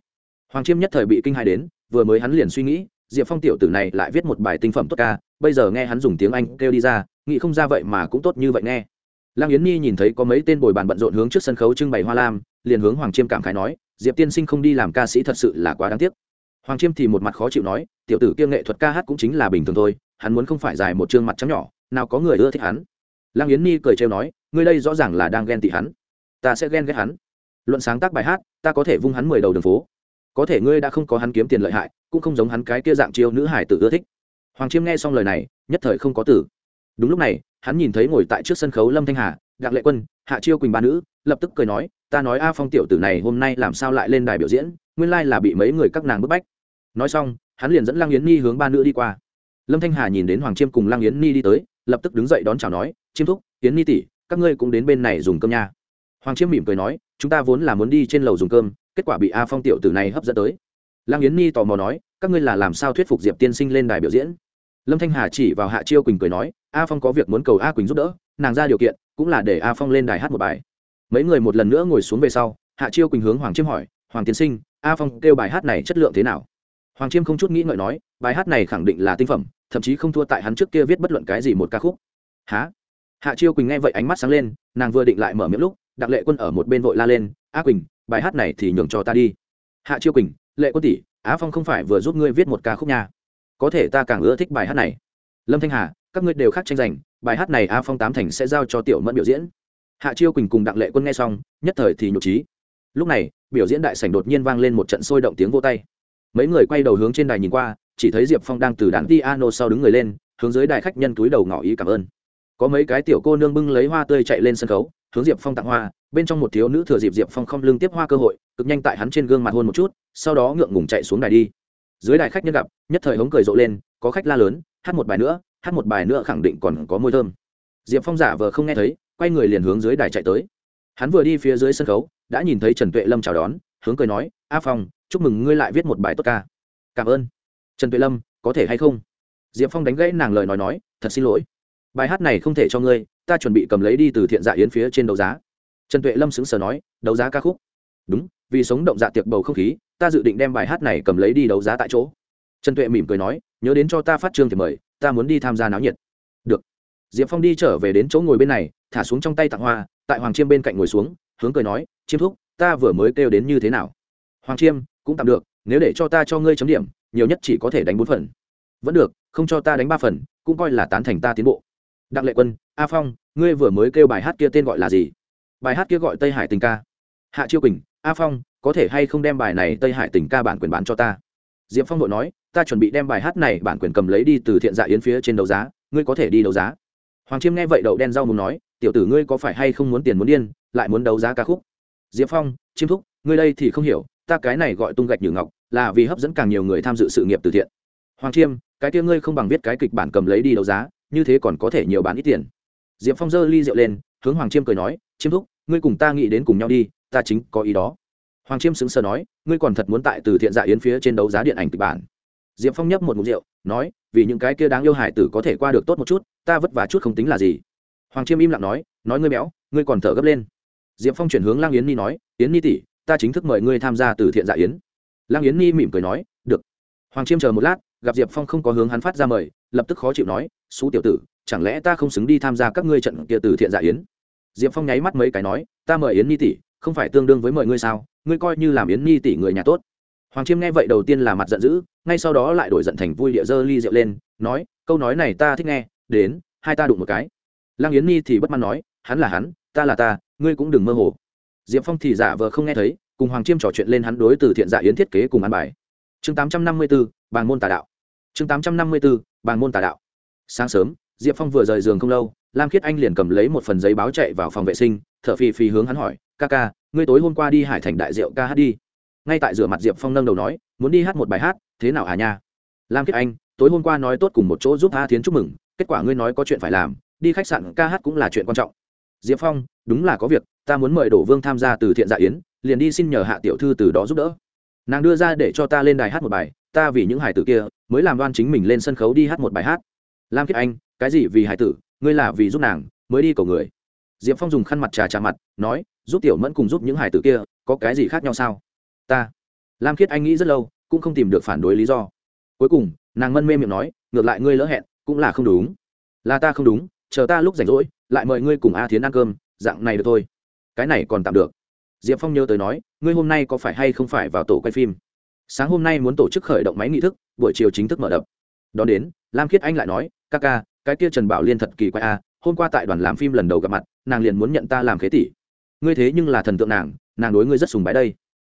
hoàng chiêm nhất thời bị kinh hài đến vừa mới hắn liền suy nghĩ diệp phong tiểu tử này lại viết một bài tinh phẩm tốt ca bây giờ nghe hắn dùng tiếng anh kêu đi ra nghĩ không ra vậy mà cũng tốt như vậy nghe Lang Yến Nhi nhìn thấy có mấy tên bồi bàn bận rộn hướng trước sân khấu trưng bày hoa lam, liền hướng Hoàng Chiêm cảm khái nói, Diệp tiên sinh không đi làm ca sĩ thật sự là quá đáng tiếc. Hoàng Chiêm thì một mặt khó chịu nói, tiểu tử kia nghệ thuật ca hát cũng chính là bình thường thôi, hắn muốn không phải dài một trương mặt trắng nhỏ, nào có người ưa thích hắn. Lang Yến Nhi cười trêu nói, ngươi đây rõ ràng là đang ghen tị hắn. Ta sẽ ghen ghét hắn. Luận sáng tác bài hát, ta có thể vung hắn mười đầu đường phố. Có thể ngươi đã không có hắn kiếm tiền lợi hại, cũng không giống hắn cái kia dạng chiêu nữ hải tử ưa thích. Hoàng Chiêm nghe xong lời này, nhất thời không có tử. Đúng lúc này, hắn nhìn thấy ngồi tại trước sân khấu lâm thanh hà đặng lệ quân hạ chiêu quỳnh ba nữ lập tức cười nói ta nói a phong tiểu tử này hôm nay làm sao lại lên đài biểu diễn nguyên lai là bị mấy người các nàng bức bách nói xong hắn liền dẫn lang yến nhi hướng ba nữ đi qua lâm thanh hà nhìn đến hoàng chiêm cùng lang yến nhi đi tới lập tức đứng dậy đón chào nói chiêm thúc yến nhi tỷ các ngươi cũng đến bên này dùng cơm nha hoàng chiêm mỉm cười nói, chúng ta vốn là muốn đi trên lầu dùng cơm, kết quả bị a phong tiểu tử này hấp dẫn tới. Lang yến nhi tò mò nói, các ngươi là làm sao thuyết phục diệp tiên sinh lên đài biểu diễn? Lâm thanh hà chỉ vào hạ chiêu quỳnh cười nói, a phong có việc muốn cầu a quỳnh giúp đỡ, nàng ra điều kiện, cũng là để a phong lên đài hát một bài. Mấy người một lần nữa ngồi xuống về sau, hạ chiêu quỳnh hướng hoàng chiêm hỏi, hoàng tiến sinh, a phong kêu bài hát này chất lượng thế nào? Hoàng chiêm không chút nghĩ ngợi nói, bài hát này khẳng định là tinh phẩm, thậm chí không thua tại hắn trước kia viết bất luận cái gì một ca khúc. Há hạ chiêu quỳnh nghe vậy ánh mắt sáng lên, nàng vừa định lại mở miệng lúc đặng lệ quân ở một bên vội la lên, a quỳnh, bài hát này thì nhường cho ta đi. Hạ chiêu quỳnh, lệ quân tỷ, á phong không phải vừa giúp ngươi viết một ca khúc nha. có thể ta càng ưa thích bài hát này. Lâm thanh hà, các ngươi đều khác tranh giành, bài hát này á phong tám thành sẽ giao cho tiểu mẫn biểu diễn. Hạ chiêu quỳnh cùng đặng lệ quân nghe xong, nhất thời thì nhục trí lúc này, biểu diễn đại sảnh đột nhiên vang lên một trận sôi động tiếng vô tay. Mấy người quay đầu hướng trên đài nhìn qua, chỉ thấy diệp phong đang từ đàn piano sau đứng người lên, hướng dưới đài khách nhân túi đầu ngỏ ý cảm ơn có mấy cái tiểu cô nương bưng lấy hoa tươi chạy lên sân khấu, hướng diệp phong tặng hoa, bên trong một thiếu nữ thừa dịp diệp phong không lưng tiếp hoa cơ hội, cực nhanh tại hắn trên gương mặt hôn một chút, sau đó ngượng ngùng chạy xuống đài đi. Dưới đài khách nhân gặp, nhất thời hống cười rộ lên, có khách la lớn, hát một bài nữa, hát một bài nữa khẳng định còn có môi thơm. Diệp phong giả vờ không nghe thấy, quay người liền hướng dưới đài chạy tới. Hắn vừa đi phía dưới sân khấu, đã nhìn thấy trần tuệ lâm chào đón, hướng cười nói, a phong, chúc mừng ngươi lại viết một bài tốt ca. Cảm ơn. Trần tuệ lâm, có thể hay không? Diệp phong đánh gãy nàng lời nói nói, thật xin lỗi bài hát này không thể cho ngươi, ta chuẩn bị cầm lấy đi từ thiện dạ yến phía trên đấu giá. Trần tuệ lâm xứng sờ nói, đấu giá ca khúc. Đúng, vì sống động dạ tiệc bầu không khí, ta dự định đem bài hát này cầm lấy đi đấu giá tại chỗ. Trần tuệ mỉm cười nói, nhớ đến cho ta phát trương thì mời, ta muốn đi tham gia náo nhiệt. Được. Diệp phong đi trở về đến chỗ ngồi bên này, thả xuống trong tay tặng hoa, tại hoàng chiêm bên cạnh ngồi xuống, hướng cười nói, chiêm thúc, ta vừa mới kêu đến như thế nào? Hoàng chiêm, cũng tạm được, nếu để cho ta cho ngươi chấm điểm, nhiều nhất chỉ có thể đánh bốn phần. Vẫn được, không cho ta đánh ba phần, cũng coi là tán thành ta tiến bộ đặng lệ quân, a phong, ngươi vừa mới kêu bài hát kia tên gọi là gì? Bài hát kia gọi tây hải tình ca. Hạ chiêu quỳnh, a phong, có thể hay không đem bài này tây hải tình ca bản quyền bán cho ta? Diệp phong vội nói, ta chuẩn bị đem bài hát này bản quyền cầm lấy đi từ thiện dạ yến phía trên đấu giá, ngươi có thể đi đấu giá. Hoàng chiêm nghe vậy đậu đen rau muốn nói, tiểu tử ngươi có phải hay không muốn tiền muốn điên, lại muốn đấu giá ca khúc? Diệp phong, chiêm thúc, ngươi đây thì không hiểu, ta cái này gọi tung gạch nhử ngọc, là vì hấp dẫn càng nhiều người tham dự sự nghiệp từ thiện. Hoàng chiêm, cái kia ngươi không bằng viết cái kịch bản cầm lấy đi đấu giá như thế còn có thể nhiều bán ít tiền. Diệp phong giơ ly rượu lên, hướng hoàng chiêm cười nói, chiêm thúc, ngươi cùng ta nghĩ đến cùng nhau đi, ta chính có ý đó. Hoàng chiêm xứng sờ nói, ngươi còn thật muốn tại từ thiện dạ yến phía trên đấu giá điện ảnh kịch bản. Diệp phong nhấp một mục rượu, nói, vì những cái kia đáng yêu hải tử có thể qua được tốt một chút, ta vất vả chút không tính là gì. Hoàng chiêm im lặng nói nói ngươi béo, ngươi còn thở gấp lên. Diệp phong chuyển hướng lang yến ni nói, yến ni tỷ, ta chính thức mời ngươi tham gia từ thiện dạ yến. Lang yến ni mỉm cười nói, được. Hoàng chiêm chờ một lát gặp diệp phong không có hướng hắn phát ra mời, lập tức khó chịu nói xú tiểu tử, chẳng lẽ ta không xứng đi tham gia các ngươi trận kia từ thiện dạ yến? Diệp phong nháy mắt mấy cái nói, ta mời yến ni tỷ, không phải tương đương với mời ngươi sao? Ngươi coi như làm yến ni tỷ người nhà tốt. Hoàng chiêm nghe vậy đầu tiên là mặt giận dữ, ngay sau đó lại đổi giận thành vui địa dơ ly rượu lên, nói, câu nói này ta thích nghe, đến, hai ta đụng một cái. Lăng yến ni thì bất mãn nói, hắn là hắn, ta là ta, ngươi cũng đừng mơ hồ. Diệp phong thì giả vờ không nghe thấy, cùng hoàng chiêm trò chuyện lên hắn đối từ thiện dạ yến thiết kế cùng ăn bài. Chương tám trăm năm mươi b ố bàng môn tà đạo chương tám trăm năm mươi b ố bàng môn tà đạo. Sáng sớm, diệp phong vừa rời giường không lâu, lam khiết anh liền cầm lấy một phần giấy báo chạy vào phòng vệ sinh t h ở phì phì hướng hắn hỏi, ca ca, ngươi tối hôm qua đi hải thành đại diệu ca hát đi. Ngay tại rửa mặt diệp phong nâng đầu nói, muốn đi hát một bài hát, thế nào à nha? Lam khiết anh, tối hôm qua nói tốt cùng một chỗ giúp a thiến chúc mừng, kết quả ngươi nói có chuyện phải làm, đi khách sạn ca hát cũng là chuyện quan trọng. Diệp phong, đúng là có việc, ta muốn mời đổ vương tham gia từ thiện dạ yến, liền đi xin nhờ hạ tiểu thư từ đó giúp đỡ. Nàng đưa ra để cho ta lên đài hát một bài ta vì những hải tử kia mới làm đoan chính mình lên sân khấu đi hát một bài hát. Lam kiết anh, cái gì vì hải tử, ngươi là vì giúp nàng mới đi cầu người. Diệp phong dùng khăn mặt trà trà mặt, nói, giúp tiểu mẫn cùng giúp những hải tử kia, có cái gì khác nhau sao? Ta. Lam kiết anh nghĩ rất lâu, cũng không tìm được phản đối lý do. Cuối cùng, nàng mân mê miệng nói, ngược lại ngươi lỡ hẹn, cũng là không đúng. Là ta không đúng, chờ ta lúc rảnh rỗi, lại mời ngươi cùng a thiến ăn cơm, dạng này được thôi. Cái này còn tạm được. Diệp phong nhớ tới nói, ngươi hôm nay có phải hay không phải vào tổ quay phim? Sáng hôm nay muốn tổ chức khởi động máy nghị thức, buổi chiều chính thức mở đập. Đón đến, lam khiết anh lại nói ca ca, cái kia trần bảo liên thật kỳ quái a hôm qua tại đoàn làm phim lần đầu gặp mặt, nàng liền muốn nhận ta làm khế tỷ. Ngươi thế nhưng là thần tượng nàng nàng đối ngươi rất sùng bái đây.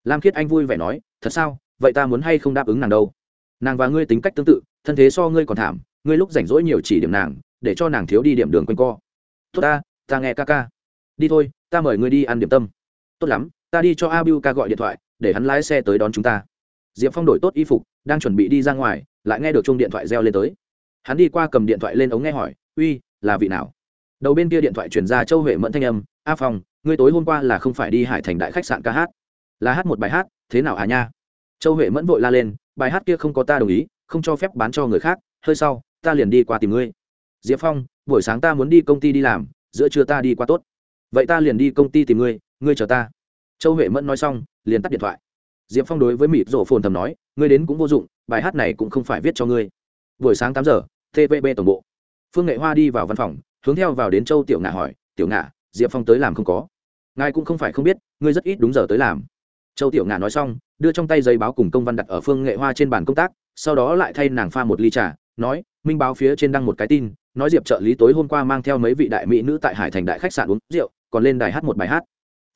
Lam khiết anh vui vẻ nói, thật sao, vậy ta muốn hay không đáp ứng nàng đâu? Nàng và ngươi tính cách tương tự, thân thế so ngươi còn thảm, ngươi lúc rảnh rỗi nhiều chỉ điểm nàng, để cho nàng thiếu đi điểm đường quanh co. Tốt ta ta nghe ca ca. Đi thôi, ta mời ngươi đi ăn điểm tâm. Tốt lắm, ta đi cho abiu ca gọi điện thoại, để hắn lái xe tới đón chúng ta diệp phong đổi tốt y phục, đang chuẩn bị đi ra ngoài, lại nghe được chung điện thoại reo lên tới. Hắn đi qua cầm điện thoại lên ống nghe hỏi, uy, là vị nào? Đầu bên kia điện thoại chuyển ra châu huệ mẫn thanh âm, a phong, ngươi tối hôm qua là không phải đi hải thành đại khách sạn ca hát? Là hát một bài hát, thế nào à nha? Châu huệ mẫn vội la lên, bài hát kia không có ta đồng ý, không cho phép bán cho người khác, hơi sau, ta liền đi qua tìm ngươi. Diệp phong, buổi sáng ta muốn đi công ty đi làm, giữa trưa ta đi qua tốt. Vậy ta liền đi công ty tìm ngươi ngươi chờ ta. Châu huệ mẫn nói xong, liền tắt điện thoại diệp phong đối với mịt rổ phồn thầm nói, ngươi đến cũng vô dụng, bài hát này cũng không phải viết cho ngươi. Buổi sáng tám giờ tvb tổng bộ. Phương nghệ hoa đi vào văn phòng, hướng theo vào đến châu tiểu ngạ hỏi, tiểu ngạ, diệp phong tới làm không có? Ngài cũng không phải không biết, ngươi rất ít đúng giờ tới làm. Châu tiểu ngạ nói xong, đưa trong tay giấy báo cùng công văn đặt ở phương nghệ hoa trên bàn công tác, sau đó lại thay nàng pha một ly trà, nói, minh báo phía trên đăng một cái tin, nói diệp trợ lý tối hôm qua mang theo mấy vị đại mỹ nữ tại hải thành đại khách sạn uống rượu, còn lên đài hát một bài hát.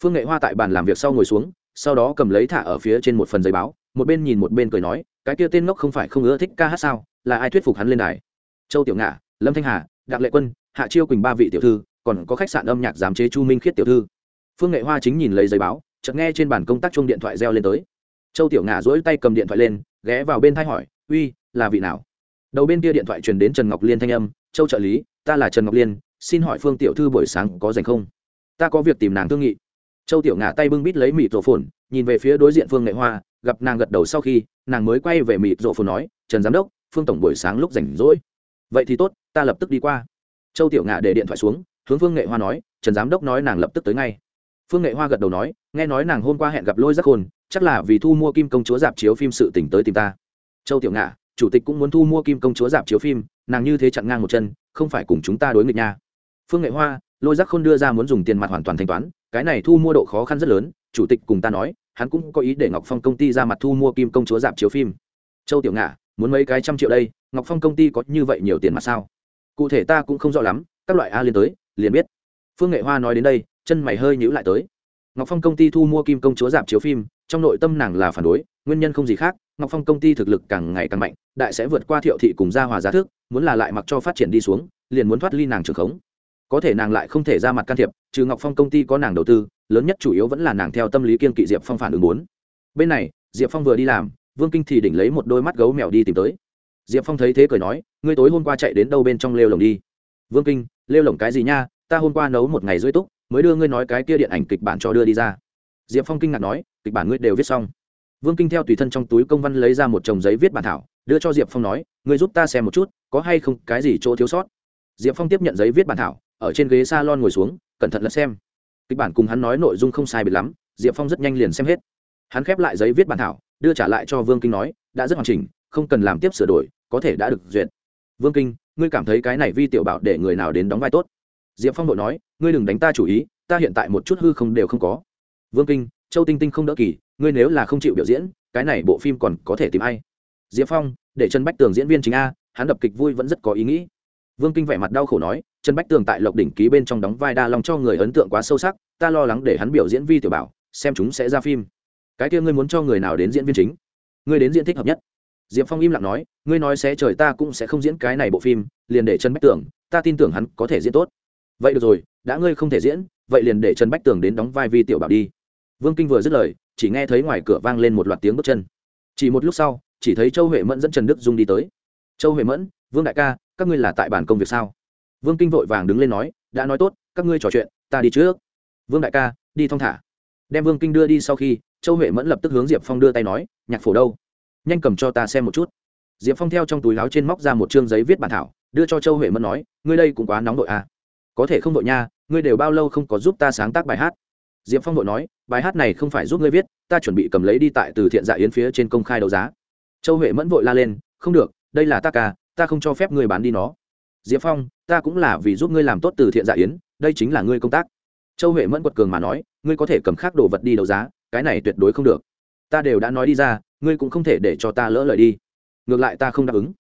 Phương nghệ hoa tại bàn làm việc sau ngồi xuống sau đó cầm lấy thả ở phía trên một phần giấy báo, một bên nhìn một bên cười nói, cái kia tên ngốc không phải không ưa thích ca hát sao? Là ai thuyết phục hắn lên đài? Châu tiểu ngạ, lâm thanh hà, đặng lệ quân, hạ chiêu quỳnh ba vị tiểu thư, còn có khách sạn âm nhạc giám chế chu minh khiết tiểu thư. Phương nghệ hoa chính nhìn lấy giấy báo, chợt nghe trên bàn công tác chung điện thoại reo lên tới. Châu tiểu ngạ dỗi tay cầm điện thoại lên, ghé vào bên thay hỏi, uy, là vị nào? Đầu bên kia điện thoại truyền đến trần ngọc liên thanh âm, châu trợ lý, ta là trần ngọc liên, xin hỏi phương tiểu thư buổi sáng có dành không? Ta có việc tìm nàng thương nghị châu tiểu ngả tay bưng bít lấy mịt rổ phồn, nhìn về phía đối diện phương nghệ hoa, gặp nàng gật đầu sau khi, nàng mới quay về mịt rổ phồn nói, trần giám đốc, phương tổng buổi sáng lúc rảnh rỗi. Vậy thì tốt, ta lập tức đi qua. Châu tiểu ngả để điện thoại xuống, hướng phương nghệ hoa nói, trần giám đốc nói nàng lập tức tới ngay. Phương nghệ hoa gật đầu nói, nghe nói nàng hôm qua hẹn gặp lôi giác hồn, chắc là vì thu mua kim công chúa dạp chiếu phim sự tỉnh tới tìm ta. Châu tiểu ngả chủ tịch cũng muốn thu mua kim công chúa dạp chiếu phim, nàng như thế chặn ngang một chân, không phải cùng chúng ta đối nghịch nha. Phương nghệ hoa, lôi giác khôn đưa ra muốn dùng tiền mặt hoàn toàn thanh toán cái này thu mua độ khó khăn rất lớn, chủ tịch cùng ta nói, hắn cũng có ý để ngọc phong công ty ra mặt thu mua kim công chúa dạp chiếu phim. Châu tiểu ngạ, muốn mấy cái trăm triệu đây, ngọc phong công ty có như vậy nhiều tiền mặt sao? Cụ thể ta cũng không rõ lắm, các loại a liên tới, liền biết. Phương nghệ hoa nói đến đây, chân mày hơi nhữ lại tới. Ngọc phong công ty thu mua kim công chúa dạp chiếu phim, trong nội tâm nàng là phản đối, nguyên nhân không gì khác, ngọc phong công ty thực lực càng ngày càng mạnh, đại sẽ vượt qua thiệu thị cùng gia hòa giá thước muốn là lại mặc cho phát triển đi xuống, liền muốn thoát ly nàng trường khống có thể nàng lại không thể ra mặt can thiệp, trừ ngọc phong công ty có nàng đầu tư, lớn nhất chủ yếu vẫn là nàng theo tâm lý kiên kỵ diệp phong phản ứng bốn bên này, diệp phong vừa đi làm, vương kinh thì đỉnh lấy một đôi mắt gấu mèo đi tìm tới. Diệp phong thấy thế cười nói, ngươi tối hôm qua chạy đến đâu bên trong lêu lồng đi? Vương kinh, lêu lồng cái gì nha? Ta hôm qua nấu một ngày rưỡi túc, mới đưa ngươi nói cái kia điện ảnh kịch bản cho đưa đi ra. Diệp phong kinh ngạc nói, kịch bản ngươi đều viết xong. Vương kinh theo tùy thân trong túi công văn lấy ra một chồng giấy viết bản thảo, đưa cho diệp phong nói, ngươi giúp ta xem một chút, có hay không cái gì chỗ thiếu sót? Diệp phong tiếp nhận giấy viết bản thảo ở trên ghế s a lon ngồi xuống, cẩn thận lật xem. Kịch bản cùng hắn nói nội dung không sai biệt lắm, diệp phong rất nhanh liền xem hết. Hắn khép lại giấy viết bản thảo, đưa trả lại cho vương kinh nói, đã rất hoàn chỉnh, không cần làm tiếp sửa đổi, có thể đã được duyệt. Vương kinh, ngươi cảm thấy cái này vi tiểu bảo để người nào đến đóng vai tốt? Diệp phong đội nói, ngươi đừng đánh ta chủ ý, ta hiện tại một chút hư không đều không có. Vương kinh, châu tinh tinh không đỡ kỳ, ngươi nếu là không chịu biểu diễn, cái này bộ phim còn có thể tìm ai? Diệp phong, để trần bách tường diễn viên chính a, hắn đập kịch vui vẫn rất có ý nghĩ vương kinh vẻ mặt đau khổ nói, trần bách tường tại lộc đỉnh ký bên trong đóng vai đa Long cho người ấn tượng quá sâu sắc, ta lo lắng để hắn biểu diễn vi tiểu bảo, xem chúng sẽ ra phim. Cái kia ngươi muốn cho người nào đến diễn viên chính? Ngươi đến diễn thích hợp nhất. Diệp phong im lặng nói, ngươi nói sẽ trời ta cũng sẽ không diễn cái này bộ phim, liền để trần bách tường, ta tin tưởng hắn có thể diễn tốt. Vậy được rồi, đã ngươi không thể diễn, vậy liền để trần bách tường đến đóng vai vi tiểu bảo đi. Vương kinh vừa dứt lời, chỉ nghe thấy ngoài cửa vang lên một loạt tiếng bước chân. Chỉ một lúc sau, chỉ thấy châu huệ mẫn dẫn trần đức dung đi tới. Châu huệ mẫn vương đại ca, các ngươi là tại bàn công việc sao? Vương kinh vội vàng đứng lên nói, đã nói tốt, các ngươi trò chuyện, ta đi trước. Vương đại ca, đi thong thả. Đem vương kinh đưa đi sau khi, châu huệ mẫn lập tức hướng diệp phong đưa tay nói, nhạc phổ đâu? Nhanh cầm cho ta xem một chút. Diệp phong theo trong túi láo trên móc ra một chương giấy viết bản thảo, đưa cho châu huệ mẫn nói, ngươi đây cũng quá nóng đội à. có thể không đội nha, ngươi đều bao lâu không có giúp ta sáng tác bài hát? Diệp phong đội nói, bài hát này không phải giúp ngươi viết, ta chuẩn bị cầm lấy đi tại từ thiện dạ yến phía trên công khai đấu giá. Châu huệ mẫn vội la lên, không được, đây là ta ca ta không cho phép ngươi bán đi nó. Diệp phong, ta cũng là vì giúp ngươi làm tốt từ thiện dạ yến, đây chính là ngươi công tác. Châu huệ mẫn quật cường mà nói, ngươi có thể cầm khác đồ vật đi đấu giá, cái này tuyệt đối không được. Ta đều đã nói đi ra, ngươi cũng không thể để cho ta lỡ lời đi. Ngược lại ta không đáp ứng.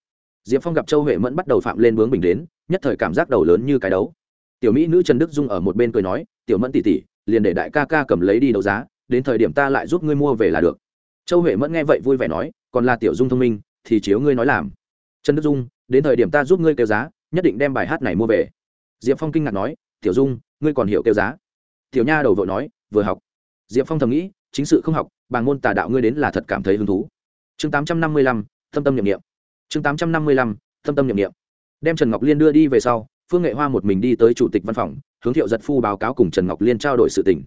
Diệp phong gặp châu huệ mẫn bắt đầu phạm lên bướng bình đến, nhất thời cảm giác đầu lớn như cái đấu. Tiểu mỹ nữ trần đức dung ở một bên cười nói, tiểu mẫn tỉ tỉ liền để đại ca ca cầm lấy đi đấu giá, đến thời điểm ta lại giúp ngươi mua về là được. Châu huệ mẫn nghe vậy vui vẻ nói, còn là tiểu dung thông minh, thì chiếu ngươi nói làm trần đức dung, đến thời điểm ta giúp ngươi kêu giá, nhất định đem bài hát này mua về. Diệp phong kinh ngạc nói, tiểu dung, ngươi còn hiểu kêu giá? Tiểu nha đầu vội nói, vừa học. Diệp phong thầm nghĩ, chính sự không học bằng môn tà đạo ngươi đến là thật cảm thấy hứng thú. Chương tám trăm năm mươi lăm, tâm tâm nhiệm nghiệm chương tám trăm năm mươi lăm, tâm tâm nhiệm nghiệm đem trần ngọc liên đưa đi về sau, phương nghệ hoa một mình đi tới chủ tịch văn phòng, hướng thiệu giật phu báo cáo cùng trần ngọc liên trao đổi sự tình.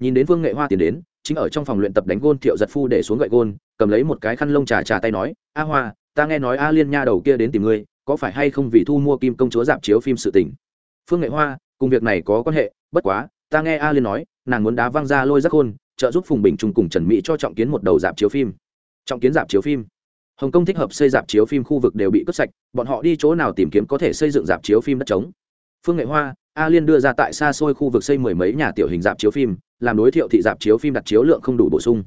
Nhìn đến phương nghệ hoa tiến đến, chính ở trong phòng luyện tập đánh gôn, thiệu giật phu để xuống gậy gôn, cầm lấy một cái khăn lông trà trà tay nói, a hoa ta nghe nói a liên nha đầu kia đến tìm ngươi, có phải hay không vì thu mua kim công chúa dạp chiếu phim sự tình? Phương nghệ hoa, cùng việc này có quan hệ, bất quá, ta nghe a liên nói, nàng muốn đá văng ra lôi rắc hôn, trợ giúp phùng bình trung cùng trần mỹ cho trọng kiến một đầu dạp chiếu phim. Trọng kiến dạp chiếu phim? Hồng kông thích hợp xây dạp chiếu phim khu vực đều bị cướp sạch, bọn họ đi chỗ nào tìm kiếm có thể xây dựng dạp chiếu phim đất trống? Phương nghệ hoa, a liên đưa ra tại xa xôi khu vực xây mười mấy nhà tiểu hình dạp chiếu phim, làm đối thiệu thị dạp chiếu phim đặt chiếu lượng không đủ bổ sung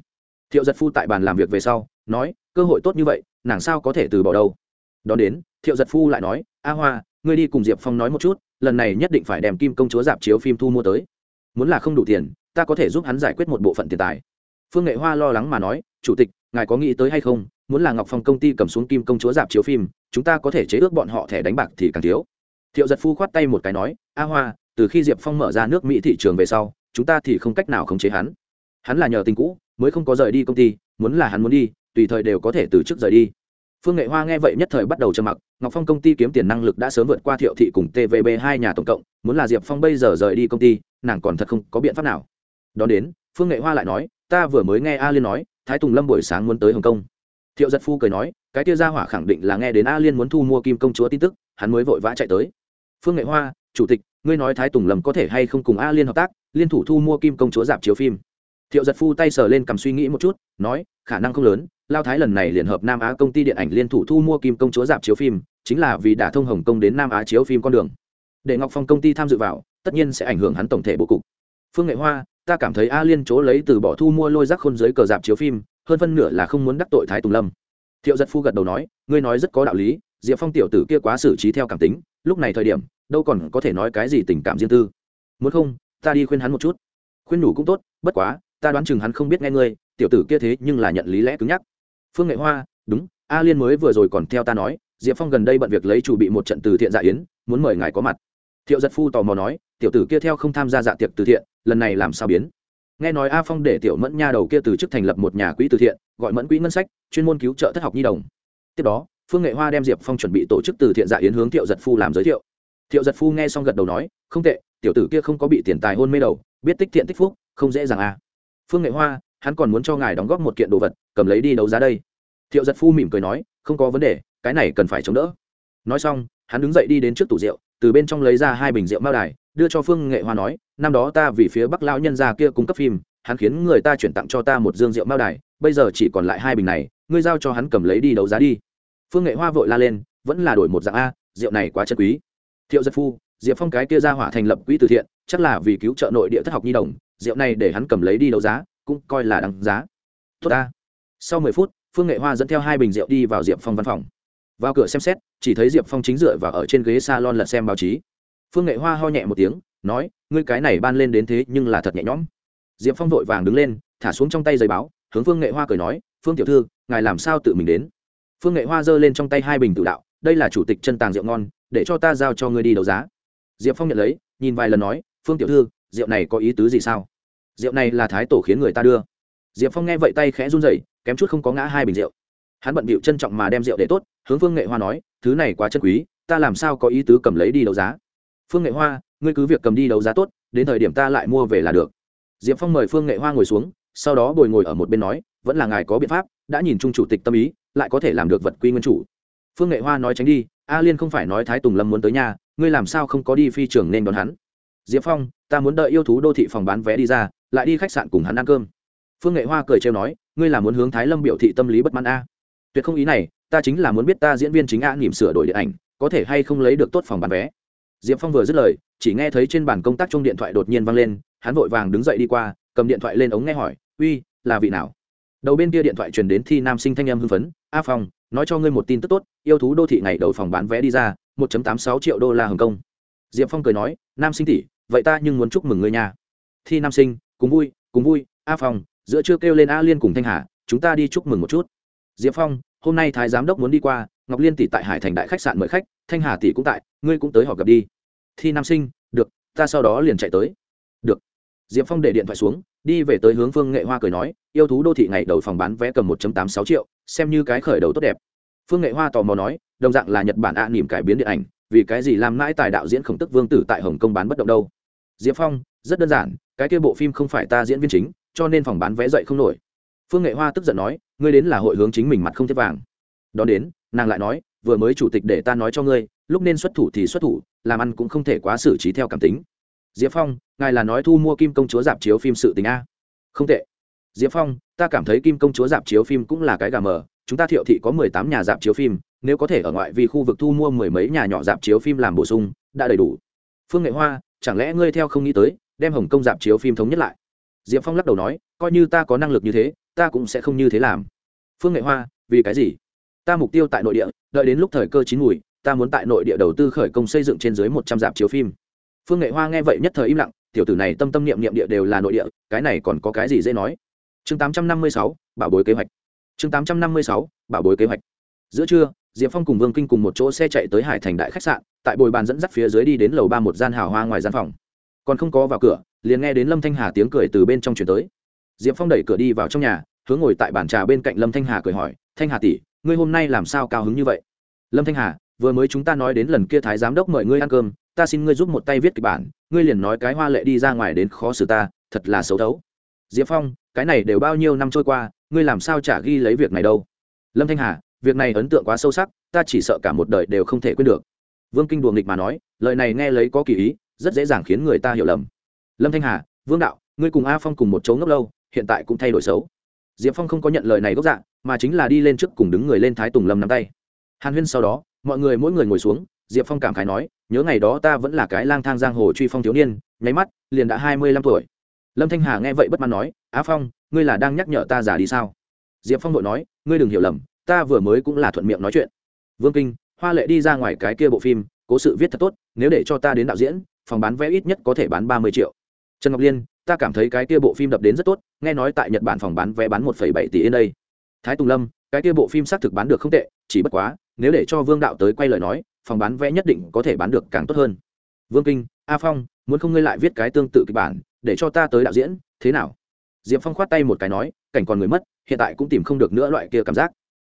thiệu giật phu tại bàn làm việc về sau, nói, cơ hội tốt như vậy, nàng sao có thể từ bỏ đâu? Đón đến, thiệu giật phu lại nói, a hoa, ngươi đi cùng diệp phong nói một chút, lần này nhất định phải đem kim công chúa dạp chiếu phim thu mua tới. Muốn là không đủ tiền, ta có thể giúp hắn giải quyết một bộ phận tiền tài. Phương nghệ hoa lo lắng mà nói, chủ tịch, ngài có nghĩ tới hay không, muốn là ngọc phong công ty cầm xuống kim công chúa dạp chiếu phim, chúng ta có thể chế ước bọn họ thẻ đánh bạc thì càng thiếu. Thiệu giật phu khoát tay một cái nói, a hoa, từ khi diệp phong mở ra nước mỹ thị trường về sau, chúng ta thì không cách nào khống chế hắn. Hắn là nhờ tình cũ mới không có rời đi công ty, muốn là hắn muốn đi, tùy thời đều có thể từ chức rời đi. Phương nghệ hoa nghe vậy nhất thời bắt đầu trầm mặc, ngọc phong công ty kiếm tiền năng lực đã sớm vượt qua thiệu thị cùng tvb hai nhà tổng cộng, muốn là diệp phong bây giờ rời đi công ty, nàng còn thật không có biện pháp nào. Đón đến, phương nghệ hoa lại nói, ta vừa mới nghe a liên nói, thái tùng lâm buổi sáng muốn tới hồng kông. Thiệu giật phu cười nói, cái tia gia hỏa khẳng định là nghe đến a liên muốn thu mua kim công chúa tin tức, hắn mới vội vã chạy tới. Phương nghệ hoa, chủ tịch, ngươi nói thái tùng lâm có thể hay không cùng a liên hợp tác, liên thủ thu mua kim công chúa dạp chiếu phim? Thiệu giật phu tay sờ lên cầm suy nghĩ một chút, nói, khả năng không lớn, lao thái lần này liên hợp nam á công ty điện ảnh liên thủ thu mua kim công chúa dạp chiếu phim, chính là vì đã thông hồng kông đến nam á chiếu phim con đường. Để ngọc phong công ty tham dự vào, tất nhiên sẽ ảnh hưởng hắn tổng thể bố cục. Phương nghệ hoa, ta cảm thấy a liên chỗ lấy từ bỏ thu mua lôi rác khôn dưới cờ dạp chiếu phim, hơn phân nửa là không muốn đắc tội thái tùng lâm. Thiệu giật phu gật đầu nói, ngươi nói rất có đạo lý, diệp phong tiểu tử kia quá xử trí theo cảm tính, lúc này thời điểm, đâu còn có thể nói cái gì tình cảm riêng tư. Muốn không, ta đi khuyên hắn một chút. Khuyên nhủ cũng tốt, bất quá ta đoán chừng hắn không biết nghe ngươi, tiểu tử kia thế nhưng là nhận lý lẽ cứng nhắc. Phương nghệ hoa, đúng, a liên mới vừa rồi còn theo ta nói, diệp phong gần đây bận việc lấy chủ bị một trận từ thiện dạ yến, muốn mời ngài có mặt. Thiệu giật phu tò mò nói, tiểu tử kia theo không tham gia dạ tiệc từ thiện, lần này làm sao biến? Nghe nói a phong để tiểu mẫn nha đầu kia từ chức thành lập một nhà quỹ từ thiện, gọi mẫn quỹ ngân sách, chuyên môn cứu trợ thất học nhi đồng. Tiếp đó, phương nghệ hoa đem diệp phong chuẩn bị tổ chức từ thiện dạ yến hướng thiệu giật phu làm giới thiệu. Thiệu giật phu nghe xong gật đầu nói, không tệ, tiểu tử kia không có bị tiền tài hôn mê đầu, biết tích thiện tích phúc, không dễ dàng à phương nghệ hoa, hắn còn muốn cho ngài đóng góp một kiện đồ vật, cầm lấy đi đấu giá đây. Thiệu giật phu mỉm cười nói, không có vấn đề, cái này cần phải chống đỡ. Nói xong, hắn đứng dậy đi đến trước tủ rượu, từ bên trong lấy ra hai bình rượu mao đài, đưa cho phương nghệ hoa nói, năm đó ta vì phía bắc lão nhân gia kia cung cấp phim, hắn khiến người ta chuyển tặng cho ta một dương rượu mao đài, bây giờ chỉ còn lại hai bình này, ngươi giao cho hắn cầm lấy đi đấu giá đi. Phương nghệ hoa vội la lên, vẫn là đổi một dạng a, rượu này quá chân quý. Thiệu giật phu, diệp phong cái kia ra hỏa thành lập quỹ từ thiện, chắc là vì cứu trợ nội địa thất học nhi đồng rượu này để hắn cầm lấy đi đấu giá, cũng coi là đáng giá. Tốt ta. Sau mười phút, phương nghệ hoa dẫn theo hai bình rượu đi vào diệp phong văn phòng. Vào cửa xem xét, chỉ thấy diệp phong chính dựa và ở trên ghế s a lon lật xem báo chí. Phương nghệ hoa ho nhẹ một tiếng, nói, ngươi cái này ban lên đến thế nhưng là thật nhẹ nhõm. Diệp phong vội vàng đứng lên, thả xuống trong tay giấy báo, hướng phương nghệ hoa cười nói, phương tiểu thư, ngài làm sao tự mình đến? Phương nghệ hoa giơ lên trong tay hai bình tự đạo, đây là chủ tịch chân tàng rượu ngon, để cho ta giao cho ngươi đi đấu giá. Diệp phong nhận lấy, nhìn vài lần nói, phương tiểu thư, rượu này có ý tứ gì sao? Rượu này là thái tổ khiến người ta đưa. Diệp phong nghe vậy tay khẽ run rẩy, kém chút không có ngã hai bình rượu. Hắn bận bịu trân trọng mà đem rượu để tốt, hướng phương nghệ hoa nói, thứ này quá chân quý, ta làm sao có ý tứ cầm lấy đi đấu giá? Phương nghệ hoa, ngươi cứ việc cầm đi đấu giá tốt, đến thời điểm ta lại mua về là được. Diệp phong mời phương nghệ hoa ngồi xuống, sau đó bồi ngồi ở một bên nói, vẫn là ngài có biện pháp, đã nhìn chung chủ tịch tâm ý, lại có thể làm được vật quy nguyên chủ. Phương nghệ hoa nói tránh đi, a liên không phải nói thái tùng lâm muốn tới nhà, ngươi làm sao không có đi phi trường nên đón hắn? Diệp phong, ta muốn đợi yêu thú đô thị phòng bán vé đi ra lại đi khách sạn cùng hắn ăn cơm. Phương nghệ hoa cười trêu nói, ngươi là muốn hướng thái lâm biểu thị tâm lý bất mãn a? Tuyệt không ý này, ta chính là muốn biết ta diễn viên chính a nghiệm sửa đổi điện ảnh, có thể hay không lấy được tốt phòng bán vé. Diệp phong vừa dứt lời, chỉ nghe thấy trên bàn công tác chung điện thoại đột nhiên vang lên, hắn vội vàng đứng dậy đi qua, cầm điện thoại lên ống nghe hỏi, uy, là vị nào? Đầu bên kia điện thoại truyền đến thi nam sinh thanh em hưng phấn, a phong, nói cho ngươi một tin tức tốt, yêu thú đô thị ngày đầu phòng bán vé đi ra 1.86 triệu đô la hồng kông. Diệp phong cười nói, nam sinh tỷ, vậy ta nhưng muốn chúc mừng ngươi nhà. thi nam sinh cùng vui cùng vui, a phong, giữa chưa kêu lên a liên cùng thanh hà, chúng ta đi chúc mừng một chút. Diệp phong, hôm nay thái giám đốc muốn đi qua, ngọc liên tỷ tại hải thành đại khách sạn mời khách, thanh hà tỷ cũng tại, ngươi cũng tới họ gặp đi. Thi nam sinh, được, ta sau đó liền chạy tới. Được. Diệp phong để điện thoại xuống, đi về tới hướng phương nghệ hoa cười nói, yêu thú đô thị ngày đầu phòng bán vé cầm một tám sáu triệu, xem như cái khởi đầu tốt đẹp. Phương nghệ hoa tò mò nói, đồng dạng là nhật bản ạ à nỉm cải biến điện ảnh, vì cái gì làm mãi tài đạo diễn khổng tức vương tử tại hồng kông bán bất động đâu? Diệp phong rất đơn giản, cái kia bộ phim không phải ta diễn viên chính, cho nên phòng bán vé dậy không nổi. Phương nghệ hoa tức giận nói, ngươi đến là hội hướng chính mình mặt không thiết vàng. Đón đến, nàng lại nói, vừa mới chủ tịch để ta nói cho ngươi, lúc nên xuất thủ thì xuất thủ, làm ăn cũng không thể quá xử trí theo cảm tính. Diệp phong, ngài là nói thu mua kim công chúa dạp chiếu phim sự tình a. Không tệ. Diệp phong, ta cảm thấy kim công chúa dạp chiếu phim cũng là cái gà mờ, chúng ta thiệu thị có mười tám nhà dạp chiếu phim, nếu có thể ở ngoại vì khu vực thu mua mười mấy nhà nhỏ dạp chiếu phim làm bổ sung, đã đầy đủ. Phương nghệ hoa, chẳng lẽ ngươi theo không nghĩ tới đem hồng kông dạp chiếu phim thống nhất lại. Diệp phong lắc đầu nói, coi như ta có năng lực như thế, ta cũng sẽ không như thế làm. Phương nghệ hoa, vì cái gì? Ta mục tiêu tại nội địa, đợi đến lúc thời cơ chín mùi, ta muốn tại nội địa đầu tư khởi công xây dựng trên dưới một trăm dạp chiếu phim. Phương nghệ hoa nghe vậy nhất thời im lặng, tiểu tử này tâm tâm niệm niệm địa đều là nội địa, cái này còn có cái gì dễ nói? Chương tám trăm năm mươi sáu, bảo bối kế hoạch. Chương tám trăm năm mươi sáu, bảo bối kế hoạch. Giữa trưa, diệp phong cùng vương kinh cùng một chỗ xe chạy tới hải thành đại khách sạn, tại bồi bàn dẫn dắt phía dưới đi đến lầu ba một gian hào hoa ngoài gian phòng còn không có vào cửa, liền nghe đến lâm thanh hà tiếng cười từ bên trong chuyển tới. Diệp phong đẩy cửa đi vào trong nhà, hướng ngồi tại bàn trà bên cạnh lâm thanh hà cười hỏi, thanh hà tỷ, ngươi hôm nay làm sao cao hứng như vậy? Lâm thanh hà, vừa mới chúng ta nói đến lần kia thái giám đốc mời ngươi ăn cơm, ta xin ngươi giúp một tay viết kịch bản, ngươi liền nói cái hoa lệ đi ra ngoài đến khó xử ta, thật là xấu thấu. Diệp phong, cái này đều bao nhiêu năm trôi qua, ngươi làm sao trả ghi lấy việc này đâu? Lâm thanh hà, việc này ấn tượng quá sâu sắc, ta chỉ sợ cả một đời đều không thể quên được. Vương kinh đùa nghịch mà nói, lời này nghe lấy có kỳ ý rất dễ dàng khiến người ta hiểu lầm. Lâm thanh hà, vương đạo, ngươi cùng a phong cùng một chỗ ngốc lâu, hiện tại cũng thay đổi xấu. Diệp phong không có nhận lời này gốc dạng mà chính là đi lên trước cùng đứng người lên thái tùng lâm nắm tay. Hàn huyên sau đó, mọi người mỗi người ngồi xuống, diệp phong cảm khái nói, nhớ ngày đó ta vẫn là cái lang thang giang hồ truy phong thiếu niên, nháy mắt, liền đã hai mươi lăm tuổi. Lâm thanh hà nghe vậy bất mãn nói á phong, ngươi là đang nhắc nhở ta giả đi sao? Diệp phong vội nói, ngươi đừng hiểu lầm, ta vừa mới cũng là thuận miệng nói chuyện. Vương kinh, hoa lệ đi ra ngoài cái kia bộ phim, cố sự viết thật tốt, nếu để cho ta đến đạo diễn phòng bán vé ít nhất có thể bán ba mươi triệu. Trần ngọc liên, ta cảm thấy cái kia bộ phim đập đến rất tốt, nghe nói tại nhật bản phòng bán vé bán một bảy tỷ yên đây. Thái tùng lâm, cái kia bộ phim xác thực bán được không tệ, chỉ bất quá, nếu để cho vương đạo tới quay lời nói, phòng bán vé nhất định có thể bán được càng tốt hơn. Vương kinh, a phong, muốn không ngươi lại viết cái tương tự kịch bản, để cho ta tới đạo diễn, thế nào? Diệp phong khoát tay một cái nói, cảnh còn người mất, hiện tại cũng tìm không được nữa loại kia cảm giác.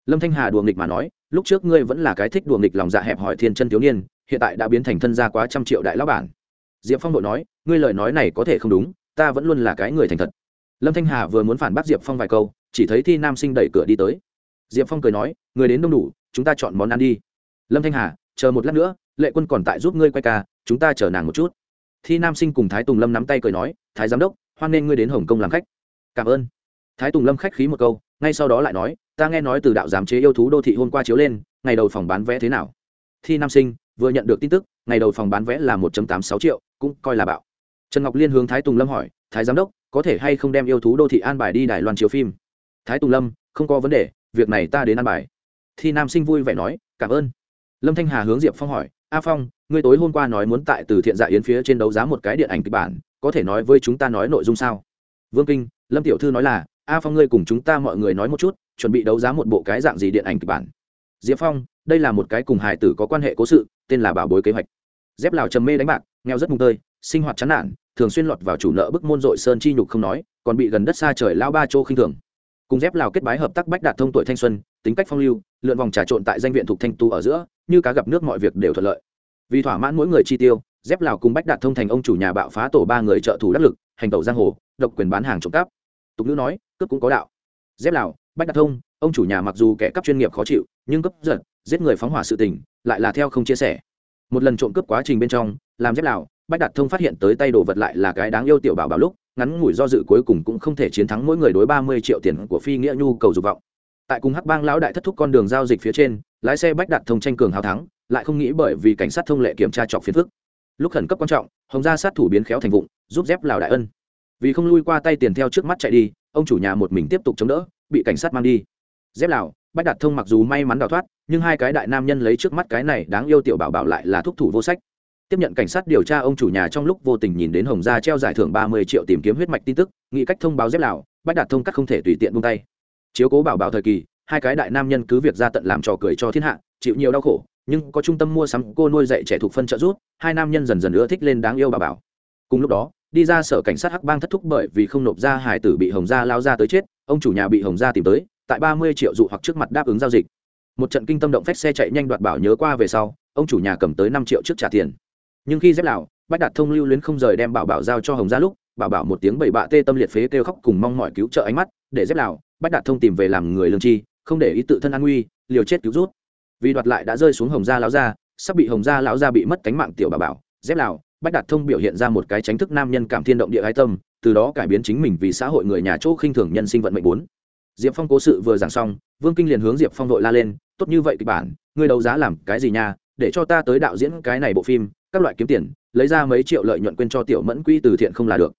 Lâm thanh hà đùa nghịch mà nói, lúc trước ngươi vẫn là cái thích đùa nghịch lòng dạ hẹp hỏi thiên chân thiếu niên, hiện tại đã biến thành thân gia quá trăm triệu đại lão bản diệp phong đội nói, ngươi lời nói này có thể không đúng, ta vẫn luôn là cái người thành thật. Lâm thanh hà vừa muốn phản bác diệp phong vài câu, chỉ thấy thi nam sinh đẩy cửa đi tới. Diệp phong cười nói, người đến đông đủ, chúng ta chọn món ăn đi. Lâm thanh hà, chờ một lát nữa, lệ quân còn tại giúp ngươi quay ca, chúng ta chờ nàng một chút. Thi nam sinh cùng thái tùng lâm nắm tay cười nói, thái giám đốc, hoan nghênh ngươi đến hồng kông làm khách. Cảm ơn. Thái tùng lâm khách khí một câu, ngay sau đó lại nói, ta nghe nói từ đạo giám chế yêu thú đô thị hôm qua chiếu lên, ngày đầu phòng bán vé thế nào? Thi nam sinh, vừa nhận được tin tức, ngày đầu phòng bán vé là một tám sáu triệu cũng coi là bạo. Trần ngọc liên hướng thái tùng lâm hỏi, thái giám đốc, có thể hay không đem yêu thú đô thị an bài đi đài loan chiếu phim? Thái tùng lâm, không có vấn đề, việc này ta đến an bài. Thì nam sinh vui vẻ nói, cảm ơn. Lâm thanh hà hướng diệp phong hỏi, a phong, ngươi tối hôm qua nói muốn tại từ thiện dạ yến phía trên đấu giá một cái điện ảnh kịch bản, có thể nói với chúng ta nói nội dung sao? Vương kinh, lâm tiểu thư nói là, a phong ngươi cùng chúng ta mọi người nói một chút, chuẩn bị đấu giá một bộ cái dạng gì điện ảnh kịch bản? Diệp phong, đây là một cái cùng hài tử có quan hệ cố sự, tên là bảo bối kế hoạch dép lào trầm mê đánh bạc, nghèo rất mùng tơi, sinh hoạt chán nản, thường xuyên lọt vào chủ nợ bức môn dội sơn chi nhục không nói, còn bị gần đất xa trời lao ba châu khinh thường. Cùng dép lào kết bái hợp tác bách đạt thông tuổi thanh xuân, tính cách phong lưu, lượn vòng trà trộn tại danh viện thuộc thanh tu ở giữa, như cá gặp nước mọi việc đều thuận lợi. Vì thỏa mãn mỗi người chi tiêu, dép lào cùng bách đạt thông thành ông chủ nhà bạo phá tổ ba người trợ thủ đắc lực, hành tẩu giang hồ, độc quyền bán hàng trộm cắp. Tục ngữ nói, cướp cũng có đạo. Dép lào, bách đạt thông, ông chủ nhà mặc dù kẻ cắp chuyên nghiệp khó chịu, nhưng cấp giật, giết người phóng hỏa sự tình, lại là theo không chia sẻ một lần trộm cướp quá trình bên trong, làm dép lào, bách đạt thông phát hiện tới tay đồ vật lại là cái đáng yêu tiểu bảo bảo lúc, ngắn ngủi do dự cuối cùng cũng không thể chiến thắng mỗi người đối ba mươi triệu tiền của phi nghĩa nhu cầu dục vọng. Tại cùng hắc bang lão đại thất thúc con đường giao dịch phía trên, lái xe bách đạt thông tranh cường hào thắng, lại không nghĩ bởi vì cảnh sát thông lệ kiểm tra trọc phiến phức. Lúc khẩn cấp quan trọng, hồng gia sát thủ biến khéo thành vụng, giúp dép lào đại ân. Vì không lui qua tay tiền theo trước mắt chạy đi, ông chủ nhà một mình tiếp tục chống đỡ, bị cảnh sát mang đi. Dép lào bách đạt thông mặc dù may mắn đào thoát, nhưng hai cái đại nam nhân lấy trước mắt cái này đáng yêu tiểu bảo bảo lại là thúc thủ vô sách. Tiếp nhận cảnh sát điều tra, ông chủ nhà trong lúc vô tình nhìn đến hồng gia treo giải thưởng ba mươi triệu tìm kiếm huyết mạch tin tức, nghĩ cách thông báo dép lào, bách đạt thông cắt không thể tùy tiện buông tay. Chiếu cố bảo bảo thời kỳ, hai cái đại nam nhân cứ việc ra tận làm trò cười cho thiên hạ, chịu nhiều đau khổ, nhưng có trung tâm mua sắm, cô nuôi dạy trẻ thuộc phân trợ rút hai nam nhân dần dần ưa thích lên đáng yêu bà bảo. Cùng lúc đó, đi ra sở cảnh sát hắc bang thất thúc bởi vì không nộp ra hải tử bị hồng gia lao ra tới chết, ông chủ nhà bị hồng gia tìm tới tại ba mươi triệu dụ hoặc trước mặt đáp ứng giao dịch. Một trận kinh tâm động phách xe chạy nhanh đoạt bảo nhớ qua về sau, ông chủ nhà cầm tới năm triệu trước trả tiền. Nhưng khi dép lào, bách đạt thông lưu luyến không rời đem bảo bảo giao cho hồng gia lúc, bảo bảo một tiếng bảy bạ tê tâm liệt phế kêu khóc cùng mong mọi cứu trợ ánh mắt, để dép lào, bách đạt thông tìm về làm người lương chi không để ý tự thân an nguy, liều chết cứu rút. Vì đoạt lại đã rơi xuống hồng gia lão gia, sắp bị hồng gia lão gia bị mất cánh mạng tiểu bà bảo, dép lào, bách đạt thông biểu hiện ra một cái tránh thức nam nhân cảm thiên động địa ái tâm, từ đó cải biến chính mình vì xã hội người nhà chỗ khinh thường nhân sinh vận mệnh bốn diệp phong cố sự vừa giảng xong, vương kinh liền hướng diệp phong đội la lên, tốt như vậy kịch bản, ngươi đấu giá làm cái gì nha? Để cho ta tới đạo diễn cái này bộ phim, các loại kiếm tiền, lấy ra mấy triệu lợi nhuận quên cho tiểu mẫn quỹ từ thiện không là được.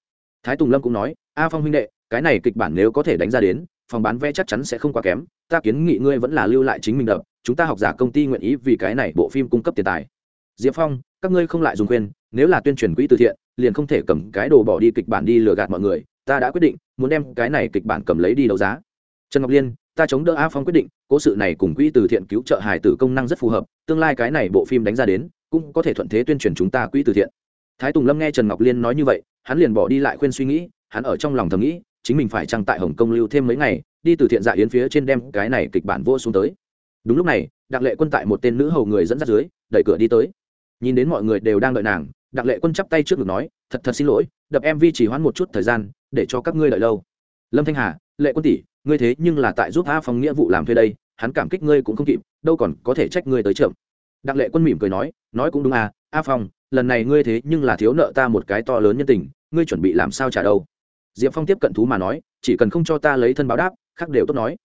Thái tùng lâm cũng nói, a phong huynh đệ, cái này kịch bản nếu có thể đánh ra đến, phòng bán vé chắc chắn sẽ không quá kém, ta kiến nghị ngươi vẫn là lưu lại chính mình đập, chúng ta học giả công ty nguyện ý vì cái này bộ phim cung cấp tiền tài. Diệp phong, các ngươi không lại dùng khuyên nếu là tuyên truyền quỹ từ thiện, liền không thể cầm cái đồ bỏ đi kịch bản đi lừa gạt mọi người, ta đã quyết định, muốn đem cái này kịch bản cầm lấy đi đấu giá trần ngọc liên, ta chống đỡ a phong quyết định, cố sự này cùng quỹ từ thiện cứu trợ hải tử công năng rất phù hợp, tương lai cái này bộ phim đánh ra đến, cũng có thể thuận thế tuyên truyền chúng ta quỹ từ thiện. Thái tùng lâm nghe trần ngọc liên nói như vậy, hắn liền bỏ đi lại khuyên suy nghĩ, hắn ở trong lòng thầm nghĩ, chính mình phải trăng tại hồng kông lưu thêm mấy ngày, đi từ thiện dạ yến phía trên đem cái này kịch bản vô xuống tới. Đúng lúc này, đặng lệ quân tại một tên nữ hầu người dẫn dắt dưới, đẩy cửa đi tới. Nhìn đến mọi người đều đang đợi nàng, đặng lệ quân chắp tay trước ngực nói, thật thật xin lỗi, đập mv chỉ hoãn một chút thời gian, để cho các ngươi đợi lâu lâm thanh hà, lệ quân tỷ, ngươi thế nhưng là tại giúp a phong nghĩa vụ làm thuê đây, hắn cảm kích ngươi cũng không kịp, đâu còn có thể trách ngươi tới chậm đặng lệ quân mỉm cười nói nói cũng đúng à a phong, lần này ngươi thế nhưng là thiếu nợ ta một cái to lớn nhân tình, ngươi chuẩn bị làm sao trả đâu? Diệp phong tiếp cận thú mà nói, chỉ cần không cho ta lấy thân báo đáp, khác đều tốt nói.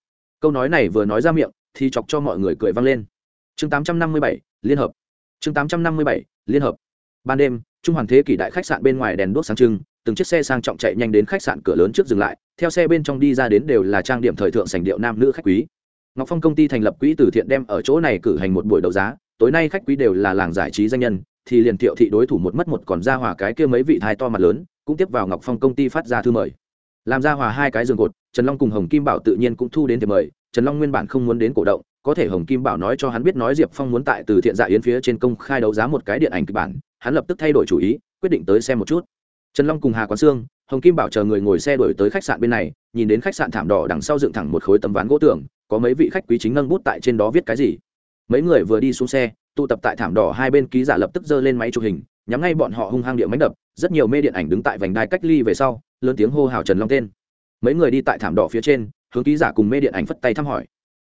Câu nói này vừa nói ra miệng, thì chọc cho mọi người cười vang lên. Chương tám trăm năm mươi bảy, liên hợp. Chương tám trăm năm mươi bảy, liên hợp. Ban đêm, trung hoàng thế kỷ đại khách sạn bên ngoài đèn đuốc sáng trưng từng chiếc xe sang trọng chạy nhanh đến khách sạn cửa lớn trước dừng lại, theo xe bên trong đi ra đến đều là trang điểm thời thượng sành điệu nam nữ khách quý. Ngọc phong công ty thành lập quỹ từ thiện đem ở chỗ này cử hành một buổi đấu giá, tối nay khách quý đều là làng giải trí danh nhân, thì liền thiệu thị đối thủ một mất một còn ra hòa cái kia mấy vị thái to mặt lớn, cũng tiếp vào ngọc phong công ty phát ra thư mời. Làm ra hòa hai cái giường cột, trần long cùng hồng kim bảo tự nhiên cũng thu đến thiệp mời, trần long nguyên bản không muốn đến cổ động, có thể hồng kim bảo nói cho hắn biết nói diệp phong muốn tại từ thiện dạ yến phía trên công khai đấu giá một cái điện ảnh kịch bản, hắn lập tức thay đổi chủ ý, quyết định tới xem một chút trần long cùng hà quán sương, hồng kim bảo chờ người ngồi xe đổi tới khách sạn bên này, nhìn đến khách sạn thảm đỏ đằng sau dựng thẳng một khối tấm ván gỗ tường, có mấy vị khách quý chính nâng bút tại trên đó viết cái gì. Mấy người vừa đi xuống xe, tụ tập tại thảm đỏ hai bên ký giả lập tức giơ lên máy chụp hình, nhắm ngay bọn họ hung hăng địa máy đập, rất nhiều mê điện ảnh đứng tại vành đai cách ly về sau, lớn tiếng hô hào trần long tên. Mấy người đi tại thảm đỏ phía trên, hướng ký giả cùng mê điện ảnh phất tay thăm hỏi.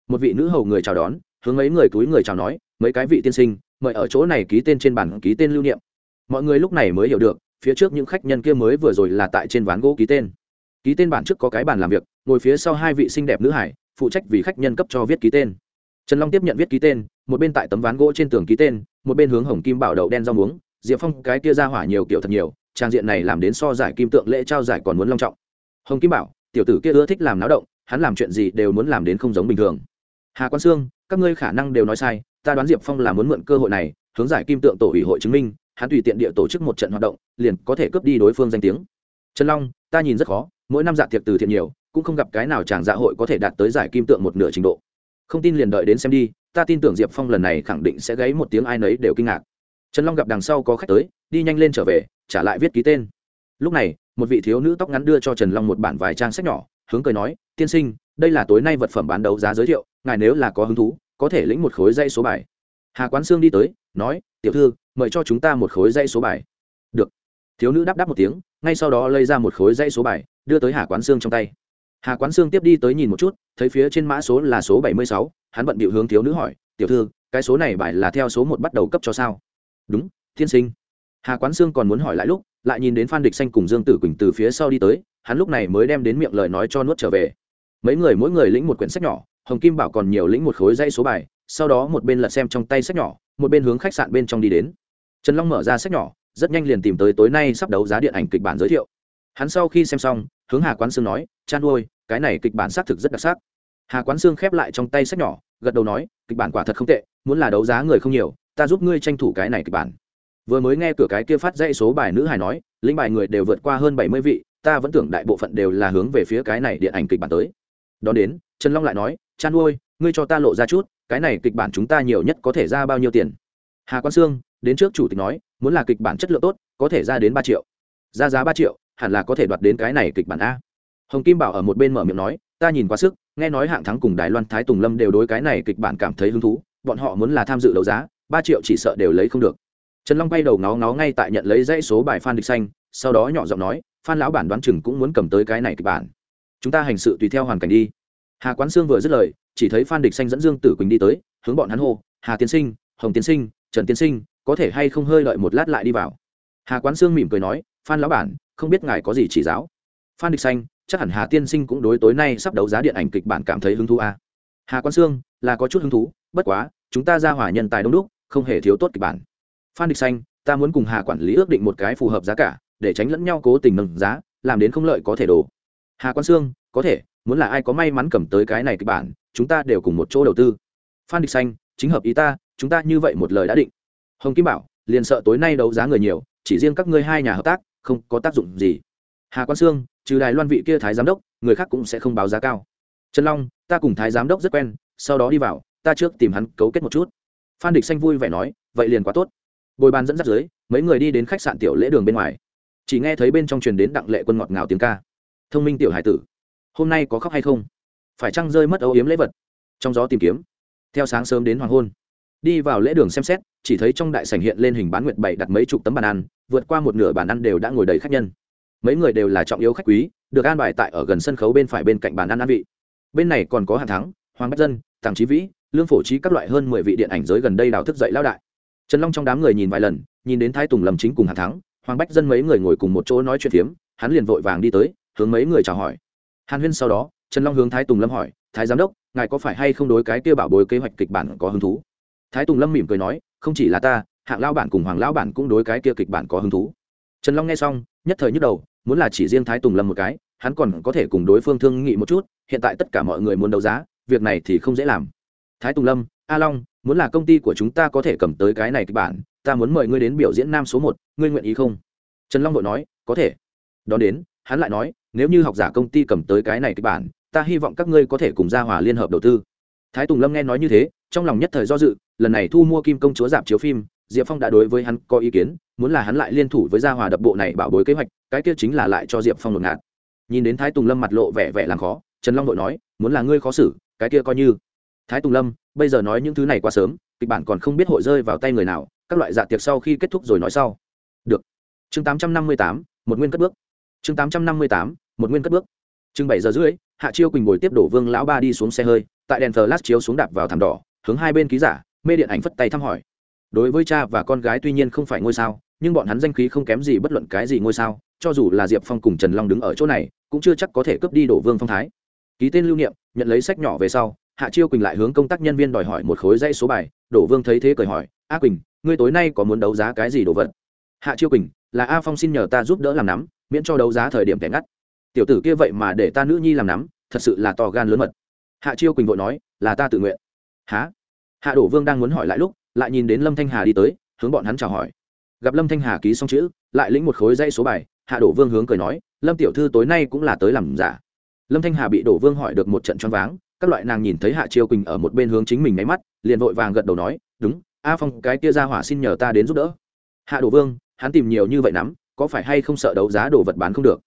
Một vị nữ hầu người chào đón, hướng mấy người túi người chào nói, mấy cái vị tiên sinh, mời ở chỗ này ký tên trên bản, ký tên lưu niệm. Mọi người lúc này mới hiểu được phía trước những khách nhân kia mới vừa rồi là tại trên ván gỗ ký tên. Ký tên bản trước có cái bàn làm việc, ngồi phía sau hai vị xinh đẹp nữ hải, phụ trách vì khách nhân cấp cho viết ký tên. Trần long tiếp nhận viết ký tên, một bên tại tấm ván gỗ trên tường ký tên, một bên hướng hồng kim bảo đậu đen rau muống. Diệp phong, cái kia ra hỏa nhiều kiểu thật nhiều, trang diện này làm đến so giải kim tượng lễ trao giải còn muốn long trọng. Hồng kim bảo, tiểu tử kia ưa thích làm náo động, hắn làm chuyện gì đều muốn làm đến không giống bình thường. Hà quan sương, các ngươi khả năng đều nói sai, ta đoán diệp phong là muốn mượn cơ hội này, hướng giải kim tượng tổ ủy hội chứng minh hắn tùy tiện địa tổ chức một trận hoạt động, liền có thể cướp đi đối phương danh tiếng. Trần long, ta nhìn rất khó, mỗi năm dạ tiệc từ thiện nhiều, cũng không gặp cái nào chàng dạ hội có thể đạt tới giải kim tượng một nửa trình độ. Không tin liền đợi đến xem đi, ta tin tưởng diệp phong lần này khẳng định sẽ gáy một tiếng ai nấy đều kinh ngạc. Trần long gặp đằng sau có khách tới, đi nhanh lên trở về, trả lại viết ký tên. Lúc này, một vị thiếu nữ tóc ngắn đưa cho trần long một bản vài trang sách nhỏ, hướng cười nói, tiên sinh, đây là tối nay vật phẩm bán đấu giá giới thiệu, ngài nếu là có hứng thú, có thể lĩnh một khối dây số bài. Hà quán sương đi tới, nói, tiểu thư mời cho chúng ta một khối dây số bài. Được. Thiếu nữ đáp đáp một tiếng, ngay sau đó lấy ra một khối dây số bài, đưa tới hà quán sương trong tay. Hà quán sương tiếp đi tới nhìn một chút, thấy phía trên mã số là số bảy mươi sáu, hắn bận bịu hướng thiếu nữ hỏi, tiểu thư, cái số này bài là theo số một bắt đầu cấp cho sao? Đúng thiên sinh. Hà quán sương còn muốn hỏi lại lúc, lại nhìn đến phan địch xanh cùng dương tử quỳnh từ phía sau đi tới, hắn lúc này mới đem đến miệng lời nói cho nuốt trở về. Mấy người mỗi người lĩnh một quyển sách nhỏ, hồng kim bảo còn nhiều lĩnh một khối dây số bài, sau đó một bên lật xem trong tay sách nhỏ, một bên hướng khách sạn bên trong đi đến trần long mở ra sách nhỏ, rất nhanh liền tìm tới tối nay sắp đấu giá điện ảnh kịch bản giới thiệu. Hắn sau khi xem xong, hướng hà quán sương nói, chan nuôi cái này kịch bản xác thực rất đặc sắc. Hà quán sương khép lại trong tay sách nhỏ, gật đầu nói, kịch bản quả thật không tệ, muốn là đấu giá người không nhiều, ta giúp ngươi tranh thủ cái này kịch bản. Vừa mới nghe cửa cái kia phát dãy số bài nữ hài nói, lĩnh bài người đều vượt qua hơn bảy mươi vị, ta vẫn tưởng đại bộ phận đều là hướng về phía cái này điện ảnh kịch bản tới. Đón đến, trần long lại nói, chan nuôi ngươi cho ta lộ ra chút, cái này kịch bản chúng ta nhiều nhất có thể ra bao nhiêu tiền? Hà Quán sương đến trước chủ tịch nói, muốn là kịch bản chất lượng tốt, có thể ra đến ba triệu. Ra giá ba triệu, hẳn là có thể đoạt đến cái này kịch bản a. Hồng kim bảo ở một bên mở miệng nói, ta nhìn quá sức, nghe nói hạng thắng cùng đài loan, thái tùng lâm đều đối cái này kịch bản cảm thấy hứng thú, bọn họ muốn là tham dự đấu giá, ba triệu chỉ sợ đều lấy không được. Trần long bay đầu ngó ngó ngay tại nhận lấy dãy số bài phan địch xanh, sau đó nhỏ giọng nói, phan lão bản đoán chừng cũng muốn cầm tới cái này kịch bản. Chúng ta hành sự tùy theo hoàn cảnh đi. Hà quán sương vừa dứt lời, chỉ thấy phan địch xanh dẫn dương tử quỳnh đi tới, hướng bọn hắn hô, hà tiến sinh, hồng tiến sinh, trần tiến sinh có thể hay không hơi đợi một lát lại đi vào. Hà quán sương mỉm cười nói, phan lão bản, không biết ngài có gì chỉ giáo. Phan địch xanh, chắc hẳn hà tiên sinh cũng đối tối nay sắp đấu giá điện ảnh kịch bản cảm thấy hứng thú à. hà quán sương, là có chút hứng thú, bất quá, chúng ta ra hỏa nhân tài đông đúc, không hề thiếu tốt kịch bản. Phan địch xanh, ta muốn cùng hà quản lý ước định một cái phù hợp giá cả, để tránh lẫn nhau cố tình nâng giá, làm đến không lợi có thể đổ. Hà quan sương, có thể, muốn là ai có may mắn cầm tới cái này kịch bản, chúng ta đều cùng một chỗ đầu tư. Phan địch xanh, chính hợp ý ta, chúng ta như vậy một lời đã định hồng kim bảo, liền sợ tối nay đấu giá người nhiều, chỉ riêng các ngươi hai nhà hợp tác, không có tác dụng gì. Hà quan sương, trừ đài loan vị kia thái giám đốc, người khác cũng sẽ không báo giá cao. Trần long, ta cùng thái giám đốc rất quen, sau đó đi vào, ta trước tìm hắn cấu kết một chút. Phan địch xanh vui vẻ nói, vậy liền quá tốt. Bồi bàn dẫn dắt dưới, mấy người đi đến khách sạn tiểu lễ đường bên ngoài. Chỉ nghe thấy bên trong truyền đến đặng lệ quân ngọt ngào tiếng ca. Thông minh tiểu hải tử, hôm nay có khóc hay không? Phải trăng rơi mất âu yếm lễ vật? Trong gió tìm kiếm. Theo sáng sớm đến hoàng hôn đi vào lễ đường xem xét, chỉ thấy trong đại sảnh hiện lên hình bán nguyệt bảy đặt mấy chục tấm bàn ăn, vượt qua một nửa bàn ăn đều đã ngồi đầy khách nhân. Mấy người đều là trọng yếu khách quý, được an bài tại ở gần sân khấu bên phải bên cạnh bàn ăn ăn vị. Bên này còn có hàn thắng, hoàng bách dân, tàng trí vĩ, lương phổ trí các loại hơn mười vị điện ảnh giới gần đây đào thức dậy lao đại. Trần long trong đám người nhìn vài lần, nhìn đến thái tùng lầm chính cùng hàn thắng, hoàng bách dân mấy người ngồi cùng một chỗ nói chuyện phiếm, hắn liền vội vàng đi tới, hướng mấy người chào hỏi. Hàn huyên sau đó, trần long hướng thái tùng lâm hỏi, thái giám đốc, ngài có phải hay không đối cái kia bảo bối kế hoạch kịch bản có hứng thú? Thái tùng lâm mỉm cười nói, không chỉ là ta, hạng lao bản cùng hoàng lao bản cũng đối cái kia kịch bản có hứng thú. Trần long nghe xong, nhất thời nhức đầu, muốn là chỉ riêng thái tùng lâm một cái, hắn còn có thể cùng đối phương thương nghị một chút, hiện tại tất cả mọi người muốn đấu giá, việc này thì không dễ làm. Thái tùng lâm, a long, muốn là công ty của chúng ta có thể cầm tới cái này kịch bản, ta muốn mời ngươi đến biểu diễn nam số một, ngươi nguyện ý không? Trần long vội nói, có thể. Đón đến, hắn lại nói, nếu như học giả công ty cầm tới cái này kịch bản, ta hy vọng các ngươi có thể cùng gia hòa liên hợp đầu tư. Thái tùng lâm nghe nói như thế, trong lòng nhất thời do dự lần này thu mua kim công chúa giảm chiếu phim, diệp phong đã đối với hắn có ý kiến, muốn là hắn lại liên thủ với gia hòa đập bộ này bảo bối kế hoạch, cái kia chính là lại cho diệp phong ngột. Ngạt nhìn đến thái tùng lâm mặt lộ vẻ vẻ làm khó, trần long đội nói, muốn là ngươi khó xử, cái kia coi như. Thái tùng lâm, bây giờ nói những thứ này quá sớm, kịch bản còn không biết hội rơi vào tay người nào, các loại dạ tiệc sau khi kết thúc rồi nói sau. Được. Chương tám trăm năm mươi tám, một nguyên cất bước. Chương tám trăm năm mươi tám, một nguyên cất bước. Chừng bảy giờ rưỡi, hạ chiêu quỳnh ngồi tiếp đổ vương lão ba đi xuống xe hơi, tại đèn thờ lát chiếu xuống đạp vào thảm đỏ, hướng hai bên ký giả mê điện ảnh phất tay thăm hỏi. Đối với cha và con gái tuy nhiên không phải ngôi sao, nhưng bọn hắn danh khí không kém gì bất luận cái gì ngôi sao, cho dù là diệp phong cùng trần long đứng ở chỗ này, cũng chưa chắc có thể cướp đi đổ vương phong thái. Ký tên lưu niệm, nhận lấy sách nhỏ về sau, hạ chiêu quỳnh lại hướng công tác nhân viên đòi hỏi một khối dãy số bài, đổ vương thấy thế cười hỏi, a quỳnh, ngươi tối nay có muốn đấu giá cái gì đồ vật? Hạ chiêu quỳnh, là a phong xin nhờ ta giúp đỡ làm nắm, miễn cho đấu giá thời điểm kẻ ngắt. Tiểu tử kia vậy mà để ta nữ nhi làm nắm, thật sự là to gan lớn mật. Hạ chiêu quỳnh vội nói, là ta tự nguyện. Há hạ đổ vương đang muốn hỏi lại lúc, lại nhìn đến lâm thanh hà đi tới, hướng bọn hắn chào hỏi. Gặp lâm thanh hà ký xong chữ, lại lĩnh một khối dây số bài, hạ đổ vương hướng cười nói, lâm tiểu thư tối nay cũng là tới làm giả. Lâm thanh hà bị đổ vương hỏi được một trận choáng các loại nàng nhìn thấy hạ chiêu quỳnh ở một bên hướng chính mình máy mắt, liền vội vàng gật đầu nói, đúng, a phong, cái kia ra hỏa xin nhờ ta đến giúp đỡ. Hạ đổ vương, hắn tìm nhiều như vậy lắm có phải hay không sợ đấu giá đồ vật bán không được?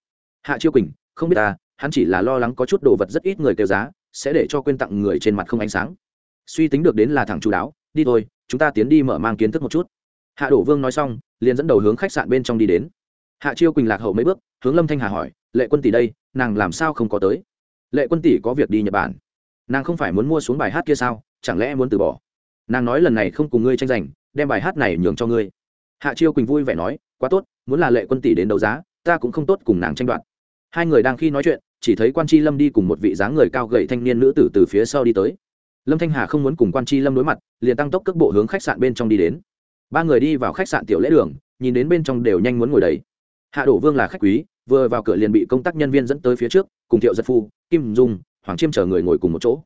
Hạ chiêu quỳnh, không biết ta, hắn chỉ là lo lắng có chút đồ vật rất ít người kêu giá, sẽ để cho quên tặng người trên mặt không ánh sáng suy tính được đến là thẳng chú đáo, đi thôi, chúng ta tiến đi mở mang kiến thức một chút. Hạ đổ vương nói xong, liền dẫn đầu hướng khách sạn bên trong đi đến. Hạ chiêu quỳnh lạc hậu mấy bước, hướng lâm thanh hà hỏi, lệ quân tỷ đây, nàng làm sao không có tới? Lệ quân tỷ có việc đi nhật bản. Nàng không phải muốn mua xuống bài hát kia sao? Chẳng lẽ muốn từ bỏ? Nàng nói lần này không cùng ngươi tranh giành, đem bài hát này nhường cho ngươi. Hạ chiêu quỳnh vui vẻ nói, quá tốt, muốn là lệ quân tỷ đến đấu giá, ta cũng không tốt cùng nàng tranh đoạt. Hai người đang khi nói chuyện, chỉ thấy quan c h i lâm đi cùng một vị dáng người cao gậy thanh niên nữ tử từ phía sau đi tới lâm thanh hà không muốn cùng quan c h i lâm đối mặt, liền tăng tốc cước bộ hướng khách sạn bên trong đi đến. Ba người đi vào khách sạn tiểu lễ đường, nhìn đến bên trong đều nhanh muốn ngồi đấy hạ đổ vương là khách quý, vừa vào cửa liền bị công tác nhân viên dẫn tới phía trước, cùng thiệu giật phu, kim dung, hoàng chiêm chờ người ngồi cùng một chỗ.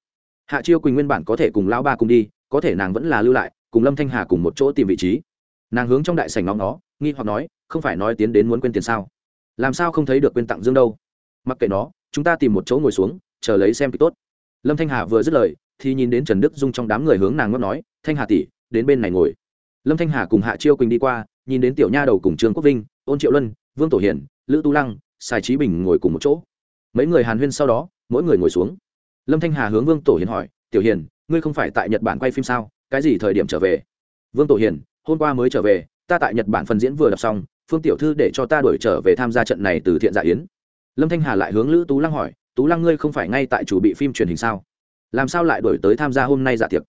Hạ chiêu quỳnh nguyên bản có thể cùng lão ba cùng đi, có thể nàng vẫn là lưu lại, cùng lâm thanh hà cùng một chỗ tìm vị trí. Nàng hướng trong đại sảnh nóng nó nghi hoặc nói, không phải nói tiến đến muốn quên tiền sao? Làm sao không thấy được quên tặng dương đâu? Mặc kệ nó, chúng ta tìm một chỗ ngồi xuống, chờ lấy xem kịch tốt. Lâm thanh hà vừa dứt lời thì nhìn đến trần đức dung trong đám người hướng nàng ngót nói, thanh hà tỷ, đến bên này ngồi. Lâm thanh hà cùng hạ chiêu quỳnh đi qua, nhìn đến tiểu nha đầu cùng trương quốc vinh, ôn triệu luân, vương tổ hiển, lữ tu lăng, sài trí bình ngồi cùng một chỗ. Mấy người hàn huyên sau đó, mỗi người ngồi xuống. Lâm thanh hà hướng vương tổ hiền hỏi, tiểu hiền ngươi không phải tại nhật bản quay phim sao? Cái gì thời điểm trở về? Vương tổ hiền hôm qua mới trở về, ta tại nhật bản phần diễn vừa đọc xong, phương tiểu thư để cho ta đổi trở về tham gia trận này từ thiện dạ yến. Lâm thanh hà lại hướng lữ tú lăng hỏi, tú lăng ngươi không phải ngay tại chủ bị phim truyền hình sao? Làm sao lại đổi tới tham gia hôm nay dạ tiệc?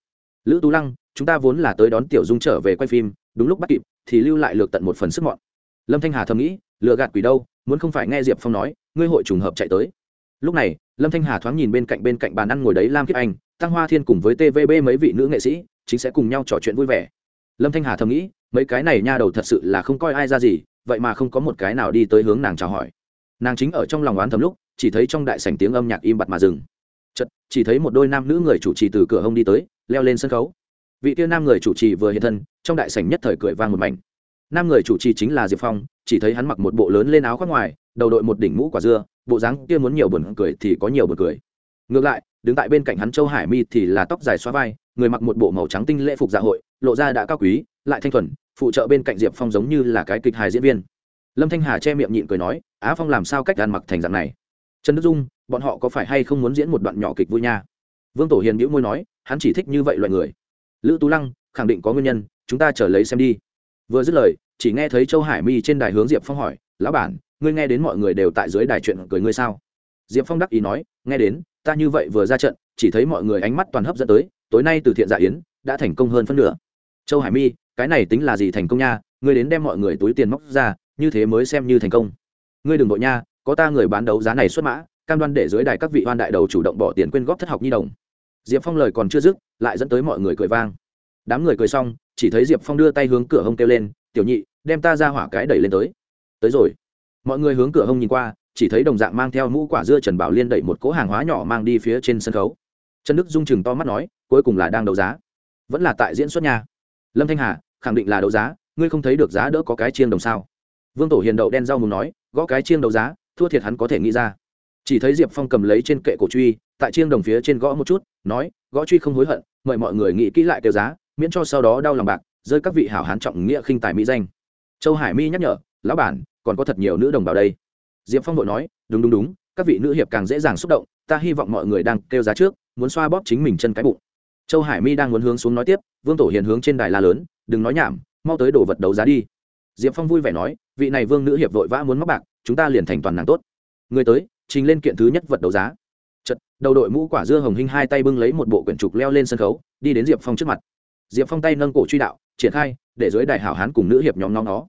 Lữ tú lăng, chúng ta vốn là tới đón tiểu dung trở về quay phim, đúng lúc bắt kịp, thì lưu lại lược tận một phần sức mọn. Lâm thanh hà thầm nghĩ lựa gạt quỷ đâu, muốn không phải nghe diệp phong nói, ngươi hội trùng hợp chạy tới. Lúc này, lâm thanh hà thoáng nhìn bên cạnh bên cạnh bàn ăn ngồi đấy lam kiếp anh, tăng hoa thiên cùng với tvb mấy vị nữ nghệ sĩ, chính sẽ cùng nhau trò chuyện vui vẻ. Lâm thanh hà thầm nghĩ, mấy cái này nha đầu thật sự là không coi ai ra gì, vậy mà không có một cái nào đi tới hướng nàng chào hỏi. Nàng chính ở trong lòng oán thầm lúc, chỉ thấy trong đại sảnh tiếng âm nhạc im bặt mà dừng chật chỉ thấy một đôi nam nữ người chủ trì từ cửa hông đi tới, leo lên sân khấu. Vị tiêu nam người chủ trì vừa hiện thân, trong đại sảnh nhất thời cười vang một mảnh. Nam người chủ trì chính là diệp phong, chỉ thấy hắn mặc một bộ lớn lên áo khoác ngoài, đầu đội một đỉnh mũ quả dưa, bộ dáng kia muốn nhiều buồn cười thì có nhiều buồn cười. Ngược lại, đứng tại bên cạnh hắn châu hải mi thì là tóc dài xoa vai, người mặc một bộ màu trắng tinh lễ phục dạ hội, lộ ra đã cao quý, lại thanh thuần, phụ trợ bên cạnh diệp phong giống như là cái kịch hài diễn viên. Lâm thanh hà che miệng nhịn cười nói, á phong làm sao cách ăn mặc thành dạng này? Trần đức dung bọn họ có phải hay không muốn diễn một đoạn nhỏ kịch vui nha? Vương tổ hiền bĩu môi nói, hắn chỉ thích như vậy loại người. Lữ tú lăng, khẳng định có nguyên nhân, chúng ta chờ lấy xem đi. Vừa dứt lời, chỉ nghe thấy châu hải mi trên đài hướng diệp phong hỏi, lão bản, ngươi nghe đến mọi người đều tại dưới đài chuyện cười ngươi sao? Diệp phong đắc ý nói, nghe đến, ta như vậy vừa ra trận, chỉ thấy mọi người ánh mắt toàn hấp dẫn tới, tối nay từ thiện dạ yến, đã thành công hơn phân nửa. Châu hải mi, cái này tính là gì thành công nha? Ngươi đến đem mọi người túi tiền móc ra, như thế mới xem như thành công. Ngươi đừng đội nha, có ta người bán đấu giá này xuất mã cam đoan để dưới đài các vị hoan đại đầu chủ động bỏ tiền quyên góp thất học nhi đồng. Diệp phong lời còn chưa dứt, lại dẫn tới mọi người cười vang. Đám người cười xong, chỉ thấy diệp phong đưa tay hướng cửa hông kêu lên, tiểu nhị, đem ta ra hỏa cái đẩy lên tới. Tới rồi. Mọi người hướng cửa hông nhìn qua, chỉ thấy đồng dạng mang theo mũ quả dưa trần bảo liên đẩy một cỗ hàng hóa nhỏ mang đi phía trên sân khấu. Trần đức dung chừng to mắt nói, cuối cùng là đang đấu giá. Vẫn là tại diễn xuất nhà. lâm thanh hà, khẳng định là đấu giá, ngươi không thấy được giá đỡ có cái chiêng đồng sao? Vương tổ hiền đậu đen rau mùng nói, gõ cái chiêng đấu giá, thua thiệt hắn có thể nghĩ ra chỉ thấy diệp phong cầm lấy trên kệ cổ truy, tại chiêng đồng phía trên gõ một chút, nói, gõ truy không hối hận, mời mọi người nghĩ kỹ lại kêu giá, miễn cho sau đó đau lòng bạc, rơi các vị hảo hán trọng nghĩa khinh tài mỹ danh. Châu hải mi nhắc nhở, lão bản, còn có thật nhiều nữ đồng bào đây. Diệp phong vội nói, đúng đúng đúng, các vị nữ hiệp càng dễ dàng xúc động, ta hy vọng mọi người đang kêu giá trước, muốn xoa bóp chính mình chân cái bụng. Châu hải mi đang muốn hướng xuống nói tiếp, vương tổ hiền hướng trên đài la lớn, đừng nói nhảm, mau tới đổ vật đấu giá đi. Diệp phong vui vẻ nói, vị này vương nữ hiệp vội vã muốn móc bạc, chúng ta liền thành toàn nàng tốt. Người tới trình lên kiện thứ nhất vật đấu giá. Chật đầu đội mũ quả dưa hồng hinh hai tay bưng lấy một bộ quyển trục leo lên sân khấu, đi đến diệp phong trước mặt. Diệp phong tay nâng cổ truy đạo, triển khai, để dưới đại hảo hán cùng nữ hiệp nhóm nóng nó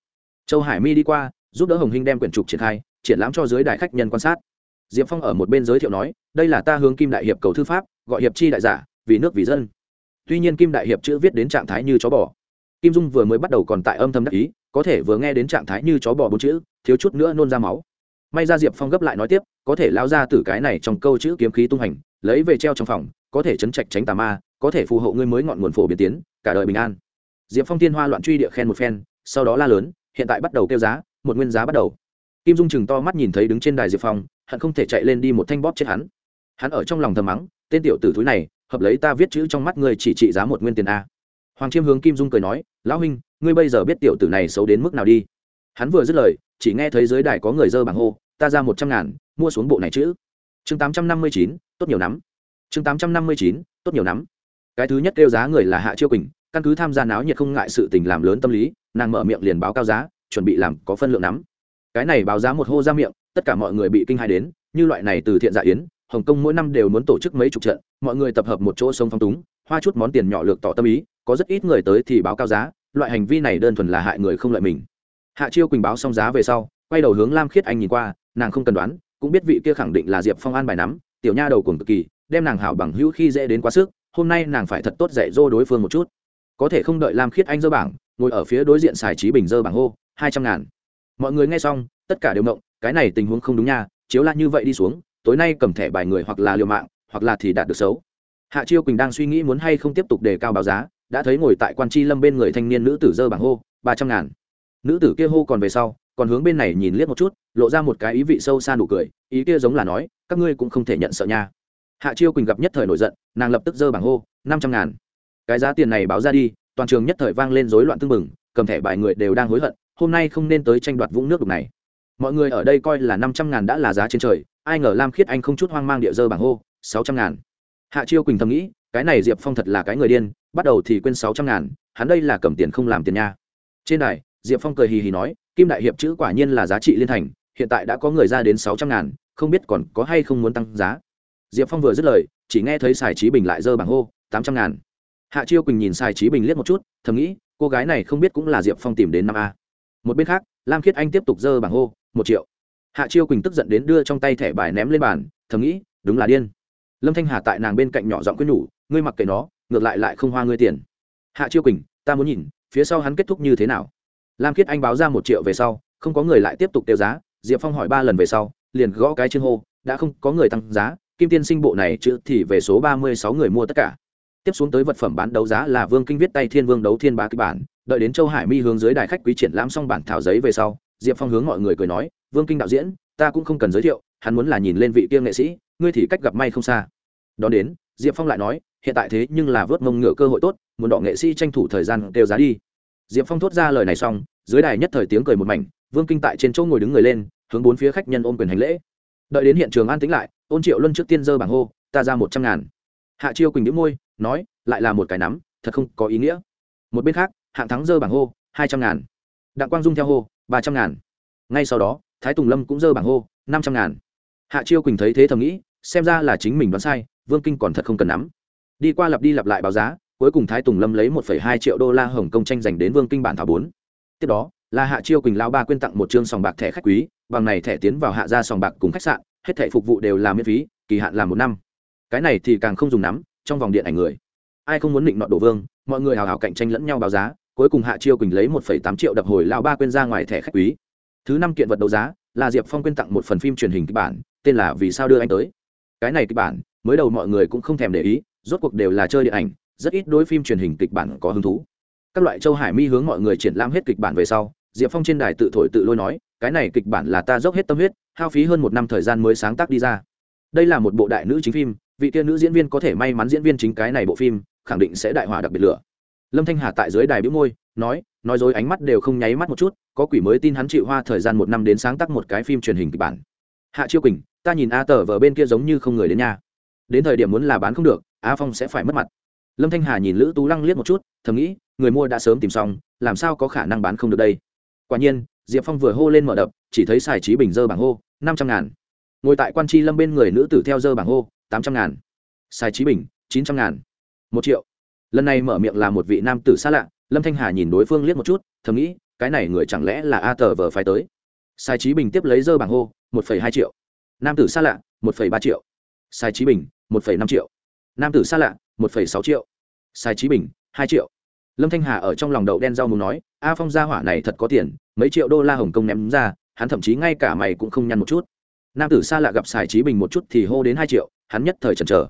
châu hải mi đi qua, giúp đỡ hồng hinh đem quyển trục triển khai, triển lãm cho dưới đại khách nhân quan sát. Diệp phong ở một bên giới thiệu nói, đây là ta hướng kim đại hiệp cầu thư pháp, gọi hiệp chi đại giả, vì nước vì dân. Tuy nhiên kim đại hiệp chữ viết đến trạng thái như chó bò. Kim dung vừa mới bắt đầu còn tại âm thầm đắc ý, có thể vừa nghe đến trạng thái như chó bò bốn chữ, thiếu chút nữa nôn ra máu may ra diệp phong gấp lại nói tiếp, có thể lao ra từ cái này trong câu chữ kiếm khí tung hành, lấy về treo trong phòng, có thể chấn trạch tránh tà ma, có thể phù hộ ngươi mới ngọn nguồn phổ biến tiến, cả đời bình an. Diệp phong tiên hoa loạn truy địa khen một phen, sau đó la lớn, hiện tại bắt đầu kêu giá, một nguyên giá bắt đầu. Kim dung chừng to mắt nhìn thấy đứng trên đài diệp phong, hận không thể chạy lên đi một thanh bóp chết hắn. Hắn ở trong lòng thầm mắng, tên tiểu tử thúi này, hợp lấy ta viết chữ trong mắt ngươi chỉ trị giá một nguyên tiền a. Hoàng chiêm hướng kim dung cười nói, lão huynh, ngươi bây giờ biết tiểu tử này xấu đến mức nào đi hắn vừa dứt lời, chỉ nghe thấy dưới đài có người dơ bảng hô, ta ra một trăm ngàn, mua xuống bộ này chữ chương tám trăm năm mươi chín, tốt nhiều lắm. chương tám trăm năm mươi chín, tốt nhiều lắm. cái thứ nhất kêu giá người là hạ chiêu quỳnh, căn cứ tham gia náo nhiệt không ngại sự tình làm lớn tâm lý, nàng mở miệng liền báo cao giá, chuẩn bị làm có phân lượng nắm cái này báo giá một hô ra miệng, tất cả mọi người bị kinh hai đến, như loại này từ thiện dạ yến, hồng kông mỗi năm đều muốn tổ chức mấy chục trận, mọi người tập hợp một chỗ sông phong túng, hoa chút món tiền nhỏ lược tỏ tâm ý, có rất ít người tới thì báo cao giá, loại hành vi này đơn thuần là hại người không lợi mình hạ chiêu quỳnh báo xong giá về sau, quay đầu hướng lam khiết anh nhìn qua, nàng không cần đoán, cũng biết vị kia khẳng định là diệp phong an bài nắm, tiểu nha đầu cùng cực kỳ, đem nàng hảo bằng hữu khi dễ đến quá sức, hôm nay nàng phải thật tốt dạy dỗ đối phương một chút. Có thể không đợi lam khiết anh dơ bảng, ngồi ở phía đối diện xài trí bình dơ bảng hô, hai trăm ngàn. Mọi người nghe xong, tất cả đều mộng cái này tình huống không đúng nha, chiếu la như vậy đi xuống, tối nay cầm thẻ bài người hoặc là liều mạng, hoặc là thì đạt được xấu. Hạ chiêu quỳnh đang suy nghĩ muốn hay không tiếp tục đề cao báo giá, đã thấy ngồi tại quan tri lâm bên người thanh niên nữ tử dơ bảng hô, ba trăm ngàn nữ tử kia hô còn về sau, còn hướng bên này nhìn liếc một chút, lộ ra một cái ý vị sâu xa nụ cười, ý kia giống là nói, các ngươi cũng không thể nhận sợ nha. Hạ chiêu quỳnh gặp nhất thời nổi giận, nàng lập tức dơ bảng hô, năm trăm ngàn. Cái giá tiền này báo ra đi, toàn trường nhất thời vang lên rối loạn tưng bừng, cầm thẻ bài người đều đang hối hận, hôm nay không nên tới tranh đoạt vũng nước đục này. Mọi người ở đây coi là năm trăm ngàn đã là giá trên trời, ai ngờ lam khiết anh không chút hoang mang địa dơ bảng hô, sáu trăm ngàn. Hạ chiêu quỳnh thầm nghĩ, cái này diệp phong thật là cái người điên, bắt đầu thì quên sáu trăm ngàn, hắn đây là cầm tiền không làm tiền nha. Trên đài diệp phong cười hì hì nói, kim đại hiệp chữ quả nhiên là giá trị liên thành, hiện tại đã có người ra đến sáu trăm ngàn, không biết còn có hay không muốn tăng giá. Diệp phong vừa dứt lời, chỉ nghe thấy sài trí bình lại dơ bảng hô, tám trăm ngàn. Hạ chiêu quỳnh nhìn sài trí bình liếc một chút, thầm nghĩ, cô gái này không biết cũng là diệp phong tìm đến năm a. Một bên khác, lam khiết anh tiếp tục dơ bảng hô, một triệu. Hạ chiêu quỳnh tức giận đến đưa trong tay thẻ bài ném lên bàn, thầm nghĩ, đúng là điên. Lâm thanh hà tại nàng bên cạnh nhỏ giọng quyết nhủ, ngươi mặc kệ nó, ngược lại lại không hoa ngươi tiền. Hạ chiêu quỳnh, ta muốn nhìn, phía sau hắn kết thúc như thế nào? Lam khiết anh báo ra một triệu về sau, không có người lại tiếp tục tiêu giá, diệp phong hỏi ba lần về sau, liền gõ cái chương hô, đã không có người tăng giá, kim tiên sinh bộ này chữ thì về số ba mươi sáu người mua tất cả. Tiếp xuống tới vật phẩm bán đấu giá là vương kinh viết tay thiên vương đấu thiên bá kịch bản, đợi đến châu hải mi hướng dưới đài khách quý triển lãm xong bản thảo giấy về sau, diệp phong hướng mọi người cười nói, vương kinh đạo diễn, ta cũng không cần giới thiệu, hắn muốn là nhìn lên vị tiên nghệ sĩ, ngươi thì cách gặp may không xa. Đón đến, diệp phong lại nói, hiện tại thế nhưng là vớt mông ngựa cơ hội tốt, muốn đọ nghệ sĩ tranh thủ thời gian đều giá đi. Diệp phong thốt ra lời này xong dưới đài nhất thời tiếng cười một mảnh, vương kinh tại trên chỗ ngồi đứng người lên, hướng bốn phía khách nhân ôm quyền hành lễ. Đợi đến hiện trường an tĩnh lại, ôn triệu luân trước tiên dơ bảng hô, ta ra một trăm ngàn. Hạ chiêu quỳnh đĩu môi, nói, lại là một cái nắm, thật không có ý nghĩa. Một bên khác, hạng thắng dơ bảng hô, hai trăm ngàn. Đặng quang dung theo hô, ba trăm ngàn. Ngay sau đó, thái tùng lâm cũng dơ bảng hô, năm trăm ngàn. Hạ chiêu quỳnh thấy thế thầm nghĩ, xem ra là chính mình đoán sai, vương kinh còn thật không cần nắm. Đi qua lặp đi lặp lại báo giá, cuối cùng thái tùng lâm lấy một hai triệu đô la hồng công tranh giành đến vương kinh bản thảo bốn tiếp đó là hạ chiêu quỳnh lao ba quyên tặng một chương sòng bạc thẻ khách quý, bằng này thẻ tiến vào hạ gia sòng bạc cùng khách sạn, hết thẻ phục vụ đều là miễn phí, kỳ hạn là một năm. Cái này thì càng không dùng nắm, trong vòng điện ảnh người. Ai không muốn định nọ đổ vương, mọi người hào hào cạnh tranh lẫn nhau báo giá, cuối cùng hạ chiêu quỳnh lấy một tám triệu đập hồi lao ba quyên ra ngoài thẻ khách quý. Thứ năm kiện vật đấu giá là diệp phong quyên tặng một phần phim truyền hình kịch bản, tên là vì sao đưa anh tới. Cái này kịch bản, mới đầu mọi người cũng không thèm để ý, rốt cuộc đều là chơi điện ảnh, rất ít đối phim truyền hình kịch bản có hứng thú các loại châu hải mi hướng mọi người triển lãm hết kịch bản về sau, diệp phong trên đài tự thổi tự lôi nói, cái này kịch bản là ta dốc hết tâm huyết, hao phí hơn một năm thời gian mới sáng tác đi ra. Đây là một bộ đại nữ chính phim, vị tiên nữ diễn viên có thể may mắn diễn viên chính cái này bộ phim, khẳng định sẽ đại hỏa đặc biệt lửa. Lâm thanh hà tại dưới đài biếu môi, nói nói dối ánh mắt đều không nháy mắt một chút, có quỷ mới tin hắn chịu hoa thời gian một năm đến sáng tác một cái phim truyền hình kịch bản. Hạ chiêu quỳnh, ta nhìn a tờ vờ bên kia giống như không người đến nhà. Đến thời điểm muốn là bán không được, a phong sẽ phải mất mặt lâm thanh hà nhìn lữ tú lăng liếc một chút, thầm nghĩ, người mua đã sớm tìm xong, làm sao có khả năng bán không được đây? Quả nhiên, diệp phong vừa hô lên mở đập, chỉ thấy xài trí bình dơ bảng hô, năm trăm ngàn. Ngồi tại quan tri lâm bên người nữ tử theo dơ bảng hô, tám trăm ngàn. Xài trí bình, chín trăm ngàn. Một triệu. Lần này mở miệng là một vị nam tử xa lạ, lâm thanh hà nhìn đối phương liếc một chút, thầm nghĩ, cái này người chẳng lẽ là a tờ vờ phải tới? Sai trí bình tiếp lấy dơ bảng hô, một phẩy hai triệu. Nam tử xa lạ, một phẩy ba triệu. Sai trí bình, một phẩy năm triệu. Nam tử xa lạ, một phẩy sáu triệu sai trí bình, hai triệu. Lâm thanh hà ở trong lòng đậu đen rau mù nói, a phong gia hỏa này thật có tiền, mấy triệu đô la hồng kông ném ra, hắn thậm chí ngay cả mày cũng không nhăn một chút. Nam tử xa lạ gặp sài trí bình một chút thì hô đến hai triệu, hắn nhất thời chần chờ.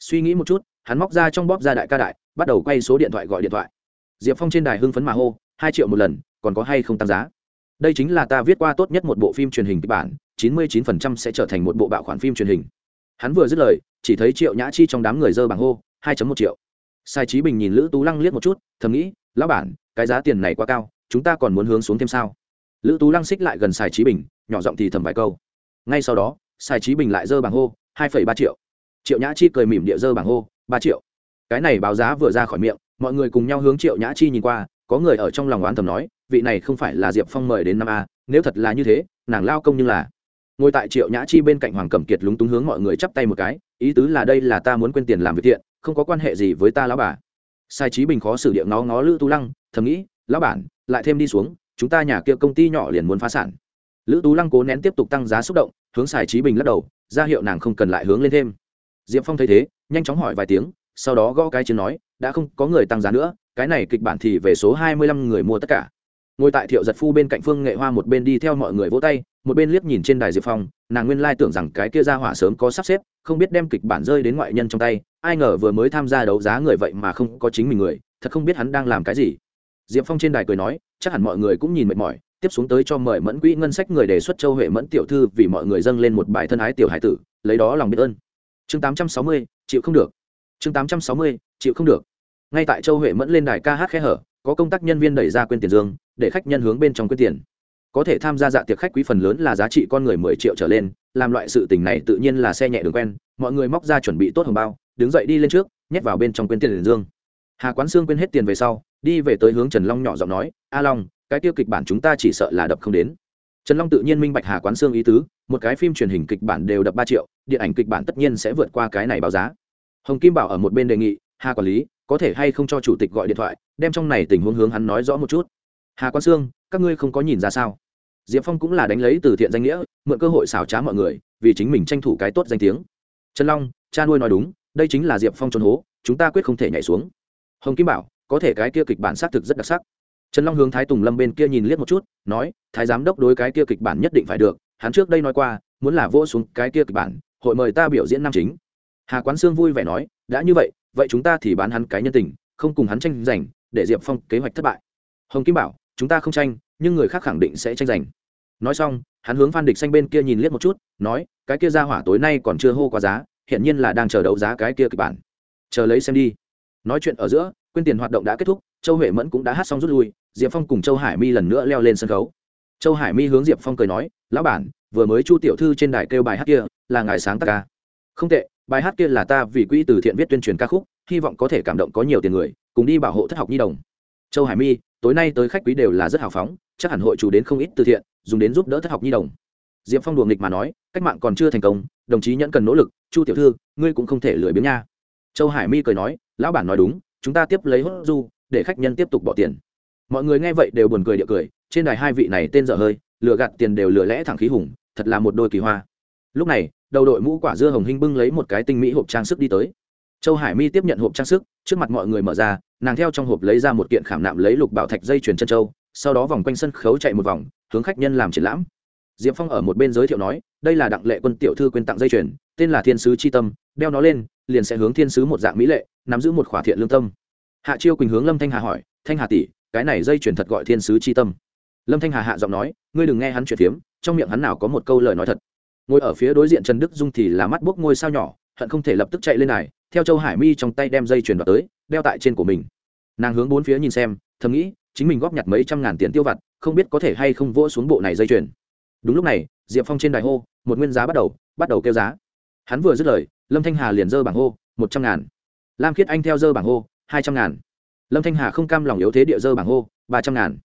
Suy nghĩ một chút, hắn móc ra trong bóp ra đại ca đại, bắt đầu quay số điện thoại gọi điện thoại. Diệp phong trên đài hưng phấn mà hô, hai triệu một lần, còn có hay không tăng giá? Đây chính là ta viết qua tốt nhất một bộ phim truyền hình kịch bản, chín mươi chín phần trăm sẽ trở thành một bộ bạo khoản phim truyền hình. Hắn vừa dứt lời, chỉ thấy triệu nhã chi trong đám người dơ bằng hô, hai một triệu sai trí bình nhìn lữ tú lăng liếc một chút, thầm nghĩ, lão bản, cái giá tiền này quá cao, chúng ta còn muốn hướng xuống thêm sao? Lữ tú lăng xích lại gần sai trí bình, nhỏ giọng thì thầm vài câu. Ngay sau đó, sai trí bình lại dơ bảng hô, hai ba triệu. Triệu nhã chi cười mỉm địa dơ bảng hô, ba triệu. Cái này báo giá vừa ra khỏi miệng, mọi người cùng nhau hướng triệu nhã chi nhìn qua, có người ở trong lòng oán thầm nói, vị này không phải là diệp phong mời đến năm a, nếu thật là như thế, nàng lao công như là ngồi tại triệu nhã chi bên cạnh hoàng cẩm kiệt lúng túng hướng mọi người chắp tay một cái, ý tứ là đây là ta muốn quên tiền làm việc thiện không có quan hệ gì với ta lão bà. Sai trí bình khó xử địa ngó ngó lữ tú lăng, thầm nghĩ, lão bản, lại thêm đi xuống, chúng ta nhà kia công ty nhỏ liền muốn phá sản. Lữ tú lăng cố nén tiếp tục tăng giá xúc động, hướng sai trí bình lắc đầu, ra hiệu nàng không cần lại hướng lên thêm. Diệp phong thấy thế, nhanh chóng hỏi vài tiếng, sau đó gõ cái chiến nói, đã không có người tăng giá nữa, cái này kịch bản thì về số hai mươi lăm người mua tất cả. Ngồi tại thiệu giật phu bên cạnh phương nghệ hoa một bên đi theo mọi người vỗ tay một bên liếc nhìn trên đài diệp phong, nàng nguyên lai tưởng rằng cái kia ra hỏa sớm có sắp xếp, không biết đem kịch bản rơi đến ngoại nhân trong tay, ai ngờ vừa mới tham gia đấu giá người vậy mà không có chính mình người, thật không biết hắn đang làm cái gì. Diệp phong trên đài cười nói, chắc hẳn mọi người cũng nhìn mệt mỏi, tiếp xuống tới cho mời mẫn quỹ ngân sách người đề xuất châu huệ mẫn tiểu thư vì mọi người dâng lên một bài thân ái tiểu hải tử, lấy đó lòng biết ơn. Chương tám trăm sáu mươi, chịu không được. Chương tám trăm sáu mươi, chịu không được. Ngay tại châu huệ mẫn lên đài ca hát khe hở, có công tác nhân viên đẩy ra quên tiền dương, để khách nhân hướng bên trong quên tiền có thể tham gia dạ tiệc khách quý phần lớn là giá trị con người mười triệu trở lên, làm loại sự tình này tự nhiên là xe nhẹ đường quen, mọi người móc ra chuẩn bị tốt hồng bao, đứng dậy đi lên trước, nhét vào bên trong quên tiền dương. Hà quán sương quên hết tiền về sau, đi về tới hướng trần long nhỏ giọng nói, a long, cái tiêu kịch bản chúng ta chỉ sợ là đập không đến. Trần long tự nhiên minh bạch hà quán sương ý tứ, một cái phim truyền hình kịch bản đều đập ba triệu, điện ảnh kịch bản tất nhiên sẽ vượt qua cái này báo giá. Hồng kim bảo ở một bên đề nghị, hà quản lý, có thể hay không cho chủ tịch gọi điện thoại, đem trong này tình huống hướng hắn nói rõ một chút hà quan sương, các ngươi không có nhìn ra sao? Diệp phong cũng là đánh lấy từ thiện danh nghĩa, mượn cơ hội xảo trá mọi người, vì chính mình tranh thủ cái tốt danh tiếng. Trần long, cha nuôi nói đúng, đây chính là diệp phong trốn hố, chúng ta quyết không thể nhảy xuống. Hồng kim bảo, có thể cái kia kịch bản xác thực rất đặc sắc. Trần long hướng thái tùng lâm bên kia nhìn liếc một chút, nói, thái giám đốc đối cái kia kịch bản nhất định phải được, hắn trước đây nói qua, muốn là vô xuống cái kia kịch bản, hội mời ta biểu diễn nam chính. Hà quán sương vui vẻ nói, đã như vậy vậy chúng ta thì bán hắn cái nhân tình, không cùng hắn tranh giành, để diệp phong kế hoạch thất bại. Hồng kim bảo chúng ta không tranh, nhưng người khác khẳng định sẽ tranh giành. Nói xong, hắn hướng phan địch xanh bên kia nhìn liếc một chút, nói, cái kia ra hỏa tối nay còn chưa hô quá giá hiện nhiên là đang chờ đấu giá cái kia kịch bản. Chờ lấy xem đi. Nói chuyện ở giữa quyên tiền hoạt động đã kết thúc, châu huệ mẫn cũng đã hát xong rút lui, diệp phong cùng châu hải mi lần nữa leo lên sân khấu. Châu hải mi hướng diệp phong cười nói, lão bản, vừa mới chu tiểu thư trên đài kêu bài hát kia, là ngài sáng tác ca. Không tệ, bài hát kia là ta vì quỹ từ thiện viết tuyên truyền ca khúc, hy vọng có thể cảm động có nhiều tiền người, cùng đi bảo hộ thất học nhi đồng. Châu hải mi tối nay tới khách quý đều là rất hào phóng, chắc hẳn hội chủ đến không ít từ thiện, dùng đến giúp đỡ thất học nhi đồng. Diệp phong đùa nghịch mà nói, cách mạng còn chưa thành công, đồng chí nhẫn cần nỗ lực, chu tiểu thư, ngươi cũng không thể lười biếng nha. Châu hải mi cười nói, lão bản nói đúng, chúng ta tiếp lấy hốt du, để khách nhân tiếp tục bỏ tiền. Mọi người nghe vậy đều buồn cười địa cười, trên đài hai vị này tên dở hơi, lừa gạt tiền đều lừa lẽ thẳng khí hùng, thật là một đôi kỳ hoa. Lúc này, đầu đội mũ quả dưa hồng hinh bưng lấy một cái tinh mỹ hộp trang sức đi tới châu hải mi tiếp nhận hộp trang sức, trước mặt mọi người mở ra, nàng theo trong hộp lấy ra một kiện khảm nạm lấy lục bảo thạch dây chuyền chân châu, sau đó vòng quanh sân khấu chạy một vòng, hướng khách nhân làm triển lãm. Diệp phong ở một bên giới thiệu nói, đây là đặng lệ quân tiểu thư quyên tặng dây chuyền, tên là thiên sứ c h i tâm, đeo nó lên, liền sẽ hướng thiên sứ một dạng mỹ lệ, nắm giữ một khỏa thiện lương tâm. Hạ chiêu quỳnh hướng lâm thanh hà hỏi, thanh hà tỷ, cái này dây chuyển thật gọi thiên sứ c tâm? Lâm thanh hà hạ giọng nói, ngươi đừng nghe hắn chuyện phiếm, trong miệng hắn nào có một câu lời nói thật. Ngồi ở phía đối diện trần đức dung thì là mắt bốc ngôi sao nhỏ, hận không thể lập tức chạy lên này theo châu hải mi trong tay đem dây chuyền vào tới, đeo tại trên của mình. Nàng hướng bốn phía nhìn xem, thầm nghĩ, chính mình góp nhặt mấy trăm ngàn tiền tiêu vặt, không biết có thể hay không vỗ xuống bộ này dây chuyền. Đúng lúc này, diệp phong trên đài hô, một nguyên giá bắt đầu bắt đầu kêu giá. Hắn vừa dứt lời, lâm thanh hà liền dơ bảng hô, một trăm ngàn. Lam khiết anh theo dơ bảng hô, hai trăm ngàn. Lâm thanh hà không cam lòng yếu thế địa dơ bảng hô, ba trăm ngàn.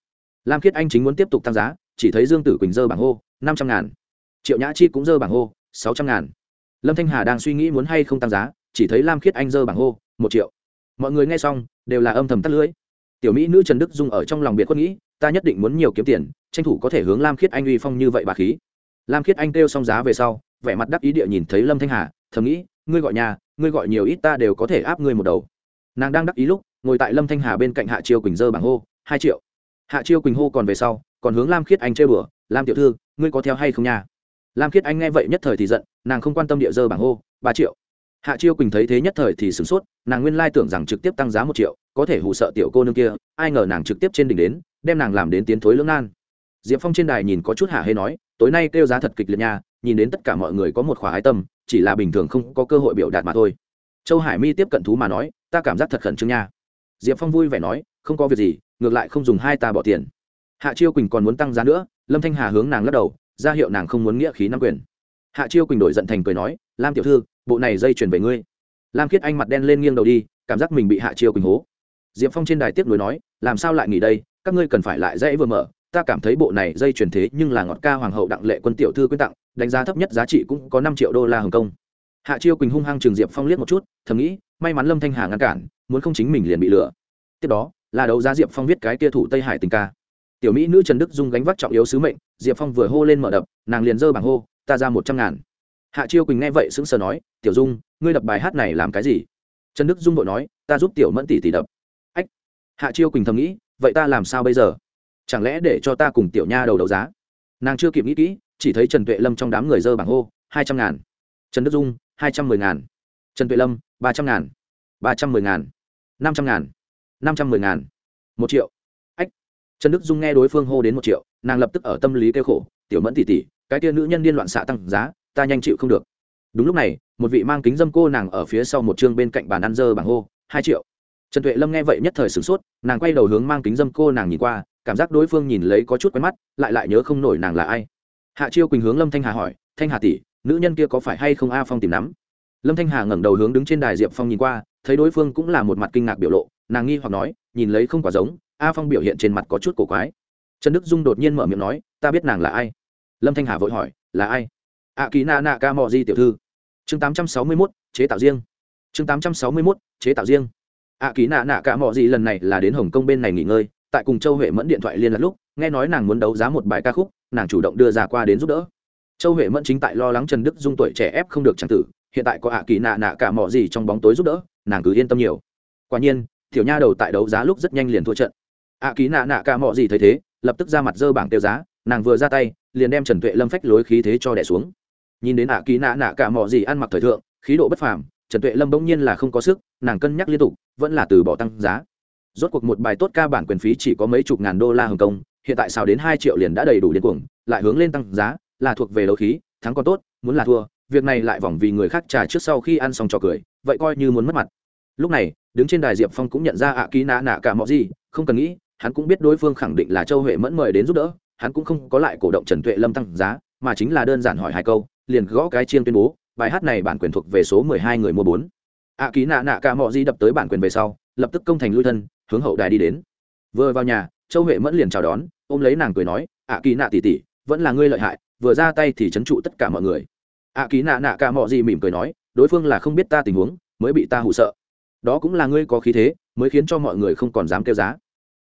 Lam khiết anh chính muốn tiếp tục tăng giá, chỉ thấy dương tử quỳnh dơ bảng hô, năm trăm ngàn. Triệu nhã chi cũng dơ bảng hô, sáu trăm ngàn. Lâm thanh hà đang suy nghĩ muốn hay không tăng giá chỉ thấy lam khiết anh dơ bảng hô, một triệu. Mọi người nghe xong, đều là âm thầm tắt lưới tiểu mỹ nữ trần đức dung ở trong lòng biệt khuất nghĩ, ta nhất định muốn nhiều kiếm tiền, tranh thủ có thể hướng lam khiết anh uy phong như vậy bà khí. Lam khiết anh kêu xong giá về sau, vẻ mặt đắc ý địa nhìn thấy lâm thanh hà, thầm nghĩ, ngươi gọi nhà, ngươi gọi nhiều ít ta đều có thể áp ngươi một đầu. Nàng đang đắc ý lúc, ngồi tại lâm thanh hà bên cạnh hạ chiêu quỳnh dơ bảng hô, hai triệu. Hạ chiêu quỳnh hô còn về sau, còn hướng lam khiết anh chơi bừa, lam tiểu thư, ngươi có theo hay không nha? Lam khiết anh nghe vậy nhất thời thì giận, nàng không quan tâm địa dơ bảng hô, ba triệu hạ chiêu quỳnh thấy thế nhất thời thì sửng sốt, nàng nguyên lai tưởng rằng trực tiếp tăng giá một triệu, có thể hù sợ tiểu cô nương kia, ai ngờ nàng trực tiếp trên đỉnh đến, đem nàng làm đến tiến thối lưỡng nan. Diệp phong trên đài nhìn có chút hạ hê nói, tối nay kêu giá thật kịch liệt nha, nhìn đến tất cả mọi người có một khỏa ái tâm, chỉ là bình thường không có cơ hội biểu đạt mà thôi. Châu hải mi tiếp cận thú mà nói, ta cảm giác thật khẩn trương nha. Diệp phong vui vẻ nói, không có việc gì, ngược lại không dùng hai ta bỏ tiền. Hạ chiêu quỳnh còn muốn tăng giá nữa, lâm thanh hà hướng nàng lắc đầu, ra hiệu nàng không muốn nghĩa khí nắm quyền. Hạ chiêu quỳnh đổi giận thành cười nói, lam tiểu thư bộ này dây chuyển về ngươi. Lam khiết anh mặt đen lên nghiêng đầu đi, cảm giác mình bị hạ chiêu quỳnh hố. Diệp phong trên đài tiếp nối nói, làm sao lại nghỉ đây? Các ngươi cần phải lại dễ vừa mở. Ta cảm thấy bộ này dây chuyển thế nhưng là ngọt ca hoàng hậu đặng lệ quân tiểu thư quyên tặng, đánh giá thấp nhất giá trị cũng có năm triệu đô la hồng kông. Hạ chiêu quỳnh hung hăng trường diệp phong liếc một chút, thầm nghĩ, may mắn lâm thanh hà ngăn cản, muốn không chính mình liền bị lừa. Tiếp đó, là đấu giá diệp phong viết cái tia thủ tây hải tình ca. Tiểu mỹ nữ trần đức dung gánh vác trọng yếu sứ mệnh, diệp phong vừa hô lên mở đập, nàng liền dơ bảng hô, ta ra một trăm ngàn hạ chiêu quỳnh nghe vậy sững sờ nói, tiểu dung, ngươi đập bài hát này làm cái gì? Trần đức dung vội nói, ta giúp tiểu mẫn tỷ tỷ đập. Ách. Hạ chiêu quỳnh thầm nghĩ, vậy ta làm sao bây giờ? Chẳng lẽ để cho ta cùng tiểu nha đầu đấu giá? Nàng chưa kịp nghĩ kỹ, chỉ thấy trần tuệ lâm trong đám người dơ bảng hô, hai trăm ngàn. Trần đức dung, hai trăm mười ngàn. Trần tuệ lâm, ba trăm ngàn. Ba trăm mười ngàn. Năm trăm ngàn. Năm trăm mười ngàn. Một triệu. Ách. Trần đức dung nghe đối phương hô đến một triệu, nàng lập tức ở tâm lý kêu khổ, tiểu mẫn tỉ tỉ cái tia nữ nhân điên loạn xạ tăng giá ta nhanh chịu không được. Đúng lúc này, một vị mang kính dâm cô nàng ở phía sau một chương bên cạnh bàn ăn dơ bảng hô, hai triệu. Trần tuệ lâm nghe vậy nhất thời sửng sốt, nàng quay đầu hướng mang kính dâm cô nàng nhìn qua, cảm giác đối phương nhìn lấy có chút quen mắt, lại lại nhớ không nổi nàng là ai. Hạ chiêu quỳnh hướng lâm thanh hà hỏi, thanh hà tỷ, nữ nhân kia có phải hay không a phong tìm nắm? Lâm thanh hà ngẩng đầu hướng đứng trên đài diệp phong nhìn qua, thấy đối phương cũng là một mặt kinh ngạc biểu lộ, nàng nghi hoặc nói, nhìn lấy không quả giống, a phong biểu hiện trên mặt có chút cổ quái. Trần đức dung đột nhiên mở miệng nói, ta biết nàng là ai. Lâm thanh hà vội hỏi, là ai? Ạ kỳ nạ nạ ca mò di tiểu thư. Chương tám trăm sáu mươi mốt, chế tạo riêng. Chương tám trăm sáu mươi mốt, chế tạo riêng. Ạ kỳ nạ nạ ca mò di lần này là đến hồng kông bên này nghỉ ngơi, tại cùng châu huệ mẫn điện thoại liên lạc lúc, nghe nói nàng muốn đấu giá một bài ca khúc, nàng chủ động đưa ra qua đến giúp đỡ. Châu huệ mẫn chính tại lo lắng trần đức dung tuổi trẻ ép không được trang tử, hiện tại có ạ kỳ nạ nạ cả mò gì trong bóng tối giúp đỡ, nàng cứ yên tâm nhiều. Quả nhiên, tiểu nha đầu tại đấu giá lúc rất nhanh liền thua trận. Ạ kỳ nạ nạ cả mò gì thấy thế, lập tức ra mặt dơ bảng tiêu giá, nàng vừa ra tay, liền đem trần tuệ lâm phách lối khí thế cho đẻ xuống nhìn đến ạ kỳ nạ nạ cả mỏ gì ăn mặc thời thượng, khí độ bất phàm, trần tuệ lâm bỗng nhiên là không có sức, nàng cân nhắc liên tục, vẫn là từ bỏ tăng giá. Rốt cuộc một bài tốt ca bản quyền phí chỉ có mấy chục ngàn đô la hồng kông, hiện tại sao đến hai triệu liền đã đầy đủ điên cuồng, lại hướng lên tăng giá, là thuộc về đấu khí, thắng còn tốt, muốn là thua, việc này lại vòng vì người khác trả trước sau khi ăn xong trò cười, vậy coi như muốn mất mặt. Lúc này, đứng trên đài diệp phong cũng nhận ra ạ ký nạ nạ cả mọi gì, không cần nghĩ, hắn cũng biết đối phương khẳng định là châu huệ mẫn mời đến giúp đỡ, hắn cũng không có lại cổ động trần tuệ lâm tăng giá, mà chính là đơn giản hỏi hai câu liền gõ cái chiên tuyên bố, bài hát này bản quyền thuộc về số mười hai người mua bốn. Ạ ký nạ nạ cả mọi gì đập tới bản quyền về sau, lập tức công thành lui thân, hướng hậu đài đi đến. Vừa vào nhà, châu huệ mẫn liền chào đón, ôm lấy nàng cười nói ạ ký nạ tỉ tỉ vẫn là ngươi lợi hại, vừa ra tay thì trấn trụ tất cả mọi người. Ạ ký nạ nạ cả mọi gì mỉm cười nói, đối phương là không biết ta tình huống, mới bị ta hụ sợ. Đó cũng là ngươi có khí thế, mới khiến cho mọi người không còn dám kêu giá.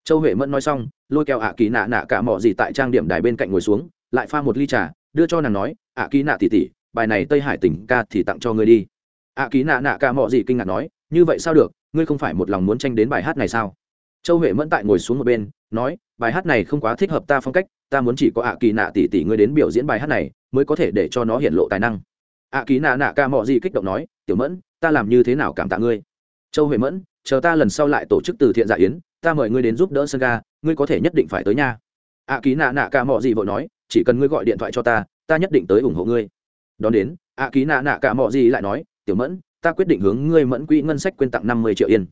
Châu huệ mẫn nói xong, lôi kéo ạ ký nạ nạ cả mọi gì tại trang điểm đài bên cạnh ngồi xuống, lại pha một ly trà, đưa cho nàng nói ạ ký nạ tỉ tỉ, bài này tây hải tỉnh ca thì tặng cho ngươi đi. ạ ký nạ nạ ca mọi gì kinh ngạc nói, như vậy sao được, ngươi không phải một lòng muốn tranh đến bài hát này sao? Châu huệ mẫn tại ngồi xuống một bên, nói, bài hát này không quá thích hợp ta phong cách, ta muốn chỉ có ạ kỳ nạ tỷ tỷ ngươi đến biểu diễn bài hát này, mới có thể để cho nó hiện lộ tài năng. ạ kỳ nạ nạ ca mọ gì kích động nói, tiểu mẫn, ta làm như thế nào cảm tạ ngươi? Châu huệ mẫn, chờ ta lần sau lại tổ chức từ thiện dạ yến, ta mời ngươi đến giúp đỡ sân ga, ngươi có thể nhất định phải tới nha. ạ kỳ nạ nạ ca mọi gì vội nói, chỉ cần ngươi gọi điện thoại cho ta ta nhất định tới ủng hộ ngươi. Đón đến ạ ký nạ nạ cả mọi gì lại nói, tiểu mẫn, ta quyết định hướng ngươi mẫn quỹ ngân sách quyên tặng năm mươi triệu yên.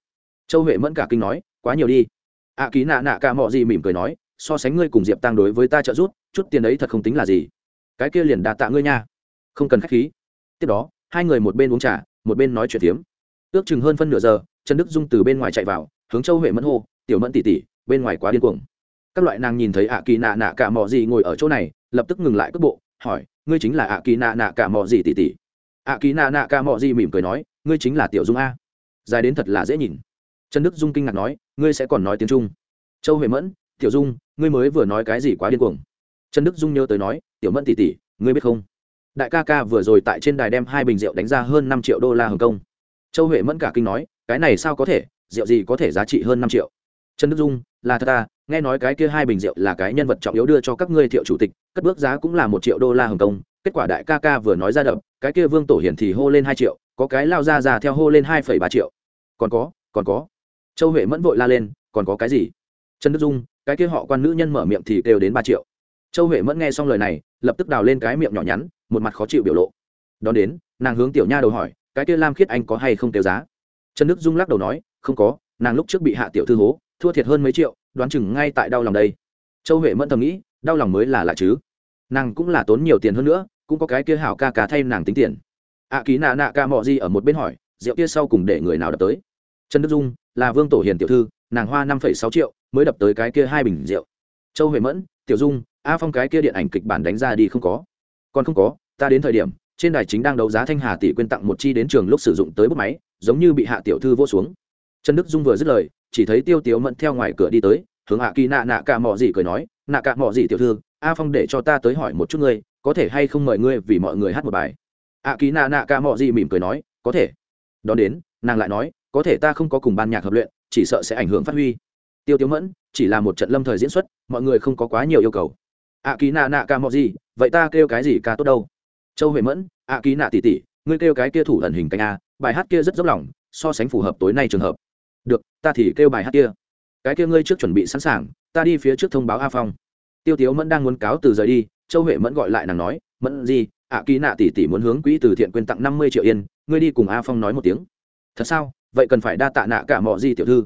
Châu huệ mẫn cả kinh nói, quá nhiều đi. Ạ ký nạ nạ cả mọi gì mỉm cười nói, so sánh ngươi cùng diệp tăng đối với ta trợ giúp, chút tiền ấy thật không tính là gì. Cái kia liền đà tạ ngươi nha. Không cần khách khí. Tiếp đó, hai người một bên uống trà, một bên nói chuyện tiếm. ước chừng hơn phân nửa giờ, trần đức dung từ bên ngoài chạy vào, hướng châu huệ mẫn hô, tiểu mẫn tỉ tỉ bên ngoài quá điên cuồng. Các loại nàng nhìn thấy ạ kỳ nạ nạ cả mò gì ngồi ở chỗ này, lập tức ngừng lại cước bộ hỏi ngươi chính là ạ kỳ nạ nạ cả mò gì tỉ tỉ ạ kỳ nạ nạ cả mò gì mỉm cười nói ngươi chính là tiểu dung a. Dài đến thật là dễ nhìn. Trần đức dung kinh ngạc nói ngươi sẽ còn nói tiếng trung? Châu huệ mẫn tiểu dung ngươi mới vừa nói cái gì quá điên cuồng? Trần đức dung nhớ tới nói tiểu mẫn tỉ tỉ ngươi biết không? Đại ca ca vừa rồi tại trên đài đem hai bình rượu đánh ra hơn năm triệu đô la hồng kông. Châu huệ mẫn cả kinh nói cái này sao có thể? Rượu gì có thể giá trị hơn năm triệu? Trần đức dung là thật ta à, nghe nói cái kia hai bình rượu là cái nhân vật trọng yếu đưa cho các ngươi thiệu chủ tịch, cất bước giá cũng là một triệu đô la hồng kông. Kết quả đại ca ca vừa nói ra đập, cái kia vương tổ hiển thì hô lên hai triệu, có cái lao ra ra theo hô lên hai phẩy ba triệu. Còn có còn có. Châu huệ mẫn vội la lên, còn có cái gì? Trần đức dung, cái kia họ quan nữ nhân mở miệng thì kêu đến ba triệu. Châu huệ mẫn nghe xong lời này, lập tức đào lên cái miệng nhỏ nhắn, một mặt khó chịu biểu lộ. Đón đến, nàng hướng tiểu nha đầu hỏi, cái kia lam khiết anh có hay không tiêu giá? Trần đức dung lắc đầu nói, không có, nàng lúc trước bị hạ tiểu thư hố, thua thiệt hơn mấy triệu đoán chừng ngay tại đau lòng đây. Châu huệ mẫn thầm nghĩ đau lòng mới là lạ chứ. Nàng cũng là tốn nhiều tiền hơn nữa cũng có cái kia hảo ca cá thay nàng tính tiền. Ạ à, ký nạ nạ ca mọ gì ở một bên hỏi rượu kia sau cùng để người nào đập tới? Trần đức dung là vương tổ hiền tiểu thư nàng hoa năm sáu triệu mới đập tới cái kia hai bình rượu. Châu huệ mẫn tiểu dung a phong cái kia điện ảnh kịch bản đánh ra đi không có. Còn không có ta đến thời điểm trên đài chính đang đấu giá thanh hà tỷ quyên tặng một chi đến trường lúc sử dụng tới bút máy giống như bị hạ tiểu thư vô xuống. Trần đức dung vừa dứt lời chỉ thấy tiêu tiếu mẫn theo ngoài cửa đi tới, hướng hạ kỳ nạ nạ cả mò gì cười nói, nạ cả mò gì tiểu thư, a phong để cho ta tới hỏi một chút ngươi, có thể hay không mời ngươi vì mọi người hát một bài? hạ kỳ nạ nạ cả mò gì mỉm cười nói, có thể. Đón đến, nàng lại nói, có thể ta không có cùng ban nhạc hợp luyện, chỉ sợ sẽ ảnh hưởng phát huy. Tiêu tiếu mẫn, chỉ là một trận lâm thời diễn xuất, mọi người không có quá nhiều yêu cầu. Ạ kỳ nạ nạ ca mò gì, vậy ta kêu cái gì ca tốt đâu? Châu huệ mẫn, ạ kỳ nạ tỉ tỉ ngươi kêu cái kia thủ ẩn hình canh a, bài hát kia rất dốc lòng, so sánh phù hợp tối nay trường hợp được, ta thì kêu bài hát kia. Cái kia ngươi trước chuẩn bị sẵn sàng, ta đi phía trước thông báo a phong. Tiêu tiếu mẫn đang muốn cáo từ rời đi, châu huệ mẫn gọi lại nàng nói, mẫn gì, ạ kỳ nạ tỉ tỉ muốn hướng quỹ từ thiện quyên tặng năm mươi triệu yên, ngươi đi cùng a phong nói một tiếng. Thật sao? Vậy cần phải đa tạ nạ cả mọi gì tiểu thư?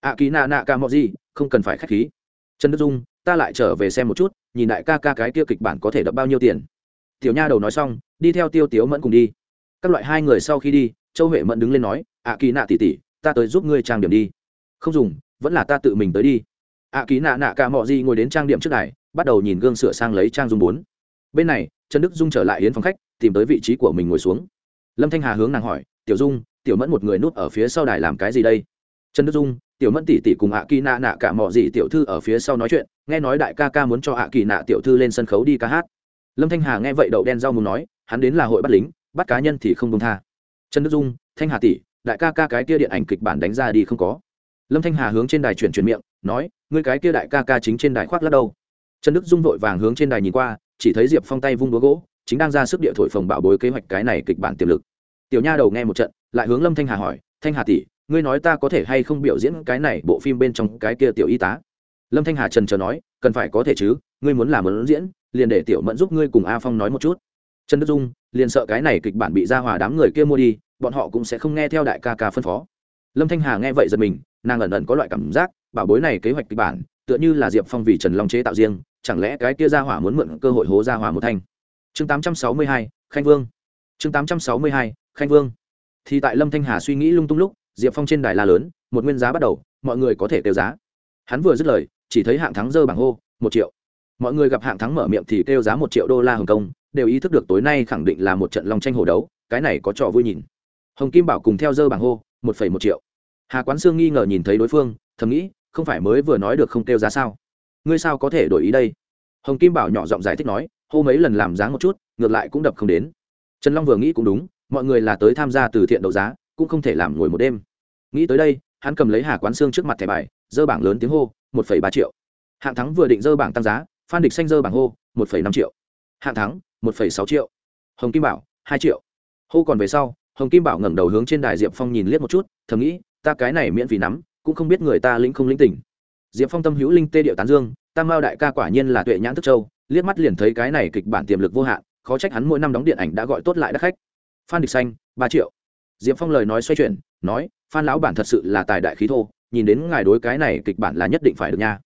Ạ kỳ nạ nạ cả mọi gì, không cần phải k h á c h khí. Trần đức dung, ta lại trở về xem một chút, nhìn đại ca ca cái kia kịch bản có thể đập bao nhiêu tiền. Tiểu nha đầu nói xong, đi theo tiêu tiếu mẫn cùng đi. Các loại hai người sau khi đi, châu huệ mẫn đứng lên nói, ạ kỳ nạ tỉ tỉ ta tới giúp ngươi trang điểm đi. Không dùng, vẫn là ta tự mình tới đi. Ạ kỳ nạ nạ cả mọi gì ngồi đến trang điểm trước này bắt đầu nhìn gương sửa sang lấy trang dung bốn. Bên này, trần đức dung trở lại hiến phòng khách, tìm tới vị trí của mình ngồi xuống. Lâm thanh hà hướng nàng hỏi, tiểu dung, tiểu mẫn một người nút ở phía sau đài làm cái gì đây? Trần đức dung, tiểu mẫn tỷ tỷ cùng ạ kỳ nạ nạ cả mọi gì tiểu thư ở phía sau nói chuyện, nghe nói đại ca ca muốn cho ạ kỳ nạ tiểu thư lên sân khấu đi ca hát. Lâm thanh hà nghe vậy đậu đen rau mù nói, hắn đến là hội bắt lính, bắt cá nhân thì không công tha. Trần đức dung, thanh hà tỷ đại ca ca cái kia điện ảnh kịch bản đánh ra đi không có. Lâm thanh hà hướng trên đài chuyển chuyển miệng, nói, ngươi cái kia đại ca ca chính trên đài khoác lắc đâu? Trần đức dung vội vàng hướng trên đài nhìn qua, chỉ thấy diệp phong tay vung búa gỗ, chính đang ra sức địa thổi phồng bảo bối kế hoạch cái này kịch bản tiềm lực. Tiểu nha đầu nghe một trận, lại hướng lâm thanh hà hỏi, thanh hà tỷ, ngươi nói ta có thể hay không biểu diễn cái này bộ phim bên trong cái kia tiểu y tá? Lâm thanh hà trần trờ nói, cần phải có thể chứ, ngươi muốn làm muốn diễn, liền để tiểu mẫn giúp ngươi cùng a phong nói một chút. Trần đức dung, liền sợ cái này kịch bản bị ra hòa đám người kia mua đi bọn họ cũng sẽ không nghe theo đại ca ca phân phó. Lâm thanh hà nghe vậy giật mình, nàng ẩn ẩn có loại cảm giác, bảo bối này kế hoạch kịch bản, tựa như là diệp phong vì trần long chế tạo riêng, chẳng lẽ cái kia ra hỏa muốn mượn cơ hội hố ra hỏa một thanh? Chương tám trăm sáu mươi hai, khanh vương. Chương tám trăm sáu mươi hai, khanh vương. Thì tại lâm thanh hà suy nghĩ lung tung lúc, diệp phong trên đài la lớn, một nguyên giá bắt đầu, mọi người có thể kêu giá. Hắn vừa dứt lời, chỉ thấy hạng thắng dơ bảng hô, một triệu. Mọi người gặp hạng thắng mở miệng thì kêu giá một triệu đô la hồng kông, đều ý thức được tối nay khẳng định là một trận long tranh hồ đấu, cái này có trò vui nhìn hồng kim bảo cùng theo dơ bảng hô, một phẩy một triệu. Hà quán sương nghi ngờ nhìn thấy đối phương, thầm nghĩ, không phải mới vừa nói được không kêu giá sao? Ngươi sao có thể đổi ý đây? Hồng kim bảo nhỏ giọng giải thích nói, hô mấy lần làm giá một chút, ngược lại cũng đập không đến. Trần long vừa nghĩ cũng đúng, mọi người là tới tham gia từ thiện đấu giá, cũng không thể làm ngồi một đêm. Nghĩ tới đây, hắn cầm lấy hà quán xương trước mặt thẻ bài, dơ bảng lớn tiếng hô, một phẩy ba triệu. Hạng thắng vừa định dơ bảng tăng giá, phan địch xanh dơ bảng hô, một phẩy năm triệu. Hạng thắng, một phẩy sáu triệu. Hồng kim bảo, hai triệu. Hô còn về sau hồng kim bảo ngẩng đầu hướng trên đài diệp phong nhìn liếc một chút, thầm nghĩ, ta cái này miễn phí nắm, cũng không biết người ta lĩnh không lĩnh tỉnh. Diệp phong tâm hữu linh tê điệu tán dương tam mao đại ca quả nhiên là tuệ nhãn thức châu, liếc mắt liền thấy cái này kịch bản tiềm lực vô hạn, khó trách hắn mỗi năm đóng điện ảnh đã gọi tốt lại đắt khách. Phan địch xanh, ba triệu. Diệp phong lời nói xoay chuyển, nói, phan lão bản thật sự là tài đại khí thô, nhìn đến ngài đối cái này kịch bản là nhất định phải được nha.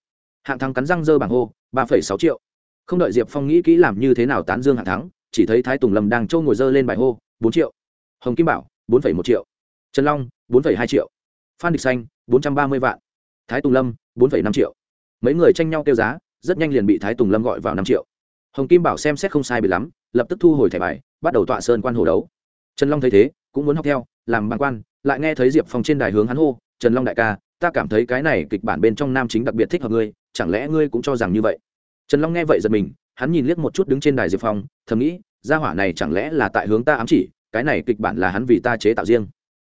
Hạng thắng cắn răng dơ bảng hô, ba phẩy sáu triệu. Không đợi diệp phong nghĩ kỹ làm như thế nào tán dương hạng thắng, chỉ thấy thái tùng lâm đang trâu ngồi dơ lên bài hô, bốn triệu hồng kim bảo, bốn phẩy một triệu. Trần long, bốn phẩy hai triệu. Phan địch xanh, bốn trăm ba mươi vạn. Thái tùng lâm, bốn phẩy năm triệu. Mấy người tranh nhau kêu giá, rất nhanh liền bị thái tùng lâm gọi vào năm triệu. Hồng kim bảo xem xét không sai bị lắm, lập tức thu hồi thẻ bài, bắt đầu tọa sơn quan hồ đấu. Trần long thấy thế, cũng muốn học theo, làm bàn quan, lại nghe thấy diệp phong trên đài hướng hắn hô, trần long đại ca, ta cảm thấy cái này kịch bản bên trong nam chính đặc biệt thích hợp ngươi, chẳng lẽ ngươi cũng cho rằng như vậy? Trần long nghe vậy giật mình, hắn nhìn liếc một chút đứng trên đài diệp phong, thầm nghĩ, gia hỏa này chẳng lẽ là tại hướng ta ám chỉ cái này kịch bản là hắn vì ta chế tạo riêng.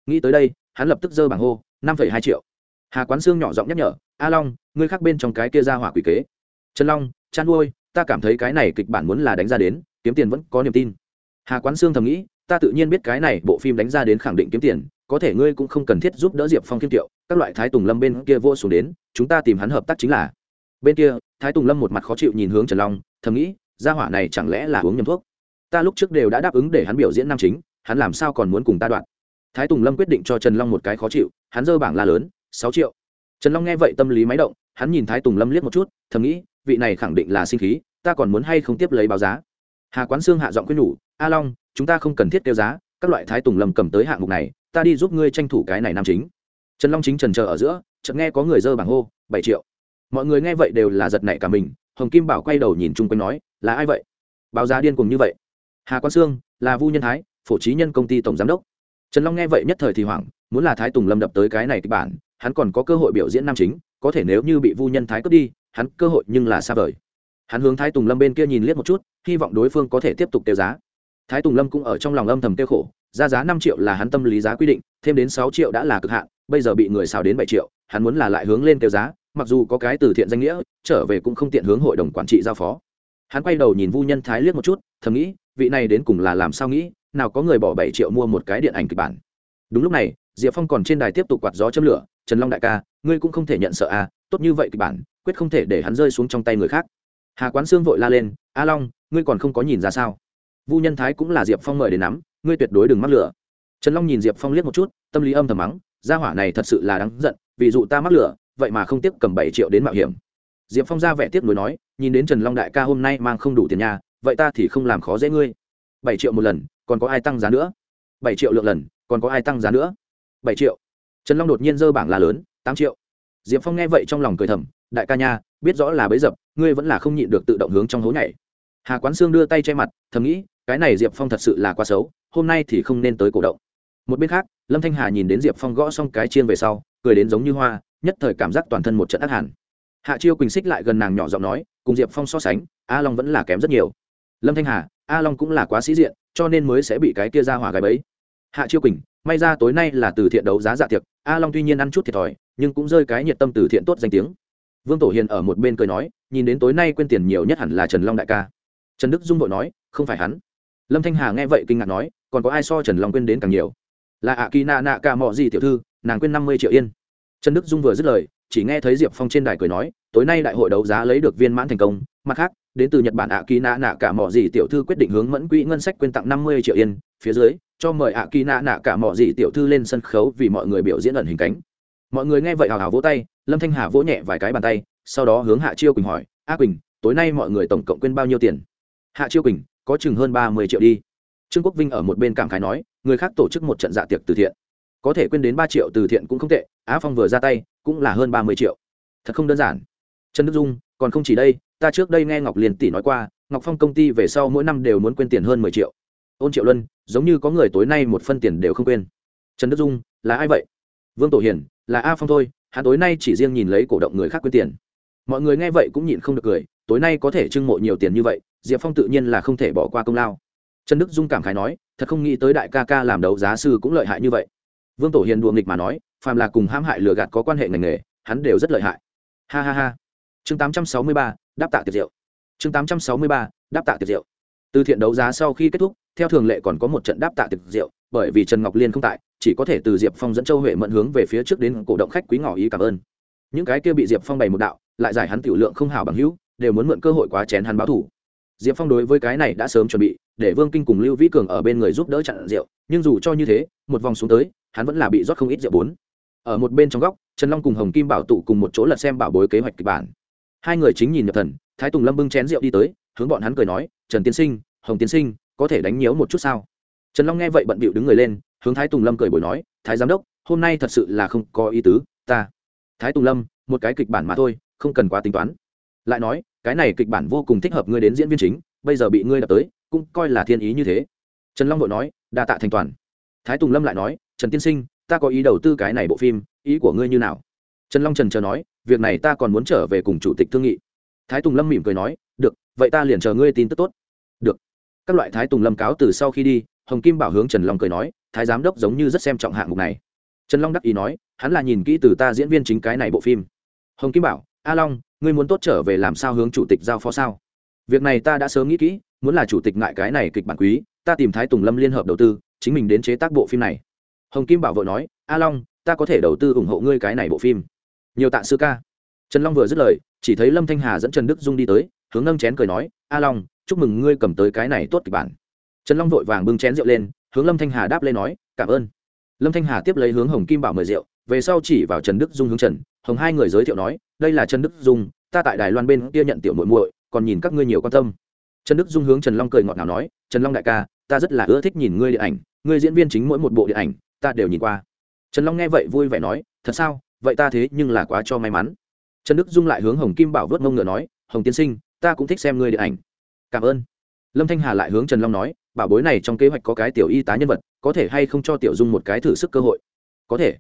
Nghĩ tới đây, hắn lập tức giơ bảng hô, năm hai triệu. Hà quán xương nhỏ giọng nhắc nhở, a long, ngươi khác bên trong cái kia ra hỏa quỷ kế. Trần long chăn nuôi, ta cảm thấy cái này kịch bản muốn là đánh ra đến, kiếm tiền vẫn có niềm tin. Hà quán xương thầm nghĩ, ta tự nhiên biết cái này bộ phim đánh ra đến khẳng định kiếm tiền, có thể ngươi cũng không cần thiết giúp đỡ diệp phong kim tiệu các loại thái tùng lâm bên kia vô xuống đến, chúng ta tìm hắn hợp tác chính là. Bên kia, thái tùng lâm một mặt khó chịu nhìn hướng trần long, thầm nghĩ gia hỏa này chẳng lẽ là uống nhầm thuốc? Ta lúc trước đều đã đáp ứng để hắn biểu diễn nam chính hắn làm sao còn muốn cùng ta đoạn? Thái tùng lâm quyết định cho trần long một cái khó chịu, hắn dơ bảng la lớn, sáu triệu. Trần long nghe vậy tâm lý máy động, hắn nhìn thái tùng lâm liếc một chút, thầm nghĩ, vị này khẳng định là sinh khí, ta còn muốn hay không tiếp lấy báo giá? Hà quán sương hạ giọng quyết nhủ, a long, chúng ta không cần thiết kêu giá, các loại thái tùng lâm cầm tới hạng mục này, ta đi giúp ngươi tranh thủ cái này nam chính. Trần long chính trần chờ ở giữa, chợt nghe có người dơ bảng hô, bảy triệu. Mọi người nghe vậy đều là giật nảy cả mình, hồng kim bảo quay đầu nhìn chung quanh nói, là ai vậy? Báo giá điên cùng như vậy. Hà Quán sương, là vu nhân thái phổ trí nhân công ty tổng giám đốc. Trần long nghe vậy nhất thời thì hoảng, muốn là thái tùng lâm đập tới cái này kịch bản, hắn còn có cơ hội biểu diễn nam chính, có thể nếu như bị vu nhân thái cướp đi, hắn cơ hội nhưng là xa vời. Hắn hướng thái tùng lâm bên kia nhìn liếc một chút, hy vọng đối phương có thể tiếp tục tiêu giá. Thái tùng lâm cũng ở trong lòng âm thầm tiêu khổ, ra giá năm triệu là hắn tâm lý giá quy định, thêm đến sáu triệu đã là cực hạn, bây giờ bị người xào đến bảy triệu, hắn muốn là lại hướng lên tiêu giá, mặc dù có cái từ thiện danh nghĩa, trở về cũng không tiện hướng hội đồng quản trị giao phó. Hắn quay đầu nhìn vu nhân thái liếc một chút, thầm nghĩ, vị này đến cùng là làm sao nghĩ nào có người bỏ bảy triệu mua một cái điện ảnh kịch bản. Đúng lúc này, diệp phong còn trên đài tiếp tục quạt gió châm lửa, trần long đại ca, ngươi cũng không thể nhận sợ à tốt như vậy kịch bản, quyết không thể để hắn rơi xuống trong tay người khác. Hà quán sương vội la lên, a long, ngươi còn không có nhìn ra sao? Vu nhân thái cũng là diệp phong mời đến nắm, ngươi tuyệt đối đừng mắc lửa. Trần long nhìn diệp phong liếc một chút, tâm lý âm thầm mắng, gia hỏa này thật sự là đáng giận, vì dụ ta mắc lửa, vậy mà không tiếp cầm bảy triệu đến mạo hiểm. Diệp phong ra vẻ tiếp nối nói, nhìn đến trần long đại ca hôm nay mang không đủ tiền nhà vậy ta thì không làm khó dễ ngươi. Bảy triệu một lần còn có ai tăng giá nữa? Bảy triệu lượng lần, còn có ai tăng giá nữa? Bảy triệu. Trần long đột nhiên dơ bảng là lớn, tám triệu. Diệp phong nghe vậy trong lòng cười thầm, đại ca nha, biết rõ là bấy dập, ngươi vẫn là không nhịn được tự động hướng trong hố nhảy. Hà quán sương đưa tay che mặt, thầm nghĩ, cái này diệp phong thật sự là quá xấu, hôm nay thì không nên tới cổ động. Một bên khác, lâm thanh hà nhìn đến diệp phong gõ xong cái chiên về sau, cười đến giống như hoa, nhất thời cảm giác toàn thân một trận ác hẳn. Hạ chiêu quỳnh xích lại gần nàng nhỏ giọng nói, cùng diệp phong so sánh, a long vẫn là kém rất nhiều. Lâm thanh hà, a long cũng là quá sĩ diện cho nên mới sẽ bị cái kia ra hỏa gái bấy hạ chiêu quỳnh, may ra tối nay là từ thiện đấu giá dạ tiệc, a long tuy nhiên ăn chút thiệt thòi, nhưng cũng rơi cái nhiệt tâm từ thiện tốt danh tiếng. Vương tổ hiền ở một bên cười nói, nhìn đến tối nay quên tiền nhiều nhất hẳn là trần long đại ca. Trần đức dung vội nói, không phải hắn. Lâm thanh hà nghe vậy kinh ngạc nói, còn có ai so trần long quên đến càng nhiều? Là ạ kỳ nạ nạ cả mọ gì tiểu thư, nàng quên năm mươi triệu yên. Trần đức dung vừa dứt lời, chỉ nghe thấy diệp phong trên đài cười nói, tối nay đại hội đấu giá lấy được viên mãn thành công, mặt khác đến từ nhật bản ạ kỳ nạ nạ cả mọi gì tiểu thư quyết định hướng mẫn quỹ ngân sách quyên tặng năm mươi triệu yên. Phía dưới, cho mời ạ kỳ nạ nạ cả mọi gì tiểu thư lên sân khấu vì mọi người biểu diễn ẩn hình cánh. Mọi người nghe vậy hào hào vỗ tay, lâm thanh hà vỗ nhẹ vài cái bàn tay, sau đó hướng hạ chiêu quỳnh hỏi, a quỳnh, tối nay mọi người tổng cộng quên bao nhiêu tiền? Hạ chiêu quỳnh, có chừng hơn ba mươi triệu đi. Trương quốc vinh ở một bên cảm khái nói, người khác tổ chức một trận dạ tiệc từ thiện. Có thể quên đến ba triệu từ thiện cũng không tệ, á phong vừa ra tay, cũng là hơn ba mươi triệu. Thật không đơn giản. Trần đức dung, còn không chỉ đây ta trước đây nghe ngọc liên tỷ nói qua, ngọc phong công ty về sau mỗi năm đều muốn quên tiền hơn mười triệu. Ôn triệu luân, giống như có người tối nay một phân tiền đều không quên. Trần đức dung, là ai vậy? Vương tổ hiền là a phong thôi, hắn tối nay chỉ riêng nhìn lấy cổ động người khác quên tiền. Mọi người nghe vậy cũng nhịn không được cười, tối nay có thể trưng mộ nhiều tiền như vậy, diệp phong tự nhiên là không thể bỏ qua công lao. Trần đức dung cảm khái nói, thật không nghĩ tới đại ca ca làm đấu giá sư cũng lợi hại như vậy. Vương tổ hiền đùa nghịch mà nói, phàm là cùng hãm hại lừa gạt có quan hệ ngành nghề, hắn đều rất lợi hại. Ha ha ha. Chương tám trăm sáu mươi ba đáp tạ tiệc rượu. Chương tám trăm sáu mươi ba, đáp tạ tiệc rượu. Từ thiện đấu giá sau khi kết thúc, theo thường lệ còn có một trận đáp tạ tiệc rượu, bởi vì trần ngọc liên không tại, chỉ có thể từ diệp phong dẫn châu huệ mẫn hướng về phía trước đến cổ động khách quý ngỏ ý cảm ơn. Những cái kia bị diệp phong bày một đạo, lại giải hắn tiểu lượng không hảo bằng hữu, đều muốn mượn cơ hội quá chén hắn báo thủ. Diệp phong đối với cái này đã sớm chuẩn bị, để vương kinh cùng lưu vĩ cường ở bên người giúp đỡ chặn rượu, nhưng dù cho như thế, một vòng xuống tới, hắn vẫn là bị rót không ít rượu bốn. Ở một bên trong góc, trần long cùng hồng kim bảo tụ cùng một chỗ lật xem bảo bối kế hoạch kịch bản hai người chính nhìn nhập thần, thái tùng lâm bưng chén rượu đi tới, hướng bọn hắn cười nói, trần tiên sinh, hồng tiên sinh, có thể đánh nhiễu một chút sao? Trần long nghe vậy bận bịu đứng người lên, hướng thái tùng lâm cười bồi nói, thái giám đốc, hôm nay thật sự là không có ý tứ, ta thái tùng lâm, một cái kịch bản mà thôi, không cần quá tính toán. Lại nói, cái này kịch bản vô cùng thích hợp ngươi đến diễn viên chính, bây giờ bị ngươi đập tới, cũng coi là thiên ý như thế. Trần long vội nói, đa tạ thành toàn. Thái tùng lâm lại nói, trần tiên sinh, ta có ý đầu tư cái này bộ phim, ý của ngươi như nào? Trần long trần chờ nói, việc này ta còn muốn trở về cùng chủ tịch thương nghị. Thái tùng lâm mỉm cười nói, được, vậy ta liền chờ ngươi tin tức tốt. Được. Các loại thái tùng lâm cáo từ sau khi đi, hồng kim bảo hướng trần long cười nói, thái giám đốc giống như rất xem trọng hạng mục này. Trần long đắc ý nói, hắn là nhìn kỹ từ ta diễn viên chính cái này bộ phim. Hồng kim bảo, a long, ngươi muốn tốt trở về làm sao hướng chủ tịch giao phó sao? Việc này ta đã sớm nghĩ kỹ, muốn là chủ tịch ngại cái này kịch bản quý, ta tìm thái tùng lâm liên hợp đầu tư, chính mình đến chế tác bộ phim này. Hồng kim bảo vội nói, a long, ta có thể đầu tư ủng hộ ngươi cái này bộ phim nhiều tạ sư ca. Trần long vừa dứt lời, chỉ thấy lâm thanh hà dẫn trần đức dung đi tới, hướng nâng chén cười nói, a long, chúc mừng ngươi cầm tới cái này tốt kịch bản. Trần long vội vàng bưng chén rượu lên, hướng lâm thanh hà đáp lên nói, cảm ơn. Lâm thanh hà tiếp lấy hướng hồng kim bảo mời rượu, về sau chỉ vào trần đức dung hướng trần, hồng hai người giới thiệu nói, đây là trần đức dung, ta tại đài loan bên kia nhận tiểu muội muội, còn nhìn các ngươi nhiều quan tâm. Trần đức dung hướng trần long cười ngọt ngào nói, trần long đại ca, ta rất là ưa thích nhìn ngươi điện ảnh, ngươi diễn viên chính mỗi một bộ điện ảnh, ta đều nhìn qua. Trần long nghe vậy vui vẻ nói, thật sao? Vậy ta thế nhưng là quá cho may mắn. Trần đức dung lại hướng hồng kim bảo vớt mông ngựa nói, hồng tiên sinh, ta cũng thích xem ngươi điện ảnh. Cảm ơn. Lâm thanh hà lại hướng trần long nói, bảo bối này trong kế hoạch có cái tiểu y tá nhân vật, có thể hay không cho tiểu dung một cái thử sức cơ hội? Có thể.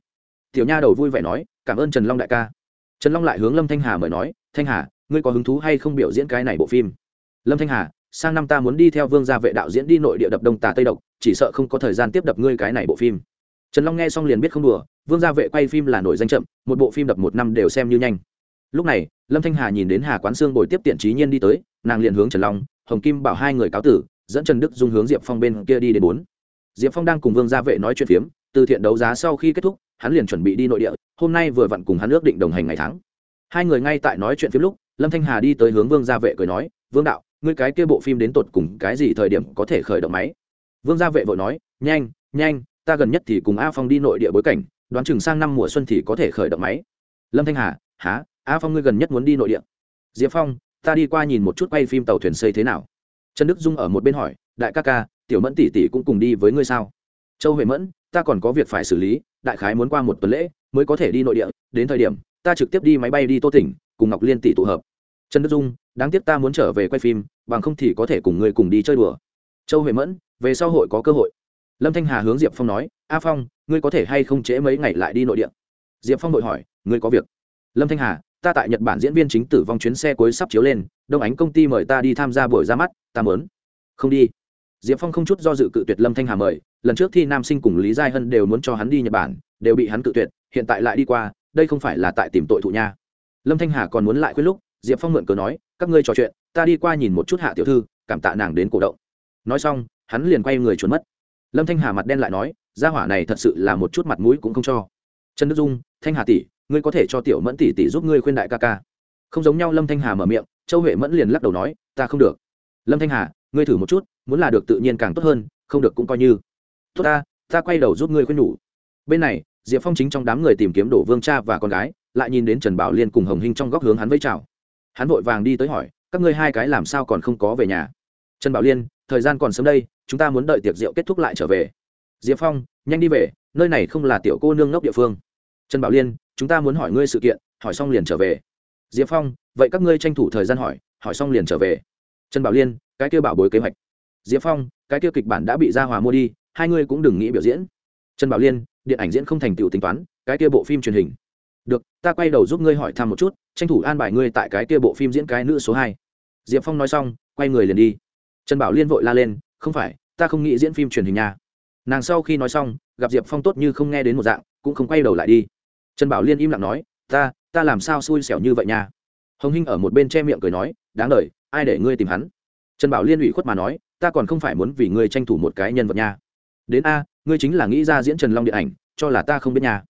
Tiểu nha đầu vui vẻ nói, cảm ơn trần long đại ca. Trần long lại hướng lâm thanh hà mời nói, thanh hà, ngươi có hứng thú hay không biểu diễn cái này bộ phim? Lâm thanh hà, sang năm ta muốn đi theo vương gia vệ đạo diễn đi nội địa đập đông tà tây độc, chỉ sợ không có thời gian tiếp đập ngươi cái này bộ phim. Trần long nghe xong liền biết không đùa vương gia vệ quay phim là nổi danh chậm, một bộ phim đập một năm đều xem như nhanh. Lúc này, lâm thanh hà nhìn đến hà quán sương bồi tiếp tiện trí nhiên đi tới, nàng liền hướng trần long, hồng kim bảo hai người cáo tử, dẫn trần đức dung hướng diệp phong bên kia đi đến bốn. Diệp phong đang cùng vương gia vệ nói chuyện phiếm, từ thiện đấu giá sau khi kết thúc, hắn liền chuẩn bị đi nội địa, hôm nay vừa vặn cùng hắn ước định đồng hành ngày tháng. Hai người ngay tại nói chuyện phiếm lúc, lâm thanh hà đi tới hướng vương gia vệ cười nói, vương đạo, ngươi cái kia bộ phim đến tột cùng cái gì thời điểm có thể khởi động máy? Vương gia vệ vội nói, nhanh nhanh, ta gần nhất thì cùng a phong đi nội địa bối cảnh đoán chừng sang năm mùa xuân thì có thể khởi động máy. Lâm thanh hà há a phong ngươi gần nhất muốn đi nội địa? Diệp phong, ta đi qua nhìn một chút quay phim tàu thuyền xây thế nào. Trần đức dung ở một bên hỏi, đại ca ca, tiểu mẫn tỷ tỷ cũng cùng đi với ngươi sao? Châu huệ mẫn, ta còn có việc phải xử lý, đại khái muốn qua một tuần lễ mới có thể đi nội địa, đến thời điểm, ta trực tiếp đi máy bay đi tô tỉnh, cùng ngọc liên tỷ tụ hợp. Trần đức dung, đáng tiếc ta muốn trở về quay phim, bằng không thì có thể cùng ngươi cùng đi chơi đùa. Châu huệ mẫn, về sau hội có cơ hội lâm thanh hà hướng diệp phong nói, a phong, ngươi có thể hay không trễ mấy ngày lại đi nội địa? Diệp phong đội hỏi, ngươi có việc? Lâm thanh hà, ta tại nhật bản diễn viên chính tử vong chuyến xe cuối sắp chiếu lên, đông ánh công ty mời ta đi tham gia buổi ra mắt, ta mớn không đi. Diệp phong không chút do dự cự tuyệt lâm thanh hà mời, lần trước thi nam sinh cùng lý giai hân đều muốn cho hắn đi nhật bản, đều bị hắn cự tuyệt, hiện tại lại đi qua, đây không phải là tại tìm tội thụ nha. Lâm thanh hà còn muốn lại khuyên lúc, diệp phong mượn cớ nói, các ngươi trò chuyện, ta đi qua nhìn một chút hạ tiểu thư, cảm tạ nàng đến cổ động. Nói xong, hắn liền quay người trốn mất lâm thanh hà mặt đen lại nói, gia hỏa này thật sự là một chút mặt mũi cũng không cho. Trần đức dung, thanh hà tỷ, ngươi có thể cho tiểu mẫn tỷ tỷ giúp ngươi khuyên đại ca ca. Không giống nhau, lâm thanh hà mở miệng, châu huệ mẫn liền lắc đầu nói, ta không được. Lâm thanh hà, ngươi thử một chút, muốn là được tự nhiên càng tốt hơn, không được cũng coi như. Tốt ta ta quay đầu giúp ngươi khuyên nhủ. Bên này, diệp phong chính trong đám người tìm kiếm đổ vương cha và con gái, lại nhìn đến trần bảo liên cùng hồng hinh trong góc hướng hắn với chào. Hắn vội vàng đi tới hỏi, các ngươi hai cái làm sao còn không có về nhà? Trần bảo liên, thời gian còn sớm đây chúng ta muốn đợi tiệc rượu kết thúc lại trở về. Diệp phong, nhanh đi về, nơi này không là tiểu cô nương ngốc địa phương. Trần bảo liên, chúng ta muốn hỏi ngươi sự kiện, hỏi xong liền trở về. Diệp phong, vậy các ngươi tranh thủ thời gian hỏi hỏi xong liền trở về. Trần bảo liên, cái kêu bảo bối kế hoạch. Diệp phong, cái kêu kịch bản đã bị gia hòa mua đi, hai ngươi cũng đừng nghĩ biểu diễn. Trần bảo liên, điện ảnh diễn không thành tựu tính toán, cái kia bộ phim truyền hình. Được, ta quay đầu giúp ngươi hỏi thăm một chút, tranh thủ an bài ngươi tại cái kia bộ phim diễn cái nữ số hai. Diệp phong nói xong, quay người liền đi. Trần bảo liên vội la lên không phải ta không nghĩ diễn phim truyền hình nha. Nàng sau khi nói xong gặp diệp phong tốt như không nghe đến một dạng cũng không quay đầu lại đi. Trần bảo liên im lặng nói ta ta làm sao xui xẻo như vậy nha? Hồng hinh ở một bên che miệng cười nói đáng đ ai để ngươi tìm hắn? Trần bảo liên ủy khuất mà nói ta còn không phải muốn vì ngươi tranh thủ một cái nhân vật nha. Đến a ngươi chính là nghĩ ra diễn trần long điện ảnh cho là ta không biết nha.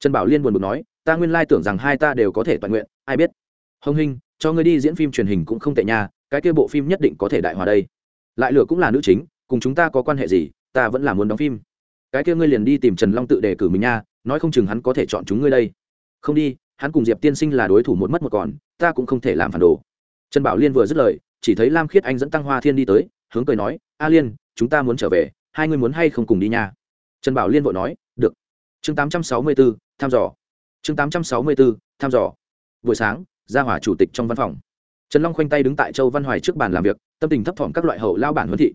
trần bảo liên buồn buồn nói ta nguyên lai tưởng rằng hai ta đều có thể toàn nguyện ai biết? Hồng Hinh, cho ngươi đi diễn phim truyền hình cũng không tệ nha cái kia bộ phim nhất định có thể đại hòa đây lại lửa cũng là nữ chính, cùng chúng ta có quan hệ gì, ta vẫn là muốn đóng phim. Cái kia ngươi liền đi tìm trần long tự đề cử mình nha, nói không chừng hắn có thể chọn chúng ngươi đây. Không đi, hắn cùng diệp tiên sinh là đối thủ một mất một còn, ta cũng không thể làm phản đồ. Trần bảo liên vừa dứt lời, chỉ thấy lam khiết anh dẫn tăng hoa thiên đi tới, hướng cười nói, a liên, chúng ta muốn trở về, hai ngươi muốn hay không cùng đi nha? Trần bảo liên vội nói, được. Chương tám trăm sáu mươi bốn thăm dò. Chương tám trăm sáu mươi bốn thăm dò. Buổi sáng ra hỏa chủ tịch trong văn phòng trần long khoanh tay đứng tại châu văn hoài trước bàn làm việc, tâm tình thấp thỏm các loại hậu lao bản huấn thị.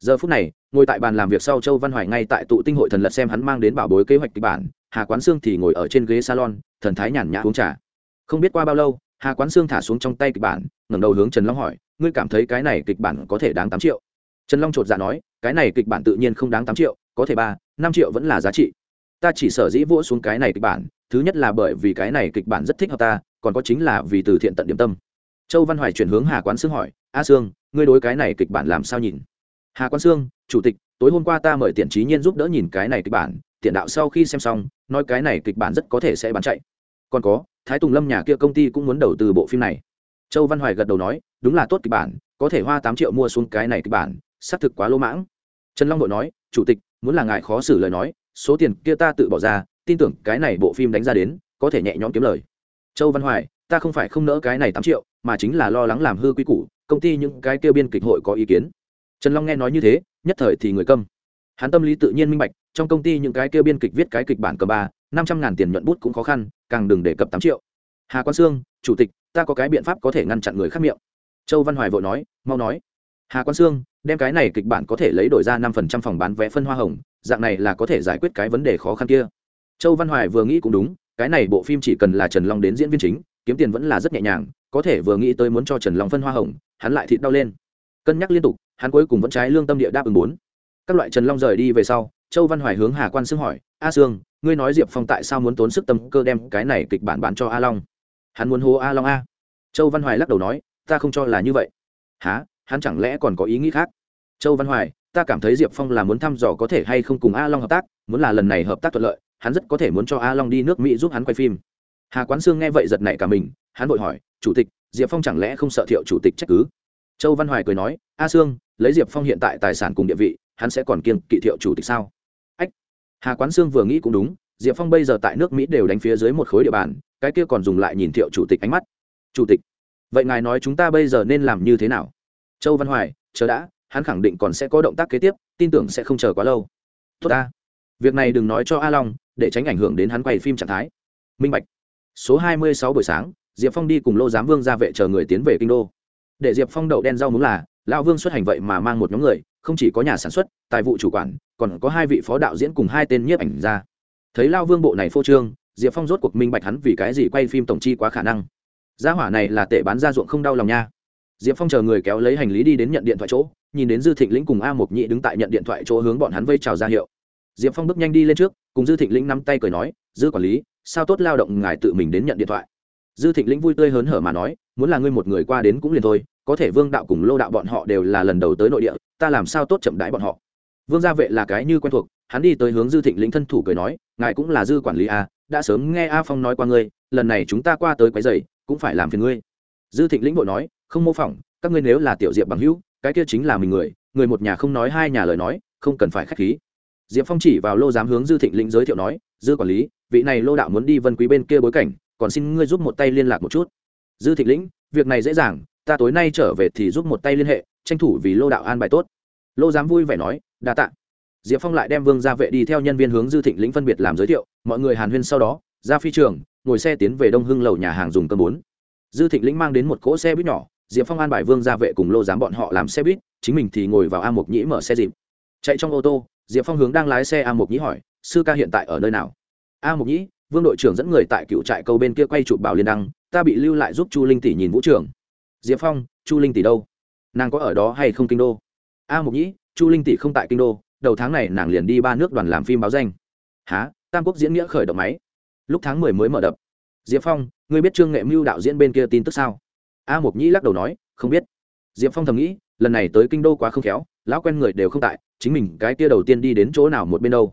Giờ phút này, ngồi tại bàn làm việc sau châu văn hoài ngay tại tụ tinh hội thần lật xem hắn mang đến bảo bối kế hoạch kịch bản, hà quán sương thì ngồi ở trên ghế salon, thần thái nhàn nhã uống trà. Không biết qua bao lâu, hà quán sương thả xuống trong tay kịch bản, ngẩng đầu hướng trần long hỏi, ngươi cảm thấy cái này kịch bản có thể đáng tám triệu? Trần long chột dạ nói, cái này kịch bản tự nhiên không đáng tám triệu, có thể ba, năm triệu vẫn là giá trị. Ta chỉ sở dĩ vỗ xuống cái này kịch bản, thứ nhất là bởi vì cái này kịch bản rất thích hợp ta, còn có chính là vì từ thiện tận điểm tâm châu văn hoài chuyển hướng hà quán sương hỏi, a sương, ngươi đối cái này kịch bản làm sao nhìn? Hà quán sương, chủ tịch, tối hôm qua ta mời tiện trí nhiên giúp đỡ nhìn cái này kịch bản tiện đạo sau khi xem xong, nói cái này kịch bản rất có thể sẽ bán chạy. Còn có, thái tùng lâm nhà kia công ty cũng muốn đầu tư bộ phim này. Châu văn hoài gật đầu nói, đúng là tốt kịch bản, có thể hoa tám triệu mua xuống cái này kịch bản, xác thực quá lỗ mãng. Trần long đội nói, chủ tịch, muốn là ngài khó xử lời nói, số tiền kia ta tự bỏ ra, tin tưởng cái này bộ phim đánh ra đến, có thể nhẹ nhõm kiếm lời. Châu văn hoài, ta không phải không nỡ cái này tám triệu mà chính là lo lắng làm hư quy củ, công ty những cái kêu biên kịch hội có ý kiến. Trần long nghe nói như thế, nhất thời thì người câm. Hắn tâm lý tự nhiên minh bạch, trong công ty những cái kêu biên kịch viết cái kịch bản cờ ba, năm trăm ngàn tiền nhuận bút cũng khó khăn, càng đừng đề cập tám triệu. Hà quan sương, chủ tịch, ta có cái biện pháp có thể ngăn chặn người khác miệng. Châu văn hoài vội nói, mau nói. Hà quan sương, đem cái này kịch bản có thể lấy đổi ra năm phần trăm phòng bán vé phân hoa hồng, dạng này là có thể giải quyết cái vấn đề khó khăn kia. Châu văn hoài vừa nghĩ cũng đúng, cái này bộ phim chỉ cần là trần long đến diễn viên chính kiếm tiền vẫn là rất nhẹ nhàng, có thể vừa nghĩ tới muốn cho trần long phân hoa hồng, hắn lại thịt đau lên. Cân nhắc liên tục, hắn cuối cùng vẫn trái lương tâm địa đáp ứng bốn. Các loại trần long rời đi về sau, châu văn hoài hướng hà quan sương hỏi, a sương, ngươi nói diệp phong tại sao muốn tốn sức tâm cơ đem cái này kịch bản bán cho a long? Hắn muốn hô a long a. Châu văn hoài lắc đầu nói, ta không cho là như vậy. Há hắn chẳng lẽ còn có ý nghĩ khác? Châu văn hoài, ta cảm thấy diệp phong là muốn thăm dò có thể hay không cùng a long hợp tác, muốn là lần này hợp tác thuận lợi, hắn rất có thể muốn cho a long đi nước mỹ giúp hắn quay phim hà quán sương nghe vậy giật nảy cả mình, hắn vội hỏi, chủ tịch, diệp phong chẳng lẽ không sợ thiệu chủ tịch trách cứ? Châu văn hoài cười nói, a sương, lấy diệp phong hiện tại tài sản cùng địa vị, hắn sẽ còn kiên kỵ thiệu chủ tịch sao? Ách, hà quán sương vừa nghĩ cũng đúng, diệp phong bây giờ tại nước mỹ đều đánh phía dưới một khối địa bàn, cái kia còn dùng lại nhìn thiệu chủ tịch ánh mắt. Chủ tịch, vậy ngài nói chúng ta bây giờ nên làm như thế nào? Châu văn hoài, chờ đã, hắn khẳng định còn sẽ có động tác kế tiếp, tin tưởng sẽ không chờ quá lâu. Tốt ta, việc này đừng nói cho a long, để tránh ảnh hưởng đến hắn quay phim trạng thái. Minh bạch số hai mươi sáu buổi sáng, diệp phong đi cùng lô giám vương ra vệ chờ người tiến về kinh đô. Để diệp phong đậu đen rau muốn là, lão vương xuất hành vậy mà mang một nhóm người, không chỉ có nhà sản xuất, tài vụ chủ quản, còn có hai vị phó đạo diễn cùng hai tên nhiếp ảnh ra thấy lao vương bộ này phô trương, diệp phong rốt cuộc minh bạch hắn vì cái gì quay phim tổng chi quá khả năng. Gia hỏa này là tệ bán ra ruộng không đau lòng nha. Diệp phong chờ người kéo lấy hành lý đi đến nhận điện thoại chỗ, nhìn đến dư thịnh lĩnh cùng a mộc nhị đứng tại nhận điện thoại chỗ hướng bọn hắn vây chào ra hiệu. Diệp phong bước nhanh đi lên trước, cùng dư thịnh lĩnh nắm tay cười nói, dư quản lý sao tốt lao động ngài tự mình đến nhận điện thoại? Dư thịnh lĩnh vui tươi hớn hở mà nói, muốn là ngươi một người qua đến cũng liền thôi, có thể vương đạo cùng lô đạo bọn họ đều là lần đầu tới nội địa, ta làm sao tốt chậm đãi bọn họ? Vương gia vệ là cái như quen thuộc, hắn đi tới hướng dư thịnh lĩnh thân thủ cười nói, ngài cũng là dư quản lý a đã sớm nghe a phong nói qua ngươi, lần này chúng ta qua tới quấy giày cũng phải làm phiền ngươi. Dư thịnh lĩnh vội nói, không mô phỏng, các ngươi nếu là tiểu diệp bằng hữu, cái kia chính là mình người người một nhà không nói hai nhà lời nói, không cần phải k h á c h khí. Diệp phong chỉ vào lô giám hướng dư thịnh lĩnh giới thiệu nói, dư quản lý vị này lô đạo muốn đi vân quý bên kia bối cảnh, còn xin ngươi giúp một tay liên lạc một chút. Dư thịnh lĩnh, việc này dễ dàng, ta tối nay trở về thì giúp một tay liên hệ, tranh thủ vì lô đạo an bài tốt. Lô giám vui vẻ nói, đa tạ. Diệp phong lại đem vương gia vệ đi theo nhân viên hướng dư thịnh lĩnh phân biệt làm giới thiệu, mọi người hàn huyên sau đó, ra phi trường, ngồi xe tiến về đông hưng lầu nhà hàng dùng cơm bốn. Dư thịnh lĩnh mang đến một cỗ xe buýt nhỏ, diệp phong an bài vương gia vệ cùng lô giám bọn họ làm xe buýt, chính mình thì ngồi vào a mục nhĩ mở xe dịp. Chạy trong ô tô, diệp phong hướng đang lái xe a mục nhĩ hỏi, sư ca hiện tại ở nơi nào? A mục nhĩ, vương đội trưởng dẫn người tại cựu trại câu bên kia quay chụp bảo liên đăng, ta bị lưu lại giúp chu linh tỷ nhìn vũ trường. Diệp phong, chu linh tỷ đâu? Nàng có ở đó hay không kinh đô? A mục nhĩ, chu linh tỷ không tại kinh đô, đầu tháng này nàng liền đi ba nước đoàn làm phim báo danh. Há tam quốc diễn nghĩa khởi động máy. Lúc tháng mười mới mở đập. Diệp phong, ngươi biết trương nghệ mưu đạo diễn bên kia tin tức sao? A mục nhĩ lắc đầu nói, không biết. Diệp phong thầm nghĩ, lần này tới kinh đô quá không khéo, lão quen người đều không tại, chính mình cái kia đầu tiên đi đến chỗ nào một bên đâu?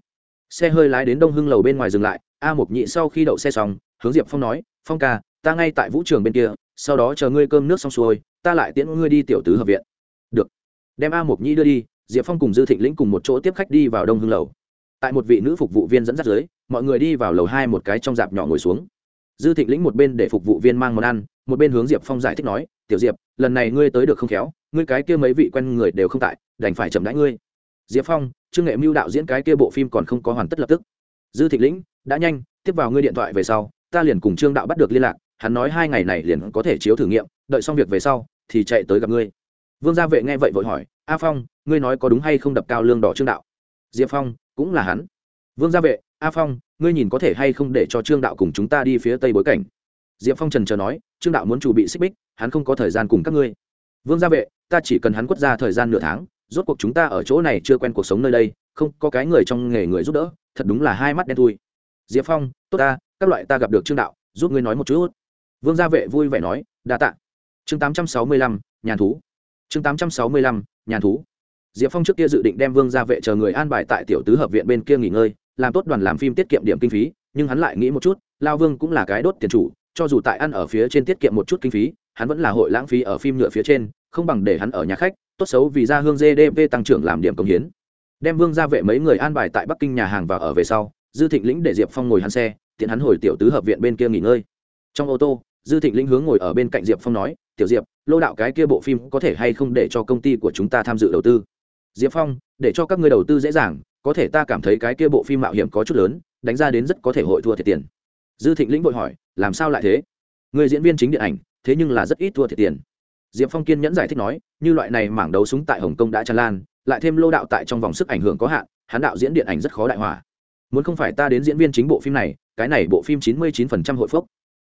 Xe hơi lái đến đông hưng lầu bên ngoài dừng lại, a mộc nhị sau khi đậu xe xong, hướng diệp phong nói, phong ca, ta ngay tại vũ trường bên kia, sau đó chờ ngươi cơm nước xong xuôi, ta lại tiễn ngươi đi tiểu tứ hợp viện. Được. Đem a mộc nhị đưa đi, diệp phong cùng dư thịnh lĩnh cùng một chỗ tiếp khách đi vào đông hưng lầu. Tại một vị nữ phục vụ viên dẫn dắt dưới, mọi người đi vào lầu hai một cái trong dạp nhỏ ngồi xuống. Dư thịnh lĩnh một bên để phục vụ viên mang món ăn, một bên hướng diệp phong giải thích nói, tiểu diệp, lần này ngươi tới được không khéo, ngươi cái kia mấy vị quen người đều không tại, đành phải chậm đãi ngươi. Diệp phong trương nghệ mưu đạo diễn cái kia bộ phim còn không có hoàn tất lập tức. Dư thịnh lĩnh, đã nhanh, tiếp vào ngươi điện thoại về sau, ta liền cùng trương đạo bắt được liên lạc, hắn nói hai ngày này liền có thể chiếu thử nghiệm, đợi xong việc về sau, thì chạy tới gặp ngươi. Vương gia vệ nghe vậy vội hỏi, a phong, ngươi nói có đúng hay không đập cao lương đỏ trương đạo? Diệp phong, cũng là hắn. Vương gia vệ, a phong, ngươi nhìn có thể hay không để cho trương đạo cùng chúng ta đi phía tây bối cảnh? Diệp phong trần chờ nói, trương đạo muốn chủ bị xích bích, hắn không có thời gian cùng các ngươi. Vương gia vệ, ta chỉ cần hắn quất ra thời gian nửa tháng rốt cuộc chúng ta ở chỗ này chưa quen cuộc sống nơi đây, không có cái người trong nghề người giúp đỡ, thật đúng là hai mắt đen thui. Diệp phong, tốt ta, các loại ta gặp được trương đạo, giúp ngươi nói một chút. Vương gia vệ vui vẻ nói, đa tạ. Chương tám trăm sáu mươi lăm nhàn thú. Chương tám trăm sáu mươi lăm nhàn thú. Diệp phong trước kia dự định đem vương gia vệ chờ người an bài tại tiểu tứ hợp viện bên kia nghỉ ngơi, làm tốt đoàn làm phim tiết kiệm điểm kinh phí, nhưng hắn lại nghĩ một chút, lao vương cũng là cái đốt tiền chủ, cho dù tại ăn ở phía trên tiết kiệm một chút kinh phí, hắn vẫn là hội lãng phí ở phim nhựa phía trên, không bằng để hắn ở nhà khách tốt xấu vì ra hương gdp tăng trưởng làm điểm công hiến. Đem vương gia vệ mấy người an bài tại bắc kinh nhà hàng và ở về sau, dư thịnh lĩnh để diệp phong ngồi hắn xe, tiện hắn hồi tiểu tứ hợp viện bên kia nghỉ ngơi. Trong ô tô, dư thịnh lĩnh hướng ngồi ở bên cạnh diệp phong nói, tiểu diệp, lô đạo cái kia bộ phim có thể hay không để cho công ty của chúng ta tham dự đầu tư? Diệp phong, để cho các ngươi đầu tư dễ dàng, có thể ta cảm thấy cái kia bộ phim mạo hiểm có chút lớn, đánh ra đến rất có thể hội thua thiệt tiền. Dư thịnh lĩnh vội hỏi, làm sao lại thế? Người diễn viên chính điện ảnh, thế nhưng là rất ít thua thiệt tiền diệp phong kiên nhẫn giải thích nói, như loại này mảng đấu súng tại hồng kông đã tràn lan, lại thêm lô đạo tại trong vòng sức ảnh hưởng có hạn, hắn đạo diễn điện ảnh rất khó đại hỏa. Muốn không phải ta đến diễn viên chính bộ phim này, cái này bộ phim chín mươi chín phần trăm hội phốc.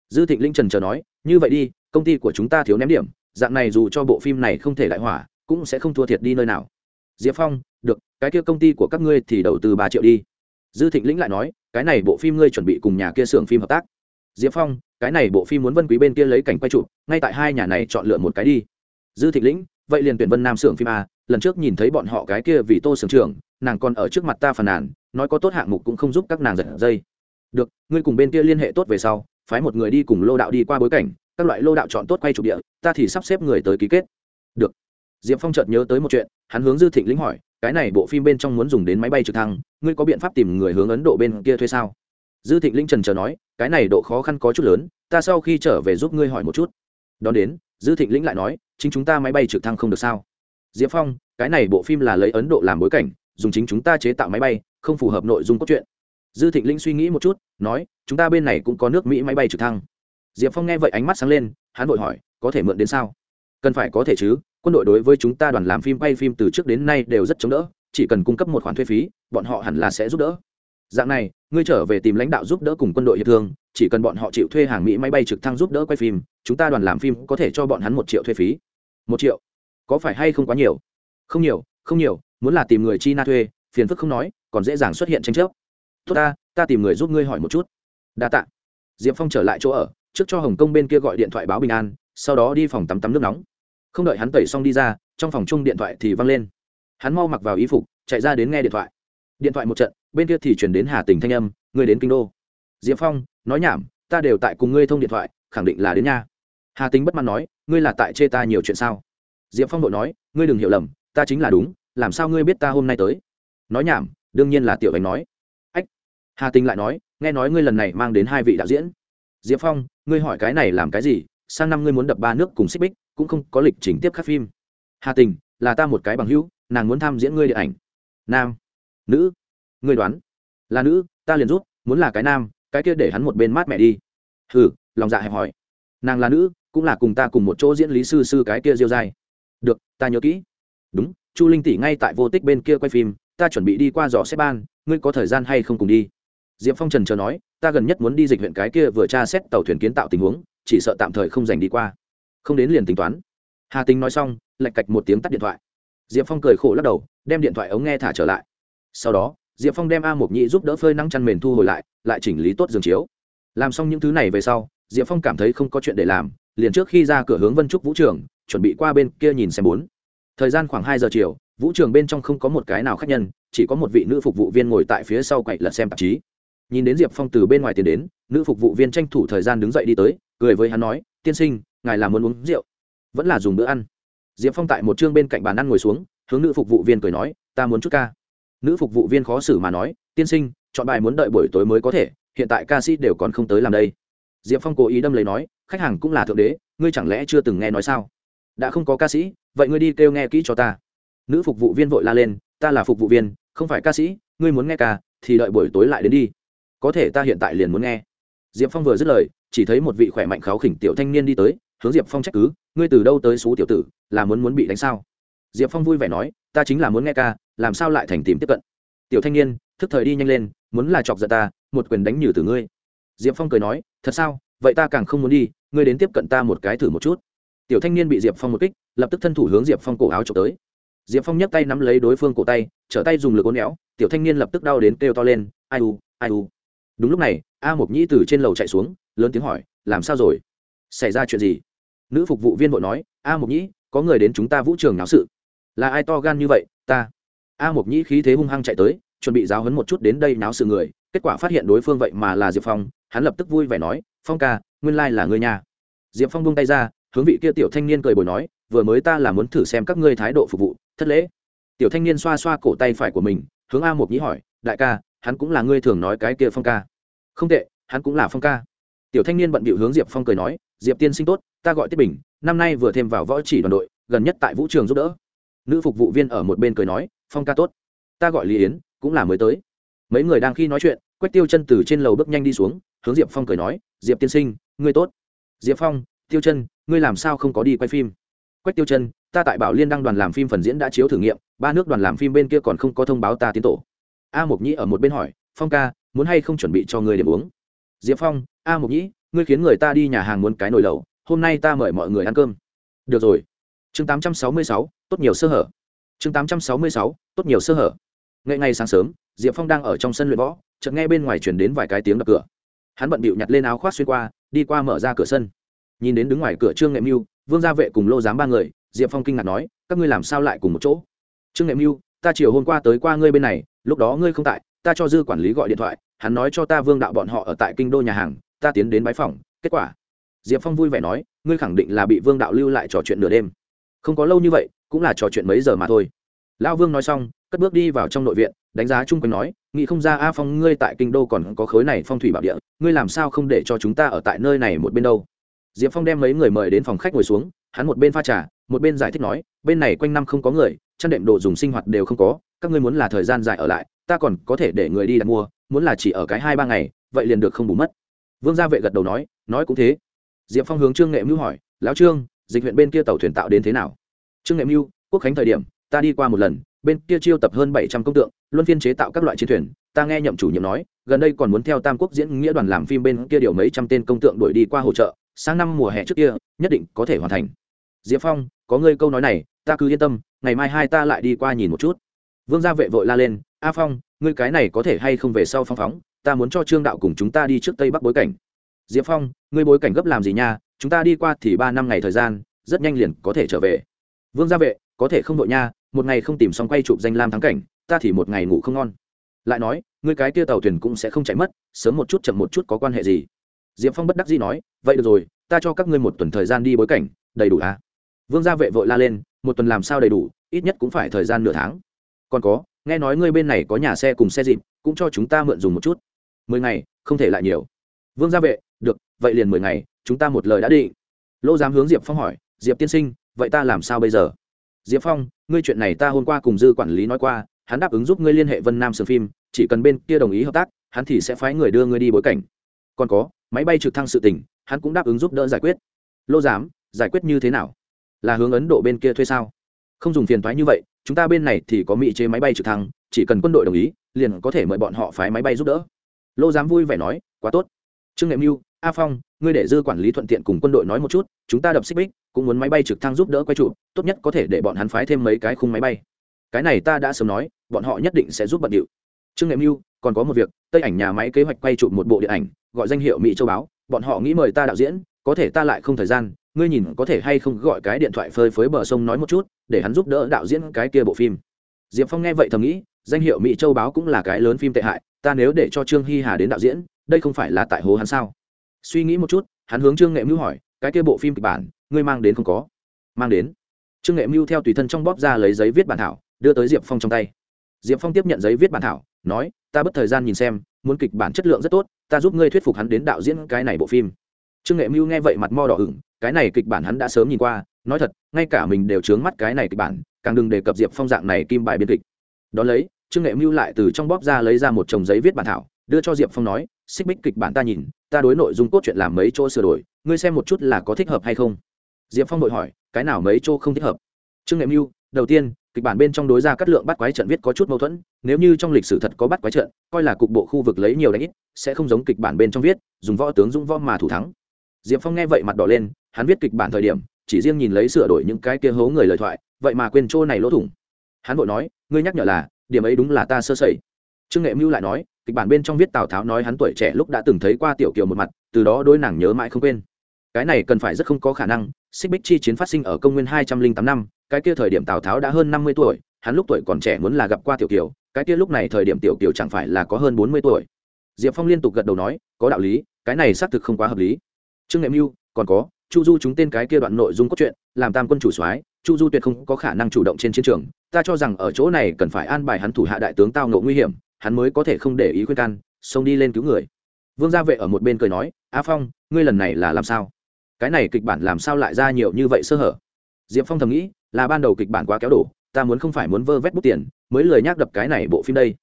Dư thịnh linh trần chờ nói, như vậy đi, công ty của chúng ta thiếu ném điểm, dạng này dù cho bộ phim này không thể đại hỏa, cũng sẽ không thua thiệt đi nơi nào. Diệp phong, được, cái kia công ty của các ngươi thì đầu tư ba triệu đi. Dư thịnh lĩnh lại nói, cái này bộ phim ngươi chuẩn bị cùng nhà kia xưởng phim hợp tác diệp phong, cái này bộ phim muốn vân quý bên kia lấy cảnh quay chụp, ngay tại hai nhà này chọn lựa một cái đi. Dư thịnh lĩnh, vậy liền tuyển vân nam xưởng phim a, lần trước nhìn thấy bọn họ cái kia vì tô xưởng trưởng, nàng còn ở trước mặt ta phàn nàn, nói có tốt hạng mục cũng không giúp các nàng giật dây. Được, ngươi cùng bên kia liên hệ tốt về sau, phái một người đi cùng lô đạo đi qua bối cảnh, các loại lô đạo chọn tốt quay trục địa, ta thì sắp xếp người tới ký kết. Được. Diệp phong chợt nhớ tới một chuyện, hắn hướng dư thịnh lĩnh hỏi, cái này bộ phim bên trong muốn dùng đến máy bay trực thăng, ngươi có biện pháp tìm người hướng ấn độ bên kia thuê sao? Dư thịnh Linh trần chờ nói, cái này độ khó khăn có chút lớn, ta sau khi trở về giúp ngươi hỏi một chút. Đón đến, dư thịnh lĩnh lại nói, chính chúng ta máy bay trực thăng không được sao? Diệp phong, cái này bộ phim là lấy ấn độ làm bối cảnh, dùng chính chúng ta chế tạo máy bay, không phù hợp nội dung cốt truyện. Dư thịnh lĩnh suy nghĩ một chút, nói, chúng ta bên này cũng có nước mỹ máy bay trực thăng. Diệp phong nghe vậy ánh mắt sáng lên, hắn vội hỏi, có thể mượn đến sao? Cần phải có thể chứ, quân đội đối với chúng ta đoàn làm phim bay phim từ trước đến nay đều rất chống đỡ, chỉ cần cung cấp một khoản thuê phí, bọn họ hẳn là sẽ giúp đỡ dạng này, ngươi trở về tìm lãnh đạo giúp đỡ cùng quân đội hiệp thương, chỉ cần bọn họ chịu thuê hàng mỹ máy bay trực thăng giúp đỡ quay phim, chúng ta đoàn làm phim có thể cho bọn hắn một triệu thuê phí. Một triệu? Có phải hay không quá nhiều? Không nhiều không nhiều, muốn là tìm người chi na thuê, phiền phức không nói, còn dễ dàng xuất hiện tranh chấp. Tốt ta ta tìm người giúp ngươi hỏi một chút. Đa t ạ diệp phong trở lại chỗ ở, trước cho hồng kông bên kia gọi điện thoại báo bình an, sau đó đi phòng tắm tắm nước nóng. Không đợi hắn tẩy xong đi ra, trong phòng chung điện thoại thì văng lên. Hắn mau mặc vào y phục, chạy ra đến nghe điện thoại điện thoại một trận, bên kia thì chuyển đến hà tình thanh âm, ngươi đến kinh đô. Diệp phong, nói nhảm, ta đều tại cùng ngươi thông điện thoại, khẳng định là đến nha. Hà tính bất mãn nói, ngươi là tại chê ta nhiều chuyện sao? Diệp phong đội nói, ngươi đừng hiểu lầm, ta chính là đúng, làm sao ngươi biết ta hôm nay tới? Nói nhảm, đương nhiên là tiểu bánh nói. Ách. Hà tình lại nói, nghe nói ngươi lần này mang đến hai vị đạo diễn. Diệp phong, ngươi hỏi cái này làm cái gì? Sang năm ngươi muốn đập ba nước cùng xích bích, cũng không có lịch trình tiếp các phim. Hà tình, là ta một cái bằng hữu, nàng muốn tham diễn ngươi điện ảnh. Nam nữ. Ngươi đoán. Là nữ, ta liền rút, muốn là cái nam, cái kia để hắn một bên mát mẹ đi. Hừ, lòng dạ hẹp hỏi nàng là nữ, cũng là cùng ta cùng một chỗ diễn lý sư sư cái kia diêu dai. Được, ta nhớ kỹ. Đúng, chu linh tỷ ngay tại vô tích bên kia quay phim, ta chuẩn bị đi qua dò xếp ban, ngươi có thời gian hay không cùng đi? Diệp phong trần chờ nói, ta gần nhất muốn đi dịch huyện cái kia vừa tra xét tàu thuyền kiến tạo tình huống, chỉ sợ tạm thời không dành đi qua. Không đến liền tính toán. Hà tính nói xong lạch cạch một tiếng tắt điện thoại. Diệp phong cười khổ lắc đầu, đem điện thoại ống nghe thả trở lại sau đó, diệp phong đem a mộc nhị giúp đỡ phơi nắng chăn mền thu hồi lại lại chỉnh lý tốt giường chiếu. Làm xong những thứ này về sau, diệp phong cảm thấy không có chuyện để làm, liền trước khi ra cửa hướng vân trúc vũ trường, chuẩn bị qua bên kia nhìn xem bốn. Thời gian khoảng hai giờ chiều, vũ trường bên trong không có một cái nào khác nhân, chỉ có một vị nữ phục vụ viên ngồi tại phía sau quậy lật xem tạp chí. Nhìn đến diệp phong từ bên ngoài tiến đến, nữ phục vụ viên tranh thủ thời gian đứng dậy đi tới, cười với hắn nói, tiên sinh, ngài là muốn uống rượu, vẫn là dùng bữa ăn. Diệp phong tại một chương bên cạnh bàn ăn ngồi xuống, hướng nữ phục vụ viên cười nói, ta muốn chút ca nữ phục vụ viên khó xử mà nói, tiên sinh, chọn bài muốn đợi buổi tối mới có thể, hiện tại ca sĩ đều còn không tới làm đây. Diệp phong cố ý đâm lấy nói, khách hàng cũng là thượng đế, ngươi chẳng lẽ chưa từng nghe nói sao? Đã không có ca sĩ, vậy ngươi đi kêu nghe kỹ cho ta. Nữ phục vụ viên vội la lên, ta là phục vụ viên, không phải ca sĩ, ngươi muốn nghe ca, thì đợi buổi tối lại đến đi. Có thể ta hiện tại liền muốn nghe. Diệp phong vừa dứt lời, chỉ thấy một vị khỏe mạnh kháo khỉnh tiểu thanh niên đi tới, hướng diệp phong trách cứ, ngươi từ đâu tới xú tiểu tử, là muốn muốn bị đánh sao? Diệp phong vui vẻ nói, ta chính là muốn nghe ca, làm sao lại thành tìm tiếp cận? Tiểu thanh niên, thức thời đi nhanh lên, muốn là chọc giận ta, một quyền đánh nhử từ ngươi. Diệp phong cười nói, thật sao? Vậy ta càng không muốn đi, ngươi đến tiếp cận ta một cái thử một chút. Tiểu thanh niên bị diệp phong một kích, lập tức thân thủ hướng diệp phong cổ áo trộm tới. Diệp phong nhấc tay nắm lấy đối phương cổ tay, trở tay dùng lực ố néo tiểu thanh niên lập tức đau đến kêu to lên, ai u ai u. Đúng lúc này, a mộc nhĩ từ trên lầu chạy xuống, lớn tiếng hỏi, làm sao rồi? Xảy ra chuyện gì? Nữ phục vụ viên vội nói, a mộc nhĩ, có người đến chúng ta vũ trường náo sự là ai to gan như vậy, ta. A mộc nhĩ khí thế hung hăng chạy tới, chuẩn bị giáo hấn một chút đến đây náo sự người, kết quả phát hiện đối phương vậy mà là diệp phong, hắn lập tức vui vẻ nói, phong ca, nguyên lai là người nhà diệp phong bung tay ra, hướng vị kia tiểu thanh niên cười bồi nói, vừa mới ta là muốn thử xem các ngươi thái độ phục vụ, thất lễ. Tiểu thanh niên xoa xoa cổ tay phải của mình, hướng a mộc nhĩ hỏi, đại ca, hắn cũng là ngươi thường nói cái kia phong ca? Không tệ, hắn cũng là phong ca. Tiểu thanh niên bận bịu hướng diệp phong cười nói, diệp tiên sinh tốt, ta gọi tiết bình, năm nay vừa thêm vào võ chỉ đoàn đội, gần nhất tại vũ trường giúp đỡ nữ phục vụ viên ở một bên cười nói, phong ca tốt, ta gọi lý yến, cũng là mới tới. Mấy người đang khi nói chuyện, quách tiêu chân từ trên lầu bước nhanh đi xuống, hướng diệp phong cười nói, diệp tiên sinh, ngươi tốt. Diệp phong, tiêu chân, ngươi làm sao không có đi quay phim? Quách tiêu chân, ta tại bảo liên đăng đoàn làm phim phần diễn đã chiếu thử nghiệm, ba nước đoàn làm phim bên kia còn không có thông báo ta tiến tổ. A mộc nhĩ ở một bên hỏi, phong ca, muốn hay không chuẩn bị cho người điểm uống? Diệp phong, a mộc nhĩ, ngươi khiến người ta đi nhà hàng muốn cái nồi lẩu, hôm nay ta mời mọi người ăn cơm. Được rồi. Chương tám trăm sáu mươi sáu tốt nhiều sơ hở. Chương tám trăm sáu mươi sáu, tốt nhiều sơ hở. Ngay ngày sáng sớm, diệp phong đang ở trong sân luyện võ, chợt nghe bên ngoài chuyển đến vài cái tiếng đập cửa. Hắn bận bịu nhặt lên áo khoác xuyên qua, đi qua mở ra cửa sân. Nhìn đến đứng ngoài cửa trương nghệ mưu vương gia vệ cùng lô giám ba người, diệp phong kinh ngạc nói, các ngươi làm sao lại cùng một chỗ? Trương nghệ mưu ta chiều hôm qua tới qua ngươi bên này, lúc đó ngươi không tại, ta cho dư quản lý gọi điện thoại, hắn nói cho ta vương đạo bọn họ ở tại kinh đô nhà hàng, ta tiến đến bãi phòng, kết quả. Diệp phong vui vẻ nói, ngươi khẳng định là bị vương đạo lưu lại trò chuyện nửa đêm không có lâu như vậy, cũng là trò chuyện mấy giờ mà thôi. Lão vương nói xong, cất bước đi vào trong nội viện, đánh giá chung quanh nói nghĩ không ra a phong, ngươi tại kinh đô còn có khối này phong thủy bảo địa, ngươi làm sao không để cho chúng ta ở tại nơi này một bên đâu? Diệp phong đem mấy người mời đến phòng khách ngồi xuống, hắn một bên pha trà, một bên giải thích nói, bên này quanh năm không có người, chăn đệm đồ dùng sinh hoạt đều không có, các ngươi muốn là thời gian dài ở lại, ta còn có thể để người đi đặt mua, muốn là chỉ ở cái hai ba ngày, vậy liền được không bù mất. Vương gia vệ gật đầu nói nói cũng thế. Diệp phong hướng trương nghệ mưu hỏi, lão trương dịch huyện bên kia tàu thuyền tạo đến thế nào? Trương nghệ mưu, quốc khánh thời điểm, ta đi qua một lần, bên kia chiêu tập hơn bảy trăm công tượng, luân phiên chế tạo các loại chiến thuyền, ta nghe nhậm chủ nhiệm nói, gần đây còn muốn theo tam quốc diễn nghĩa đoàn làm phim bên kia điều mấy trăm tên công tượng đuổi đi qua hỗ trợ, sang năm mùa hè trước kia, nhất định có thể hoàn thành. Diệp phong, có ngươi câu nói này, ta cứ yên tâm, ngày mai hai ta lại đi qua nhìn một chút. Vương gia vệ vội la lên, a phong, ngươi cái này có thể hay không về sau phong phóng, ta muốn cho trương đạo cùng chúng ta đi trước tây bắc bối cảnh. Diệp phong, ngươi bối cảnh gấp làm gì nha chúng ta đi qua thì ba năm ngày thời gian, rất nhanh liền có thể trở về. Vương gia vệ, có thể không đội nha, một ngày không tìm xong quay chụp danh lam thắng cảnh, ta thì một ngày ngủ không ngon. Lại nói, ngươi cái kia tàu thuyền cũng sẽ không chạy mất, sớm một chút chậm một chút có quan hệ gì? Diệp phong bất đắc dĩ nói, vậy được rồi, ta cho các ngươi một tuần thời gian đi bối cảnh, đầy đủ à? Vương gia vệ vội la lên, một tuần làm sao đầy đủ, ít nhất cũng phải thời gian nửa tháng. Còn có, nghe nói ngươi bên này có nhà xe cùng xe dịp, cũng cho chúng ta mượn dùng một chút. Mười ngày, không thể lại nhiều. Vương gia vệ, được, vậy liền mười ngày chúng ta một lời đã định. Lô dám hướng diệp phong hỏi, diệp tiên sinh, vậy ta làm sao bây giờ? Diệp phong, ngươi chuyện này ta hôm qua cùng dư quản lý nói qua, hắn đáp ứng giúp ngươi liên hệ vân nam sơn phim, chỉ cần bên kia đồng ý hợp tác, hắn thì sẽ phái người đưa ngươi đi bối cảnh. Còn có, máy bay trực thăng sự tình, hắn cũng đáp ứng giúp đỡ giải quyết. Lô giám, giải quyết như thế nào? Là hướng ấn độ bên kia thuê sao? Không dùng phiền thoái như vậy, chúng ta bên này thì có mỹ chế máy bay trực thăng, chỉ cần quân đội đồng ý, liền có thể mời bọn họ phái máy bay giúp đỡ. Lô giám vui vẻ nói, quá tốt. Trương nghệ mưu a phong, ngươi để dư quản lý thuận tiện cùng quân đội nói một chút, chúng ta đập xích bích, cũng muốn máy bay trực thăng giúp đỡ quay trụ, tốt nhất có thể để bọn hắn phái thêm mấy cái khung máy bay. Cái này ta đã sớm nói, bọn họ nhất định sẽ giúp bận điệu. Trương nghệ mưu, còn có một việc, tây ảnh nhà máy kế hoạch quay trụ một bộ điện ảnh, gọi danh hiệu mỹ châu báo, bọn họ nghĩ mời ta đạo diễn, có thể ta lại không thời gian, ngươi nhìn có thể hay không gọi cái điện thoại phơi phới bờ sông nói một chút, để hắn giúp đỡ đạo diễn cái kia bộ phim. Diệp phong nghe vậy thầm nghĩ, danh hiệu mỹ châu báo cũng là cái lớn phim tệ hại, ta nếu để cho trương hy hà đến đạo diễn, đây không phải là tại hố hắn sao? Suy nghĩ một chút, hắn hướng trương nghệ mưu hỏi, cái kia bộ phim kịch bản, ngươi mang đến không có? Mang đến. Trương nghệ mưu theo tùy thân trong bóp ra lấy giấy viết bản thảo, đưa tới diệp phong trong tay. Diệp phong tiếp nhận giấy viết bản thảo, nói, ta bất thời gian nhìn xem, muốn kịch bản chất lượng rất tốt, ta giúp ngươi thuyết phục hắn đến đạo diễn cái này bộ phim. Trương nghệ mưu nghe vậy mặt mo đỏ ửng, cái này kịch bản hắn đã sớm nhìn qua, nói thật, ngay cả mình đều chướng mắt cái này kịch bản, càng đừng đề cập diệp phong dạng này kim bài biên kịch. Đón lấy, trương nghệ mưu lại từ trong bóp ra lấy ra một chồng giấy viết bản thảo đưa cho diệp phong nói, xích bích kịch bản ta nhìn, ta đối nội dung cốt truyện làm mấy chỗ sửa đổi, ngươi xem một chút là có thích hợp hay không? Diệp phong đội hỏi, cái nào mấy chỗ không thích hợp? Trương nghệ mưu, đầu tiên, kịch bản bên trong đối ra cắt lượng bắt quái trận viết có chút mâu thuẫn, nếu như trong lịch sử thật có bắt quái trận, coi là cục bộ khu vực lấy nhiều đánh ít, sẽ không giống kịch bản bên trong viết, dùng võ tướng dũng võ mà thủ thắng. Diệp phong nghe vậy mặt đỏ lên, hắn viết kịch bản thời điểm, chỉ riêng nhìn lấy sửa đổi những cái kia hố người lời thoại, vậy mà quên chỗ này lỗ thủng. Hắn vội nói, ngươi nhắc nhở là, điểm ấy đúng là ta sơ sẩy trương nghệ mưu lại nói, kịch bản bên trong viết tào tháo nói hắn tuổi trẻ lúc đã từng thấy qua tiểu kiều một mặt, từ đó đôi nàng nhớ mãi không quên. Cái này cần phải rất không có khả năng, xích bích chi chiến phát sinh ở công nguyên hai trăm linh tám năm, cái kia thời điểm tào tháo đã hơn năm mươi tuổi, hắn lúc tuổi còn trẻ muốn là gặp qua tiểu kiều, cái kia lúc này thời điểm tiểu kiều chẳng phải là có hơn bốn mươi tuổi. Diệp phong liên tục gật đầu nói, có đạo lý, cái này xác thực không quá hợp lý. Trương nghệ mưu, còn có, chu du chúng tên cái kia đoạn nội dung cốt truyện, làm tam quân chủ soái, chu du tuyệt không có khả năng chủ động trên chiến trường, ta cho rằng ở chỗ này cần phải an bài hắn thủ hạ đại tướng tao ngộ nguy hiểm hắn mới có thể không để ý khuyên can, xông đi lên cứu người. Vương gia vệ ở một bên cười nói, a phong, ngươi lần này là làm sao? Cái này kịch bản làm sao lại ra nhiều như vậy sơ hở? Diệp phong thầm nghĩ, là ban đầu kịch bản quá kéo đổ, ta muốn không phải muốn vơ vét bút tiền, mới lời nhắc đập cái này bộ phim đây.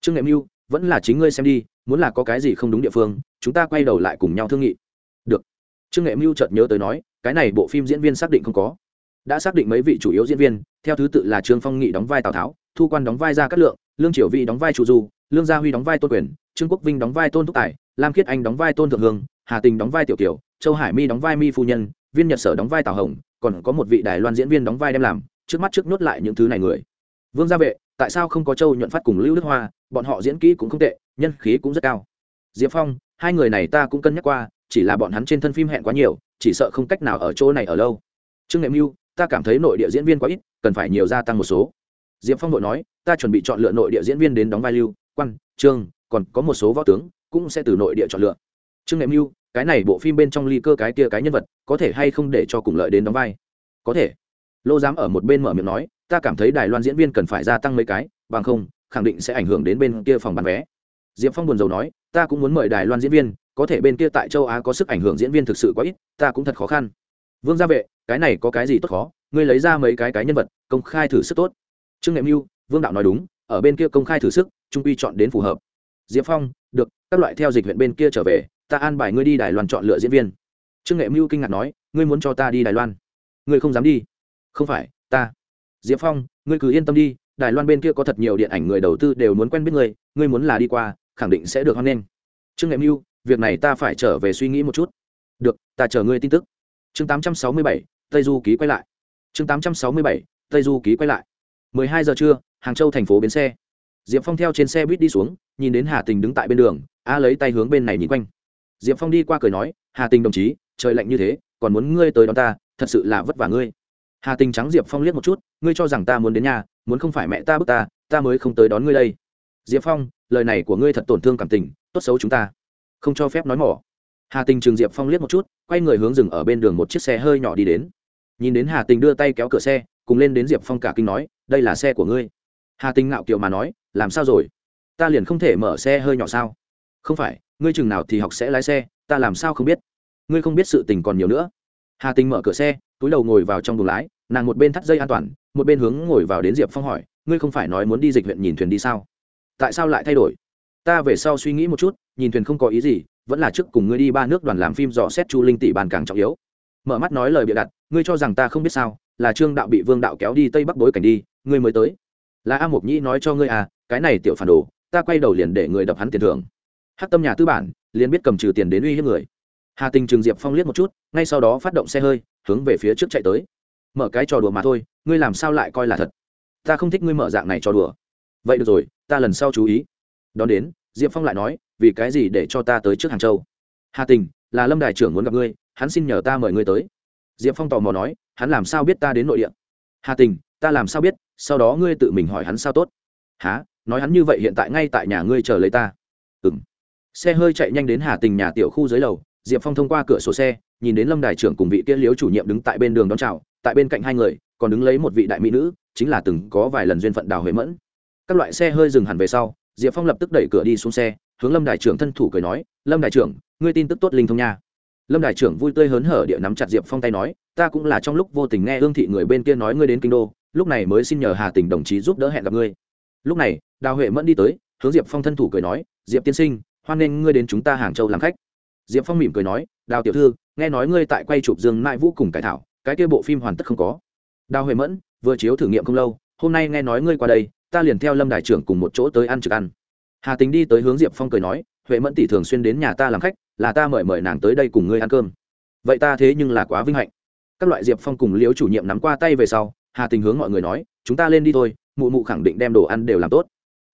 Trương nghệ mưu, vẫn là chính ngươi xem đi, muốn là có cái gì không đúng địa phương, chúng ta quay đầu lại cùng nhau thương nghị. Được. Trương nghệ mưu chợt nhớ tới nói, cái này bộ phim diễn viên xác định không có. Đã xác định mấy vị chủ yếu diễn viên, theo thứ tự là trương phong nghị đóng vai tào tháo, thu quan đóng vai gia cát lượng lương triều vi đóng vai chủ du, lương gia huy đóng vai tôn quyền, trương quốc vinh đóng vai tôn thúc tài, lam khiết anh đóng vai tôn thượng hương, hà tình đóng vai tiểu kiều, châu hải mi đóng vai mi phu nhân, viên nhật sở đóng vai tào hồng, còn có một vị đài loan diễn viên đóng vai đem làm, trước mắt trước nốt lại những thứ này người. Vương gia vệ, tại sao không có châu nhuận phát cùng lưu đức hoa, bọn họ diễn kỹ cũng không tệ, nhân khí cũng rất cao. Diệp phong, hai người này ta cũng cân nhắc qua, chỉ là bọn hắn trên thân phim hẹn quá nhiều, chỉ sợ không cách nào ở chỗ này ở lâu. Trương nghệ mưu, ta cảm thấy nội địa diễn viên quá ít, cần phải nhiều gia tăng một số diệp phong đội nói, ta chuẩn bị chọn lựa nội địa diễn viên đến đóng vai lưu quan trương, còn có một số võ tướng cũng sẽ từ nội địa chọn lựa. Trương nghệ mưu, cái này bộ phim bên trong ly cơ cái kia cái nhân vật, có thể hay không để cho cùng lợi đến đóng vai? Có thể. Lô giám ở một bên mở miệng nói, ta cảm thấy đài loan diễn viên cần phải gia tăng mấy cái, bằng không, khẳng định sẽ ảnh hưởng đến bên kia phòng bán vé. Diệp phong buồn rầu nói, ta cũng muốn mời đài loan diễn viên, có thể bên kia tại châu á có sức ảnh hưởng diễn viên thực sự quá ít, ta cũng thật khó khăn. Vương gia vệ, cái này có cái gì tốt khó? Ngươi lấy ra mấy cái cái nhân vật, công khai thử sức tốt trương nghệ mưu vương đạo nói đúng ở bên kia công khai thử sức trung quy chọn đến phù hợp. Diệp phong được các loại theo dịch huyện bên kia trở về ta an bài ngươi đi đài loan chọn lựa diễn viên. Trương nghệ mưu kinh ngạc nói ngươi muốn cho ta đi đài loan? Ngươi không dám đi. Không phải ta. Diệp phong ngươi cứ yên tâm đi đài loan bên kia có thật nhiều điện ảnh người đầu tư đều muốn quen biết ngươi ngươi muốn là đi qua khẳng định sẽ được hoan nghênh. Trương nghệ mưu việc này ta phải trở về suy nghĩ một chút. Được ta chờ ngươi tin tức. Chương 867, tây du ký quay lại. Chương 867, tây du ký quay lại. 12 giờ trưa, hàng châu thành phố bến xe. Diệp phong theo trên xe buýt đi xuống, nhìn đến hà tình đứng tại bên đường, a lấy tay hướng bên này nhìn quanh. Diệp phong đi qua cười nói, hà tình đồng chí, trời lạnh như thế, còn muốn ngươi tới đón ta, thật sự là vất vả ngươi. Hà tình trắng diệp phong liếc một chút, ngươi cho rằng ta muốn đến nhà, muốn không phải mẹ ta bức ta ta mới không tới đón ngươi đây. Diệp phong, lời này của ngươi thật tổn thương cảm tình, tốt xấu chúng ta. Không cho phép nói mỏ. Hà tình trường diệp phong liếc một chút, quay người hướng dừng ở bên đường một chiếc xe hơi nhỏ đi đến. Nhìn đến hà tình đưa tay kéo cửa xe cùng lên đến diệp phong cả kinh nói, đây là xe của ngươi. Hà tình ngạo kiều mà nói, làm sao rồi? Ta liền không thể mở xe hơi nhỏ sao? Không phải, ngươi chừng nào thì học sẽ lái xe, ta làm sao không biết? Ngươi không biết sự tình còn nhiều nữa. Hà tình mở cửa xe, túi đầu ngồi vào trong buồng lái, nàng một bên thắt dây an toàn, một bên hướng ngồi vào đến diệp phong hỏi, ngươi không phải nói muốn đi dịch huyện nhìn thuyền đi sao? Tại sao lại thay đổi? Ta về sau suy nghĩ một chút, nhìn thuyền không có ý gì, vẫn là trước cùng ngươi đi ba nước đoàn làm phim dò xét chu linh tỷ bàn càng trọng yếu. Mở mắt nói lời bịa đặt, ngươi cho rằng ta không biết sao? Là trương đạo bị vương đạo kéo đi tây bắc bối cảnh đi, ngươi mới tới. Là a mộc nhĩ nói cho ngươi à cái này tiểu phản đồ, ta quay đầu liền để người đập hắn tiền thưởng. Hát tâm nhà tư bản, liền biết cầm trừ tiền đến uy hiếp người. Hà tình trường diệp phong liếc một chút, ngay sau đó phát động xe hơi, hướng về phía trước chạy tới. Mở cái trò đùa mà thôi, ngươi làm sao lại coi là thật? Ta không thích ngươi mở dạng này trò đùa. Vậy được rồi, ta lần sau chú ý. Đón đến, diệp phong lại nói, vì cái gì để cho ta tới trước hàng châu? Hà tình, là lâm đại trưởng muốn gặp ngươi, hắn xin nhờ ta mời ngươi tới. Diệp phong tò mò nói hắn làm sao biết ta đến nội địa? Hà tình, ta làm sao biết? Sau đó ngươi tự mình hỏi hắn sao tốt. Há nói hắn như vậy hiện tại ngay tại nhà ngươi chờ lấy ta. Ừng xe hơi chạy nhanh đến hà tình nhà tiểu khu dưới lầu, diệp phong thông qua cửa sổ xe, nhìn đến lâm đài trưởng cùng vị kia liếu chủ nhiệm đứng tại bên đường đón chào, tại bên cạnh hai người, còn đứng lấy một vị đại mỹ nữ, chính là từng có vài lần duyên phận đào huệ mẫn. Các loại xe hơi dừng hẳn về sau, diệp phong lập tức đẩy cửa đi xuống xe, hướng lâm đại trưởng thân thủ cười nói, lâm đại trưởng, ngươi tin tức tốt linh thông nha lâm đại trưởng vui tươi hớn hở địa nắm chặt diệp phong tay nói, ta cũng là trong lúc vô tình nghe hương thị người bên kia nói ngươi đến kinh đô, lúc này mới xin nhờ hà tình đồng chí giúp đỡ hẹn gặp ngươi. Lúc này, đào huệ mẫn đi tới, hướng diệp phong thân thủ cười nói, diệp tiên sinh, hoan nghênh ngươi đến chúng ta hàng châu làm khách. Diệp phong mỉm cười nói, đào tiểu thư, nghe nói ngươi tại quay chụp dương mãi vũ cùng cải thảo, cái kia bộ phim hoàn tất không có. Đào huệ mẫn, vừa chiếu thử nghiệm không lâu, hôm nay nghe nói ngươi qua đây, ta liền theo lâm đại trưởng cùng một chỗ tới ăn trực ăn. Hà tính đi tới hướng diệp phong cười nói huệ mẫn tỷ thường xuyên đến nhà ta làm khách, là ta mời mời nàng tới đây cùng ngươi ăn cơm. Vậy ta thế nhưng là quá vinh hạnh. Các loại diệp phong cùng liếu chủ nhiệm nắm qua tay về sau, hà tình hướng mọi người nói, chúng ta lên đi thôi, mụ mụ khẳng định đem đồ ăn đều làm tốt.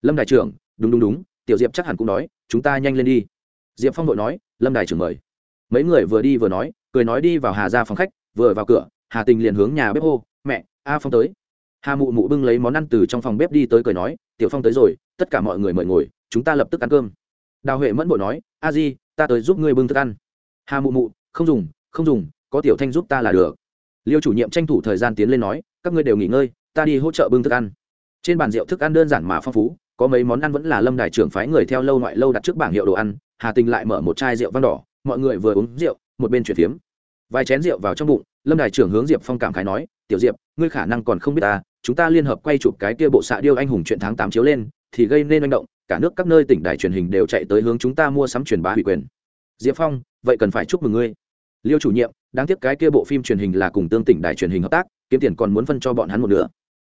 Lâm đại trưởng, đúng đúng đúng, tiểu diệp chắc hẳn cũng nói, chúng ta nhanh lên đi. Diệp phong vội nói, lâm đại trưởng mời. Mấy người vừa đi vừa nói, cười nói đi vào hà ra phòng khách, vừa vào cửa, hà tình liền hướng nhà bếp hô, mẹ, a phong tới. Hà mụ mụ bưng lấy món ăn từ trong phòng bếp đi tới cười nói, tiểu phong tới rồi, tất cả mọi người mời ngồi, chúng ta lập tức ăn cơm đào huệ mẫn bộ nói, a di, ta tới giúp ngươi bưng thức ăn. Hà mụ mụ, không dùng không dùng, có tiểu thanh giúp ta là được. Liêu chủ nhiệm tranh thủ thời gian tiến lên nói, các ngươi đều nghỉ ngơi, ta đi hỗ trợ bưng thức ăn. Trên bàn rượu thức ăn đơn giản mà phong phú, có mấy món ăn vẫn là lâm đài trưởng phái người theo lâu ngoại lâu đặt trước bảng hiệu đồ ăn, hà tình lại mở một chai rượu vang đỏ, mọi người vừa uống rượu, một bên chuyển phiếm. Vài chén rượu vào trong bụng, lâm đài trưởng hướng diệp phong cảm khái nói, tiểu diệp, ngươi khả năng còn không biết ta, chúng ta liên hợp quay chụp cái kia bộ xạ điêu anh hùng chuyện tháng tám chiếu lên, thì gây nên manh động cả nước các nơi tỉnh đài truyền hình đều chạy tới hướng chúng ta mua sắm truyền bá ủy quyền. Diệp phong, vậy cần phải chúc mừng ngươi. Liêu chủ nhiệm, đáng tiếc cái kia bộ phim truyền hình là cùng tương tỉnh đài truyền hình hợp tác, kiếm tiền còn muốn phân cho bọn hắn một nửa.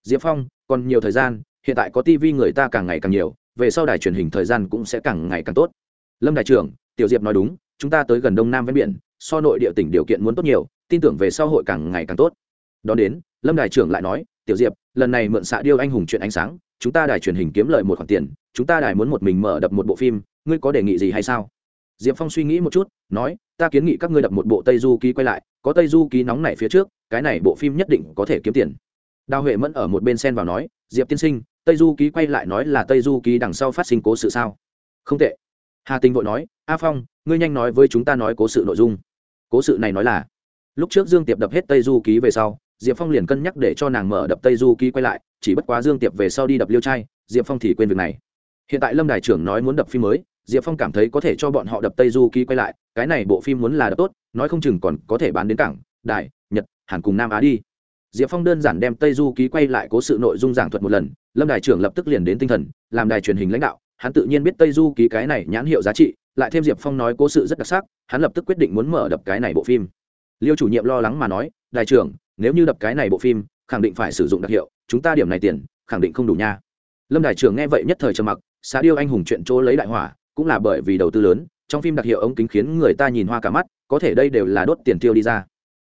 Diệp phong, còn nhiều thời gian, hiện tại có tivi người ta càng ngày càng nhiều, về sau đài truyền hình thời gian cũng sẽ càng ngày càng tốt. Lâm đại trưởng, tiểu diệp nói đúng, chúng ta tới gần đông nam ven biển, so nội địa tỉnh điều kiện muốn tốt nhiều, tin tưởng về sau hội càng ngày càng tốt. Đón đến, lâm đại trưởng lại nói, tiểu diệp, lần này mượn xạ điêu anh hùng chuyện ánh sáng, chúng ta đài truyền hình kiếm lợi một khoản tiền chúng ta đài muốn một mình mở đập một bộ phim, ngươi có đề nghị gì hay sao? Diệp phong suy nghĩ một chút, nói, ta kiến nghị các ngươi đập một bộ tây du ký quay lại, có tây du ký nóng này phía trước, cái này bộ phim nhất định có thể kiếm tiền. Đào huệ mẫn ở một bên sen vào nói, diệp tiên sinh, tây du ký quay lại nói là tây du ký đằng sau phát sinh cố sự sao? Không tệ. Hà tinh vội nói, a phong, ngươi nhanh nói với chúng ta nói cố sự nội dung. Cố sự này nói là, lúc trước dương tiệp đập hết tây du ký về sau, diệp phong liền cân nhắc để cho nàng mở đập tây du ký quay lại, chỉ bất quá dương tiệp về sau đi đập liêu trai, diệp phong thì quên việc này hiện tại lâm đài trưởng nói muốn đập phim mới, diệp phong cảm thấy có thể cho bọn họ đập tây du ký quay lại, cái này bộ phim muốn là đập tốt, nói không chừng còn có thể bán đến cảng đại nhật, hàn cùng nam á đi. Diệp phong đơn giản đem tây du ký quay lại cố sự nội dung giảng thuật một lần, lâm đài trưởng lập tức liền đến tinh thần, làm đài truyền hình lãnh đạo, hắn tự nhiên biết tây du ký cái này nhãn hiệu giá trị, lại thêm diệp phong nói cố sự rất đặc sắc, hắn lập tức quyết định muốn mở đập cái này bộ phim. Liêu chủ nhiệm lo lắng mà nói đại trưởng, nếu như đập cái này bộ phim, khẳng định phải sử dụng đặc hiệu, chúng ta điểm này tiền, khẳng định không đủ nha. Lâm đại trưởng nghe vậy nhất thời trầm mặc xã điêu anh hùng chuyện chỗ lấy đại hỏa, cũng là bởi vì đầu tư lớn, trong phim đặc hiệu ống kính khiến người ta nhìn hoa cả mắt, có thể đây đều là đốt tiền tiêu đi ra.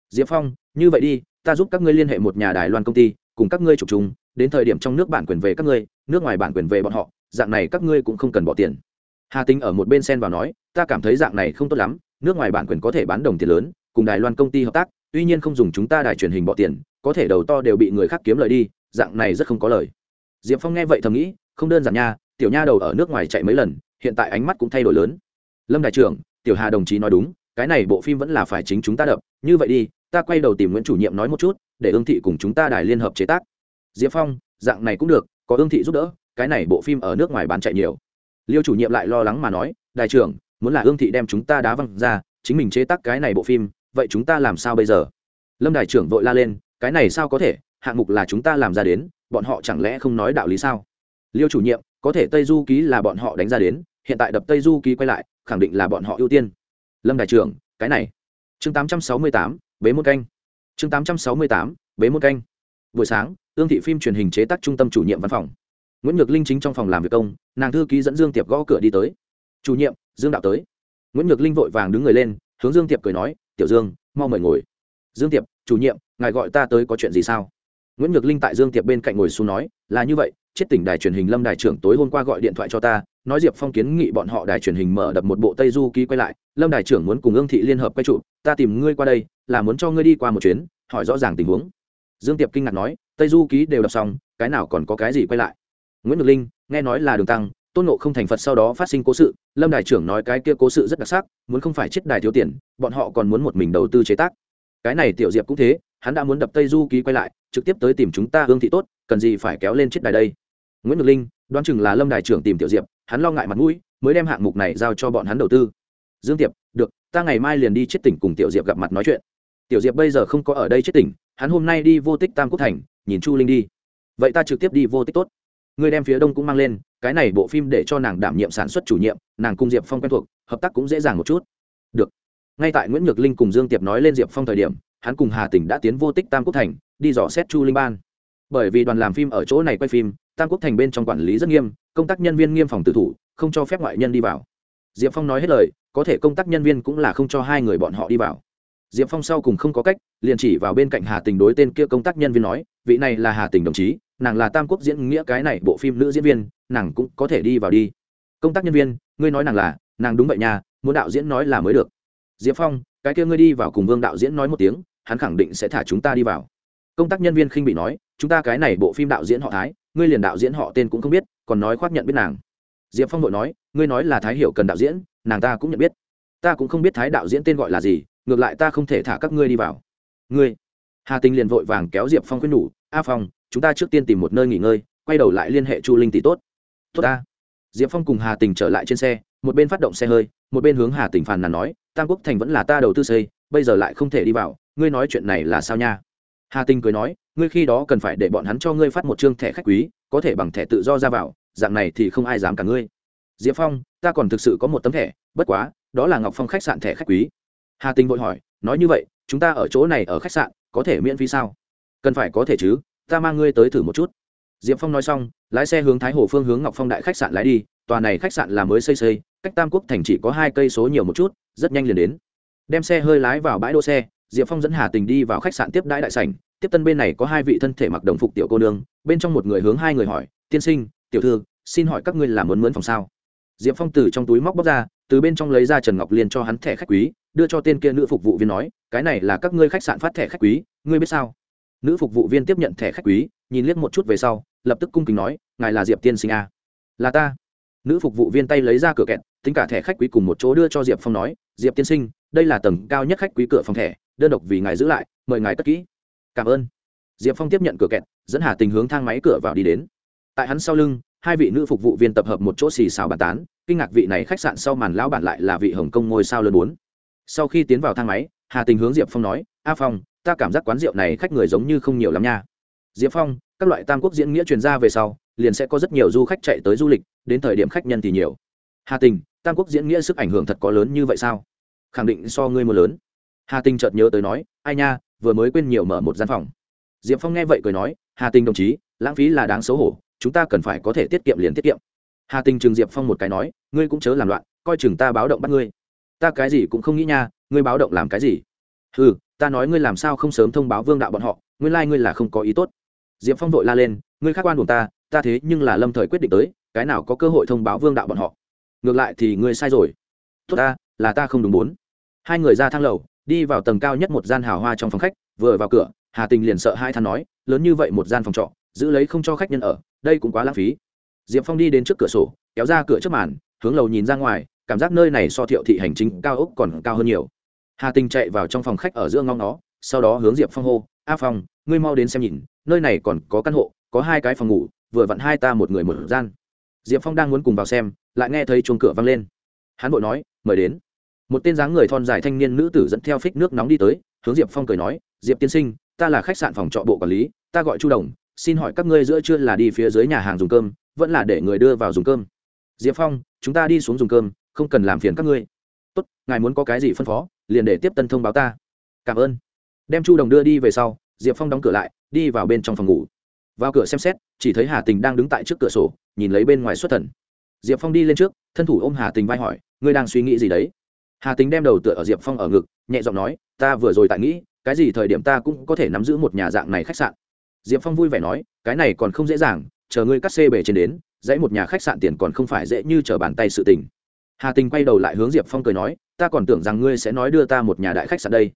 Diệp phong, như vậy đi, ta giúp các ngươi liên hệ một nhà đài loan công ty, cùng các ngươi chụp chung, đến thời điểm trong nước bản quyền về các ngươi, nước ngoài bản quyền về bọn họ, dạng này các ngươi cũng không cần bỏ tiền. Hà tính ở một bên sen vào nói, ta cảm thấy dạng này không tốt lắm, nước ngoài bản quyền có thể bán đồng tiền lớn, cùng đài loan công ty hợp tác, tuy nhiên không dùng chúng ta đài truyền hình bỏ tiền, có thể đầu to đều bị người khác kiếm lời đi, dạng này rất không có lời. Diệp phong nghe vậy thầm nghĩ, không đơn giản nha tiểu nha đầu ở nước ngoài chạy mấy lần, hiện tại ánh mắt cũng thay đổi lớn. Lâm đại trưởng, tiểu hà đồng chí nói đúng, cái này bộ phim vẫn là phải chính chúng ta đập, như vậy đi, ta quay đầu tìm nguyễn chủ nhiệm nói một chút, để ương thị cùng chúng ta đài liên hợp chế tác. Diệp phong, dạng này cũng được, có ương thị giúp đỡ, cái này bộ phim ở nước ngoài bán chạy nhiều. Liêu chủ nhiệm lại lo lắng mà nói, đại trưởng, muốn là ương thị đem chúng ta đá văng ra, chính mình chế tác cái này bộ phim, vậy chúng ta làm sao bây giờ? Lâm đại trưởng vội la lên, cái này sao có thể, hạng mục là chúng ta làm ra đến, bọn họ chẳng lẽ không nói đạo lý sao? Liêu chủ nhiệm có thể tây du ký là bọn họ đánh ra đến, hiện tại đập tây du ký quay lại, khẳng định là bọn họ ưu tiên. Lâm đại trưởng, cái này. Chương tám trăm sáu mươi tám, bế một canh. Chương tám trăm sáu mươi tám, bế một canh. Buổi sáng ương thị phim truyền hình chế tác trung tâm chủ nhiệm văn phòng. Nguyễn nhược linh chính trong phòng làm việc công, nàng thư ký dẫn dương tiệp gõ cửa đi tới. Chủ nhiệm, dương đạo tới. Nguyễn nhược linh vội vàng đứng người lên, hướng dương tiệp cười nói, tiểu dương, mau mời ngồi. Dương tiệp, chủ nhiệm, ngài gọi ta tới có chuyện gì sao? Nguyễn nhược linh tại dương tiệp bên cạnh ngồi xuống nói, là như vậy chết tỉnh đài truyền hình lâm đài trưởng tối hôm qua gọi điện thoại cho ta, nói diệp phong kiến nghị bọn họ đài truyền hình mở đập một bộ tây du ký quay lại, lâm đài trưởng muốn cùng ương thị liên hợp quay trụ, ta tìm ngươi qua đây, là muốn cho ngươi đi qua một chuyến, hỏi rõ ràng tình huống. Dương tiệp kinh ngạc nói, tây du ký đều đọc xong, cái nào còn có cái gì quay lại? Nguyễn ngọc linh, nghe nói là đường tăng, tôn nộ không thành phật sau đó phát sinh cố sự, lâm đài trưởng nói cái kia cố sự rất đặc sắc, muốn không phải chết đài thiếu tiền, bọn họ còn muốn một mình đầu tư chế tác. Cái này tiểu diệp cũng thế, hắn đã muốn đập tây du ký quay lại, trực tiếp tới tìm chúng ta hương thị tốt, cần gì phải kéo lên chết đài đây? Nguyễn ngọc linh đoán chừng là lâm đại trưởng tìm tiểu diệp, hắn lo ngại mặt mũi, mới đem hạng mục này giao cho bọn hắn đầu tư. Dương tiệp, được, ta ngày mai liền đi chết tỉnh cùng tiểu diệp gặp mặt nói chuyện. Tiểu diệp bây giờ không có ở đây chết tỉnh, hắn hôm nay đi vô tích tam quốc thành, nhìn chu linh đi. Vậy ta trực tiếp đi vô tích tốt. Người đem phía đông cũng mang lên, cái này bộ phim để cho nàng đảm nhiệm sản xuất chủ nhiệm, nàng Cung diệp phong quen thuộc, hợp tác cũng dễ dàng một chút. Được. Ngay tại nguyễn nhược linh cùng dương tiệp nói lên diệp phong thời điểm, hắn cùng hà tỉnh đã tiến vô tích tam quốc thành, đi dò xét chu linh ban. Bởi vì đoàn làm phim ở chỗ này quay phim tam quốc thành bên trong quản lý rất nghiêm, công tác nhân viên nghiêm phòng tự thủ, không cho phép ngoại nhân đi vào. Diệp phong nói hết lời, có thể công tác nhân viên cũng là không cho hai người bọn họ đi vào. Diệp phong sau cùng không có cách, liền chỉ vào bên cạnh hà tình đối tên kia công tác nhân viên nói, vị này là hà tình đồng chí, nàng là tam quốc diễn nghĩa cái này bộ phim nữ diễn viên, nàng cũng có thể đi vào đi. Công tác nhân viên, ngươi nói nàng là, nàng đúng vậy nha, muốn đạo diễn nói là mới được. Diệp phong, cái kia ngươi đi vào cùng vương đạo diễn nói một tiếng, hắn khẳng định sẽ thả chúng ta đi vào. Công tác nhân viên khinh bị nói, chúng ta cái này bộ phim đạo diễn họ thái ngươi liền đạo diễn họ tên cũng không biết, còn nói khoác nhận biết nàng. Diệp phong vội nói, ngươi nói là thái hiểu cần đạo diễn, nàng ta cũng nhận biết. Ta cũng không biết thái đạo diễn tên gọi là gì, ngược lại ta không thể thả các ngươi đi vào. Ngươi. Hà tinh liền vội vàng kéo diệp phong khuyên nhủ, a phong, chúng ta trước tiên tìm một nơi nghỉ ngơi, quay đầu lại liên hệ chu linh tỷ tốt. Tốt ta. Diệp phong cùng hà tình trở lại trên xe, một bên phát động xe hơi, một bên hướng hà tình phàn nàn nói, tam quốc thành vẫn là ta đầu tư xây, bây giờ lại không thể đi vào, ngươi nói chuyện này là sao nha? Hà tình cười nói ngươi khi đó cần phải để bọn hắn cho ngươi phát một chương thẻ khách quý, có thể bằng thẻ tự do ra vào, dạng này thì không ai dám cả ngươi. Diệp phong, ta còn thực sự có một tấm thẻ, bất quá, đó là ngọc phong khách sạn thẻ khách quý. Hà tình vội hỏi, nói như vậy, chúng ta ở chỗ này ở khách sạn, có thể miễn phí sao? Cần phải có thể chứ, ta mang ngươi tới thử một chút. Diệp phong nói xong, lái xe hướng thái hồ phương hướng ngọc phong đại khách sạn lái đi, tòa này khách sạn là mới xây xây, cách tam quốc thành chỉ có hai cây số nhiều một chút, rất nhanh liền đến. Đem xe hơi lái vào bãi đỗ xe, diệp phong dẫn hà tình đi vào khách sạn tiếp đãi đại sảnh tiếp tân bên này có hai vị thân thể mặc đồng phục tiểu cô nương, bên trong một người hướng hai người hỏi, tiên sinh, tiểu thư, xin hỏi các ngươi làm muốn mướn phòng sao? Diệp phong từ trong túi móc bóc ra, từ bên trong lấy ra trần ngọc liên cho hắn thẻ khách quý, đưa cho tên kia nữ phục vụ viên nói, cái này là các ngươi khách sạn phát thẻ khách quý, ngươi biết sao? Nữ phục vụ viên tiếp nhận thẻ khách quý, nhìn liếc một chút về sau, lập tức cung kính nói, ngài là diệp tiên sinh a là ta. Nữ phục vụ viên tay lấy ra cửa kẹt, tính cả thẻ khách quý cùng một chỗ đưa cho diệp phong nói, diệp tiên sinh, đây là tầng cao nhất khách quý cửa phòng thẻ, đơn độc vì ngài giữ lại, mời ngài cất kỹ cảm ơn. Diệp phong tiếp nhận cửa kẹt, dẫn hà tình hướng thang máy cửa vào đi đến. Tại hắn sau lưng, hai vị nữ phục vụ viên tập hợp một chỗ xì xào bàn tán, kinh ngạc vị này khách sạn sau màn lão bản lại là vị hồng kông ngôi sao lớn bốn. Sau khi tiến vào thang máy, hà tình hướng diệp phong nói, a phong, ta cảm giác quán rượu này khách người giống như không nhiều lắm nha. Diệp phong, các loại tam quốc diễn nghĩa truyền ra về sau, liền sẽ có rất nhiều du khách chạy tới du lịch, đến thời điểm khách nhân thì nhiều. Hà tình, tam quốc diễn nghĩa sức ảnh hưởng thật có lớn như vậy sao? Khẳng định so ngươi mưa lớn. Hà tình chợt nhớ tới nói, ai nha vừa mới quên nhiều mở một gian phòng. Diệp phong nghe vậy cười nói, hà tình đồng chí, lãng phí là đáng xấu hổ, chúng ta cần phải có thể tiết kiệm liền tiết kiệm. Hà tình chừng diệp phong một cái nói, ngươi cũng chớ làm loạn, coi chừng ta báo động bắt ngươi. Ta cái gì cũng không nghĩ nha, ngươi báo động làm cái gì? Ừ ta nói ngươi làm sao không sớm thông báo vương đạo bọn họ, nguyên lai、like、ngươi là không có ý tốt. Diệp phong vội la lên, ngươi khác quan buồn ta ta thế nhưng là lâm thời quyết định tới, cái nào có cơ hội thông báo vương đạo bọn họ? Ngược lại thì ngươi sai rồi. Tốt ta, là ta không đúng bốn. Hai người ra thang lầu đi vào tầng cao nhất một gian hào hoa trong phòng khách, vừa vào cửa, hà tình liền sợ hai than nói, lớn như vậy một gian phòng trọ, giữ lấy không cho khách nhân ở, đây cũng quá lãng phí. Diệp phong đi đến trước cửa sổ, kéo ra cửa trước màn, hướng lầu nhìn ra ngoài, cảm giác nơi này so thiệu thị hành chính cao ốc còn cao hơn nhiều. Hà tình chạy vào trong phòng khách ở giữa ngon nó sau đó hướng diệp phong hô, a phong, ngươi mau đến xem nhìn, nơi này còn có căn hộ, có hai cái phòng ngủ, vừa vặn hai ta một người một gian. Diệp phong đang muốn cùng vào xem, lại nghe thấy chuông cửa văng lên. Hắn vội nói, mời đến một tên dáng người thon dài thanh niên nữ tử dẫn theo phích nước nóng đi tới, hướng diệp phong cười nói, diệp tiên sinh, ta là khách sạn phòng trọ bộ quản lý, ta gọi chu đồng, xin hỏi các ngươi giữa trưa là đi phía dưới nhà hàng dùng cơm, vẫn là để người đưa vào dùng cơm? Diệp phong, chúng ta đi xuống dùng cơm, không cần làm phiền các ngươi. Tốt, ngài muốn có cái gì phân phó, liền để tiếp tân thông báo ta. Cảm ơn. Đem chu đồng đưa đi về sau, diệp phong đóng cửa lại, đi vào bên trong phòng ngủ. Vào cửa xem xét, chỉ thấy hà tình đang đứng tại trước cửa sổ, nhìn lấy bên ngoài xuất thần. Diệp phong đi lên trước, thân thủ ôm hà tình vai hỏi, ngươi đang suy nghĩ gì đấy? Hà tính đem đầu tựa ở diệp phong ở ngực, nhẹ giọng nói, ta vừa rồi tại nghĩ, cái gì thời điểm ta cũng có thể nắm giữ một nhà dạng này khách sạn. Diệp phong vui vẻ nói, cái này còn không dễ dàng, chờ ngươi cắt xê bể trên đến, dãy một nhà khách sạn tiền còn không phải dễ như chờ bàn tay sự tình. Hà tình quay đầu lại hướng diệp phong cười nói, ta còn tưởng rằng ngươi sẽ nói đưa ta một nhà đại khách sạn đây.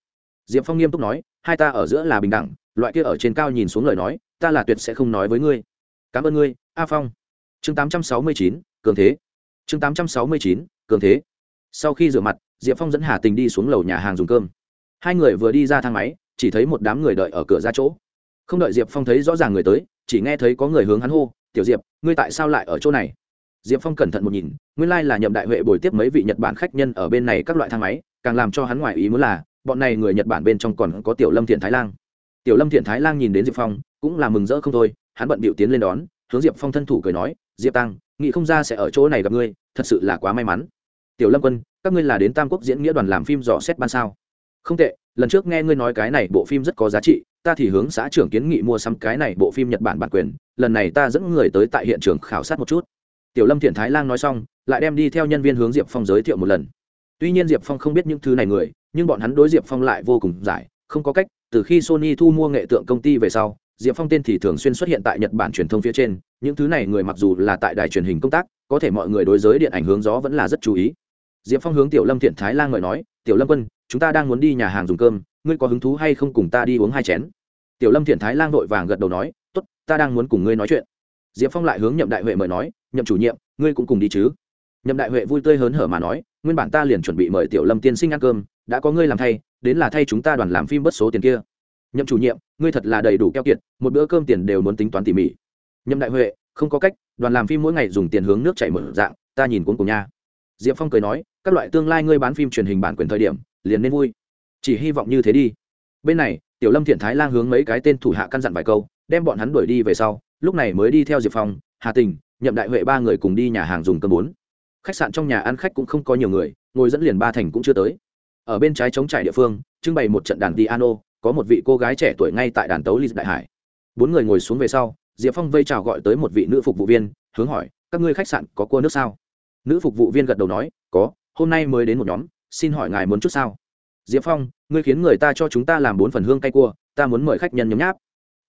Diệp phong nghiêm túc nói, hai ta ở giữa là bình đẳng, loại kia ở trên cao nhìn xuống lời nói, ta là tuyệt sẽ không nói với ngươi. Cảm ơn ngươi, a phong. Chương tám trăm sáu mươi chín, cường thế. Chương tám trăm sáu mươi chín, cường thế. Sau khi rửa mặt diệp phong dẫn hà tình đi xuống lầu nhà hàng dùng cơm. Hai người vừa đi ra thang máy, chỉ thấy một đám người đợi ở cửa ra chỗ. Không đợi diệp phong thấy rõ ràng người tới, chỉ nghe thấy có người hướng hắn hô, tiểu diệp, ngươi tại sao lại ở chỗ này? Diệp phong cẩn thận một nhìn, nguyên lai、like、là nhậm đại huệ bồi tiếp mấy vị nhật bản khách nhân ở bên này các loại thang máy, càng làm cho hắn ngoài ý muốn là, bọn này người nhật bản bên trong còn có tiểu lâm thiện thái lan tiểu lâm thiện thái lan nhìn đến diệp phong, cũng là mừng rỡ không thôi, hắn bận bịu tiến lên đón, hướng diệp phong thân thủ cười nói, diệp tăng, nghĩ không ra sẽ ở chỗ này gặp ngươi, thật sự là quá may mắn tiểu lâm quân, các ngươi là đến tam quốc diễn nghĩa đoàn làm phim dò xét ban sao? Không tệ, lần trước nghe ngươi nói cái này bộ phim rất có giá trị, ta thì hướng xã trưởng kiến nghị mua sắm cái này bộ phim nhật bản bản quyền, lần này ta dẫn người tới tại hiện trường khảo sát một chút. Tiểu lâm thiện thái lan nói xong, lại đem đi theo nhân viên hướng diệp phong giới thiệu một lần. Tuy nhiên diệp phong không biết những thứ này người, nhưng bọn hắn đối diệp phong lại vô cùng giải, không có cách, từ khi sony thu mua nghệ tượng công ty về sau, diệp phong tên thì thường xuyên xuất hiện tại nhật bản truyền thông phía trên, những thứ này người mặc dù là tại đài truyền hình công tác, có thể mọi người đối giới điện ảnh hướng gió vẫn là rất chú ý diệp phong hướng tiểu lâm thiện thái lan ngợi nói, tiểu lâm quân, chúng ta đang muốn đi nhà hàng dùng cơm, ngươi có hứng thú hay không cùng ta đi uống hai chén? Tiểu lâm thiện thái lan vội vàng gật đầu nói t ố t ta đang muốn cùng ngươi nói chuyện. Diệp phong lại hướng nhậm đại huệ mời nói, nhậm chủ nhiệm, ngươi cũng cùng đi chứ? Nhậm đại huệ vui tươi hớn hở mà nói, nguyên bản ta liền chuẩn bị mời tiểu lâm tiên sinh ăn cơm, đã có ngươi làm thay, đến là thay chúng ta đoàn làm phim bớt số tiền kia. Nhậm chủ nhiệm, ngươi thật là đầy đủ keo kiệt, một bữa cơm tiền đều muốn tính toán tỉ mỉ. Nhậm đại huệ, không có cách, đoàn làm phim mỗi ngày dùng tiền hướng nước chảy mở dạng, ta nhìn cuốn cùng nha. Diệp phong cười nói các loại tương lai ngươi bán phim truyền hình bản quyền thời điểm, liền nên vui. Chỉ hy vọng như thế đi. Bên này, tiểu lâm thiện thái lan hướng mấy cái tên thủ hạ căn dặn vài câu, đem bọn hắn đuổi đi về sau, lúc này mới đi theo diệp phong, hà tình, nhậm đại huệ ba người cùng đi nhà hàng dùng cơm bốn. Khách sạn trong nhà ăn khách cũng không có nhiều người, ngồi dẫn liền ba thành cũng chưa tới. Ở bên trái chống trải địa phương, trưng bày một trận đàn piano, có một vị cô gái trẻ tuổi ngay tại đàn tấu lý đại hải. Bốn người ngồi xuống về sau, diệp phong vây chào gọi tới một vị nữ phục vụ viên, hướng hỏi, các ngươi khách sạn có cua nước sao? Nữ phục vụ viên gật đầu nói, có hôm nay mới đến một nhóm, xin hỏi ngài muốn chút sao? Diệp phong, ngươi khiến người ta cho chúng ta làm bốn phần hương cay cua, ta muốn mời khách nhân nhấm nháp.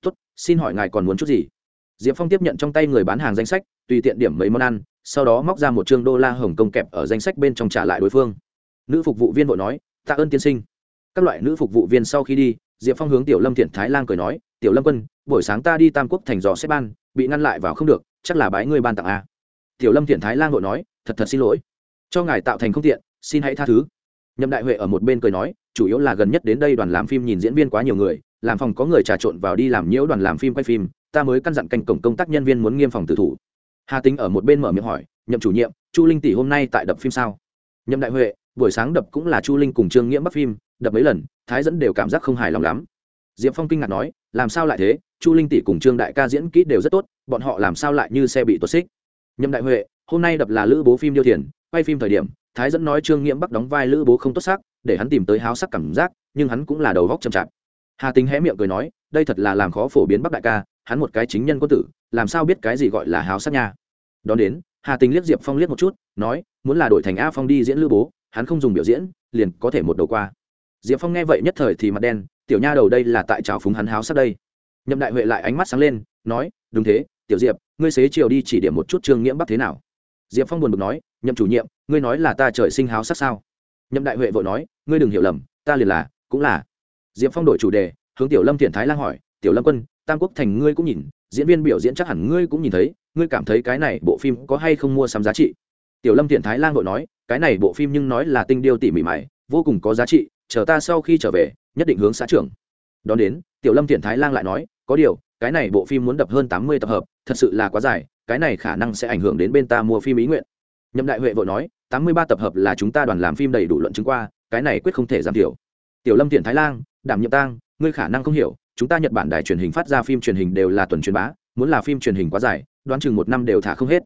Tốt, xin hỏi ngài còn muốn chút gì? Diệp phong tiếp nhận trong tay người bán hàng danh sách, tùy tiện điểm mấy món ăn, sau đó móc ra một chương đô la hồng công kẹp ở danh sách bên trong trả lại đối phương. Nữ phục vụ viên vội nói, tạ ơn tiên sinh. Các loại nữ phục vụ viên sau khi đi, diệp phong hướng tiểu lâm thiện thái lan cười nói, tiểu lâm quân, buổi sáng ta đi tam quốc thành dò xếp ban, bị ngăn lại vào không được, chắc là bái ngươi ban tặng a tiểu lâm thiện thái lan vội nói, thật thật xin lỗi cho ngài tạo thành không tiện, xin hãy tha thứ. Nhậm đại huệ ở một bên cười nói, chủ yếu là gần nhất đến đây đoàn làm phim nhìn diễn viên quá nhiều người, làm phòng có người trà trộn vào đi làm nhiễu đoàn làm phim quay phim, ta mới căn dặn canh cổng công tác nhân viên muốn nghiêm phòng tử thủ. Hà tính ở một bên mở miệng hỏi, nhậm chủ nhiệm, chu linh tỷ hôm nay tại đập phim sao? Nhậm đại huệ, buổi sáng đập cũng là chu linh cùng trương nghĩa bắc phim, đập mấy lần, thái dẫn đều cảm giác không hài lòng lắm. Diệp phong kinh ngạc nói, làm sao lại thế? Chu linh tỷ cùng trương đại ca diễn kỹ đều rất tốt, bọn họ làm sao lại như xe bị tuột xích? Nhậm đại huệ, hôm nay đập là lữ bố phim điêu thiền quay phim thời điểm, thái dẫn nói trương nghiễm bắc đóng vai lữ bố không tốt sắc, để hắn tìm tới háo sắc cảm giác, nhưng hắn cũng là đầu góc chậm chạp. Hà tính hé miệng cười nói, đây thật là làm khó phổ biến bắc đại ca, hắn một cái chính nhân quân tử, làm sao biết cái gì gọi là háo sắc nha. Đón đến, hà tính liếc diệp phong liếc một chút, nói, muốn là đổi thành a phong đi diễn lữ bố, hắn không dùng biểu diễn, liền có thể một đầu qua. Diệp phong nghe vậy nhất thời thì mặt đen, tiểu nha đầu đây là tại trào phúng hắn háo sắc đây. Nhậm đại huệ lại ánh mắt sáng lên, nói, đúng thế, tiểu diệp, ngươi xế chiều đi chỉ điểm một chút trương nghiễm bắc thế nào? Diệp phong buồn bực nói, nhậm chủ nhiệm, ngươi nói là ta trời sinh háo sắc sao? Nhậm đại huệ vội nói, ngươi đừng hiểu lầm, ta liền là, cũng là. Diệp phong đổi chủ đề, hướng tiểu lâm thiện thái lang hỏi, tiểu lâm quân, tam quốc thành ngươi cũng nhìn, diễn viên biểu diễn chắc hẳn ngươi cũng nhìn thấy, ngươi cảm thấy cái này bộ phim có hay không mua sắm giá trị? Tiểu lâm thiện thái lang vội nói, cái này bộ phim nhưng nói là tinh điêu tỉ mỉ mải, vô cùng có giá trị, chờ ta sau khi trở về, nhất định hướng xã trưởng. Đón đến, tiểu lâm thiện thái lang lại nói, có điều, cái này bộ phim muốn đập hơn tám mươi tập hợp, thật sự là quá dài cái này khả năng sẽ ảnh hưởng đến bên ta mua phim ý nguyện. Nhậm đại huệ vội nói, tám mươi ba tập hợp là chúng ta đoàn làm phim đầy đủ luận chứng qua, cái này quyết không thể giảm thiểu. Tiểu lâm thiện thái lang, đảm nhiệm tang, ngươi khả năng không hiểu, chúng ta nhật bản đài truyền hình phát ra phim truyền hình đều là tuần truyền bá, muốn là phim truyền hình quá dài, đoán chừng một năm đều thả không hết.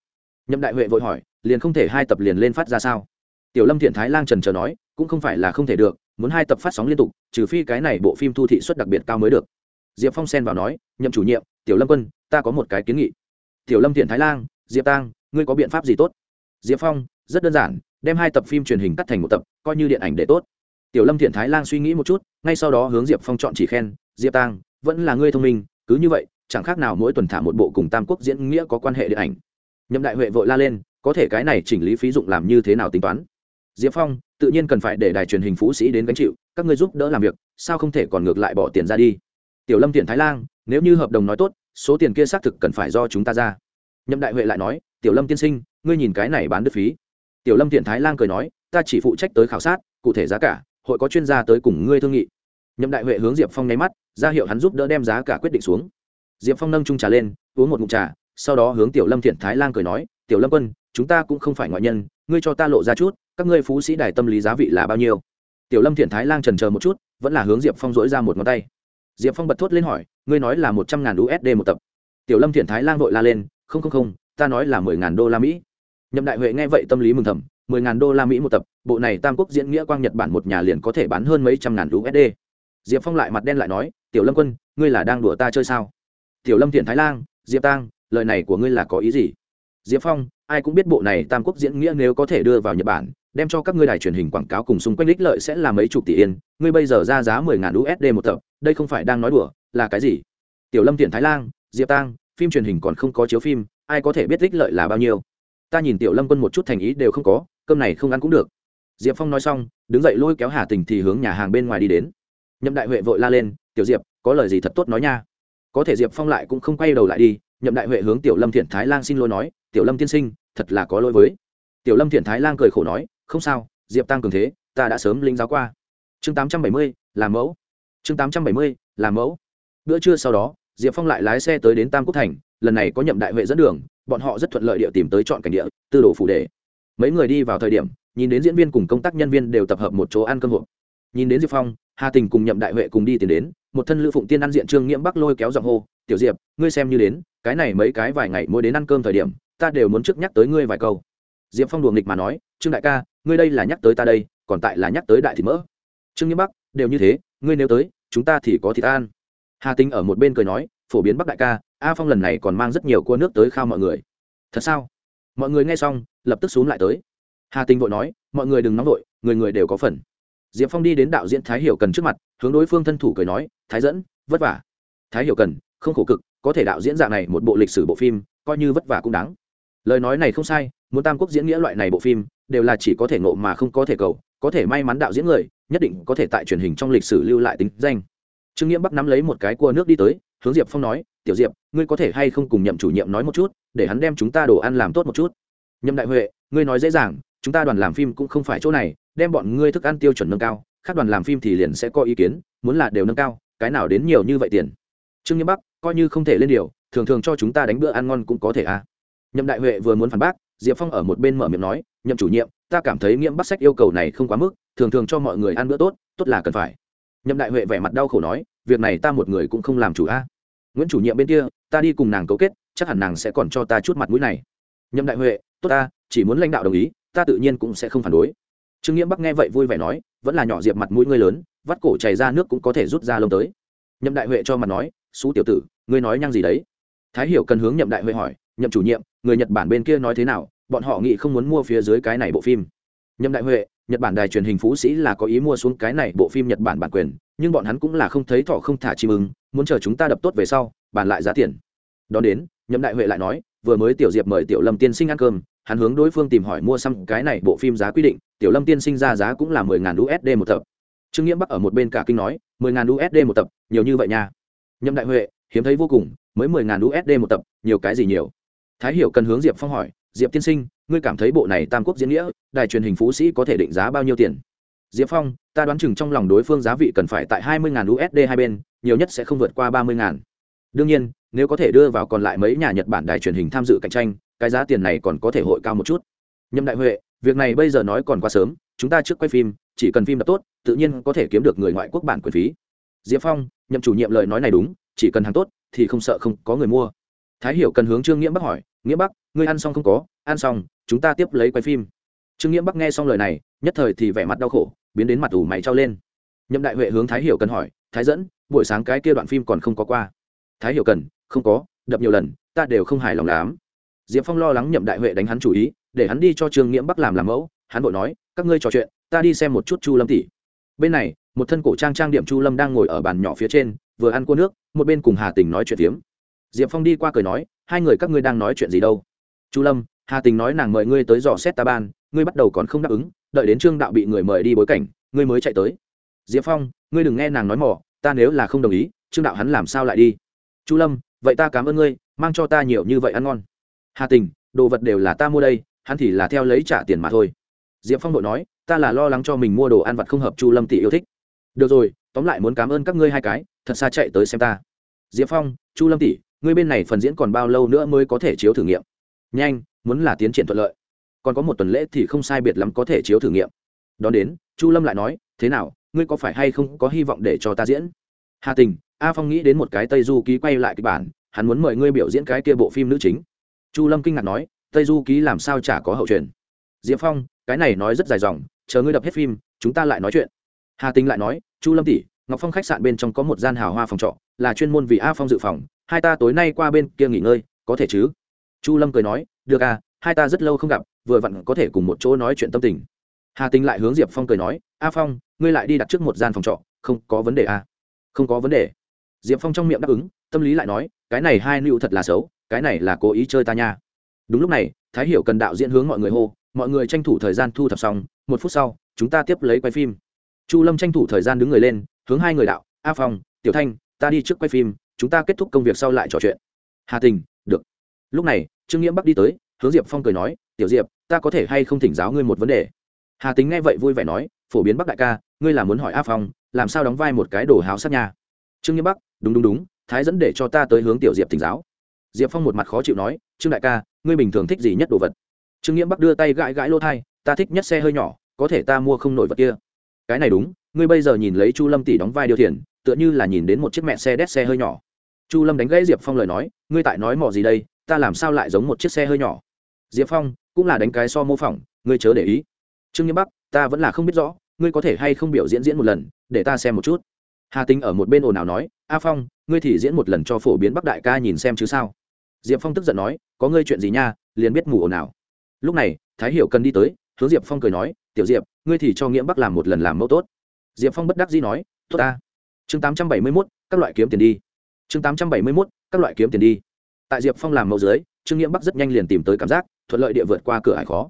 Nhậm đại huệ vội hỏi, liền không thể hai tập liền lên phát ra sao? Tiểu lâm thiện thái lang trần trờ nói, cũng không phải là không thể được, muốn hai tập phát sóng liên tục, trừ phi cái này bộ phim thu thị suất đặc biệt cao mới được. Diệp phong xen vào nói, nhậm chủ nhiệm, tiểu lâm quân, ta có một cái kiến nghị tiểu lâm thiện thái lang, diệp tang, ngươi có biện pháp gì tốt? Diệp phong, rất đơn giản, đem hai tập phim truyền hình cắt thành một tập, coi như điện ảnh để tốt. Tiểu lâm thiện thái lang suy nghĩ một chút, ngay sau đó hướng diệp phong chọn chỉ khen, diệp tang, vẫn là ngươi thông minh, cứ như vậy, chẳng khác nào mỗi tuần thả một bộ cùng tam quốc diễn nghĩa có quan hệ điện ảnh. Nhậm đại huệ vội la lên, có thể cái này chỉnh lý phí dụng làm như thế nào tính toán? Diệp phong, tự nhiên cần phải để đài truyền hình phú sĩ đến gánh chịu, các ngươi giúp đỡ làm việc, sao không thể còn ngược lại bỏ tiền ra đi? Tiểu lâm thiện thái lang, nếu như hợp đồng nói tốt số tiền kia xác thực cần phải do chúng ta ra. Nhậm đại huệ lại nói, tiểu lâm tiên sinh, ngươi nhìn cái này bán đứt phí. Tiểu lâm thiện thái lan cười nói, ta chỉ phụ trách tới khảo sát, cụ thể giá cả, hội có chuyên gia tới cùng ngươi thương nghị. Nhậm đại huệ hướng diệp phong nháy mắt, ra hiệu hắn giúp đỡ đem giá cả quyết định xuống. Diệp phong nâng trung trà lên, uống một mụn trà, sau đó hướng tiểu lâm thiện thái lan cười nói, tiểu lâm quân, chúng ta cũng không phải ngoại nhân, ngươi cho ta lộ ra chút, các ngươi phú sĩ đài tâm lý giá vị là bao nhiêu? Tiểu lâm thiện thái lan trần chờ một chút, vẫn là hướng diệp phong dỗi ra một ngón tay diệp phong bật thốt lên hỏi ngươi nói là một trăm ngàn usd một tập. Tiểu lâm thiện thái Lang vội la lên không không không ta nói là mười ngàn đô la mỹ. Nhậm đại huệ nghe vậy tâm lý mừng thầm mười ngàn đô la mỹ một tập bộ này tam quốc diễn nghĩa quang nhật bản một nhà liền có thể bán hơn mấy trăm ngàn usd diệp phong lại mặt đen lại nói tiểu lâm quân ngươi là đang đùa ta chơi sao? Tiểu lâm thiện thái Lang, diệp tang lời này của ngươi là có ý gì? Diệp phong, ai cũng biết bộ này tam quốc diễn nghĩa nếu có thể đưa vào nhật bản, đem cho các ngươi đài truyền hình quảng cáo cùng xung quanh ích lợi sẽ là mấy chục tỷ yên. Ngươi bây giờ ra giá mười ngàn usd một tập, đây không phải đang nói đùa, là cái gì? Tiểu lâm tiện thái lan diệp tang, phim truyền hình còn không có chiếu phim, ai có thể biết ích lợi là bao nhiêu? Ta nhìn tiểu lâm quân một chút thành ý đều không có, cơm này không ăn cũng được. Diệp phong nói xong, đứng dậy lôi kéo hà tình thì hướng nhà hàng bên ngoài đi đến. Nhậm đại huệ vội la lên, tiểu diệp, có lời gì thật tốt nói nha. Có thể diệp phong lại cũng không quay đầu lại đi nhậm đại huệ hướng tiểu lâm thiện thái lan xin lỗi nói, tiểu lâm tiên sinh, thật là có lỗi với. Tiểu lâm thiện thái lan cười khổ nói, không sao, diệp tăng cường thế, ta đã sớm linh giáo qua. Chương tám trăm bảy mươi làm mẫu. Chương tám trăm bảy mươi làm mẫu. Bữa trưa sau đó, diệp phong lại lái xe tới đến tam quốc thành, lần này có nhậm đại huệ dẫn đường, bọn họ rất thuận lợi địa tìm tới chọn cảnh địa, tư đồ phủ đề. Mấy người đi vào thời điểm, nhìn đến diễn viên cùng công tác nhân viên đều tập hợp một chỗ ăn cơm hộp. Nhìn đến diệp phong, hà tình cùng nhậm đại huệ cùng đi tìm đến, một thân lữ phụng tiên ăn diện trương nghiễm bắc lôi kéo giọng hô, tiểu diệp, ngươi xem như đến cái này mấy cái vài ngày mỗi đến ăn cơm thời điểm, ta đều muốn trước nhắc tới ngươi vài câu. Diệp phong đùa nghịch mà nói, trương đại ca, ngươi đây là nhắc tới ta đây, còn tại là nhắc tới đại thị mỡ. Trương nghiễm bắc, đều như thế, ngươi nếu tới, chúng ta thì có thịt ăn. Hà tinh ở một bên cười nói, phổ biến bắc đại ca, a phong lần này còn mang rất nhiều cua nước tới khao mọi người. Thật sao? Mọi người nghe xong, lập tức xuống lại tới. Hà tinh vội nói, mọi người đừng nóng vội, người người đều có phần. Diệp phong đi đến đạo diễn thái hiểu cần trước mặt, hướng đối phương thân thủ cười nói, thái dẫn, vất vả. Thái hiểu cần, không khổ cực có thể đạo diễn dạng này một bộ lịch sử bộ phim, coi như vất vả cũng đáng. Lời nói này không sai, muốn tam quốc diễn nghĩa loại này bộ phim, đều là chỉ có thể ngộ mà không có thể cầu, có thể may mắn đạo diễn người, nhất định có thể tại truyền hình trong lịch sử lưu lại tính danh. Trương nghĩa bắc nắm lấy một cái cua nước đi tới, hướng diệp phong nói, tiểu diệp, ngươi có thể hay không cùng nhậm chủ nhiệm nói một chút, để hắn đem chúng ta đồ ăn làm tốt một chút? Nhậm đại huệ, ngươi nói dễ dàng, chúng ta đoàn làm phim cũng không phải chỗ này, đem bọn ngươi thức ăn tiêu chuẩn nâng cao, khác đoàn làm phim thì liền sẽ có ý kiến, muốn là đều nâng cao, cái nào đến nhiều như vậy tiền? Trương nghĩa bắc coi như không thể lên điều, thường thường cho chúng ta đánh bữa ăn ngon cũng có thể à. Nhậm đại huệ vừa muốn phản bác, diệp phong ở một bên mở miệng nói, nhậm chủ nhiệm, ta cảm thấy nghiễm bắt sách yêu cầu này không quá mức, thường thường cho mọi người ăn bữa tốt tốt là cần phải. Nhậm đại huệ vẻ mặt đau khổ nói, việc này ta một người cũng không làm chủ a nguyễn chủ nhiệm bên kia, ta đi cùng nàng cấu kết, chắc hẳn nàng sẽ còn cho ta chút mặt mũi này. Nhậm đại huệ, tốt ta, chỉ muốn lãnh đạo đồng ý, ta tự nhiên cũng sẽ không phản đối. Trương nghiễm bắc nghe vậy vui vẻ nói, vẫn là nhỏ diệp mặt mũi ngươi lớn, vắt cổ chảy ra nước cũng có thể rút ra lông tới. Nhậm đại huệ cho mặt nói xú tiểu tử, ngươi nói nhăng gì đấy? Thái hiểu cần hướng nhậm đại huệ hỏi, nhậm chủ nhiệm, người nhật bản bên kia nói thế nào? Bọn họ nghĩ không muốn mua phía dưới cái này bộ phim. Nhậm đại huệ, nhật bản đài truyền hình phú sĩ là có ý mua xuống cái này bộ phim nhật bản bản quyền, nhưng bọn hắn cũng là không thấy thỏ không thả chim ưng, muốn chờ chúng ta đập tốt về sau, bàn lại giá tiền. Đón đến, nhậm đại huệ lại nói, vừa mới tiểu diệp mời tiểu lâm tiên sinh ăn cơm, hắn hướng đối phương tìm hỏi mua xăm cái này bộ phim giá quy định, tiểu lâm tiên sinh ra giá cũng là mười ngàn usd một tập. Trương nghĩa bắc ở một bên cả kinh nói, mười ngàn usd một tập, nhiều như vậy nha nhậm đại huệ, hiếm thấy vô cùng, mới mười ngàn usd một tập, nhiều cái gì nhiều? Thái hiểu cần hướng diệp phong hỏi, diệp tiên sinh, ngươi cảm thấy bộ này tam quốc diễn nghĩa, đài truyền hình phú sĩ có thể định giá bao nhiêu tiền? Diệp phong, ta đoán chừng trong lòng đối phương giá vị cần phải tại hai mươi ngàn usd hai bên, nhiều nhất sẽ không vượt qua ba mươi ngàn. đương nhiên, nếu có thể đưa vào còn lại mấy nhà nhật bản đài truyền hình tham dự cạnh tranh, cái giá tiền này còn có thể hội cao một chút. Nhâm đại huệ, việc này bây giờ nói còn quá sớm, chúng ta trước quay phim, chỉ cần phim đập tốt, tự nhiên có thể kiếm được người ngoại quốc bản quyền phí diệp phong, nhậm chủ nhiệm lời nói này đúng, chỉ cần hàng tốt thì không sợ không có người mua. Thái hiểu cần hướng trương nghĩa bắc hỏi, nghĩa bắc, ngươi ăn xong không có? Ăn xong, chúng ta tiếp lấy quay phim. Trương nghĩa bắc nghe xong lời này, nhất thời thì vẻ mặt đau khổ, biến đến mặt ủ mày trao lên. Nhậm đại huệ hướng thái hiểu cần hỏi, thái dẫn, buổi sáng cái kia đoạn phim còn không có qua? Thái hiểu cần, không có, đập nhiều lần, ta đều không hài lòng lắm. Diệp phong lo lắng nhậm đại huệ đánh hắn chủ ý, để hắn đi cho trương nghĩa bắc làm làm mẫu. Hắn vội nói, các ngươi trò chuyện, ta đi xem một chút chu lâm tỷ. Bên này một thân cổ trang trang điểm chu lâm đang ngồi ở bàn nhỏ phía trên, vừa ăn cua nước, một bên cùng hà tình nói chuyện tiếm diệp phong đi qua cười nói, hai người các ngươi đang nói chuyện gì đâu? Chu lâm, hà tình nói nàng mời ngươi tới dò xét ta ban, ngươi bắt đầu còn không đáp ứng, đợi đến trương đạo bị người mời đi bối cảnh, ngươi mới chạy tới. Diệp phong, ngươi đừng nghe nàng nói mỏ, ta nếu là không đồng ý, trương đạo hắn làm sao lại đi? Chu lâm, vậy ta cảm ơn ngươi, mang cho ta nhiều như vậy ăn ngon. Hà tình, đồ vật đều là ta mua đây, hắn thì là theo lấy trả tiền mà thôi. Diệp phong đội nói, ta là lo lắng cho mình mua đồ ăn vặt không hợp chu lâm tỷ yêu thích được rồi, tóm lại muốn cảm ơn các ngươi hai cái, thật xa chạy tới xem ta. Diệp phong, chu lâm tỷ, ngươi bên này phần diễn còn bao lâu nữa mới có thể chiếu thử nghiệm? Nhanh, muốn là tiến triển thuận lợi. Còn có một tuần lễ thì không sai biệt lắm có thể chiếu thử nghiệm. Đón đến, chu lâm lại nói, thế nào, ngươi có phải hay không có hy vọng để cho ta diễn? Hà tình, a phong nghĩ đến một cái tây du ký quay lại kịch bản, hắn muốn mời ngươi biểu diễn cái kia bộ phim nữ chính. Chu lâm kinh ngạc nói, tây du ký làm sao chả có hậu truyền diệp phong, cái này nói rất dài dòng, chờ ngươi đập hết phim, chúng ta lại nói chuyện. Hà tình lại nói chu lâm tỷ, ngọc phong khách sạn bên trong có một gian hào hoa phòng trọ, là chuyên môn vì a phong dự phòng, hai ta tối nay qua bên kia nghỉ ngơi, có thể chứ? Chu lâm cười nói, được à hai ta rất lâu không gặp, vừa vặn có thể cùng một chỗ nói chuyện tâm tình. Hà tình lại hướng diệp phong cười nói, a phong, ngươi lại đi đặt trước một gian phòng trọ, không có vấn đề à? không có vấn đề. Diệp phong trong miệng đáp ứng, tâm lý lại nói, cái này hai nữ thật là xấu, cái này là cố ý chơi ta nha. Đúng lúc này, thái hiểu cần đạo diễn hướng mọi người hô, mọi người tranh thủ thời gian thu thập xong, một phút sau, chúng ta tiếp lấy quay phim chu lâm tranh thủ thời gian đứng người lên, hướng hai người đạo, a phong, tiểu thanh, ta đi trước quay phim, chúng ta kết thúc công việc sau lại trò chuyện. Hà tình, được. Lúc này, trương nghĩa bắc đi tới, hướng diệp phong cười nói, tiểu diệp, ta có thể hay không thỉnh giáo ngươi một vấn đề? Hà tính nghe vậy vui vẻ nói, phổ biến bắc đại ca, ngươi là muốn hỏi a phong, làm sao đóng vai một cái đồ háo sát nhà trương nghĩa bắc, đúng đúng đúng, thái dẫn để cho ta tới hướng tiểu diệp thỉnh giáo. Diệp phong một mặt khó chịu nói, trương đại ca, ngươi bình thường thích gì nhất đồ vật? Trương nghĩa bắc đưa tay gãi gãi lô thai, ta thích nhất xe hơi nhỏ, có thể ta mua không nổi vật kia cái này đúng, ngươi bây giờ nhìn lấy chu lâm tỷ đóng vai điều thiền tựa như là nhìn đến một chiếc mẹ xe đét xe hơi nhỏ. Chu lâm đánh gãy diệp phong lời nói, ngươi tại nói mò gì đây, ta làm sao lại giống một chiếc xe hơi nhỏ? Diệp phong, cũng là đánh cái so mô phỏng, ngươi chớ để ý. Trương nghiêm bắc, ta vẫn là không biết rõ, ngươi có thể hay không biểu diễn diễn một lần, để ta xem một chút. Hà tính ở một bên ồn ào nói, a phong, ngươi thì diễn một lần cho phổ biến bắc đại ca nhìn xem chứ sao? Diệp phong tức giận nói, có ngươi chuyện gì nha, liền biết mù ồn ào. Lúc này, thái hiểu cần đi tới hướng diệp phong cười nói, tiểu diệp, ngươi thì cho nghĩa bắc làm một lần làm mẫu tốt. Diệp phong bất đắc dĩ nói, tốt ta. Chương tám trăm bảy mươi mốt, các loại kiếm tiền đi. Chương tám trăm bảy mươi mốt, các loại kiếm tiền đi. Tại diệp phong làm mẫu dưới, trương nghĩa bắc rất nhanh liền tìm tới cảm giác, thuận lợi địa vượt qua cửa hải khó.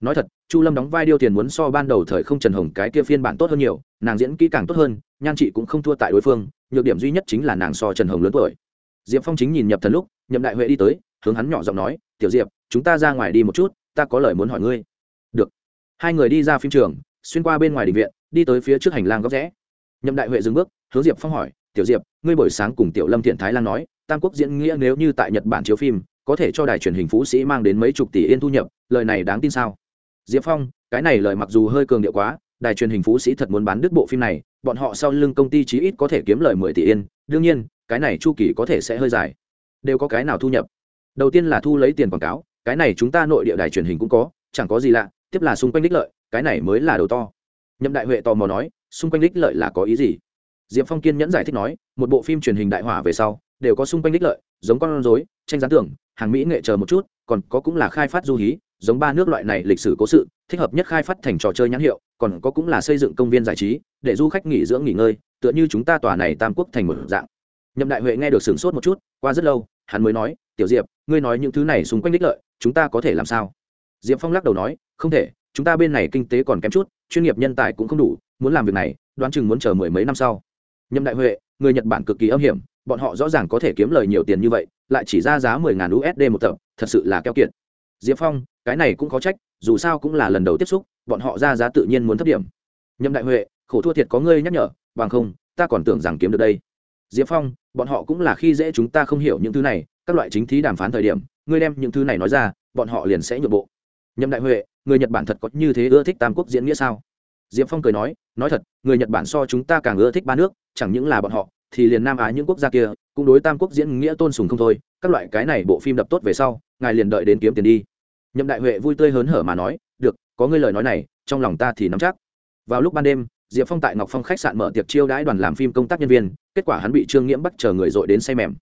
Nói thật, chu lâm đóng vai điêu tiền muốn so ban đầu thời không trần hồng cái kia phiên bản tốt hơn nhiều, nàng diễn kỹ càng tốt hơn, nhan chị cũng không thua tại đối phương, nhược điểm duy nhất chính là nàng so trần hồng lớn tuổi. Diệp phong chính nhìn nhập thần lúc, nhậm đại huệ đi tới, hướng hắn nhỏ giọng nói, tiểu diệp, chúng ta ra ngoài đi một chút, ta có lời muốn hỏi ngươi hai người đi ra phim trường, xuyên qua bên ngoài định viện, đi tới phía trước hành lang góc rẽ. Nhậm đại huệ dừng bước, hướng diệp phong hỏi, tiểu diệp, ngươi buổi sáng cùng tiểu lâm thiện thái lan nói, tam quốc diễn nghĩa nếu như tại nhật bản chiếu phim, có thể cho đài truyền hình phú sĩ mang đến mấy chục tỷ yên thu nhập, lời này đáng tin sao? Diệp phong, cái này lời mặc dù hơi cường điệu quá, đài truyền hình phú sĩ thật muốn bán đứt bộ phim này, bọn họ sau lưng công ty chí ít có thể kiếm lời mười tỷ yên, đương nhiên, cái này chu kỳ có thể sẽ hơi dài. Đều có cái nào thu nhập? Đầu tiên là thu lấy tiền quảng cáo, cái này chúng ta nội địa đài truyền hình cũng có, chẳng có gì lạ tiếp là xung quanh đích lợi, cái này mới là đầu to. Nhậm đại huệ tò mò nói, xung quanh đích lợi là có ý gì? Diệp phong kiên nhẫn giải thích nói, một bộ phim truyền hình đại hỏa về sau, đều có xung quanh đích lợi, giống con rối, tranh gián tưởng, hàng mỹ nghệ chờ một chút, còn có cũng là khai phát du hí, giống ba nước loại này lịch sử cố sự, thích hợp nhất khai phát thành trò chơi nhãn hiệu, còn có cũng là xây dựng công viên giải trí, để du khách nghỉ dưỡng nghỉ ngơi, tựa như chúng ta tòa này tam quốc thành một dạng. Nhậm đại huệ nghe được sửng sốt một chút, qua rất lâu, hắn mới nói, tiểu diệp, ngươi nói những thứ này xung quanh đích lợi, chúng ta có thể làm sao? Diệp phong lắc đầu nói, không thể, chúng ta bên này kinh tế còn kém chút, chuyên nghiệp nhân tài cũng không đủ, muốn làm việc này, đoán chừng muốn chờ mười mấy năm sau. Nhậm đại huệ, người nhật bản cực kỳ âm hiểm, bọn họ rõ ràng có thể kiếm lời nhiều tiền như vậy, lại chỉ ra giá mười ngàn usd một tập, thật sự là keo kiệt. Diệp phong, cái này cũng có trách, dù sao cũng là lần đầu tiếp xúc, bọn họ ra giá tự nhiên muốn thấp điểm. Nhậm đại huệ, khổ thua thiệt có ngươi nhắc nhở, bằng không, ta còn tưởng rằng kiếm được đây. Diệp phong, bọn họ cũng là khi dễ chúng ta không hiểu những thứ này, các loại chính thí đàm phán thời điểm, ngươi đem những thứ này nói ra, bọn họ liền sẽ nhượng bộ nhậm đại huệ, người nhật bản thật có như thế ưa thích tam quốc diễn nghĩa sao? Diệp phong cười nói nói thật, người nhật bản so chúng ta càng ưa thích ba nước, chẳng những là bọn họ, thì liền nam á những quốc gia kia, cũng đối tam quốc diễn nghĩa tôn sùng không thôi. Các loại cái này bộ phim đập tốt về sau, ngài liền đợi đến kiếm tiền đi. Nhậm đại huệ vui tươi hớn hở mà nói, được, có ngươi lời nói này, trong lòng ta thì nắm chắc. Vào lúc ban đêm, diệp phong tại ngọc phong khách sạn mở tiệc chiêu đãi đoàn làm phim công tác nhân viên, kết quả hắn bị trương nghiễm bắt chờ người dội đến say mềm.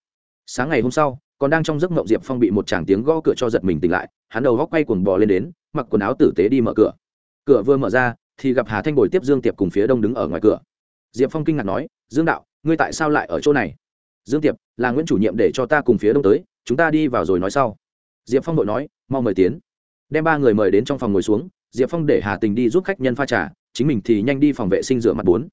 Sáng ngày hôm sau còn đang trong giấc mộng diệp phong bị một chàng tiếng gõ cửa cho giật mình tỉnh lại, hắn đầu góc quay cuồng bò lên đến, mặc quần áo tử tế đi mở cửa. Cửa vừa mở ra, thì gặp hà thanh bồi tiếp dương tiệp cùng phía đông đứng ở ngoài cửa. Diệp phong kinh ngạc nói, dương đạo, ngươi tại sao lại ở chỗ này? Dương tiệp, là nguyễn chủ nhiệm để cho ta cùng phía đông tới, chúng ta đi vào rồi nói sau. Diệp phong đội nói, mau mời tiến. Đem ba người mời đến trong phòng ngồi xuống, diệp phong để hà tình đi giúp khách nhân pha trà, chính mình thì nhanh đi phòng vệ sinh rửa mặt bốn.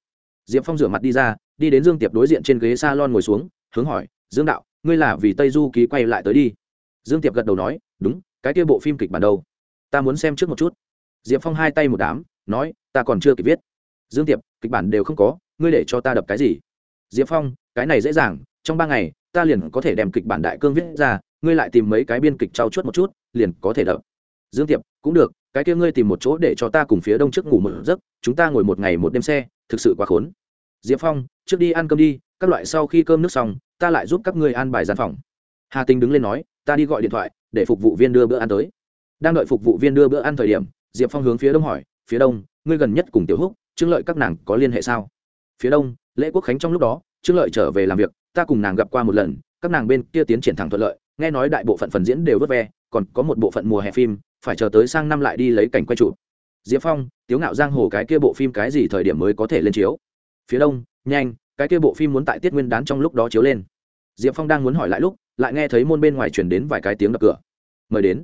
Diệp phong rửa mặt đi ra, đi đến dương tiệp đối diện trên ghế s a lon ngồi xuống, hướng hỏi, dương đạo ngươi là vì tây du ký quay lại tới đi. Dương tiệp gật đầu nói, đúng, cái kia bộ phim kịch bản đâu? Ta muốn xem trước một chút. Diệp phong hai tay một đám, nói, ta còn chưa kịp viết. Dương tiệp, kịch bản đều không có, ngươi để cho ta đập cái gì? Diệp phong, cái này dễ dàng, trong ba ngày, ta liền có thể đem kịch bản đại cương viết ra, ngươi lại tìm mấy cái biên kịch trao chuốt một chút, liền có thể đập. Dương tiệp, cũng được, cái kia ngươi tìm một chỗ để cho ta cùng phía đông trước ngủ một giấc, chúng ta ngồi một ngày một đêm xe, thực sự quá khốn. Diệp phong, trước đi ăn cơm đi các loại sau khi cơm nước xong, ta lại giúp các ngươi an bài gian phòng. Hà tinh đứng lên nói, ta đi gọi điện thoại, để phục vụ viên đưa bữa ăn tới. Đang đợi phục vụ viên đưa bữa ăn thời điểm, diệp phong hướng phía đông hỏi, phía đông, ngươi gần nhất cùng tiểu húc, trương lợi các nàng có liên hệ sao? Phía đông, lễ quốc khánh trong lúc đó, trương lợi trở về làm việc, ta cùng nàng gặp qua một lần, các nàng bên kia tiến triển thẳng thuận lợi, nghe nói đại bộ phận phần diễn đều vớt ve, còn có một bộ phận mùa hè phim, phải chờ tới sang năm lại đi lấy cảnh quay trụ diệp phong, tiếu ngạo giang hồ cái kia bộ phim cái gì thời điểm mới có thể lên chiếu? Phía đông, nhanh cái kia bộ phim muốn tại tiết nguyên đán trong lúc đó chiếu lên. Diệp phong đang muốn hỏi lại lúc, lại nghe thấy môn bên ngoài chuyển đến vài cái tiếng đập cửa. Mời đến.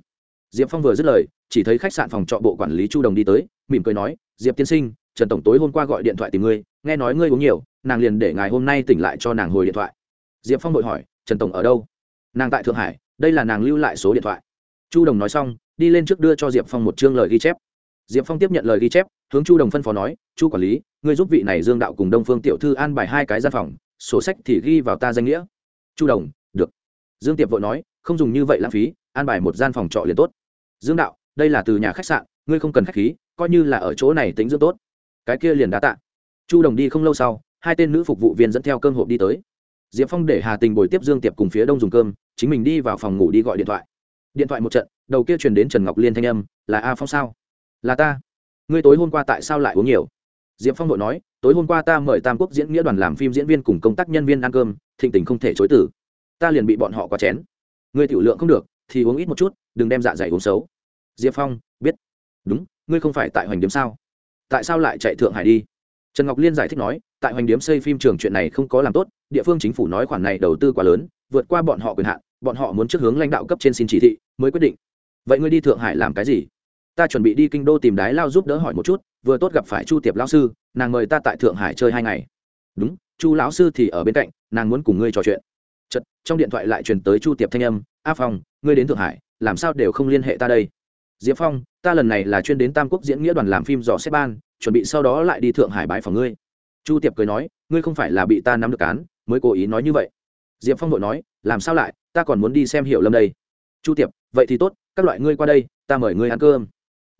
Diệp phong vừa dứt lời, chỉ thấy khách sạn phòng trọ bộ quản lý chu đồng đi tới, mỉm cười nói, diệp tiên sinh, trần tổng tối hôm qua gọi điện thoại tìm ngươi, nghe nói ngươi uống nhiều, nàng liền để ngài hôm nay tỉnh lại cho nàng hồi điện thoại. Diệp phong vội hỏi, trần tổng ở đâu? Nàng tại thượng hải, đây là nàng lưu lại số điện thoại. Chu đồng nói xong, đi lên trước đưa cho diệp phong một chương lời ghi chép. Diệp phong tiếp nhận lời ghi chép, hướng chu đồng phân phó nói, chu quản lý ngươi giúp vị này dương đạo cùng đông phương tiểu thư an bài hai cái gian phòng, sổ sách thì ghi vào ta danh nghĩa. Chu đồng, được. Dương tiệp vội nói, không dùng như vậy lãng phí, an bài một gian phòng trọ liền tốt. Dương đạo, đây là từ nhà khách sạn, ngươi không cần khách khí, coi như là ở chỗ này tính dưỡng tốt. Cái kia liền đã tạ. Chu đồng đi không lâu sau, hai tên nữ phục vụ viên dẫn theo cơm hộp đi tới. Diệp phong để hà tình bồi tiếp dương tiệp cùng phía đông dùng cơm, chính mình đi vào phòng ngủ đi gọi điện thoại. Điện thoại một trận, đầu kia truyền đến trần ngọc liên thanh âm, là a phong sao? Là ta. Ngươi tối hôm qua tại sao lại uống nhiều? Diệp phong đội nói, tối hôm qua ta mời tam quốc diễn nghĩa đoàn làm phim diễn viên cùng công tác nhân viên ăn cơm, thịnh tình không thể chối tử ta liền bị bọn họ quá chén. Ngươi tiểu lượng không được, thì uống ít một chút, đừng đem dạ dày uống xấu. Diệp phong, biết. Đúng, ngươi không phải tại hoành điếm sao? Tại sao lại chạy thượng hải đi? Trần ngọc liên giải thích nói, tại hoành điếm xây phim trường chuyện này không có làm tốt, địa phương chính phủ nói khoản này đầu tư quá lớn, vượt qua bọn họ quyền hạn, bọn họ muốn trước hướng lãnh đạo cấp trên xin chỉ thị, mới quyết định. Vậy ngươi đi thượng hải làm cái gì? Ta chuẩn bị đi kinh đô tìm đái lao giúp đỡ hỏi một chút, vừa tốt gặp phải chu tiệp lão sư, nàng mời ta tại thượng hải chơi hai ngày. Đúng, chu lão sư thì ở bên cạnh, nàng muốn cùng ngươi trò chuyện. Chật trong điện thoại lại truyền tới chu tiệp thanh âm, a phong, ngươi đến thượng hải, làm sao đều không liên hệ ta đây? Diệp phong, ta lần này là chuyên đến tam quốc diễn nghĩa đoàn làm phim dò xếp ban, chuẩn bị sau đó lại đi thượng hải bãi phòng ngươi. Chu tiệp cười nói, ngươi không phải là bị ta nắm được cán mới cố ý nói như vậy. Diệp phong vội nói, làm sao lại, ta còn muốn đi xem hiểu lâm đây. Chu tiệp, vậy thì tốt, các loại ngươi qua đây, ta mời ngươi ăn cơm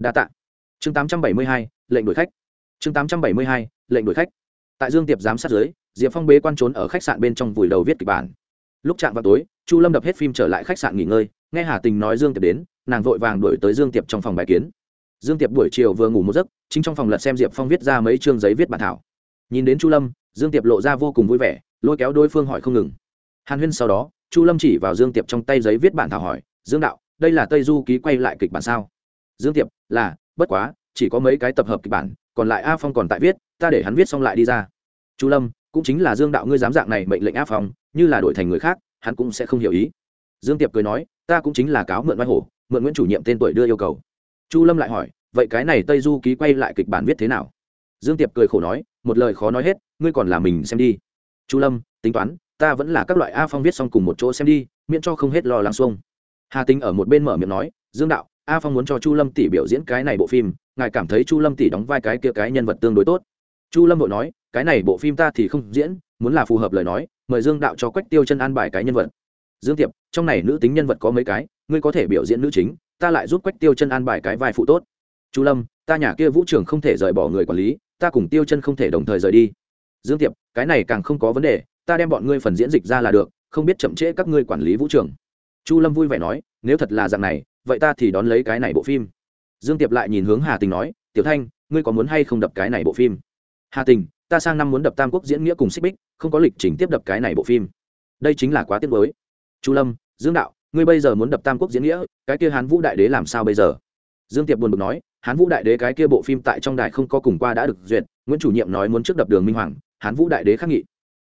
đa tạ. Chương tám trăm bảy mươi hai, lệnh đuổi khách. Chương tám trăm bảy mươi hai, lệnh đuổi khách. Tại dương tiệp giám sát giới diệp phong bế quan trốn ở khách sạn bên trong vùi đầu viết kịch bản. Lúc chạm vào tối, chu lâm đập hết phim trở lại khách sạn nghỉ ngơi, nghe hà tình nói dương tiệp đến, nàng vội vàng đuổi tới dương tiệp trong phòng bài kiến. Dương tiệp buổi chiều vừa ngủ một giấc, chính trong phòng lật xem diệp phong viết ra mấy chương giấy viết bản thảo. Nhìn đến chu lâm, dương tiệp lộ ra vô cùng vui vẻ, lôi kéo đối phương hỏi không ngừng. Hàn huyên sau đó, chu lâm chỉ vào dương tiệp trong tay giấy viết bản thảo hỏi, dương đạo, đây là tây du ký quay lại kịch bản sao? Dương tiệp, là, bất quá, chỉ có mấy cái tập hợp kịch bản, còn lại a phong còn tại viết, ta để hắn viết xong lại đi ra. Chu lâm, cũng chính là dương đạo ngươi dám dạng này mệnh lệnh a phong, như là đổi thành người khác, hắn cũng sẽ không hiểu ý. Dương tiệp cười nói, ta cũng chính là cáo mượn mai hổ, mượn nguyễn chủ nhiệm tên tuổi đưa yêu cầu. Chu lâm lại hỏi, vậy cái này tây du ký quay lại kịch bản viết thế nào? Dương tiệp cười khổ nói, một lời khó nói hết, ngươi còn là mình xem đi. Chu lâm, tính toán, ta vẫn là các loại a phong viết xong cùng một chỗ xem đi, miễn cho không hết lo lắng xuông. Hà tính ở một bên mở miệng nói, dương đạo a phong muốn cho chu lâm tỷ biểu diễn cái này bộ phim, ngài cảm thấy chu lâm tỷ đóng vai cái kia cái nhân vật tương đối tốt. Chu lâm vội nói, cái này bộ phim ta thì không diễn, muốn là phù hợp lời nói, mời dương đạo cho quách tiêu chân an bài cái nhân vật. Dương tiệp, trong này nữ tính nhân vật có mấy cái, ngươi có thể biểu diễn nữ chính, ta lại giúp quách tiêu chân an bài cái vai phụ tốt. Chu lâm, ta nhà kia vũ trường không thể rời bỏ người quản lý, ta cùng tiêu chân không thể đồng thời rời đi. Dương tiệp, cái này càng không có vấn đề, ta đem bọn ngươi phần diễn dịch ra là được, không biết chậm trễ các ngươi quản lý vũ trường chu lâm vui vẻ nói, nếu thật là dạng này vậy ta thì đón lấy cái này bộ phim. Dương tiệp lại nhìn hướng hà tình nói, tiểu thanh, ngươi có muốn hay không đập cái này bộ phim? Hà tình, ta sang năm muốn đập tam quốc diễn nghĩa cùng xích bích, không có lịch trình tiếp đập cái này bộ phim. Đây chính là quá tiếc mới chu lâm, dương đạo, ngươi bây giờ muốn đập tam quốc diễn nghĩa, cái kia hán vũ đại đế làm sao bây giờ? Dương tiệp buồn bực nói, hán vũ đại đế cái kia bộ phim tại trong đài không có cùng qua đã được duyệt, nguyễn chủ nhiệm nói muốn trước đập đường minh hoàng, hán vũ đại đế khắc nghị.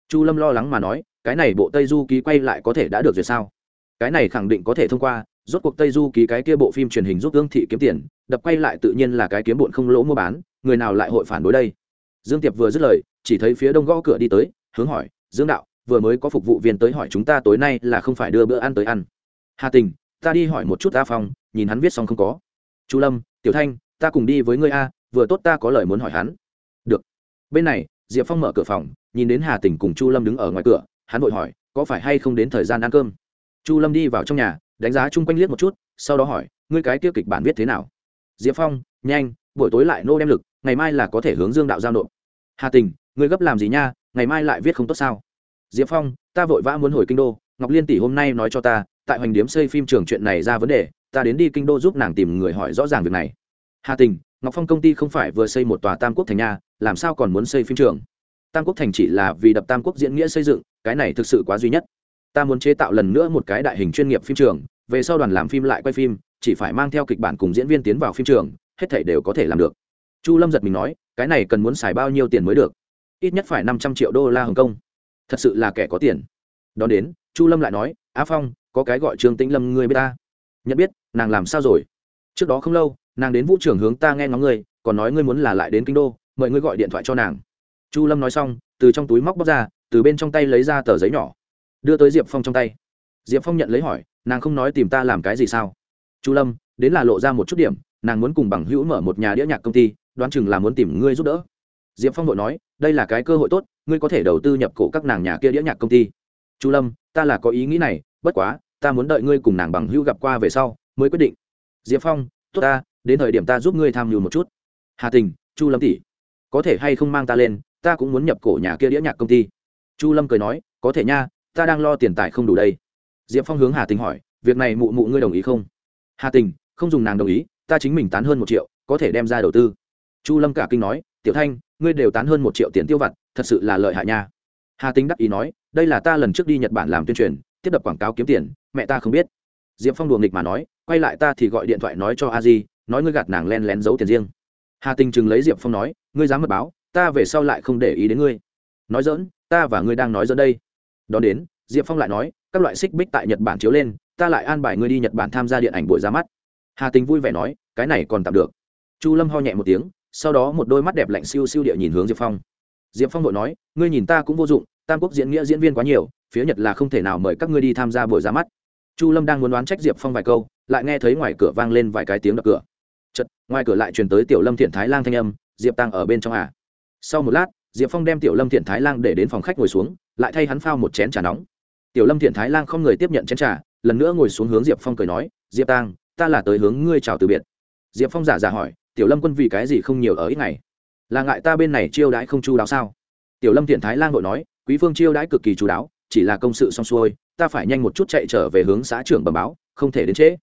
Chu lâm lo lắng mà nói, cái này bộ tây du ký quay lại có thể đã được duyệt sao? Cái này khẳng định có thể thông qua rốt cuộc tây du ký cái kia bộ phim truyền hình giúp ương thị kiếm tiền, đập quay lại tự nhiên là cái kiếm bụn không lỗ mua bán, người nào lại hội phản đối đây? Dương tiệp vừa dứt lời, chỉ thấy phía đông gõ cửa đi tới, hướng hỏi, dương đạo, vừa mới có phục vụ viên tới hỏi chúng ta tối nay là không phải đưa bữa ăn tới ăn? Hà tình, ta đi hỏi một chút ta phong, nhìn hắn viết xong không có. Chu lâm, tiểu thanh, ta cùng đi với ngươi a, vừa tốt ta có lời muốn hỏi hắn. Được. Bên này, diệp phong mở cửa phòng, nhìn đến hà tình cùng chu lâm đứng ở ngoài cửa, hắn vội hỏi, có phải hay không đến thời gian ăn cơm? Chu lâm đi vào trong nhà đánh giá chung quanh liếc một chút, sau đó hỏi, ngươi cái kia kịch bản viết thế nào? Diệp phong, nhanh, buổi tối lại nô đem lực, ngày mai là có thể hướng dương đạo giao nộp. Hà tình, ngươi gấp làm gì nha, ngày mai lại viết không tốt sao? Diệp phong, ta vội vã muốn hồi kinh đô, ngọc liên tỷ hôm nay nói cho ta, tại hoành điếm xây phim trường chuyện này ra vấn đề, ta đến đi kinh đô giúp nàng tìm người hỏi rõ ràng việc này. Hà tình, ngọc phong công ty không phải vừa xây một tòa tam quốc thành nha, làm sao còn muốn xây phim trường? Tam quốc thành chỉ là vì đập tam quốc diễn nghĩa xây dựng, cái này thực sự quá duy nhất ta muốn chế tạo lần nữa một cái đại hình chuyên nghiệp phim trường, về sau đoàn làm phim lại quay phim, chỉ phải mang theo kịch bản cùng diễn viên tiến vào phim trường, hết thảy đều có thể làm được. Chu lâm giật mình nói, cái này cần muốn xài bao nhiêu tiền mới được? Ít nhất phải năm trăm triệu đô la hồng kông. Thật sự là kẻ có tiền. Đón đến, chu lâm lại nói, á phong, có cái gọi trương tĩnh lâm ngươi biết ta? Nhận biết, nàng làm sao rồi? Trước đó không lâu, nàng đến vũ trường hướng ta nghe ngóng ngươi, còn nói ngươi muốn là lại đến kinh đô, mời ngươi gọi điện thoại cho nàng. Chu lâm nói xong, từ trong túi móc bóc ra, từ bên trong tay lấy ra tờ giấy nhỏ đưa tới diệp phong trong tay diệp phong nhận lấy hỏi nàng không nói tìm ta làm cái gì sao chu lâm đến là lộ ra một chút điểm nàng muốn cùng bằng hữu mở một nhà đĩa nhạc công ty đoán chừng là muốn tìm ngươi giúp đỡ diệp phong vội nói đây là cái cơ hội tốt ngươi có thể đầu tư nhập cổ các nàng nhà kia đĩa nhạc công ty chu lâm ta là có ý nghĩ này bất quá ta muốn đợi ngươi cùng nàng bằng hữu gặp qua về sau mới quyết định diệp phong tốt ta đến thời điểm ta giúp ngươi tham mưu một chút hà tình chu lâm tỷ có thể hay không mang ta lên ta cũng muốn nhập cổ nhà kia đĩa nhạc công ty chu lâm cười nói có thể nha ta đang lo tiền tài không đủ đây. Diệp phong hướng hà tình hỏi, việc này mụ mụ ngươi đồng ý không? Hà tình, không dùng nàng đồng ý, ta chính mình tán hơn một triệu, có thể đem ra đầu tư. Chu lâm cả kinh nói, tiểu thanh, ngươi đều tán hơn một triệu tiền tiêu vặt, thật sự là lợi hại nha. Hà tính đắc ý nói, đây là ta lần trước đi nhật bản làm tuyên truyền, tiếp đập quảng cáo kiếm tiền, mẹ ta không biết. Diệp phong đùa nghịch mà nói, quay lại ta thì gọi điện thoại nói cho a di, nói ngươi gạt nàng len lén giấu tiền riêng. Hà tình chừng lấy diệp phong nói, ngươi dám mật báo, ta về sau lại không để ý đến ngươi. Nói dỡn ta và ngươi đang nói dỡn đây đón đến, diệp phong lại nói, các loại xích bích tại nhật bản chiếu lên, ta lại an bài ngươi đi nhật bản tham gia điện ảnh buổi ra mắt. Hà tình vui vẻ nói, cái này còn tạm được. Chu lâm ho nhẹ một tiếng, sau đó một đôi mắt đẹp lạnh siêu siêu địa nhìn hướng diệp phong. Diệp phong vội nói, ngươi nhìn ta cũng vô dụng, tam quốc diễn nghĩa diễn viên quá nhiều, phía nhật là không thể nào mời các ngươi đi tham gia buổi ra mắt. Chu lâm đang muốn đoán trách diệp phong vài câu, lại nghe thấy ngoài cửa vang lên vài cái tiếng đập cửa. Chật ngoài cửa lại truyền tới tiểu lâm thiện thái lang thanh âm, diệp tăng ở bên trong à. sau một lát diệp phong đem tiểu lâm thiện thái lang để đến phòng khách ngồi xuống lại thay hắn phao một chén trà nóng. Tiểu lâm thiện thái lang không người tiếp nhận chén trà lần nữa ngồi xuống hướng diệp phong cười nói diệp Tang, ta là tới hướng ngươi chào từ biệt. Diệp phong giả giả hỏi tiểu lâm quân vì cái gì không nhiều ở ít ngày? Là ngại ta bên này chiêu đãi không chu đáo sao? Tiểu lâm thiện thái lang đội nói quý phương chiêu đãi cực kỳ chú đáo chỉ là công sự xong xuôi ta phải nhanh một chút chạy trở về hướng xã trưởng bẩm báo không thể đến trễ.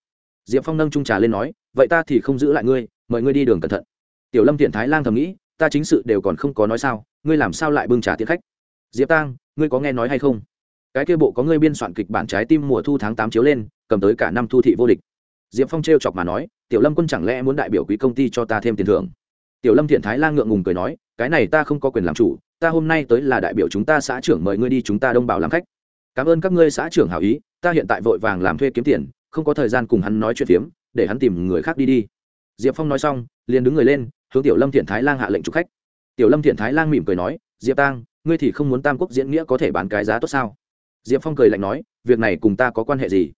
Diệp phong nâng trung trà lên nói vậy ta thì không giữ lại ngươi mời ngươi đi đường cẩn thận. Tiểu lâm thiện thái lang thầm nghĩ ta chính sự đều còn không có nói sao ngươi làm sao lại bưng trà tiễn khách? Diệp tang, ngươi có nghe nói hay không? Cái kia bộ có ngươi biên soạn kịch bản trái tim mùa thu tháng tám chiếu lên, cầm tới cả năm thu thị vô địch. Diệp phong t chọc mà nói, tiểu lâm quân chẳng lẽ muốn đại biểu quý công ty cho ta thêm tiền thưởng? Tiểu lâm thiện thái lang ngượng ngùng cười nói, cái này ta không có quyền làm chủ, ta hôm nay tới là đại biểu chúng ta xã trưởng mời ngươi đi chúng ta đông bảo làm khách. Cảm ơn các ngươi xã trưởng hảo ý, ta hiện tại vội vàng làm thuê kiếm tiền, không có thời gian cùng hắn nói chuyện phiếm, để hắn tìm người khác đi đi. Diệp phong nói xong, liền đứng người lên, hướng tiểu lâm thiện thái lang hạ lệnh chụp khách tiểu lâm thiện thái lang mỉm cười nói, diệp tang, ngươi thì không muốn tam quốc diễn nghĩa có thể bán cái giá tốt sao? Diệp phong cười lạnh nói, việc này cùng ta có quan hệ gì?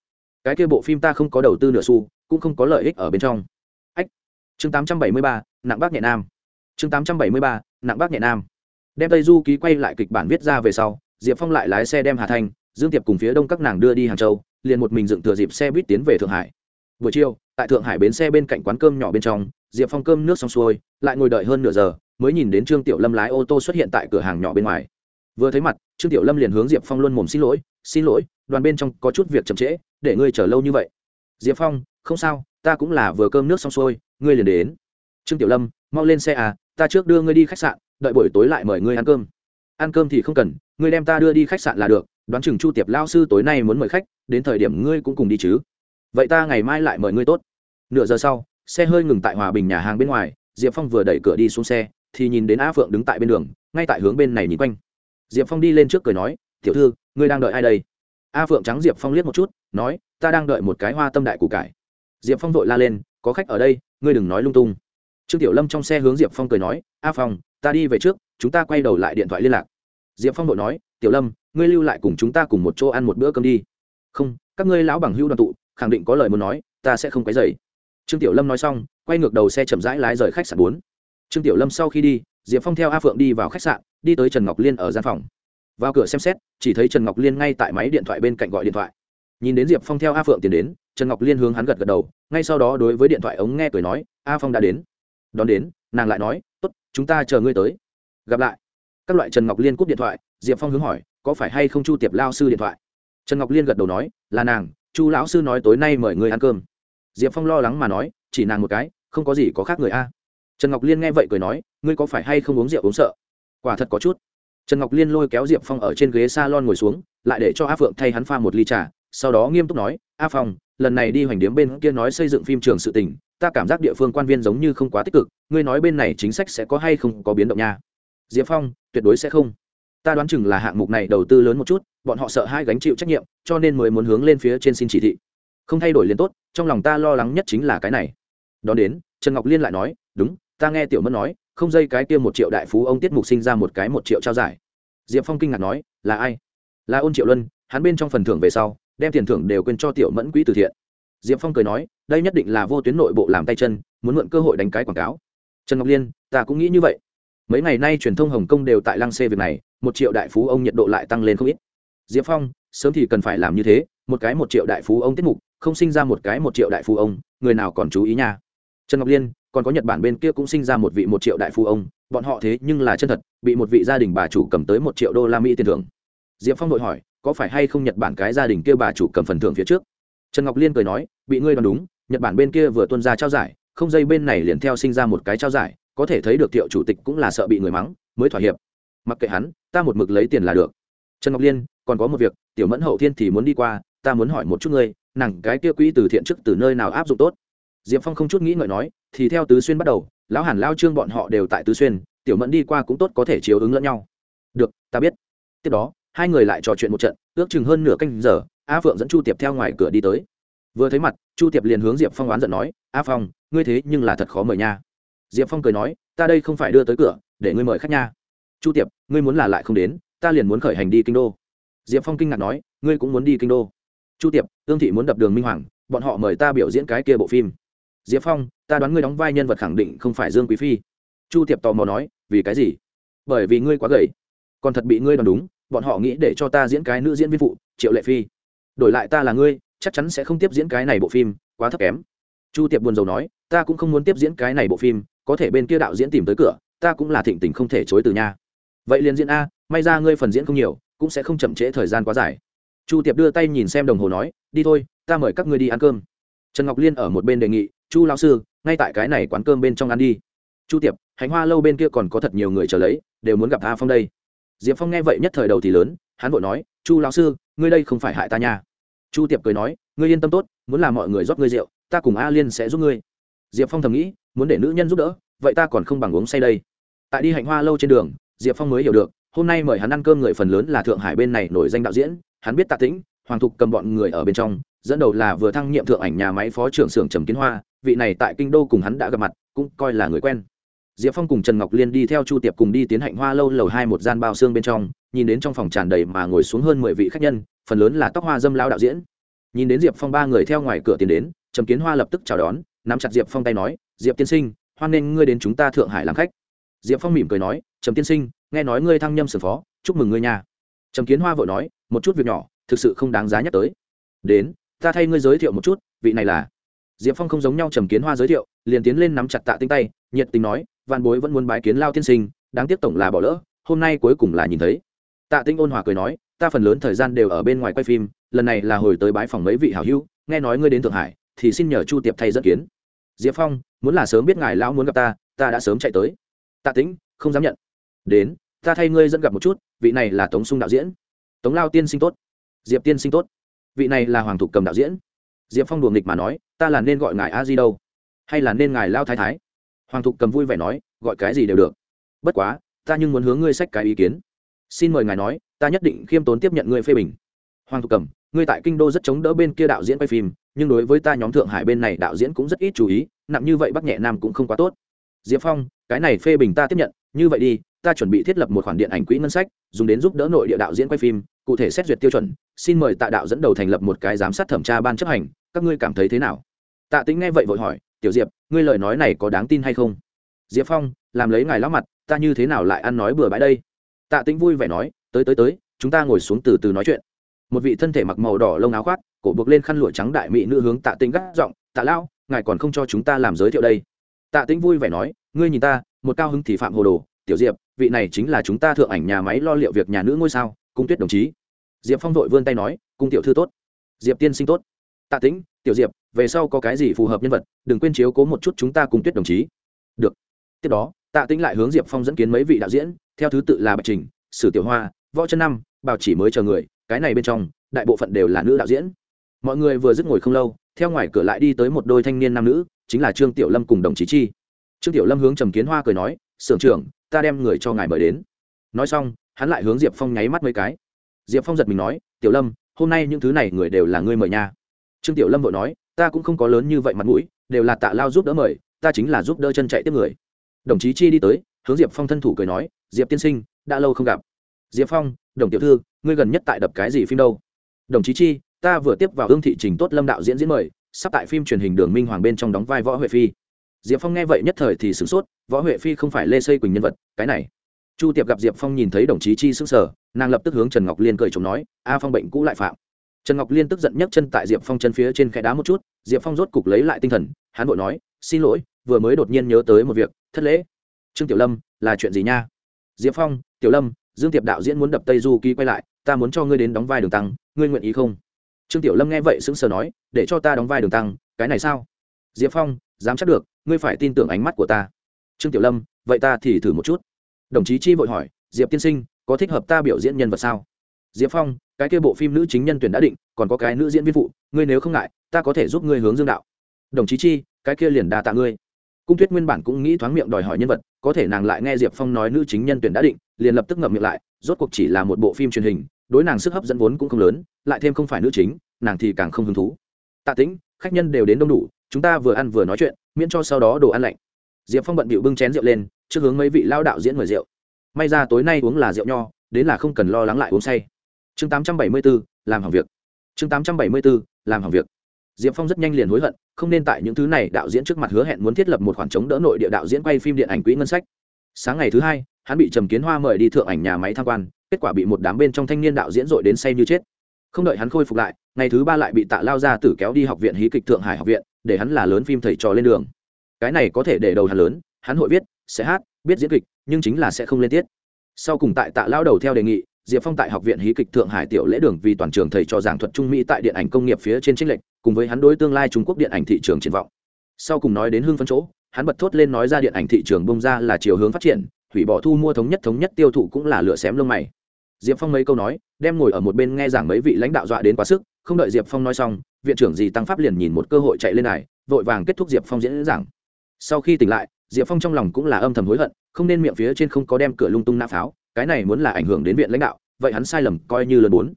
Cái kia bộ phim ta không có đầu tư nửa xu, cũng không có lợi ích ở bên trong. Ách. Chương tám trăm bảy mươi ba, nặng bác nhẹ nam. Chương tám trăm bảy mươi ba, nặng bác nhẹ nam. Đem tây du ký quay lại kịch bản viết ra về sau, diệp phong lại lái xe đem hà thanh dương tiệp cùng phía đông các nàng đưa đi hàng châu, liền một mình dựng thừa dịp xe buýt tiến về thượng hải. Buổi chiều, tại thượng hải bến xe bên cạnh quán cơm nhỏ bên trong, diệp phong cơm nước xong xuôi, lại ngồi đợi hơn nửa giờ mới nhìn đến trương tiểu lâm lái ô tô xuất hiện tại cửa hàng nhỏ bên ngoài. Vừa thấy mặt, trương tiểu lâm liền hướng diệp phong luôn mồm xin lỗi xin lỗi, đoàn bên trong có chút việc chậm trễ, để ngươi chờ lâu như vậy. Diệp phong, không sao, ta cũng là vừa cơm nước xong xuôi, ngươi liền đến. Trương tiểu lâm, mau lên xe à ta trước đưa ngươi đi khách sạn, đợi buổi tối lại mời ngươi ăn cơm. Ăn cơm thì không cần, ngươi đem ta đưa đi khách sạn là được, đoán chừng chu tiệp lao sư tối nay muốn mời khách, đến thời điểm ngươi cũng cùng đi chứ. Vậy ta ngày mai lại mời ngươi tốt. Nửa giờ sau, xe hơi ngừng tại hòa bình nhà hàng bên ngoài, diệp phong vừa đẩy cửa đi xuống xe thì nhìn đến a phượng đứng tại bên đường, ngay tại hướng bên này nhìn quanh. Diệp phong đi lên trước cười nói, tiểu thư, ngươi đang đợi ai đây? A phượng trắng diệp phong liếc một chút, nói, ta đang đợi một cái hoa tâm đại củ cải. Diệp phong vội la lên, có khách ở đây, ngươi đừng nói lung tung. Trương tiểu lâm trong xe hướng diệp phong cười nói, a phong, ta đi về trước, chúng ta quay đầu lại điện thoại liên lạc. Diệp phong vội nói, tiểu lâm, ngươi lưu lại cùng chúng ta cùng một chỗ ăn một bữa cơm đi. Không, các ngươi lão bằng hưu đoàn tụ, khẳng định có lời muốn nói, ta sẽ không quấy dày trương tiểu lâm nói xong, quay ngược đầu xe chậm rãi lái rời khách sạn bốn trương tiểu lâm sau khi đi, diệp phong theo a phượng đi vào khách sạn, đi tới trần ngọc liên ở gian phòng. Vào cửa xem xét, chỉ thấy trần ngọc liên ngay tại máy điện thoại bên cạnh gọi điện thoại. Nhìn đến diệp phong theo a phượng tiến đến, trần ngọc liên hướng hắn gật gật đầu, ngay sau đó đối với điện thoại ống nghe cười nói, a phong đã đến. Đón đến, nàng lại nói, tốt, chúng ta chờ ngươi tới. Gặp lại, các loại trần ngọc liên cúp điện thoại, diệp phong hướng hỏi, có phải hay không chu tiệp lao sư điện thoại? Trần ngọc liên gật đầu nói, là nàng, chu lão sư nói tối nay mời người ăn cơm. Diệp phong lo lắng mà nói, chỉ nàng một cái, không có gì có khác người a trần ngọc liên nghe vậy cười nói, ngươi có phải hay không uống rượu uống sợ? Quả thật có chút. Trần ngọc liên lôi kéo diệp phong ở trên ghế s a lon ngồi xuống, lại để cho a phượng thay hắn pha một ly trà, sau đó nghiêm túc nói, a phong, lần này đi hoành điếm bên kia nói xây dựng phim trường sự tình, ta cảm giác địa phương quan viên giống như không quá tích cực, ngươi nói bên này chính sách sẽ có hay không có biến động nha? Diệp phong, tuyệt đối sẽ không. Ta đoán chừng là hạng mục này đầu tư lớn một chút, bọn họ sợ hai gánh chịu trách nhiệm, cho nên mới muốn hướng lên phía trên xin chỉ thị. Không thay đổi liền tốt, trong lòng ta lo lắng nhất chính là cái này. Đón đến, trần ngọc liên lại nói, đúng ta nghe tiểu mẫn nói, không dây cái kia một triệu đại phú ông tiết mục sinh ra một cái một triệu trao giải. Diệp phong kinh ngạc nói, là ai? Là ôn triệu luân, hắn bên trong phần thưởng về sau, đem tiền thưởng đều quên cho tiểu mẫn quỹ từ thiện. Diệp phong cười nói, đây nhất định là vô tuyến nội bộ làm tay chân, muốn mượn cơ hội đánh cái quảng cáo. Trần ngọc liên, ta cũng nghĩ như vậy. Mấy ngày nay truyền thông hồng kông đều tại lăng xê việc này, một triệu đại phú ông nhiệt độ lại tăng lên không ít. Diệp phong, sớm thì cần phải làm như thế, một cái một triệu đại phú ông tiết mục, không sinh ra một cái một triệu đại phú ông, người nào còn chú ý nha? Trần ngọc liên còn có nhật bản bên kia cũng sinh ra một vị một triệu đại phú ông, bọn họ thế nhưng là chân thật, bị một vị gia đình bà chủ cầm tới một triệu đô la mỹ tiền thưởng. Diệp phong đội hỏi, có phải hay không nhật bản cái gia đình kia bà chủ cầm phần thưởng phía trước? Trần ngọc liên cười nói, bị ngươi đoán đúng, nhật bản bên kia vừa tuân ra trao giải, không dây bên này liền theo sinh ra một cái trao giải, có thể thấy được thiệu chủ tịch cũng là sợ bị người mắng, mới thỏa hiệp. Mặc kệ hắn, ta một mực lấy tiền là được. Trần ngọc liên, còn có một việc, tiểu mẫn hậu thiên thì muốn đi qua, ta muốn hỏi một chút ngươi, nàng cái kia quỹ từ thiện chức từ nơi nào áp dụng tốt? Diệp phong không chút nghĩ ngợi nói, thì theo tứ xuyên bắt đầu, lão hàn, lao trương bọn họ đều tại tứ xuyên, tiểu mẫn đi qua cũng tốt có thể chiếu ứng lẫn nhau. Được, ta biết. Tiếp đó, hai người lại trò chuyện một trận, ước chừng hơn nửa canh giờ, a phượng dẫn chu tiệp theo ngoài cửa đi tới. Vừa thấy mặt, chu tiệp liền hướng diệp phong oán giận nói, a phong, ngươi thế nhưng là thật khó mời nha. Diệp phong cười nói, ta đây không phải đưa tới cửa, để ngươi mời khách nha. Chu tiệp, ngươi muốn là lại không đến, ta liền muốn khởi hành đi kinh đô. Diệp phong kinh ngạc nói, ngươi cũng muốn đi kinh đô? Chu tiệp, tương thị muốn đập đường minh hoàng, bọn họ mời ta biểu diễn cái kia bộ phim diệp phong, ta đoán ngươi đóng vai nhân vật khẳng định không phải dương quý phi. Chu tiệp tò mò nói, vì cái gì? Bởi vì ngươi quá gầy. Còn thật bị ngươi đoán đúng, bọn họ nghĩ để cho ta diễn cái nữ diễn viên phụ, triệu lệ phi. Đổi lại ta là ngươi, chắc chắn sẽ không tiếp diễn cái này bộ phim, quá thấp kém. Chu tiệp buồn rầu nói, ta cũng không muốn tiếp diễn cái này bộ phim, có thể bên kia đạo diễn tìm tới cửa, ta cũng là thịnh tình không thể chối từ nha. Vậy liền diễn a, may ra ngươi phần diễn không nhiều, cũng sẽ không chậm trễ thời gian quá dài. Chu tiệp đưa tay nhìn xem đồng hồ nói, đi thôi, ta mời các ngươi đi ăn cơm. Trần ngọc liên ở một bên đề nghị chu lão sư, ngay tại cái này quán cơm bên trong ăn đi. Chu tiệp, hành hoa lâu bên kia còn có thật nhiều người chờ lấy, đều muốn gặp a phong đây. Diệp phong nghe vậy nhất thời đầu thì lớn, hắn vội nói, chu lão sư, ngươi đây không phải hại ta nha. Chu tiệp cười nói, ngươi yên tâm tốt, muốn làm mọi người rót ngươi rượu, ta cùng a liên sẽ giúp ngươi. Diệp phong thầm nghĩ, muốn để nữ nhân giúp đỡ, vậy ta còn không bằng uống say đây. Tại đi hạnh hoa lâu trên đường, diệp phong mới hiểu được, hôm nay mời hắn ăn cơm người phần lớn là thượng hải bên này nổi danh đạo diễn, hắn biết tạ tĩnh, hoàng thục cầm bọn người ở bên trong, dẫn đầu là vừa thăng nhiệm thượng ảnh nhà máy phó trưởng xưởng trầm kiến hoa vị này tại kinh đô cùng hắn đã gặp mặt, cũng coi là người quen. Diệp phong cùng trần ngọc liên đi theo chu tiệp cùng đi tiến hạnh hoa lâu lầu hai một gian bao xương bên trong, nhìn đến trong phòng tràn đầy mà ngồi xuống hơn mười vị khách nhân, phần lớn là tóc hoa dâm lao đạo diễn. Nhìn đến diệp phong ba người theo ngoài cửa tiến đến, trầm kiến hoa lập tức chào đón, nắm chặt diệp phong tay nói, diệp tiên sinh, hoan nghênh ngươi đến chúng ta thượng hải làm khách. Diệp phong mỉm cười nói, trầm tiên sinh, nghe nói ngươi thăng nhâm sưởng phó, chúc mừng ngươi nhà trầm kiến hoa vội nói, một chút việc nhỏ, thực sự không đáng giá nhắc tới. Đến, ta thay ngươi giới thiệu một chút, vị này là diệp phong không giống nhau trầm kiến hoa giới thiệu, liền tiến lên nắm chặt tạ tinh tay, nhiệt tình nói, Vạn bối vẫn muốn bái kiến lao tiên sinh, đáng tiếc tổng là bỏ lỡ, hôm nay cuối cùng là nhìn thấy. Tạ tinh ôn hòa cười nói, ta phần lớn thời gian đều ở bên ngoài quay phim, lần này là hồi tới bái phòng mấy vị hảo hữu, nghe nói ngươi đến thượng hải, thì xin nhờ chu tiệp thay dẫn kiến. Diệp phong, muốn là sớm biết ngài lão muốn gặp ta ta đã sớm chạy tới. Tạ tĩnh, không dám nhận. Đến, ta thay ngươi dẫn gặp một chút, vị này là tống sung đạo diễn. Tống lao tiên sinh tốt. Diệp tiên sinh tốt. Vị này là hoàng thục cầm đạo diễn diệp phong đùa nghịch mà nói, ta là nên gọi ngài a di đâu? Hay là nên ngài lao thái thái? Hoàng thục cầm vui vẻ nói, gọi cái gì đều được. Bất quá, ta nhưng muốn hướng ngươi sách cái ý kiến. Xin mời ngài nói, ta nhất định khiêm tốn tiếp nhận ngươi phê bình. Hoàng thục cầm, ngươi tại kinh đô rất chống đỡ bên kia đạo diễn quay phim, nhưng đối với ta nhóm thượng hải bên này đạo diễn cũng rất ít chú ý, nặng như vậy bắc nhẹ nam cũng không quá tốt. Diệp phong, cái này phê bình ta tiếp nhận, như vậy đi ta chuẩn bị thiết lập một khoản điện ảnh quỹ ngân sách, dùng đến giúp đỡ nội địa đạo diễn quay phim, cụ thể xét duyệt tiêu chuẩn, xin mời tạ đạo dẫn đầu thành lập một cái giám sát thẩm tra ban chấp hành, các ngươi cảm thấy thế nào? Tạ tính nghe vậy vội hỏi, tiểu diệp, ngươi lời nói này có đáng tin hay không? Diệp phong, làm lấy ngài lão mặt, ta như thế nào lại ăn nói bừa bãi đây? Tạ tính vui vẻ nói, tới tới tới, chúng ta ngồi xuống từ từ nói chuyện. Một vị thân thể mặc màu đỏ lông áo khoác, cổ buộc lên khăn lụa trắng đại mỹ nữ hướng tạ tính gắt giọng, tạ lão, ngài còn không cho chúng ta làm giới thiệu đây. Tạ tính vui vẻ nói, ngươi nhìn ta, một cao hứng thì phạm hồ đồ, tiểu diệp vị này chính là chúng ta thượng ảnh nhà máy lo liệu việc nhà nữ ngôi sao, cung tuyết đồng chí. Diệp phong vội vươn tay nói, cung tiểu thư tốt. Diệp tiên sinh tốt. Tạ tĩnh, tiểu diệp, về sau có cái gì phù hợp nhân vật, đừng quên chiếu cố một chút chúng ta cùng tuyết đồng chí. Được. Tiếp đó, tạ tĩnh lại hướng diệp phong dẫn kiến mấy vị đạo diễn, theo thứ tự là bạch trình, sử tiểu hoa, võ chân năm, bảo chỉ mới chờ người, cái này bên trong, đại bộ phận đều là nữ đạo diễn. Mọi người vừa dứt ngồi không lâu, theo ngoài cửa lại đi tới một đôi thanh niên nam nữ, chính là trương tiểu lâm cùng đồng chí chi. Trương tiểu lâm hướng trầm kiến hoa cười nói sưởng trưởng, ta đem người cho ngài mời đến. Nói xong, hắn lại hướng diệp phong nháy mắt mấy cái. Diệp phong giật mình nói, tiểu lâm, hôm nay những thứ này người đều là ngươi mời nha. Trương tiểu lâm vội nói, ta cũng không có lớn như vậy mặt mũi, đều là tạ lao giúp đỡ mời, ta chính là giúp đỡ chân chạy tiếp người. Đồng chí chi đi tới, hướng diệp phong thân thủ cười nói, diệp tiên sinh, đã lâu không gặp. Diệp phong, đồng tiểu thư, ngươi gần nhất tại đập cái gì phim đâu? Đồng chí chi, ta vừa tiếp vào hương thị trình tốt lâm đạo diễn diễn mời, sắp tại phim truyền hình đường minh hoàng bên trong đóng vai võ huệ phi diệp phong nghe vậy nhất thời thì sửng sốt, võ huệ phi không phải lê xây quỳnh nhân vật, cái này. Chu tiệp gặp diệp phong nhìn thấy đồng chí chi s ư n g sở nàng lập tức hướng trần ngọc liên cười chồng nói, a phong bệnh cũ lại phạm. Trần ngọc liên tức giận nhấc chân tại diệp phong chân phía trên khe đá một chút, diệp phong rốt cục lấy lại tinh thần, hắn vội nói, xin lỗi, vừa mới đột nhiên nhớ tới một việc, thất lễ. Trương tiểu lâm, là chuyện gì nha? Diệp phong, tiểu lâm, dương tiệp đạo diễn muốn đập tây du ký quay lại, ta muốn cho ngươi đến đóng vai đường tăng, ngươi nguyện ý không? Trương tiểu lâm nghe vậy sững sờ nói, để cho ta đóng vai đường tăng, cái này sao? Diệp phong dám chắc được, ngươi phải tin tưởng ánh mắt của ta. Trương tiểu lâm, vậy ta thì thử một chút. Đồng chí chi vội hỏi, diệp tiên sinh, có thích hợp ta biểu diễn nhân vật sao? Diệp phong, cái kia bộ phim nữ chính nhân tuyển đã định, còn có cái nữ diễn viên phụ, ngươi nếu không ngại, ta có thể giúp ngươi hướng dương đạo. Đồng chí chi, cái kia liền đa tạ ngươi. Cung tuyết nguyên bản cũng nghĩ thoáng miệng đòi hỏi nhân vật, có thể nàng lại nghe diệp phong nói nữ chính nhân tuyển đã định, liền lập tức ngậm miệng lại, rốt cuộc chỉ là một bộ phim truyền hình, đối nàng sức hấp dẫn vốn cũng không lớn, lại thêm không phải nữ chính, nàng thì càng không hứng thú. Tạ tĩnh khách nhân đều đến đông đủ chúng ta vừa ăn vừa nói chuyện miễn cho sau đó đồ ăn lạnh. Diệp phong bận bịu bưng chén rượu lên trước hướng mấy vị lao đạo diễn mời rượu. May ra tối nay uống là rượu nho đến là không cần lo lắng lại uống say. Chương tám trăm bảy mươi 874, làm hỏng việc. Chương tám trăm bảy mươi 874, làm hỏng việc. Diệp phong rất nhanh liền hối hận không nên tại những thứ này đạo diễn trước mặt hứa hẹn muốn thiết lập một khoản chống đỡ nội địa đạo diễn quay phim điện ảnh quỹ ngân sách. Sáng ngày thứ hai hắn bị trầm kiến hoa mời đi thượng ảnh nhà máy tham quan kết quả bị một đám bên trong thanh niên đạo diễn dội đến say như chết không đợi hắn khôi phục lại, ngày thứ ba lại bị tạ lao ra tử kéo đi học viện hí kịch thượng hải học viện, để hắn là lớn phim thầy trò lên đường. Cái này có thể để đầu hắn lớn, hắn hội viết, sẽ hát, biết diễn kịch, nhưng chính là sẽ không lên tiết. Sau cùng tại tạ lao đầu theo đề nghị, diệp phong tại học viện hí kịch thượng hải tiểu lễ đường vì toàn trường thầy trò giảng thuật trung mỹ tại điện ảnh công nghiệp phía trên trích lệnh cùng với hắn đối tương lai trung quốc điện ảnh thị trường triển vọng. Sau cùng nói đến hương phân chỗ, hắn bật thốt lên nói ra điện ảnh thị trường bông ra là chiều hướng phát triển, hủy bỏ thu mua thống nhất thống nhất tiêu thụ cũng là lựa xém lông mày. Diệp phong mấy câu nói đem ngồi ở một bên nghe giảng mấy vị lãnh đạo dọa đến quá sức, không đợi diệp phong nói xong, viện trưởng Dì tăng pháp liền nhìn một cơ hội chạy lên này, vội vàng kết thúc diệp phong diễn giảng. Sau khi tỉnh lại, diệp phong trong lòng cũng là âm thầm hối hận, không nên miệng phía trên không có đem cửa lung tung nã pháo, cái này muốn là ảnh hưởng đến viện lãnh đạo, vậy hắn sai lầm coi như lần bốn.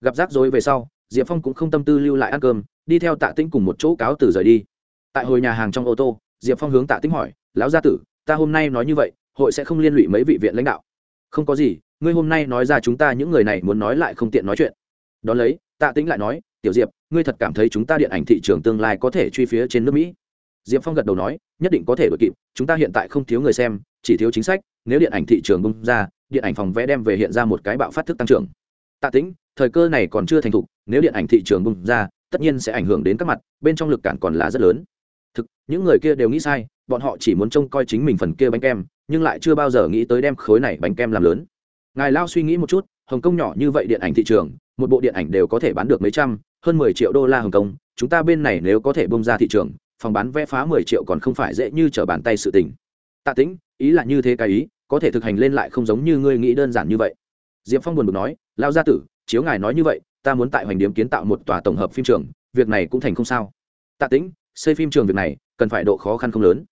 Gặp rắc rối về sau, diệp phong cũng không tâm tư lưu lại ăn cơm, đi theo tạ tĩnh cùng một chỗ cáo từ rời đi. Tại hồi nhà hàng trong ô tô, diệp phong hướng tạ tĩnh hỏi, lão gia tử, ta hôm nay nói như vậy, hội sẽ không liên lụy mấy vị viện lãnh đạo? Không có gì ngươi hôm nay nói ra chúng ta những người này muốn nói lại không tiện nói chuyện. Đón lấy, tạ tĩnh lại nói, tiểu diệp, ngươi thật cảm thấy chúng ta điện ảnh thị trường tương lai có thể truy phía trên nước mỹ? Diệp phong gật đầu nói, nhất định có thể đội kịp, chúng ta hiện tại không thiếu người xem, chỉ thiếu chính sách, nếu điện ảnh thị trường bung ra, điện ảnh phòng vẽ đem về hiện ra một cái bạo phát thức tăng trưởng. Tạ tĩnh, thời cơ này còn chưa thành thục, nếu điện ảnh thị trường bung ra, tất nhiên sẽ ảnh hưởng đến các mặt, bên trong lực cản còn là rất lớn. Thực, những người kia đều nghĩ sai, bọn họ chỉ muốn trông coi chính mình phần kia bánh kem, nhưng lại chưa bao giờ nghĩ tới đem khối này bánh kem làm lớn ngài lao suy nghĩ một chút, hồng kông nhỏ như vậy điện ảnh thị trường, một bộ điện ảnh đều có thể bán được mấy trăm, hơn mười triệu đô la hồng kông, chúng ta bên này nếu có thể bông ra thị trường, phòng bán vé phá mười triệu còn không phải dễ như trở bàn tay sự tình. Tạ tĩnh, ý là như thế cái ý, có thể thực hành lên lại không giống như ngươi nghĩ đơn giản như vậy. Diệp phong buồn bực nói lao gia tử, chiếu ngài nói như vậy, ta muốn tại hoành điếm kiến tạo một tòa tổng hợp phim trường, việc này cũng thành không sao. Tạ tĩnh, xây phim trường việc này, cần phải độ khó khăn không lớn.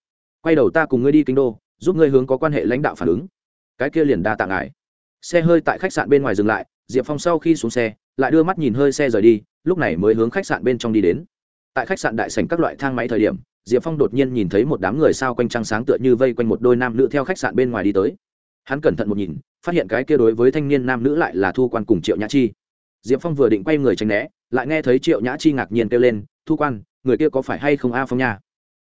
Quay đầu ta cùng ngươi đi kinh đô, giúp ngươi hướng có quan hệ lãnh đạo phản ứng. Cái kia liền đa tạ ngài xe hơi tại khách sạn bên ngoài dừng lại, diệp phong sau khi xuống xe, lại đưa mắt nhìn hơi xe rời đi, lúc này mới hướng khách sạn bên trong đi đến. Tại khách sạn đại sành các loại thang máy thời điểm, diệp phong đột nhiên nhìn thấy một đám người sao quanh trăng sáng tựa như vây quanh một đôi nam nữ theo khách sạn bên ngoài đi tới. Hắn cẩn thận một nhìn, phát hiện cái kia đối với thanh niên nam nữ lại là thu quan cùng triệu nhã chi. Diệp phong vừa định quay người tránh né, lại nghe thấy triệu nhã chi ngạc nhiên kêu lên, thu quan, người kia có phải hay không a phong nha?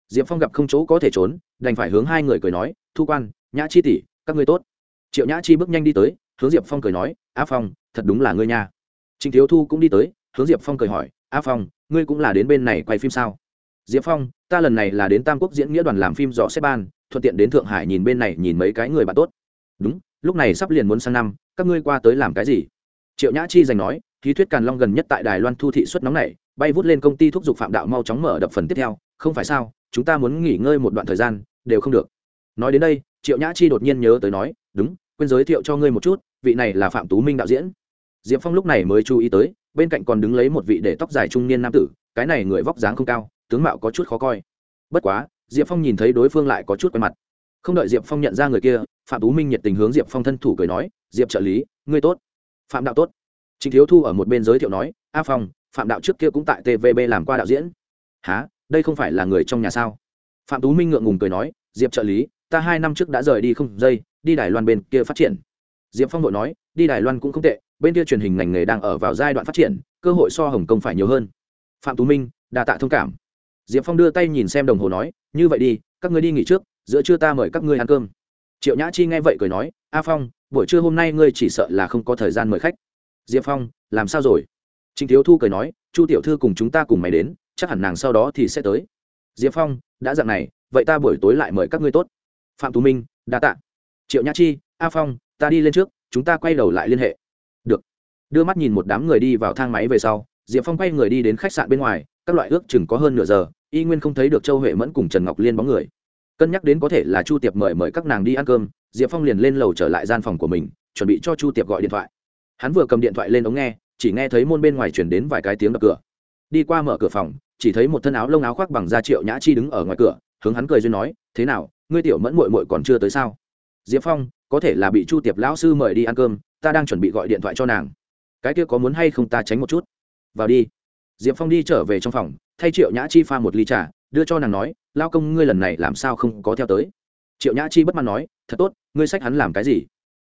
Diệp phong gặp không chỗ có thể trốn, đành phải hướng hai người cười nói, thu quan, nhã chi tỷ, các ngươi tốt. Triệu nhã chi bước nhanh đi tới hướng diệp phong cười nói, a phong, thật đúng là ngươi nha. Trịnh thiếu thu cũng đi tới, hướng diệp phong cười hỏi, a phong, ngươi cũng là đến bên này quay phim sao? Diệp phong, ta lần này là đến tam quốc diễn nghĩa đoàn làm phim dò xếp ban, thuận tiện đến thượng hải nhìn bên này nhìn mấy cái người bạn tốt. Đúng, lúc này sắp liền muốn sang năm, các ngươi qua tới làm cái gì? Triệu nhã chi giành nói khí thuyết càn long gần nhất tại đài loan thu thị xuất nóng này bay vút lên công ty thúc giục phạm đạo mau chóng mở đập phần tiếp theo, không phải sao, chúng ta muốn nghỉ ngơi một đoạn thời gian, đều không được. Nói đến đây, triệu nhã chi đột nhiên nhớ tới nói, đúng quên giới thiệu cho ngươi một chút, vị này là phạm tú minh đạo diễn. Diệp phong lúc này mới chú ý tới, bên cạnh còn đứng lấy một vị để tóc dài trung niên nam tử, cái này người vóc dáng không cao, tướng mạo có chút khó coi. Bất quá, diệp phong nhìn thấy đối phương lại có chút quen mặt. Không đợi diệp phong nhận ra người kia, phạm tú minh nhiệt tình hướng diệp phong thân thủ cười nói, diệp trợ lý, ngươi tốt. Phạm đạo tốt. Trịnh thiếu thu ở một bên giới thiệu nói, a phong, phạm đạo trước kia cũng tại tvb làm qua đạo diễn. Há đây không phải là người trong nhà sao? Phạm tú minh ngượng ngùng cười nói, diệp trợ lý ta hai năm trước đã rời đi không giây đi đài loan bên kia phát triển. Diệp phong vội nói, đi đài loan cũng không tệ, bên kia truyền hình ngành nghề đang ở vào giai đoạn phát triển, cơ hội so hồng kông phải nhiều hơn. Phạm tú minh, đa tạ thông cảm. Diệp phong đưa tay nhìn xem đồng hồ nói, như vậy đi, các ngươi đi nghỉ trước, giữa trưa ta mời các ngươi ăn cơm. Triệu nhã chi nghe vậy cười nói, a phong, buổi trưa hôm nay ngươi chỉ sợ là không có thời gian mời khách. Diệp phong, làm sao rồi? Trịnh thiếu thu cười nói, chu tiểu thư cùng chúng ta cùng mày đến, chắc hẳn nàng sau đó thì sẽ tới. Diệp phong, đã dặn này, vậy ta buổi tối lại mời các ngươi tốt phạm tú minh đa tạ triệu nhã chi a phong ta đi lên trước chúng ta quay đầu lại liên hệ được đưa mắt nhìn một đám người đi vào thang máy về sau diệp phong quay người đi đến khách sạn bên ngoài các loại ước chừng có hơn nửa giờ y nguyên không thấy được châu huệ mẫn cùng trần ngọc liên bóng người cân nhắc đến có thể là chu tiệp mời mời các nàng đi ăn cơm diệp phong liền lên lầu trở lại gian phòng của mình chuẩn bị cho chu tiệp gọi điện thoại hắn vừa cầm điện thoại lên ống nghe chỉ nghe thấy môn bên ngoài chuyển đến vài cái tiếng đập cửa đi qua mở cửa phòng chỉ thấy một thân áo lông áo khoác bằng da triệu nhã chi đứng ở ngoài cửa hướng hắn cười duyên nói thế nào ngươi tiểu mẫn mội mội còn chưa tới sao? Diệp phong, có thể là bị chu tiệp lão sư mời đi ăn cơm, ta đang chuẩn bị gọi điện thoại cho nàng. Cái kia có muốn hay không ta tránh một chút? Vào đi. Diệp phong đi trở về trong phòng, thay triệu nhã chi pha một ly trà, đưa cho nàng nói lao công, ngươi lần này làm sao không có theo tới? Triệu nhã chi bất mãn nói, thật tốt, ngươi sách hắn làm cái gì?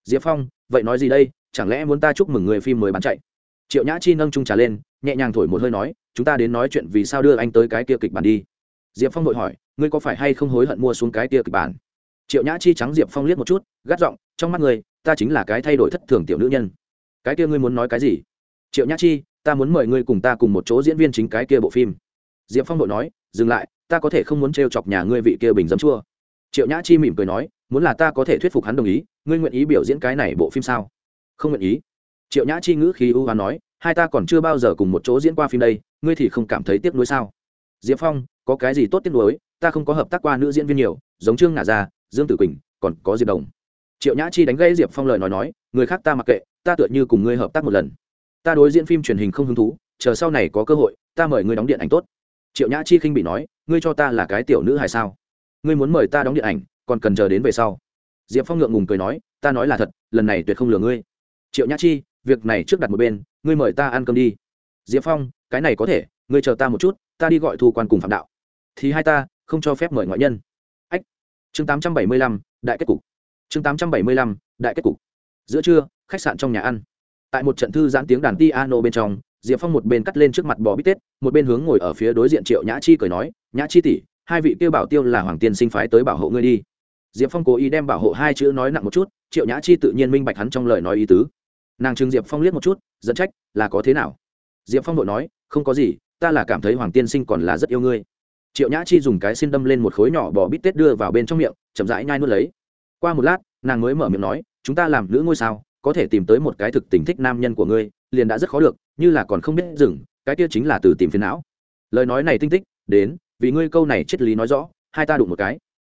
Diệp phong, vậy nói gì đây, chẳng lẽ muốn ta chúc mừng người phim mới bán chạy? Triệu nhã chi nâng trung trà lên, nhẹ nhàng thổi một hơi nói, chúng ta đến nói chuyện vì sao đưa anh tới cái kia kịch bản đi diệp phong vội hỏi, ngươi có phải hay không hối hận mua xuống cái kia kịch bản? Triệu nhã chi trắng diệp phong liếc một chút, gắt giọng, trong mắt ngươi, ta chính là cái thay đổi thất thường tiểu nữ nhân. Cái kia ngươi muốn nói cái gì? Triệu nhã chi, ta muốn mời ngươi cùng ta cùng một chỗ diễn viên chính cái kia bộ phim. Diệp phong vội nói, dừng lại, ta có thể không muốn t chọc nhà ngươi vị kia bình dấm chua. Triệu nhã chi mỉm cười nói, muốn là ta có thể thuyết phục hắn đồng ý, ngươi nguyện ý biểu diễn cái này bộ phim sao? Không nguyện ý. Triệu nhã chi ngữ khí ưu hoán nói, hai ta còn chưa bao giờ cùng một chỗ diễn qua phim đây, ngươi thì không cảm thấy tiếc nuối sao? Diệp phong có cái gì tốt tiếc nuối, ta không có hợp tác qua nữ diễn viên nhiều, giống trương ngả gia, dương tử quỳnh, còn có diệp đồng. Triệu nhã chi đánh gãy diệp phong lời nói nói, người khác ta mặc kệ, ta tựa như cùng ngươi hợp tác một lần. Ta đối diễn phim truyền hình không hứng thú, chờ sau này có cơ hội, ta mời ngươi đóng điện ảnh tốt. Triệu nhã chi khinh bị nói, ngươi cho ta là cái tiểu nữ hay sao? Ngươi muốn mời ta đóng điện ảnh, còn cần chờ đến về sau. Diệp phong ngượng ngùng cười nói, ta nói là thật, lần này tuyệt không lừa ngươi. Triệu nhã chi, việc này trước đặt một bên, ngươi mời ta ăn cơm đi. Diệp phong, cái này có thể, ngươi chờ ta một chút, ta đi gọi thu quan cùng phạm đạo thì hai ta không cho phép mời ngoại nhân. Ách, chương tám trăm bảy mươi lăm, đại kết cục. Chương tám trăm bảy mươi lăm, đại kết cục. Giữa trưa, khách sạn trong nhà ăn. Tại một trận thư giãn tiếng đàn piano bên trong, diệp phong một bên cắt lên trước mặt bò bít tết, một bên hướng ngồi ở phía đối diện triệu nhã chi cười nói, nhã chi tỷ, hai vị kêu bảo tiêu là hoàng tiên sinh phái tới bảo hộ ngươi đi. Diệp phong cố ý đem bảo hộ hai chữ nói nặng một chút, triệu nhã chi tự nhiên minh bạch hắn trong lời nói ý tứ. Nàng trưng diệp phong liếc một chút dẫn trách, là có thế nào? Diệp phong đội nói, không có gì, ta là cảm thấy hoàng tiên sinh còn là rất yêu ngươi triệu nhã chi dùng cái xin đâm lên một khối nhỏ bò bít tết đưa vào bên trong miệng, chậm rãi nhai nuốt lấy. Qua một lát, nàng mới mở miệng nói, chúng ta làm nữ ngôi sao, có thể tìm tới một cái thực tình thích nam nhân của ngươi, liền đã rất khó được, như là còn không biết dừng, cái kia chính là từ tìm phiền não. Lời nói này tinh tích, đến, vì ngươi câu này triết lý nói rõ, hai ta đụng một cái.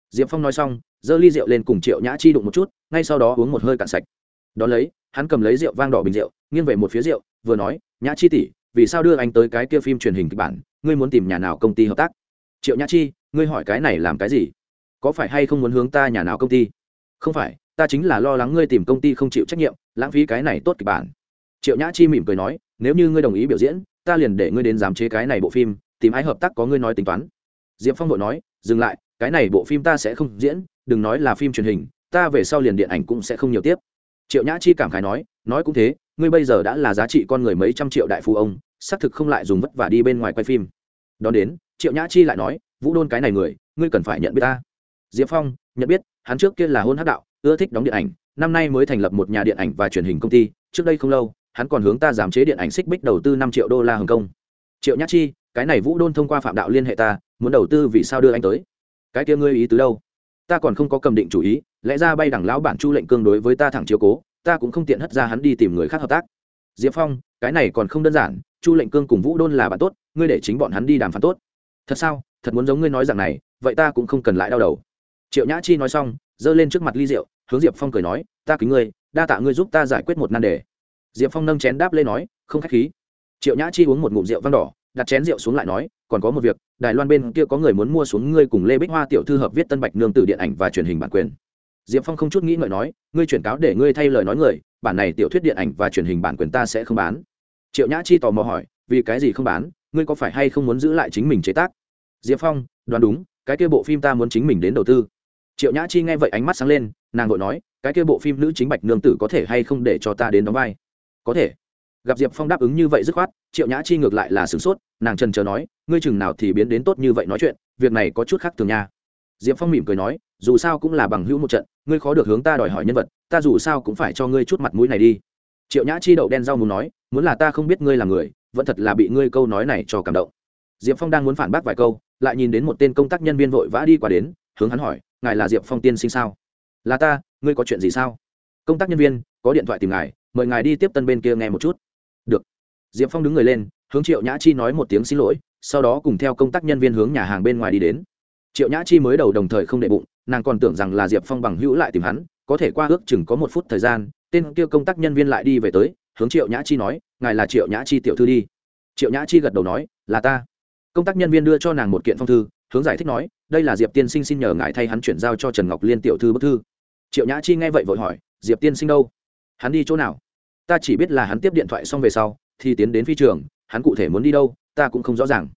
Diệp phong nói xong, giơ ly rượu lên cùng triệu nhã chi đụng một chút, ngay sau đó uống một hơi cạn sạch. Đón lấy, hắn cầm lấy rượu vang đỏ bình rượu, nghiêng về một phía rượu, vừa nói, nhã chi tỉ vì sao đưa anh tới cái kia phim truyền hình kịch bản, ngươi muốn tìm nhà nào công ty hợp tác? Triệu nhã chi, ngươi hỏi cái này làm cái gì? Có phải hay không muốn hướng ta nhà nào công ty? Không phải, ta chính là lo lắng ngươi tìm công ty không chịu trách nhiệm, lãng phí cái này tốt kịch bản. Triệu nhã chi mỉm cười nói, nếu như ngươi đồng ý biểu diễn, ta liền để ngươi đến giám chế cái này bộ phim, tìm ai hợp tác có ngươi nói tính toán. Diệp phong vội nói, dừng lại, cái này bộ phim ta sẽ không diễn, đừng nói là phim truyền hình, ta về sau liền điện ảnh cũng sẽ không nhiều tiếp. Triệu nhã chi cảm khái nói nói cũng thế, ngươi bây giờ đã là giá trị con người mấy trăm triệu đại phú ông, xác thực không lại dùng vất vả đi bên ngoài quay phim. Đón đến triệu nhã chi lại nói, vũ đôn cái này người, ngươi cần phải nhận biết ta. Diệp phong nhận biết, hắn trước kia là hôn hát đạo, ưa thích đóng điện ảnh, năm nay mới thành lập một nhà điện ảnh và truyền hình công ty, trước đây không lâu, hắn còn hướng ta giảm chế điện ảnh xích bích đầu tư năm triệu đô la hồng kông. Triệu nhã chi, cái này vũ đôn thông qua phạm đạo liên hệ ta, muốn đầu tư vì sao đưa anh tới? Cái kia ngươi ý tứ đâu? Ta còn không có cầm định chủ ý, lẽ ra bay đẳng lão bản chu lệnh cương đối với ta thẳng chiếu cố, ta cũng không tiện hất ra hắn đi tìm người khác hợp tác. Diệp phong, cái này còn không đơn giản, chu lệnh cương cùng vũ đôn là bạn tốt, ngươi để chính bọn hắn đi đàm phán tốt thật sao? Thật muốn giống ngươi nói rằng này, vậy ta cũng không cần lại đau đầu. Triệu nhã chi nói xong, giơ lên trước mặt ly rượu, hướng diệp phong cười nói, ta kính ngươi, đa tạ ngươi giúp ta giải quyết một nan đề. Diệp phong nâng chén đáp lên nói, không k h á c h khí. Triệu nhã chi uống một ngụm rượu vang đỏ, đặt chén rượu xuống lại nói, còn có một việc, đài loan bên kia có người muốn mua xuống ngươi cùng lê bích hoa tiểu thư hợp viết tân bạch nương từ điện ảnh và truyền hình bản quyền. Diệp phong không chút nghĩ ngợi nói, ngươi chuyển cáo để ngươi thay lời nói người, bản này tiểu thuyết điện ảnh và truyền hình bản quyền ta sẽ không bán. Triệu nhã chi tò mò hỏi, vì cái gì không bán? Ngươi có phải hay không muốn giữ lại chính mình chế tác? Diệp phong, đoán đúng, cái kia bộ phim ta muốn chính mình đến đầu tư. Triệu nhã chi nghe vậy ánh mắt sáng lên, nàng vội nói, cái kia bộ phim nữ chính bạch nương tử có thể hay không để cho ta đến đóng vai? Có thể. Gặp diệp phong đáp ứng như vậy dứt khoát, triệu nhã chi ngược lại là sửng sốt, nàng trần trờ nói, ngươi chừng nào thì biến đến tốt như vậy nói chuyện, việc này có chút khác thường nha. Diệp phong mỉm cười nói, dù sao cũng là bằng hữu một trận, ngươi khó được hướng ta đòi hỏi nhân vật, ta dù sao cũng phải cho ngươi chút mặt mũi này đi. Triệu nhã chi đậu đen rau muốn nói, muốn là ta không biết ngươi là người, vẫn thật là bị ngươi câu nói này cho cảm động. Diệp phong đang muốn phản bác vài câu lại nhìn đến một tên công tác nhân viên vội vã đi qua đến, hướng hắn hỏi, ngài là diệp phong tiên sinh sao? Là ta, ngươi có chuyện gì sao? Công tác nhân viên, có điện thoại tìm ngài, mời ngài đi tiếp tân bên kia nghe một chút. Được. Diệp phong đứng người lên, hướng triệu nhã chi nói một tiếng xin lỗi, sau đó cùng theo công tác nhân viên hướng nhà hàng bên ngoài đi đến. Triệu nhã chi mới đầu đồng thời không đệ bụng, nàng còn tưởng rằng là diệp phong bằng hữu lại tìm hắn, có thể qua ước chừng có một phút thời gian, tên kia công tác nhân viên lại đi về tới, hướng triệu nhã chi nói, ngài là triệu nhã chi tiểu thư đi. Triệu nhã chi gật đầu nói, là ta công tác nhân viên đưa cho nàng một kiện phong thư, hướng giải thích nói, đây là diệp tiên sinh xin nhờ ngài thay hắn chuyển giao cho trần ngọc liên tiểu thư bức thư. Triệu nhã chi nghe vậy vội hỏi, diệp tiên sinh đâu? Hắn đi chỗ nào? Ta chỉ biết là hắn tiếp điện thoại xong về sau, thì tiến đến phi trường, hắn cụ thể muốn đi đâu, ta cũng không rõ ràng.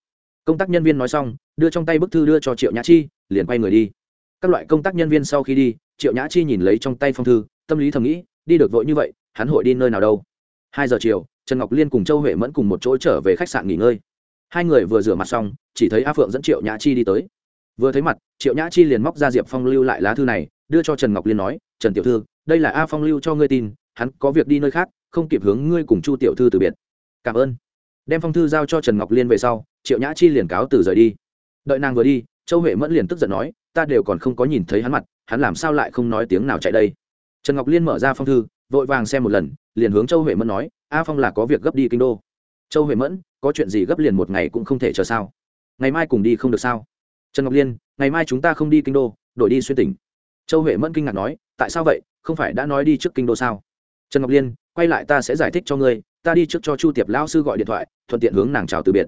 Công tác nhân viên nói xong, đưa trong tay bức thư đưa cho triệu nhã chi, liền quay người đi. Các loại công tác nhân viên sau khi đi, triệu nhã chi nhìn lấy trong tay phong thư, tâm lý thầm nghĩ, đi được vội như vậy, hắn hội đi nơi nào đâu? Hai giờ chiều, trần ngọc liên cùng châu huệ mẫn cùng một chỗ trở về khách sạn nghỉ ngơi hai người vừa rửa mặt xong, chỉ thấy a phượng dẫn triệu nhã chi đi tới. Vừa thấy mặt, triệu nhã chi liền móc ra diệp phong lưu lại lá thư này, đưa cho trần ngọc liên nói, trần tiểu thư, đây là a phong lưu cho ngươi tin, hắn có việc đi nơi khác, không kịp hướng ngươi cùng chu tiểu thư từ biệt. Cảm ơn. Đem phong thư giao cho trần ngọc liên về sau, triệu nhã chi liền cáo từ rời đi. Đợi nàng vừa đi, châu huệ mẫn liền tức giận nói, ta đều còn không có nhìn thấy hắn mặt, hắn làm sao lại không nói tiếng nào chạy đây? Trần ngọc liên mở ra phong thư, vội vàng xem một lần, liền hướng châu huệ mẫn nói, a phong là có việc gấp đi kinh đô. Châu huệ mẫn có chuyện gì gấp liền một ngày cũng không thể chờ sao? Ngày mai cùng đi không được sao? Trần ngọc liên, ngày mai chúng ta không đi kinh đô, đổi đi xuyên tỉnh. Châu huệ mẫn kinh ngạc nói, tại sao vậy? Không phải đã nói đi trước kinh đô sao? Trần ngọc liên, quay lại ta sẽ giải thích cho ngươi, ta đi trước cho chu tiệp lao sư gọi điện thoại, thuận tiện hướng nàng chào từ biệt.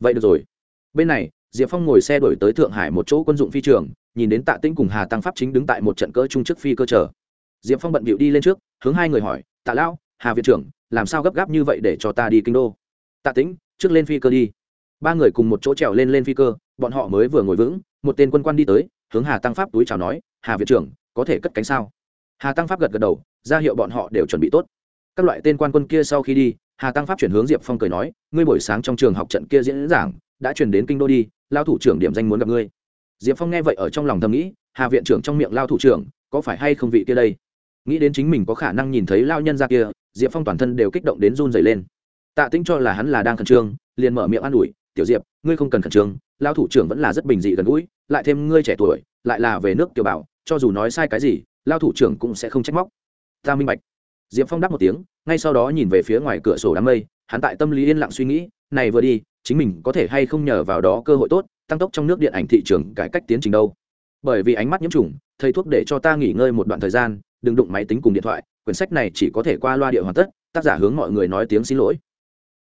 Vậy được rồi. Bên này, diệp phong ngồi xe đổi tới thượng hải một chỗ quân dụng phi trường, nhìn đến tạ tĩnh cùng hà tăng pháp chính đứng tại một trận cỡ trung chức phi cơ chờ. Diệp phong bận bịu đi lên trước, hướng hai người hỏi, tạ lão, hà viện trưởng, làm sao gấp gáp như vậy để cho ta đi kinh đô? Tạ tĩnh trước lên phi cơ đi. Ba người cùng một chỗ trèo lên lên phi cơ, bọn họ mới vừa ngồi vững, một tên quân quan đi tới, hướng hà tăng pháp túi chào nói, hà viện trưởng, có thể cất cánh sao? Hà tăng pháp gật gật đầu, ra hiệu bọn họ đều chuẩn bị tốt. Các loại tên quan quân kia sau khi đi, hà tăng pháp chuyển hướng diệp phong cười nói, ngươi buổi sáng trong trường học trận kia diễn giảng, đã chuyển đến kinh đô đi, lao thủ trưởng điểm danh muốn gặp ngươi. Diệp phong nghe vậy ở trong lòng thầm nghĩ, hà viện trưởng trong miệng lao thủ trưởng, có phải hay không vị kia đây? Nghĩ đến chính mình có khả năng nhìn thấy lao nhân ra kia, diệp phong toàn thân đều kích động đến run dày lên tạ tĩnh cho là hắn là đang khẩn trương, liền mở miệng an ủi, tiểu diệp, ngươi không cần khẩn trương lao thủ trưởng vẫn là rất bình dị gần gũi, lại thêm ngươi trẻ tuổi, lại là về nước tiểu bảo cho dù nói sai cái gì lao thủ trưởng cũng sẽ không trách móc. Ta minh bạch. Diệp phong đáp một tiếng, ngay sau đó nhìn về phía ngoài cửa sổ đám mây, hắn tại tâm lý yên lặng suy nghĩ, này vừa đi, chính mình có thể hay không nhờ vào đó cơ hội tốt, tăng tốc trong nước điện ảnh thị trường cải cách tiến trình đâu? Bởi vì ánh mắt nhiễm trùng, thầy thuốc để cho ta nghỉ ngơi một đoạn thời gian, đừng đụng máy tính cùng điện thoại, quyển sách này chỉ có thể qua loa địa hoàn tất, tác giả hướng mọi người nói tiếng xin lỗi.